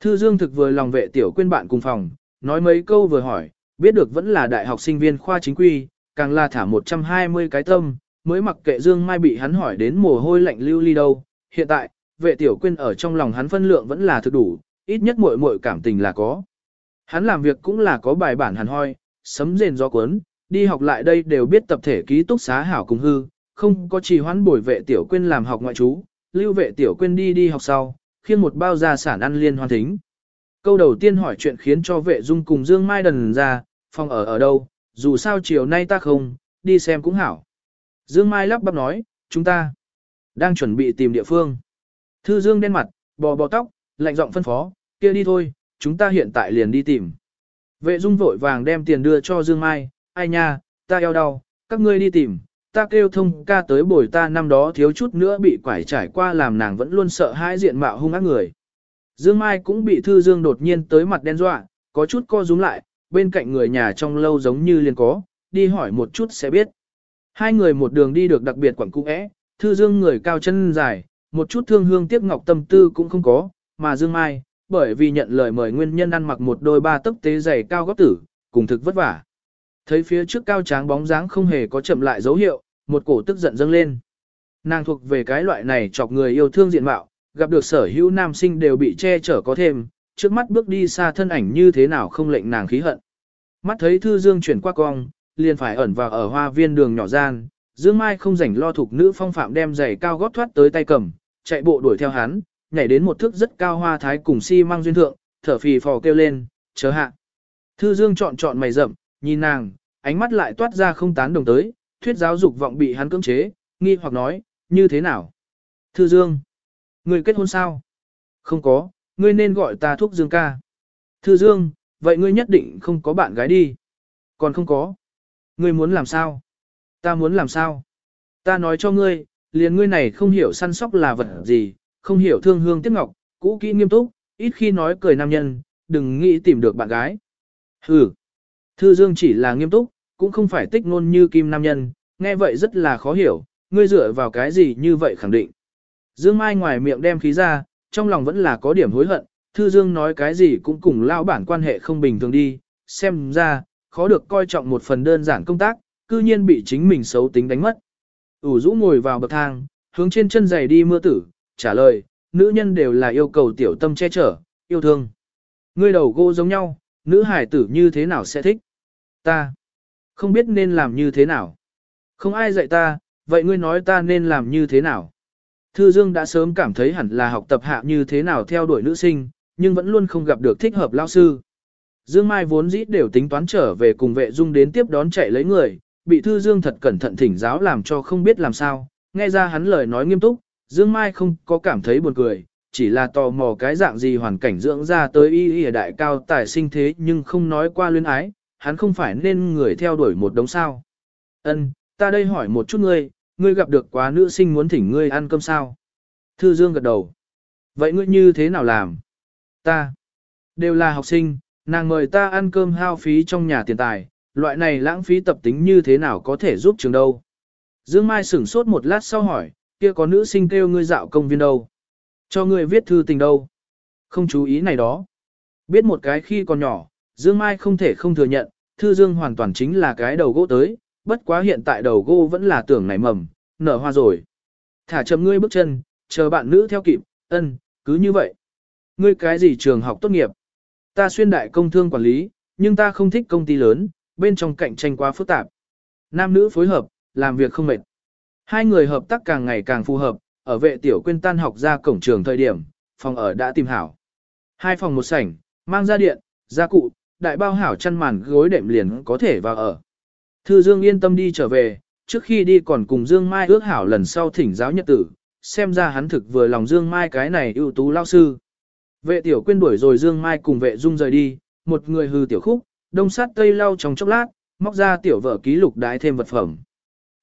Thư Dương thực vừa lòng vệ tiểu quên bạn cùng phòng, nói mấy câu vừa hỏi, biết được vẫn là đại học sinh viên khoa chính quy, càng là thả 120 cái tâm, mới mặc kệ Dương Mai bị hắn hỏi đến mồ hôi lạnh lưu ly đâu. Hiện tại, vệ tiểu quyên ở trong lòng hắn phân lượng vẫn là thực đủ, ít nhất muội muội cảm tình là có. Hắn làm việc cũng là có bài bản hẳn hoi, sấm rền gió cuốn, đi học lại đây đều biết tập thể ký túc xá hảo cùng hư, không có trì hoãn bồi vệ tiểu quyên làm học ngoại trú, lưu vệ tiểu quyên đi đi học sau, khiêng một bao gia sản ăn liên hoan thính. Câu đầu tiên hỏi chuyện khiến cho vệ dung cùng Dương Mai đần ra, phòng ở ở đâu, dù sao chiều nay ta không, đi xem cũng hảo. Dương Mai lắp bắp nói, chúng ta đang chuẩn bị tìm địa phương. Thư Dương đen mặt, bò bò tóc, lạnh giọng phân phó, kia đi thôi, chúng ta hiện tại liền đi tìm. Vệ Dung vội vàng đem tiền đưa cho Dương Mai, ai nha, ta eo đau, các ngươi đi tìm, ta kêu thông ca tới bồi ta năm đó thiếu chút nữa bị quải trải qua làm nàng vẫn luôn sợ hãi diện mạo hung ác người. Dương Mai cũng bị Thư Dương đột nhiên tới mặt đen dọa, có chút co rúm lại, bên cạnh người nhà trong lâu giống như liền có, đi hỏi một chút sẽ biết. Hai người một đường đi được đặc biệt quẩn cung ẽ, Thư Dương người cao chân dài, một chút thương hương tiếc ngọc tâm tư cũng không có, mà Dương Mai, bởi vì nhận lời mời nguyên nhân ăn mặc một đôi ba tấc tế giày cao gấp tử, cùng thực vất vả. Thấy phía trước cao tráng bóng dáng không hề có chậm lại dấu hiệu, một cổ tức giận dâng lên. Nàng thuộc về cái loại này chọc người yêu thương diện mạo, gặp được sở hữu nam sinh đều bị che chở có thêm, trước mắt bước đi xa thân ảnh như thế nào không lệnh nàng khí hận. Mắt thấy Thư Dương chuyển qua cong, liền phải ẩn vào ở hoa viên đường nhỏ gian, Dương Mai không rảnh lo thuộc nữ phong phạm đem giày cao gót thoát tới tay cầm, chạy bộ đuổi theo hắn, nhảy đến một thước rất cao hoa thái cùng si mang duyên thượng, thở phì phò kêu lên, "Chớ hạ. Thư Dương chọn chọn mày rậm, nhìn nàng, ánh mắt lại toát ra không tán đồng tới, thuyết giáo dục vọng bị hắn cưỡng chế, nghi hoặc nói, như thế nào? Thư Dương, người kết hôn sao? Không có, ngươi nên gọi ta thuốc dương ca. Thư dương, vậy ngươi nhất định không có bạn gái đi. Còn không có. Ngươi muốn làm sao? Ta muốn làm sao? Ta nói cho ngươi, liền ngươi này không hiểu săn sóc là vật gì, không hiểu thương hương tiếc ngọc, cũ kỹ nghiêm túc, ít khi nói cười nam nhân, đừng nghĩ tìm được bạn gái. Hừ. Thư Dương chỉ là nghiêm túc, cũng không phải tích ngôn như kim nam nhân, nghe vậy rất là khó hiểu, ngươi dựa vào cái gì như vậy khẳng định. Dương Mai ngoài miệng đem khí ra, trong lòng vẫn là có điểm hối hận, Thư Dương nói cái gì cũng cùng lao bản quan hệ không bình thường đi, xem ra, khó được coi trọng một phần đơn giản công tác, cư nhiên bị chính mình xấu tính đánh mất. ủ rũ ngồi vào bậc thang, hướng trên chân giày đi mưa tử, trả lời, nữ nhân đều là yêu cầu tiểu tâm che chở, yêu thương. Ngươi đầu gỗ giống nhau, nữ hải tử như thế nào sẽ thích? Ta không biết nên làm như thế nào. Không ai dạy ta, vậy ngươi nói ta nên làm như thế nào? Thư Dương đã sớm cảm thấy hẳn là học tập hạ như thế nào theo đuổi nữ sinh, nhưng vẫn luôn không gặp được thích hợp lao sư. Dương Mai vốn dĩ đều tính toán trở về cùng vệ dung đến tiếp đón chạy lấy người, bị Thư Dương thật cẩn thận thỉnh giáo làm cho không biết làm sao, nghe ra hắn lời nói nghiêm túc, Dương Mai không có cảm thấy buồn cười, chỉ là tò mò cái dạng gì hoàn cảnh dưỡng ra tới y y đại cao tài sinh thế nhưng không nói qua luyến ái, hắn không phải nên người theo đuổi một đống sao. Ân, ta đây hỏi một chút ngươi, ngươi gặp được quá nữ sinh muốn thỉnh ngươi ăn cơm sao? Thư Dương gật đầu. Vậy ngươi như thế nào làm? Ta. Đều là học sinh, nàng mời ta ăn cơm hao phí trong nhà tiền tài, loại này lãng phí tập tính như thế nào có thể giúp trường đâu? Dương Mai sửng sốt một lát sau hỏi, kia có nữ sinh kêu ngươi dạo công viên đâu? Cho ngươi viết thư tình đâu? Không chú ý này đó. Biết một cái khi còn nhỏ, Dương Mai không thể không thừa nhận, Thư Dương hoàn toàn chính là cái đầu gỗ tới, bất quá hiện tại đầu gỗ vẫn là tưởng nảy mầm, nở hoa rồi. Thả chậm ngươi bước chân, chờ bạn nữ theo kịp, ân, cứ như vậy. Ngươi cái gì trường học tốt nghiệp? Ta xuyên đại công thương quản lý, nhưng ta không thích công ty lớn, bên trong cạnh tranh quá phức tạp. Nam nữ phối hợp, làm việc không mệt. Hai người hợp tác càng ngày càng phù hợp, ở vệ tiểu quên tan học ra cổng trường thời điểm, phòng ở đã tìm hảo. Hai phòng một sảnh, mang ra điện, gia cụ, đại bao hảo chăn màn gối đệm liền có thể vào ở. Thư Dương yên tâm đi trở về, trước khi đi còn cùng Dương Mai ước hảo lần sau thỉnh giáo nhật tử, xem ra hắn thực vừa lòng Dương Mai cái này ưu tú lao sư. Vệ tiểu quên đuổi rồi Dương Mai cùng vệ dung rời đi, một người hư tiểu khúc, đông sát tây lau trong chốc lát, móc ra tiểu vợ ký lục đái thêm vật phẩm.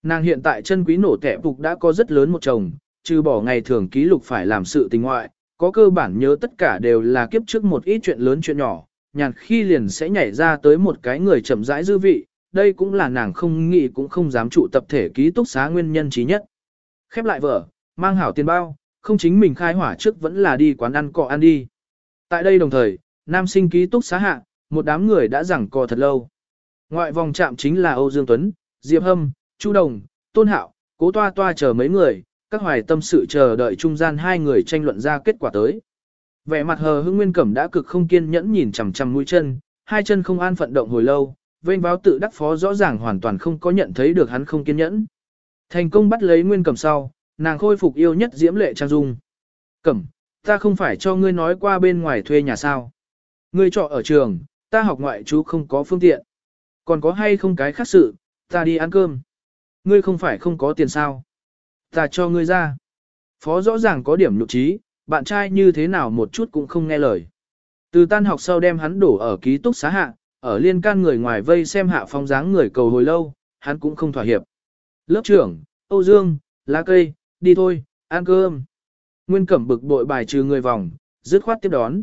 Nàng hiện tại chân quý nổ tẻ phục đã có rất lớn một chồng, trừ bỏ ngày thường ký lục phải làm sự tình ngoại, có cơ bản nhớ tất cả đều là kiếp trước một ít chuyện lớn chuyện nhỏ, nhàn khi liền sẽ nhảy ra tới một cái người chậm rãi dư vị, đây cũng là nàng không nghĩ cũng không dám trụ tập thể ký túc xá nguyên nhân trí nhất. Khép lại vở, mang hảo tiền bao, không chính mình khai hỏa trước vẫn là đi quán ăn cọ ăn đi. Tại đây đồng thời, nam sinh ký túc xá hạ, một đám người đã giằng cò thật lâu. Ngoại vòng chạm chính là Âu Dương Tuấn, Diệp Hâm, Chu Đồng, Tôn Hạo, Cố Toa Toa chờ mấy người, các hoài tâm sự chờ đợi trung gian hai người tranh luận ra kết quả tới. Vẻ mặt hờ hững nguyên cẩm đã cực không kiên nhẫn nhìn chằm chằm mũi chân, hai chân không an phận động hồi lâu, vênh báo tự đắc phó rõ ràng hoàn toàn không có nhận thấy được hắn không kiên nhẫn. Thành công bắt lấy nguyên cẩm sau, nàng khôi phục yêu nhất diễm lệ trang dung. Cẩm, ta không phải cho ngươi nói qua bên ngoài thuê nhà sao. Ngươi trọ ở trường, ta học ngoại chú không có phương tiện. Còn có hay không cái khác sự, ta đi ăn cơm. Ngươi không phải không có tiền sao. Ta cho ngươi ra. Phó rõ ràng có điểm nhục trí, bạn trai như thế nào một chút cũng không nghe lời. Từ tan học sau đem hắn đổ ở ký túc xá hạ, ở liên can người ngoài vây xem hạ phong dáng người cầu hồi lâu, hắn cũng không thỏa hiệp. Lớp trưởng, Âu Dương, lá cây, đi thôi, ăn cơm. Nguyên Cẩm bực bội bài trừ người vòng, dứt khoát tiếp đón.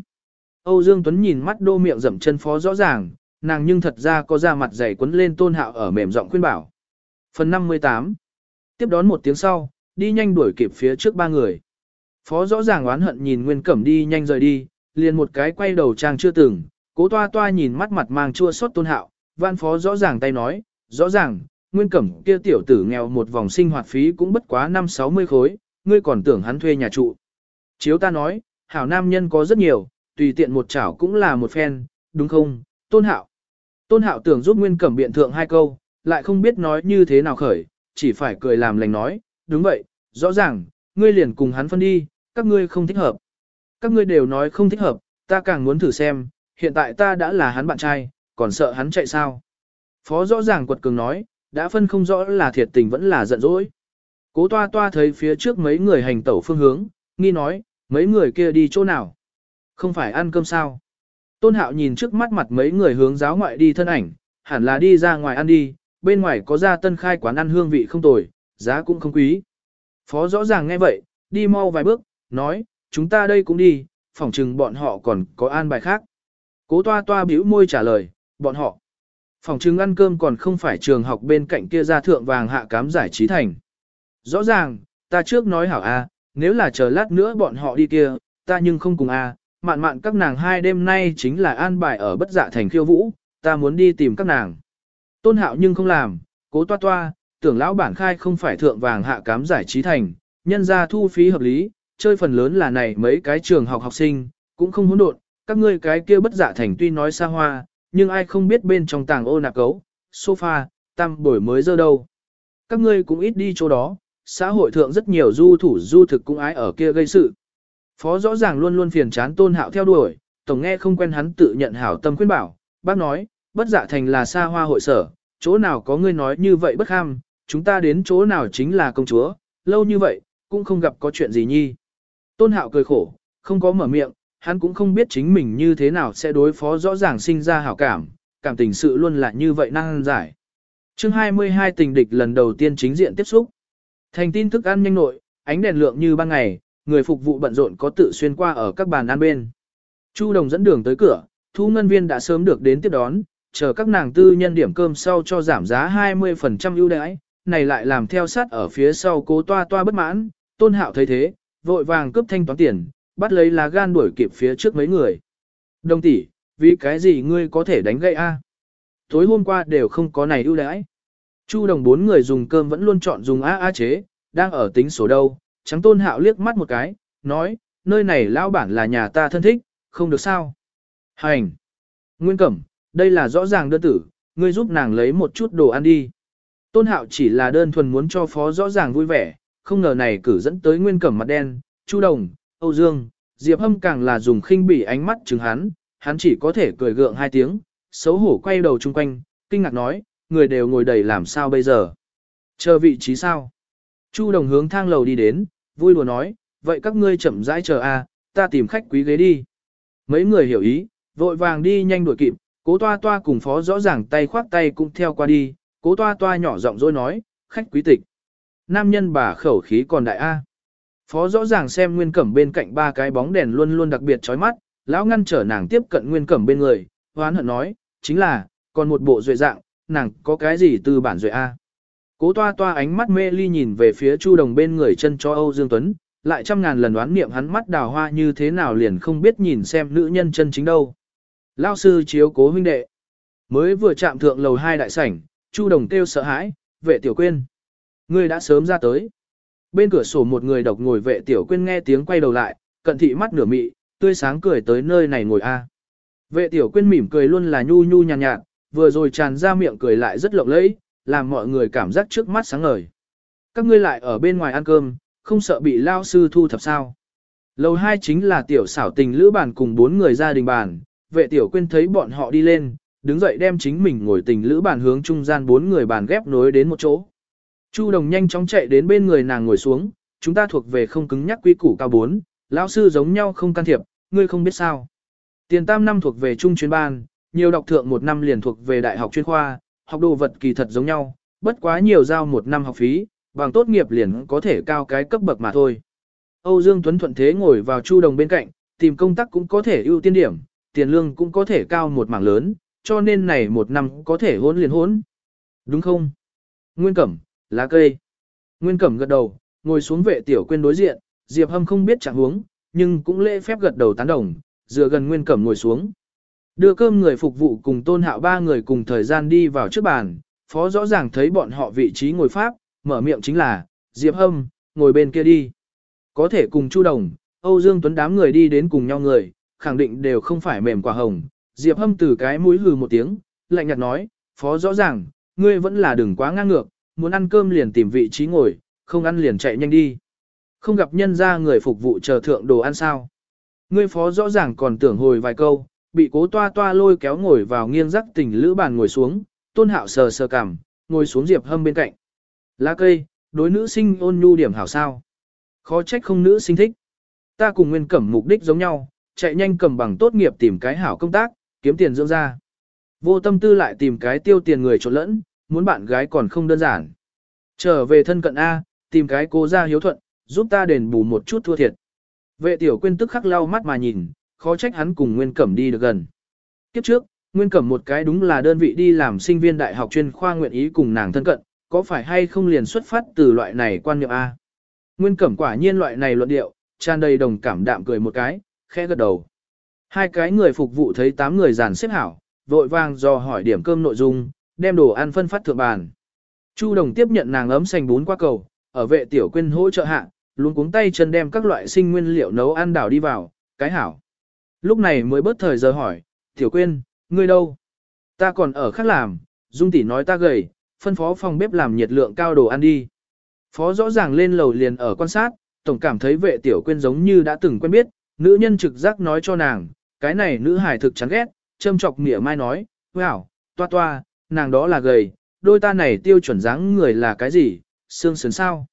Âu Dương Tuấn nhìn mắt đô miệng rậm chân phó rõ ràng, nàng nhưng thật ra có da mặt dày quấn lên tôn hạo ở mềm giọng khuyên bảo. Phần 58 Tiếp đón một tiếng sau, đi nhanh đuổi kịp phía trước ba người. Phó rõ ràng oán hận nhìn Nguyên Cẩm đi nhanh rời đi, liền một cái quay đầu trang chưa từng, cố toa toa nhìn mắt mặt mang chua xót tôn hạo, văn phó rõ ràng tay nói, rõ ràng, Nguyên Cẩm kia tiểu tử nghèo một vòng sinh hoạt phí cũng bất quá 5-60 khối, ngươi còn tưởng hắn thuê nhà trụ. Chiếu ta nói, hảo nam nhân có rất nhiều, tùy tiện một chảo cũng là một phen, đúng không, tôn hạo. Tôn hạo tưởng giúp Nguyên Cẩm biện thượng hai câu, lại không biết nói như thế nào khởi, chỉ phải cười làm lành nói, đúng vậy, rõ ràng, ngươi liền cùng hắn phân đi, các ngươi không thích hợp. Các ngươi đều nói không thích hợp, ta càng muốn thử xem, hiện tại ta đã là hắn bạn trai, còn sợ hắn chạy sao. Phó rõ ràng quật cường nói, đã phân không rõ là thiệt tình vẫn là giận dỗi. Cố toa toa thấy phía trước mấy người hành tẩu phương hướng, nghi nói, mấy người kia đi chỗ nào? Không phải ăn cơm sao? Tôn Hạo nhìn trước mắt mặt mấy người hướng giáo ngoại đi thân ảnh, hẳn là đi ra ngoài ăn đi, bên ngoài có ra tân khai quán ăn hương vị không tồi, giá cũng không quý. Phó rõ ràng nghe vậy, đi mau vài bước, nói, chúng ta đây cũng đi, phỏng chừng bọn họ còn có an bài khác. Cố toa toa bĩu môi trả lời, bọn họ. Phỏng chừng ăn cơm còn không phải trường học bên cạnh kia ra thượng vàng hạ cám giải trí thành. Rõ ràng, ta trước nói hảo a, nếu là chờ lát nữa bọn họ đi kia, ta nhưng không cùng a, mạn mạn các nàng hai đêm nay chính là an bài ở bất dạ thành khiêu vũ, ta muốn đi tìm các nàng. Tôn hạo nhưng không làm, cố toa toa, tưởng lão bản khai không phải thượng vàng hạ cám giải trí thành, nhân ra thu phí hợp lý, chơi phần lớn là này mấy cái trường học học sinh, cũng không hỗn độn, các ngươi cái kia bất dạ thành tuy nói xa hoa, nhưng ai không biết bên trong tàng ô nạp cấu, sofa, tam bổi mới dơ đâu. Các ngươi cũng ít đi chỗ đó, xã hội thượng rất nhiều du thủ du thực cũng ái ở kia gây sự. Phó rõ ràng luôn luôn phiền chán tôn hạo theo đuổi, tổng nghe không quen hắn tự nhận hảo tâm khuyên bảo, bác nói, bất dạ thành là xa hoa hội sở, chỗ nào có ngươi nói như vậy bất ham, chúng ta đến chỗ nào chính là công chúa, lâu như vậy, cũng không gặp có chuyện gì nhi. Tôn hạo cười khổ, không có mở miệng, hắn cũng không biết chính mình như thế nào sẽ đối phó rõ ràng sinh ra hảo cảm, cảm tình sự luôn là như vậy năng giải. chương 22 tình địch lần đầu tiên chính diện tiếp xúc. Thành tin thức ăn nhanh nội, ánh đèn lượng như ban ngày, người phục vụ bận rộn có tự xuyên qua ở các bàn ăn bên. Chu Đồng dẫn đường tới cửa, thu ngân viên đã sớm được đến tiếp đón, chờ các nàng tư nhân điểm cơm sau cho giảm giá 20% ưu đãi, này lại làm theo sát ở phía sau cố toa toa bất mãn, tôn hạo thấy thế, vội vàng cướp thanh toán tiền, bắt lấy lá gan đuổi kịp phía trước mấy người. Đồng tỷ, vì cái gì ngươi có thể đánh gậy a? Tối hôm qua đều không có này ưu đãi. Chu đồng bốn người dùng cơm vẫn luôn chọn dùng A A chế, đang ở tính số đâu, trắng tôn hạo liếc mắt một cái, nói, nơi này lão bản là nhà ta thân thích, không được sao. Hành! Nguyên Cẩm, đây là rõ ràng đơn tử, ngươi giúp nàng lấy một chút đồ ăn đi. Tôn hạo chỉ là đơn thuần muốn cho phó rõ ràng vui vẻ, không ngờ này cử dẫn tới Nguyên Cẩm mặt đen, Chu Đồng, Âu Dương, Diệp Hâm càng là dùng khinh bỉ ánh mắt chừng hắn, hắn chỉ có thể cười gượng hai tiếng, xấu hổ quay đầu chung quanh, kinh ngạc nói, người đều ngồi đầy làm sao bây giờ? Chờ vị trí sao? Chu đồng hướng thang lầu đi đến, vui lùa nói, vậy các ngươi chậm rãi chờ a, ta tìm khách quý ghế đi. Mấy người hiểu ý, vội vàng đi nhanh đuổi kịp, cố toa toa cùng phó rõ ràng tay khoác tay cũng theo qua đi, cố toa toa nhỏ giọng rồi nói, khách quý tịch. Nam nhân bà khẩu khí còn đại A. Phó rõ ràng xem nguyên cẩm bên cạnh ba cái bóng đèn luôn luôn đặc biệt chói mắt, lão ngăn trở nàng tiếp cận nguyên cẩm bên người, hoán hận nói, chính là, còn một bộ duệ dạng, nàng có cái gì từ bản duệ A. Cố toa toa ánh mắt mê ly nhìn về phía Chu Đồng bên người chân cho Âu Dương Tuấn, lại trăm ngàn lần đoán niệm hắn mắt đào hoa như thế nào liền không biết nhìn xem nữ nhân chân chính đâu. Lao sư chiếu cố huynh đệ. Mới vừa chạm thượng lầu hai đại sảnh, Chu Đồng kêu sợ hãi, vệ tiểu quên. Ngươi đã sớm ra tới. Bên cửa sổ một người độc ngồi vệ tiểu quên nghe tiếng quay đầu lại, cận thị mắt nửa mị, tươi sáng cười tới nơi này ngồi a. Vệ tiểu quên mỉm cười luôn là nhu nhu nhàn nhạt, nhạt, vừa rồi tràn ra miệng cười lại rất lộng lẫy, làm mọi người cảm giác trước mắt sáng ngời. Các ngươi lại ở bên ngoài ăn cơm, không sợ bị lao sư thu thập sao. Lầu hai chính là tiểu xảo tình lữ bàn cùng bốn người gia đình bàn, vệ tiểu quên thấy bọn họ đi lên, đứng dậy đem chính mình ngồi tình lữ bàn hướng trung gian bốn người bàn ghép nối đến một chỗ. Chu đồng nhanh chóng chạy đến bên người nàng ngồi xuống, chúng ta thuộc về không cứng nhắc quy củ cao bốn, lão sư giống nhau không can thiệp, ngươi không biết sao. Tiền tam năm thuộc về trung chuyên ban, nhiều đọc thượng một năm liền thuộc về đại học chuyên khoa, học đồ vật kỳ thật giống nhau, bất quá nhiều giao một năm học phí, bằng tốt nghiệp liền có thể cao cái cấp bậc mà thôi. Âu Dương Tuấn thuận thế ngồi vào Chu Đồng bên cạnh, tìm công tác cũng có thể ưu tiên điểm, tiền lương cũng có thể cao một mảng lớn, cho nên này một năm có thể hôn liền hôn. Đúng không? Nguyên Cẩm, lá cây. Nguyên Cẩm gật đầu, ngồi xuống vệ tiểu quên đối diện, Diệp Hâm không biết trạng huống, nhưng cũng lễ phép gật đầu tán đồng, dựa gần Nguyên Cẩm ngồi xuống. Đưa cơm người phục vụ cùng tôn hạo ba người cùng thời gian đi vào trước bàn, phó rõ ràng thấy bọn họ vị trí ngồi pháp, mở miệng chính là, Diệp Hâm, ngồi bên kia đi. Có thể cùng Chu Đồng, Âu Dương Tuấn đám người đi đến cùng nhau người, khẳng định đều không phải mềm quả hồng. Diệp Hâm từ cái mũi hừ một tiếng, lạnh nhạt nói, phó rõ ràng, ngươi vẫn là đừng quá ngang ngược, muốn ăn cơm liền tìm vị trí ngồi, không ăn liền chạy nhanh đi. Không gặp nhân ra người phục vụ chờ thượng đồ ăn sao. Ngươi phó rõ ràng còn tưởng hồi vài câu, bị cố toa toa lôi kéo ngồi vào nghiêng rắc tình lữ bàn ngồi xuống, tôn hạo sờ sờ cảm ngồi xuống diệp hâm bên cạnh. Lá cây, đối nữ sinh ôn nhu điểm hảo sao. Khó trách không nữ sinh thích. Ta cùng Nguyên Cẩm mục đích giống nhau, chạy nhanh cầm bằng tốt nghiệp tìm cái hảo công tác, kiếm tiền dưỡng ra. Vô tâm tư lại tìm cái tiêu tiền người trộn lẫn, muốn bạn gái còn không đơn giản. Trở về thân cận A, tìm cái cô ra hiếu thuận, giúp ta đền bù một chút thua thiệt. Vệ tiểu quyên tức khắc lau mắt mà nhìn, khó trách hắn cùng Nguyên Cẩm đi được gần. Kiếp trước, Nguyên Cẩm một cái đúng là đơn vị đi làm sinh viên đại học chuyên khoa nguyện ý cùng nàng thân cận, có phải hay không liền xuất phát từ loại này quan niệm A. Nguyên Cẩm quả nhiên loại này luận điệu, tràn đầy đồng cảm đạm cười một cái, khẽ gật đầu. Hai cái người phục vụ thấy tám người giàn xếp hảo, vội vàng do hỏi điểm cơm nội dung, đem đồ ăn phân phát thượng bàn. Chu Đồng tiếp nhận nàng ấm xanh bún qua cầu, ở vệ tiểu quyên hỗ trợ hạ, luôn cuống tay chân đem các loại sinh nguyên liệu nấu ăn đảo đi vào, cái hảo. Lúc này mới bớt thời giờ hỏi, tiểu quyên, ngươi đâu? Ta còn ở khác làm, Dung tỷ nói ta gầy, phân phó phòng bếp làm nhiệt lượng cao đồ ăn đi. Phó rõ ràng lên lầu liền ở quan sát, tổng cảm thấy vệ tiểu quyên giống như đã từng quen biết, nữ nhân trực giác nói cho nàng, cái này nữ hài thực chán ghét, châm chọc nghĩa mai nói, wow, toa toa, nàng đó là gầy, đôi ta này tiêu chuẩn dáng người là cái gì, xương sườn sao.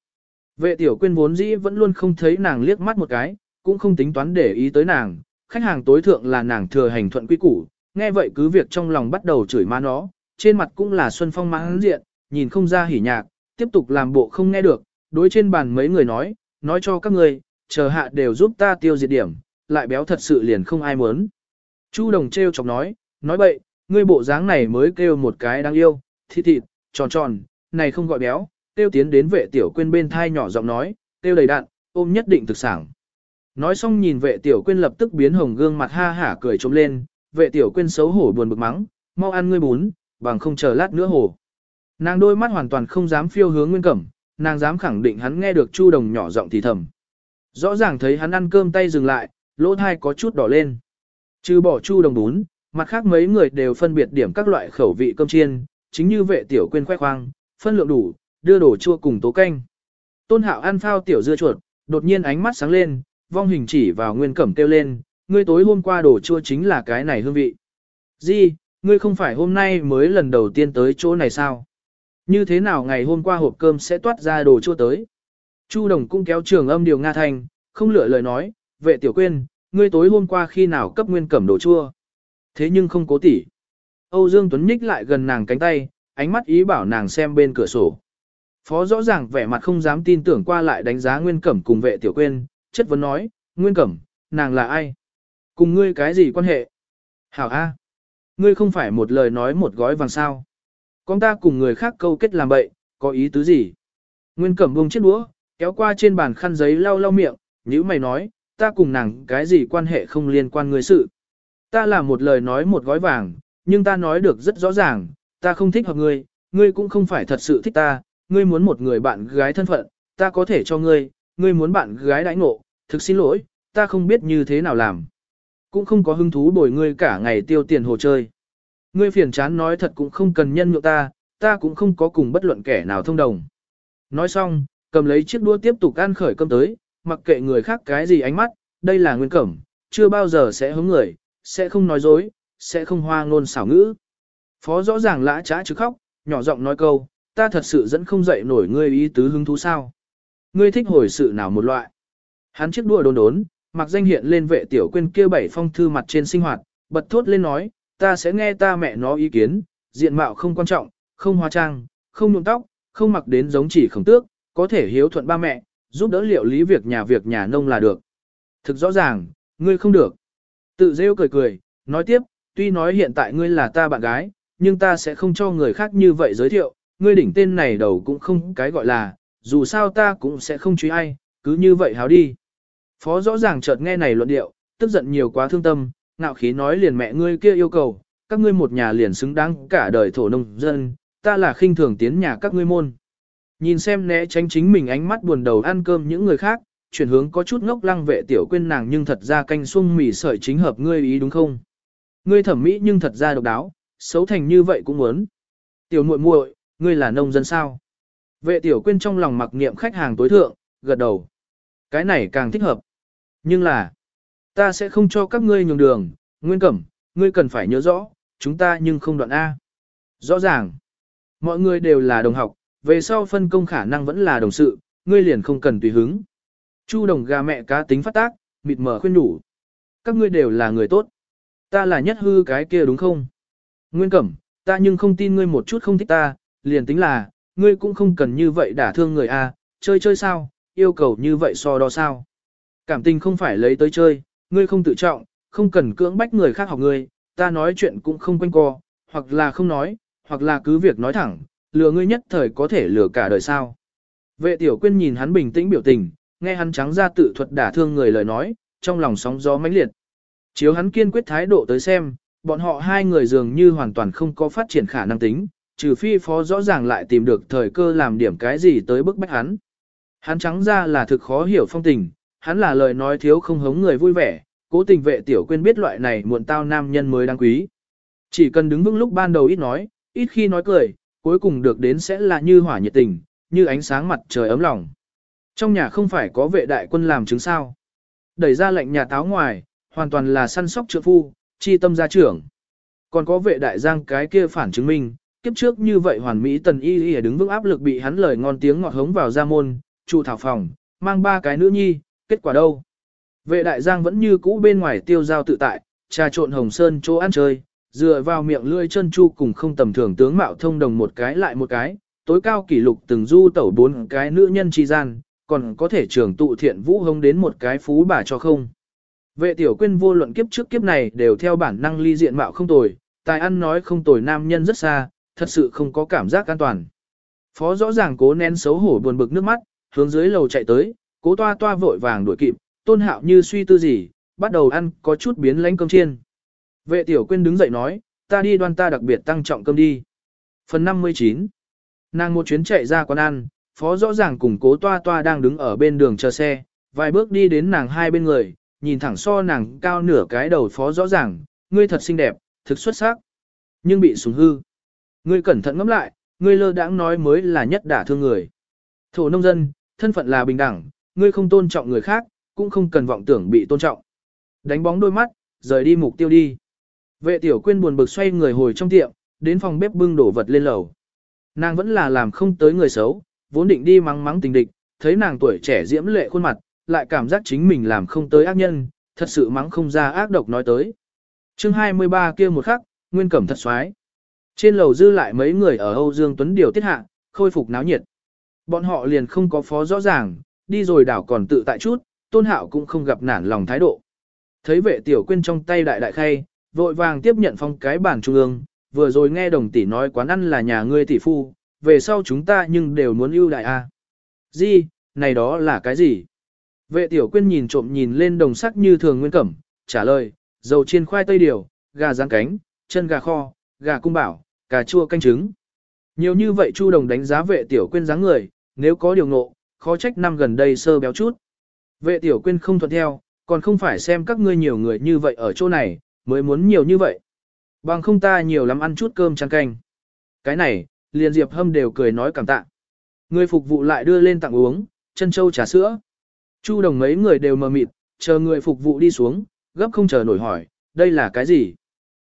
Vệ tiểu quyên vốn dĩ vẫn luôn không thấy nàng liếc mắt một cái, cũng không tính toán để ý tới nàng, khách hàng tối thượng là nàng thừa hành thuận quy củ, nghe vậy cứ việc trong lòng bắt đầu chửi má nó, trên mặt cũng là xuân phong mãn diện, nhìn không ra hỉ nhạc, tiếp tục làm bộ không nghe được, đối trên bàn mấy người nói, nói cho các người, chờ hạ đều giúp ta tiêu diệt điểm, lại béo thật sự liền không ai muốn. Chu đồng treo chọc nói, nói bậy, ngươi bộ dáng này mới kêu một cái đáng yêu, thịt thịt, tròn tròn, này không gọi béo, tiêu tiến đến vệ tiểu quên bên thai nhỏ giọng nói, tiêu đầy đạn, ôm nhất định thực sản. Nói xong nhìn vệ tiểu quên lập tức biến hồng gương mặt ha hả cười trống lên, vệ tiểu quên xấu hổ buồn bực mắng, mau ăn ngươi bún, bằng không chờ lát nữa hổ. Nàng đôi mắt hoàn toàn không dám phiêu hướng nguyên cẩm, nàng dám khẳng định hắn nghe được chu đồng nhỏ giọng thì thầm. Rõ ràng thấy hắn ăn cơm tay dừng lại, lỗ thai có chút đỏ lên. Trừ bỏ chu đồng bún, mặt khác mấy người đều phân biệt điểm các loại khẩu vị cơm chiên, chính như vệ tiểu quên khoe khoang, phân lượng đủ, đưa đồ chua cùng tố canh. Tôn hạo ăn phao tiểu dưa chuột, đột nhiên ánh mắt sáng lên, vong hình chỉ vào nguyên cẩm kêu lên, ngươi tối hôm qua đổ chua chính là cái này hương vị. Di, ngươi không phải hôm nay mới lần đầu tiên tới chỗ này sao? Như thế nào ngày hôm qua hộp cơm sẽ toát ra đồ chua tới? Chu Đồng cũng kéo trường âm điều Nga Thanh, không lựa lời nói, vệ tiểu quên, ngươi tối hôm qua khi nào cấp nguyên cẩm đồ chua? Thế nhưng không cố tỉ. Âu Dương Tuấn nhích lại gần nàng cánh tay, ánh mắt ý bảo nàng xem bên cửa sổ. Phó rõ ràng vẻ mặt không dám tin tưởng qua lại đánh giá Nguyên Cẩm cùng vệ tiểu quên, chất vấn nói, Nguyên Cẩm, nàng là ai? Cùng ngươi cái gì quan hệ? Hảo A. Ngươi không phải một lời nói một gói vàng sao. Con ta cùng người khác câu kết làm bậy, có ý tứ gì? Nguyên Cẩm buông chiếc đũa, kéo qua trên bàn khăn giấy lau lau miệng, như mày nói, ta cùng nàng cái gì quan hệ không liên quan người sự. Ta là một lời nói một gói vàng, nhưng ta nói được rất rõ ràng, ta không thích hợp ngươi, ngươi cũng không phải thật sự thích ta, ngươi muốn một người bạn gái thân phận, ta có thể cho ngươi, ngươi muốn bạn gái đãi ngộ, thực xin lỗi, ta không biết như thế nào làm. Cũng không có hứng thú bồi ngươi cả ngày tiêu tiền hồ chơi. Ngươi phiền chán nói thật cũng không cần nhân nhượng ta, ta cũng không có cùng bất luận kẻ nào thông đồng. Nói xong, cầm lấy chiếc đũa tiếp tục ăn khởi cơm tới, mặc kệ người khác cái gì ánh mắt, đây là nguyên cẩm, chưa bao giờ sẽ hướng người, sẽ không nói dối, sẽ không hoa ngôn xảo ngữ. Phó rõ ràng lã trá chứ khóc, nhỏ giọng nói câu, ta thật sự dẫn không dậy nổi ngươi ý tứ hứng thú sao. Ngươi thích hồi sự nào một loại. Hắn chiếc đua đốn đốn, mặc danh hiện lên vệ tiểu quên kia bảy phong thư mặt trên sinh hoạt, bật thốt lên nói, ta sẽ nghe ta mẹ nó ý kiến, diện mạo không quan trọng, không hóa trang, không nhuộm tóc, không mặc đến giống chỉ khổng tước, có thể hiếu thuận ba mẹ, giúp đỡ liệu lý việc nhà việc nhà nông là được. Thực rõ ràng, ngươi không được. Tự rêu cười cười, nói tiếp, tuy nói hiện tại ngươi là ta bạn gái, nhưng ta sẽ không cho người khác như vậy giới thiệu, ngươi đỉnh tên này đầu cũng không cái gọi là, dù sao ta cũng sẽ không truy ai, cứ như vậy háo đi. Phó rõ ràng chợt nghe này luận điệu, tức giận nhiều quá thương tâm, ngạo khí nói liền mẹ ngươi kia yêu cầu, các ngươi một nhà liền xứng đáng cả đời thổ nông dân, ta là khinh thường tiến nhà các ngươi môn. Nhìn xem né tránh chính mình ánh mắt buồn đầu ăn cơm những người khác, chuyển hướng có chút ngốc lăng vệ tiểu quên nàng nhưng thật ra canh xuông mì sợi chính hợp ngươi ý đúng không? Ngươi thẩm mỹ nhưng thật ra độc đáo, xấu thành như vậy cũng muốn. Tiểu muội muội, ngươi là nông dân sao? Vệ tiểu quên trong lòng mặc niệm khách hàng tối thượng, gật đầu. Cái này càng thích hợp. Nhưng là, ta sẽ không cho các ngươi nhường đường, nguyên cẩm, ngươi cần phải nhớ rõ, chúng ta nhưng không đoạn A. Rõ ràng, mọi người đều là đồng học, về sau phân công khả năng vẫn là đồng sự, ngươi liền không cần tùy hứng. Chu đồng gà mẹ cá tính phát tác, mịt mờ khuyên nhủ. Các ngươi đều là người tốt. Ta là nhất hư cái kia đúng không? Nguyên Cẩm, ta nhưng không tin ngươi một chút không thích ta, liền tính là, ngươi cũng không cần như vậy đả thương người a, chơi chơi sao, yêu cầu như vậy so đo sao. Cảm tình không phải lấy tới chơi, ngươi không tự trọng, không cần cưỡng bách người khác học ngươi, ta nói chuyện cũng không quanh co, hoặc là không nói, hoặc là cứ việc nói thẳng, lừa ngươi nhất thời có thể lừa cả đời sao. Vệ tiểu quyên nhìn hắn bình tĩnh biểu tình, nghe hắn trắng ra tự thuật đả thương người lời nói, trong lòng sóng gió mãnh liệt. Chiếu hắn kiên quyết thái độ tới xem, bọn họ hai người dường như hoàn toàn không có phát triển khả năng tính, trừ phi phó rõ ràng lại tìm được thời cơ làm điểm cái gì tới bức bách hắn. Hắn trắng ra là thực khó hiểu phong tình, hắn là lời nói thiếu không hống người vui vẻ, cố tình vệ tiểu quên biết loại này muộn tao nam nhân mới đáng quý. Chỉ cần đứng vững lúc ban đầu ít nói, ít khi nói cười, cuối cùng được đến sẽ là như hỏa nhiệt tình, như ánh sáng mặt trời ấm lòng. Trong nhà không phải có vệ đại quân làm chứng sao. Đẩy ra lệnh nhà táo ngoài, hoàn toàn là săn sóc trượng phu, chi tâm gia trưởng. Còn có vệ đại giang cái kia phản chứng minh, kiếp trước như vậy hoàn mỹ tần y y đứng vững áp lực bị hắn lời ngon tiếng ngọt hống vào ra môn, trụ thảo phòng, mang ba cái nữ nhi, kết quả đâu? Vệ đại giang vẫn như cũ bên ngoài tiêu giao tự tại, trà trộn hồng sơn chỗ ăn chơi, dựa vào miệng lưỡi chân chu cùng không tầm thường tướng mạo thông đồng một cái lại một cái, tối cao kỷ lục từng du tẩu bốn cái nữ nhân chi gian, còn có thể trưởng tụ thiện vũ hông đến một cái phú bà cho không. Vệ tiểu quyên vô luận kiếp trước kiếp này đều theo bản năng ly diện mạo không tồi, tài ăn nói không tồi nam nhân rất xa, thật sự không có cảm giác an toàn. Phó rõ ràng cố nén xấu hổ buồn bực nước mắt, hướng dưới lầu chạy tới, cố toa toa vội vàng đuổi kịp, tôn hạo như suy tư gì, bắt đầu ăn có chút biến lánh cơm chiên. Vệ tiểu quyên đứng dậy nói, ta đi đoan ta đặc biệt tăng trọng cơm đi. Phần 59 Nàng một chuyến chạy ra quán ăn, phó rõ ràng cùng cố toa toa đang đứng ở bên đường chờ xe, vài bước đi đến nàng hai bên người, nhìn thẳng so nàng cao nửa cái đầu phó rõ ràng, ngươi thật xinh đẹp, thực xuất sắc, nhưng bị sủng hư. Ngươi cẩn thận ngẫm lại, ngươi lơ đãng nói mới là nhất đả thương người. Thổ nông dân, thân phận là bình đẳng, ngươi không tôn trọng người khác, cũng không cần vọng tưởng bị tôn trọng. Đánh bóng đôi mắt, rời đi mục tiêu đi. Vệ tiểu quyên buồn bực xoay người hồi trong tiệm, đến phòng bếp bưng đổ vật lên lầu. Nàng vẫn là làm không tới người xấu, vốn định đi mắng mắng tình địch, thấy nàng tuổi trẻ diễm lệ khuôn mặt, lại cảm giác chính mình làm không tới ác nhân, thật sự mắng không ra ác độc nói tới. chương 23 kia một khắc, nguyên cẩm thật xoái. Trên lầu dư lại mấy người ở Âu Dương Tuấn điều tiết hạ, khôi phục náo nhiệt. Bọn họ liền không có phó rõ ràng, đi rồi đảo còn tự tại chút, tôn hạo cũng không gặp nản lòng thái độ. Thấy vệ tiểu quyên trong tay đại đại khay, vội vàng tiếp nhận phong cái bàn trung ương, vừa rồi nghe đồng tỷ nói quán ăn là nhà ngươi tỷ phu, về sau chúng ta nhưng đều muốn ưu đại a. À. Gì, này đó là cái gì? Vệ tiểu quyên nhìn trộm nhìn lên đồng sắc như thường nguyên cẩm, trả lời, dầu chiên khoai tây điều, gà rán cánh, chân gà kho, gà cung bảo, cà chua canh trứng. Nhiều như vậy Chu Đồng đánh giá vệ tiểu quyên dáng người, nếu có điều ngộ, khó trách năm gần đây sơ béo chút. Vệ tiểu quyên không thuận theo, còn không phải xem các ngươi nhiều người như vậy ở chỗ này, mới muốn nhiều như vậy. Bằng không ta nhiều lắm ăn chút cơm trắng canh. Cái này, liền Diệp Hâm đều cười nói cảm tạ. Người phục vụ lại đưa lên tặng uống, chân châu trà sữa. Chu đồng mấy người đều mờ mịt, chờ người phục vụ đi xuống, gấp không chờ nổi hỏi, đây là cái gì?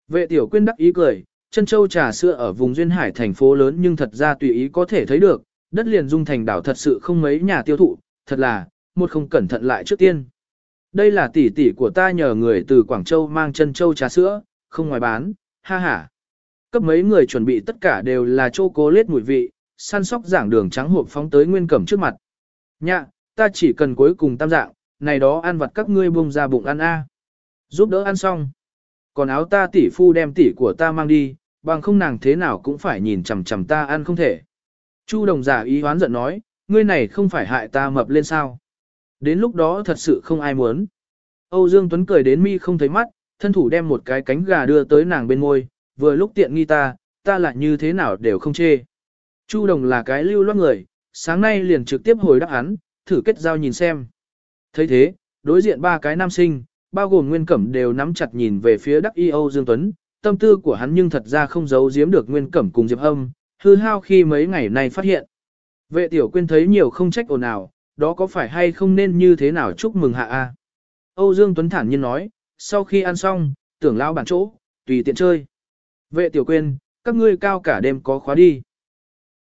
Vệ tiểu quyên đắc ý cười, chân châu trà sữa ở vùng duyên hải thành phố lớn nhưng thật ra tùy ý có thể thấy được, đất liền dung thành đảo thật sự không mấy nhà tiêu thụ, thật là, một không cẩn thận lại trước tiên. Đây là tỷ tỷ của ta nhờ người từ Quảng Châu mang chân châu trà sữa, không ngoài bán, ha ha. Cấp mấy người chuẩn bị tất cả đều là chô cố lết mùi vị, săn sóc giảng đường trắng hộp phóng tới nguyên cẩm trước mặt. Nhạ, ta chỉ cần cuối cùng tam dạng, này đó ăn vặt các ngươi buông ra bụng ăn a. Giúp đỡ ăn xong. Còn áo ta tỷ phu đem tỷ của ta mang đi, bằng không nàng thế nào cũng phải nhìn chằm chằm ta ăn không thể. Chu đồng giả ý hoán giận nói, ngươi này không phải hại ta mập lên sao. Đến lúc đó thật sự không ai muốn. Âu Dương Tuấn cười đến mi không thấy mắt, thân thủ đem một cái cánh gà đưa tới nàng bên môi, vừa lúc tiện nghi ta, ta lại như thế nào đều không chê. Chu đồng là cái lưu loát người, sáng nay liền trực tiếp hồi đáp hắn, thử kết giao nhìn xem. thấy thế, đối diện ba cái nam sinh, bao gồm nguyên cẩm đều nắm chặt nhìn về phía đắc y Âu Dương Tuấn, tâm tư của hắn nhưng thật ra không giấu giếm được nguyên cẩm cùng Diệp Hâm, hư hao khi mấy ngày nay phát hiện. Vệ tiểu quyên thấy nhiều không trách ồn ào, đó có phải hay không nên như thế nào chúc mừng hạ a? Âu Dương Tuấn thản nhiên nói, sau khi ăn xong, tưởng lao bản chỗ, tùy tiện chơi. Vệ tiểu quyên, các ngươi cao cả đêm có khóa đi.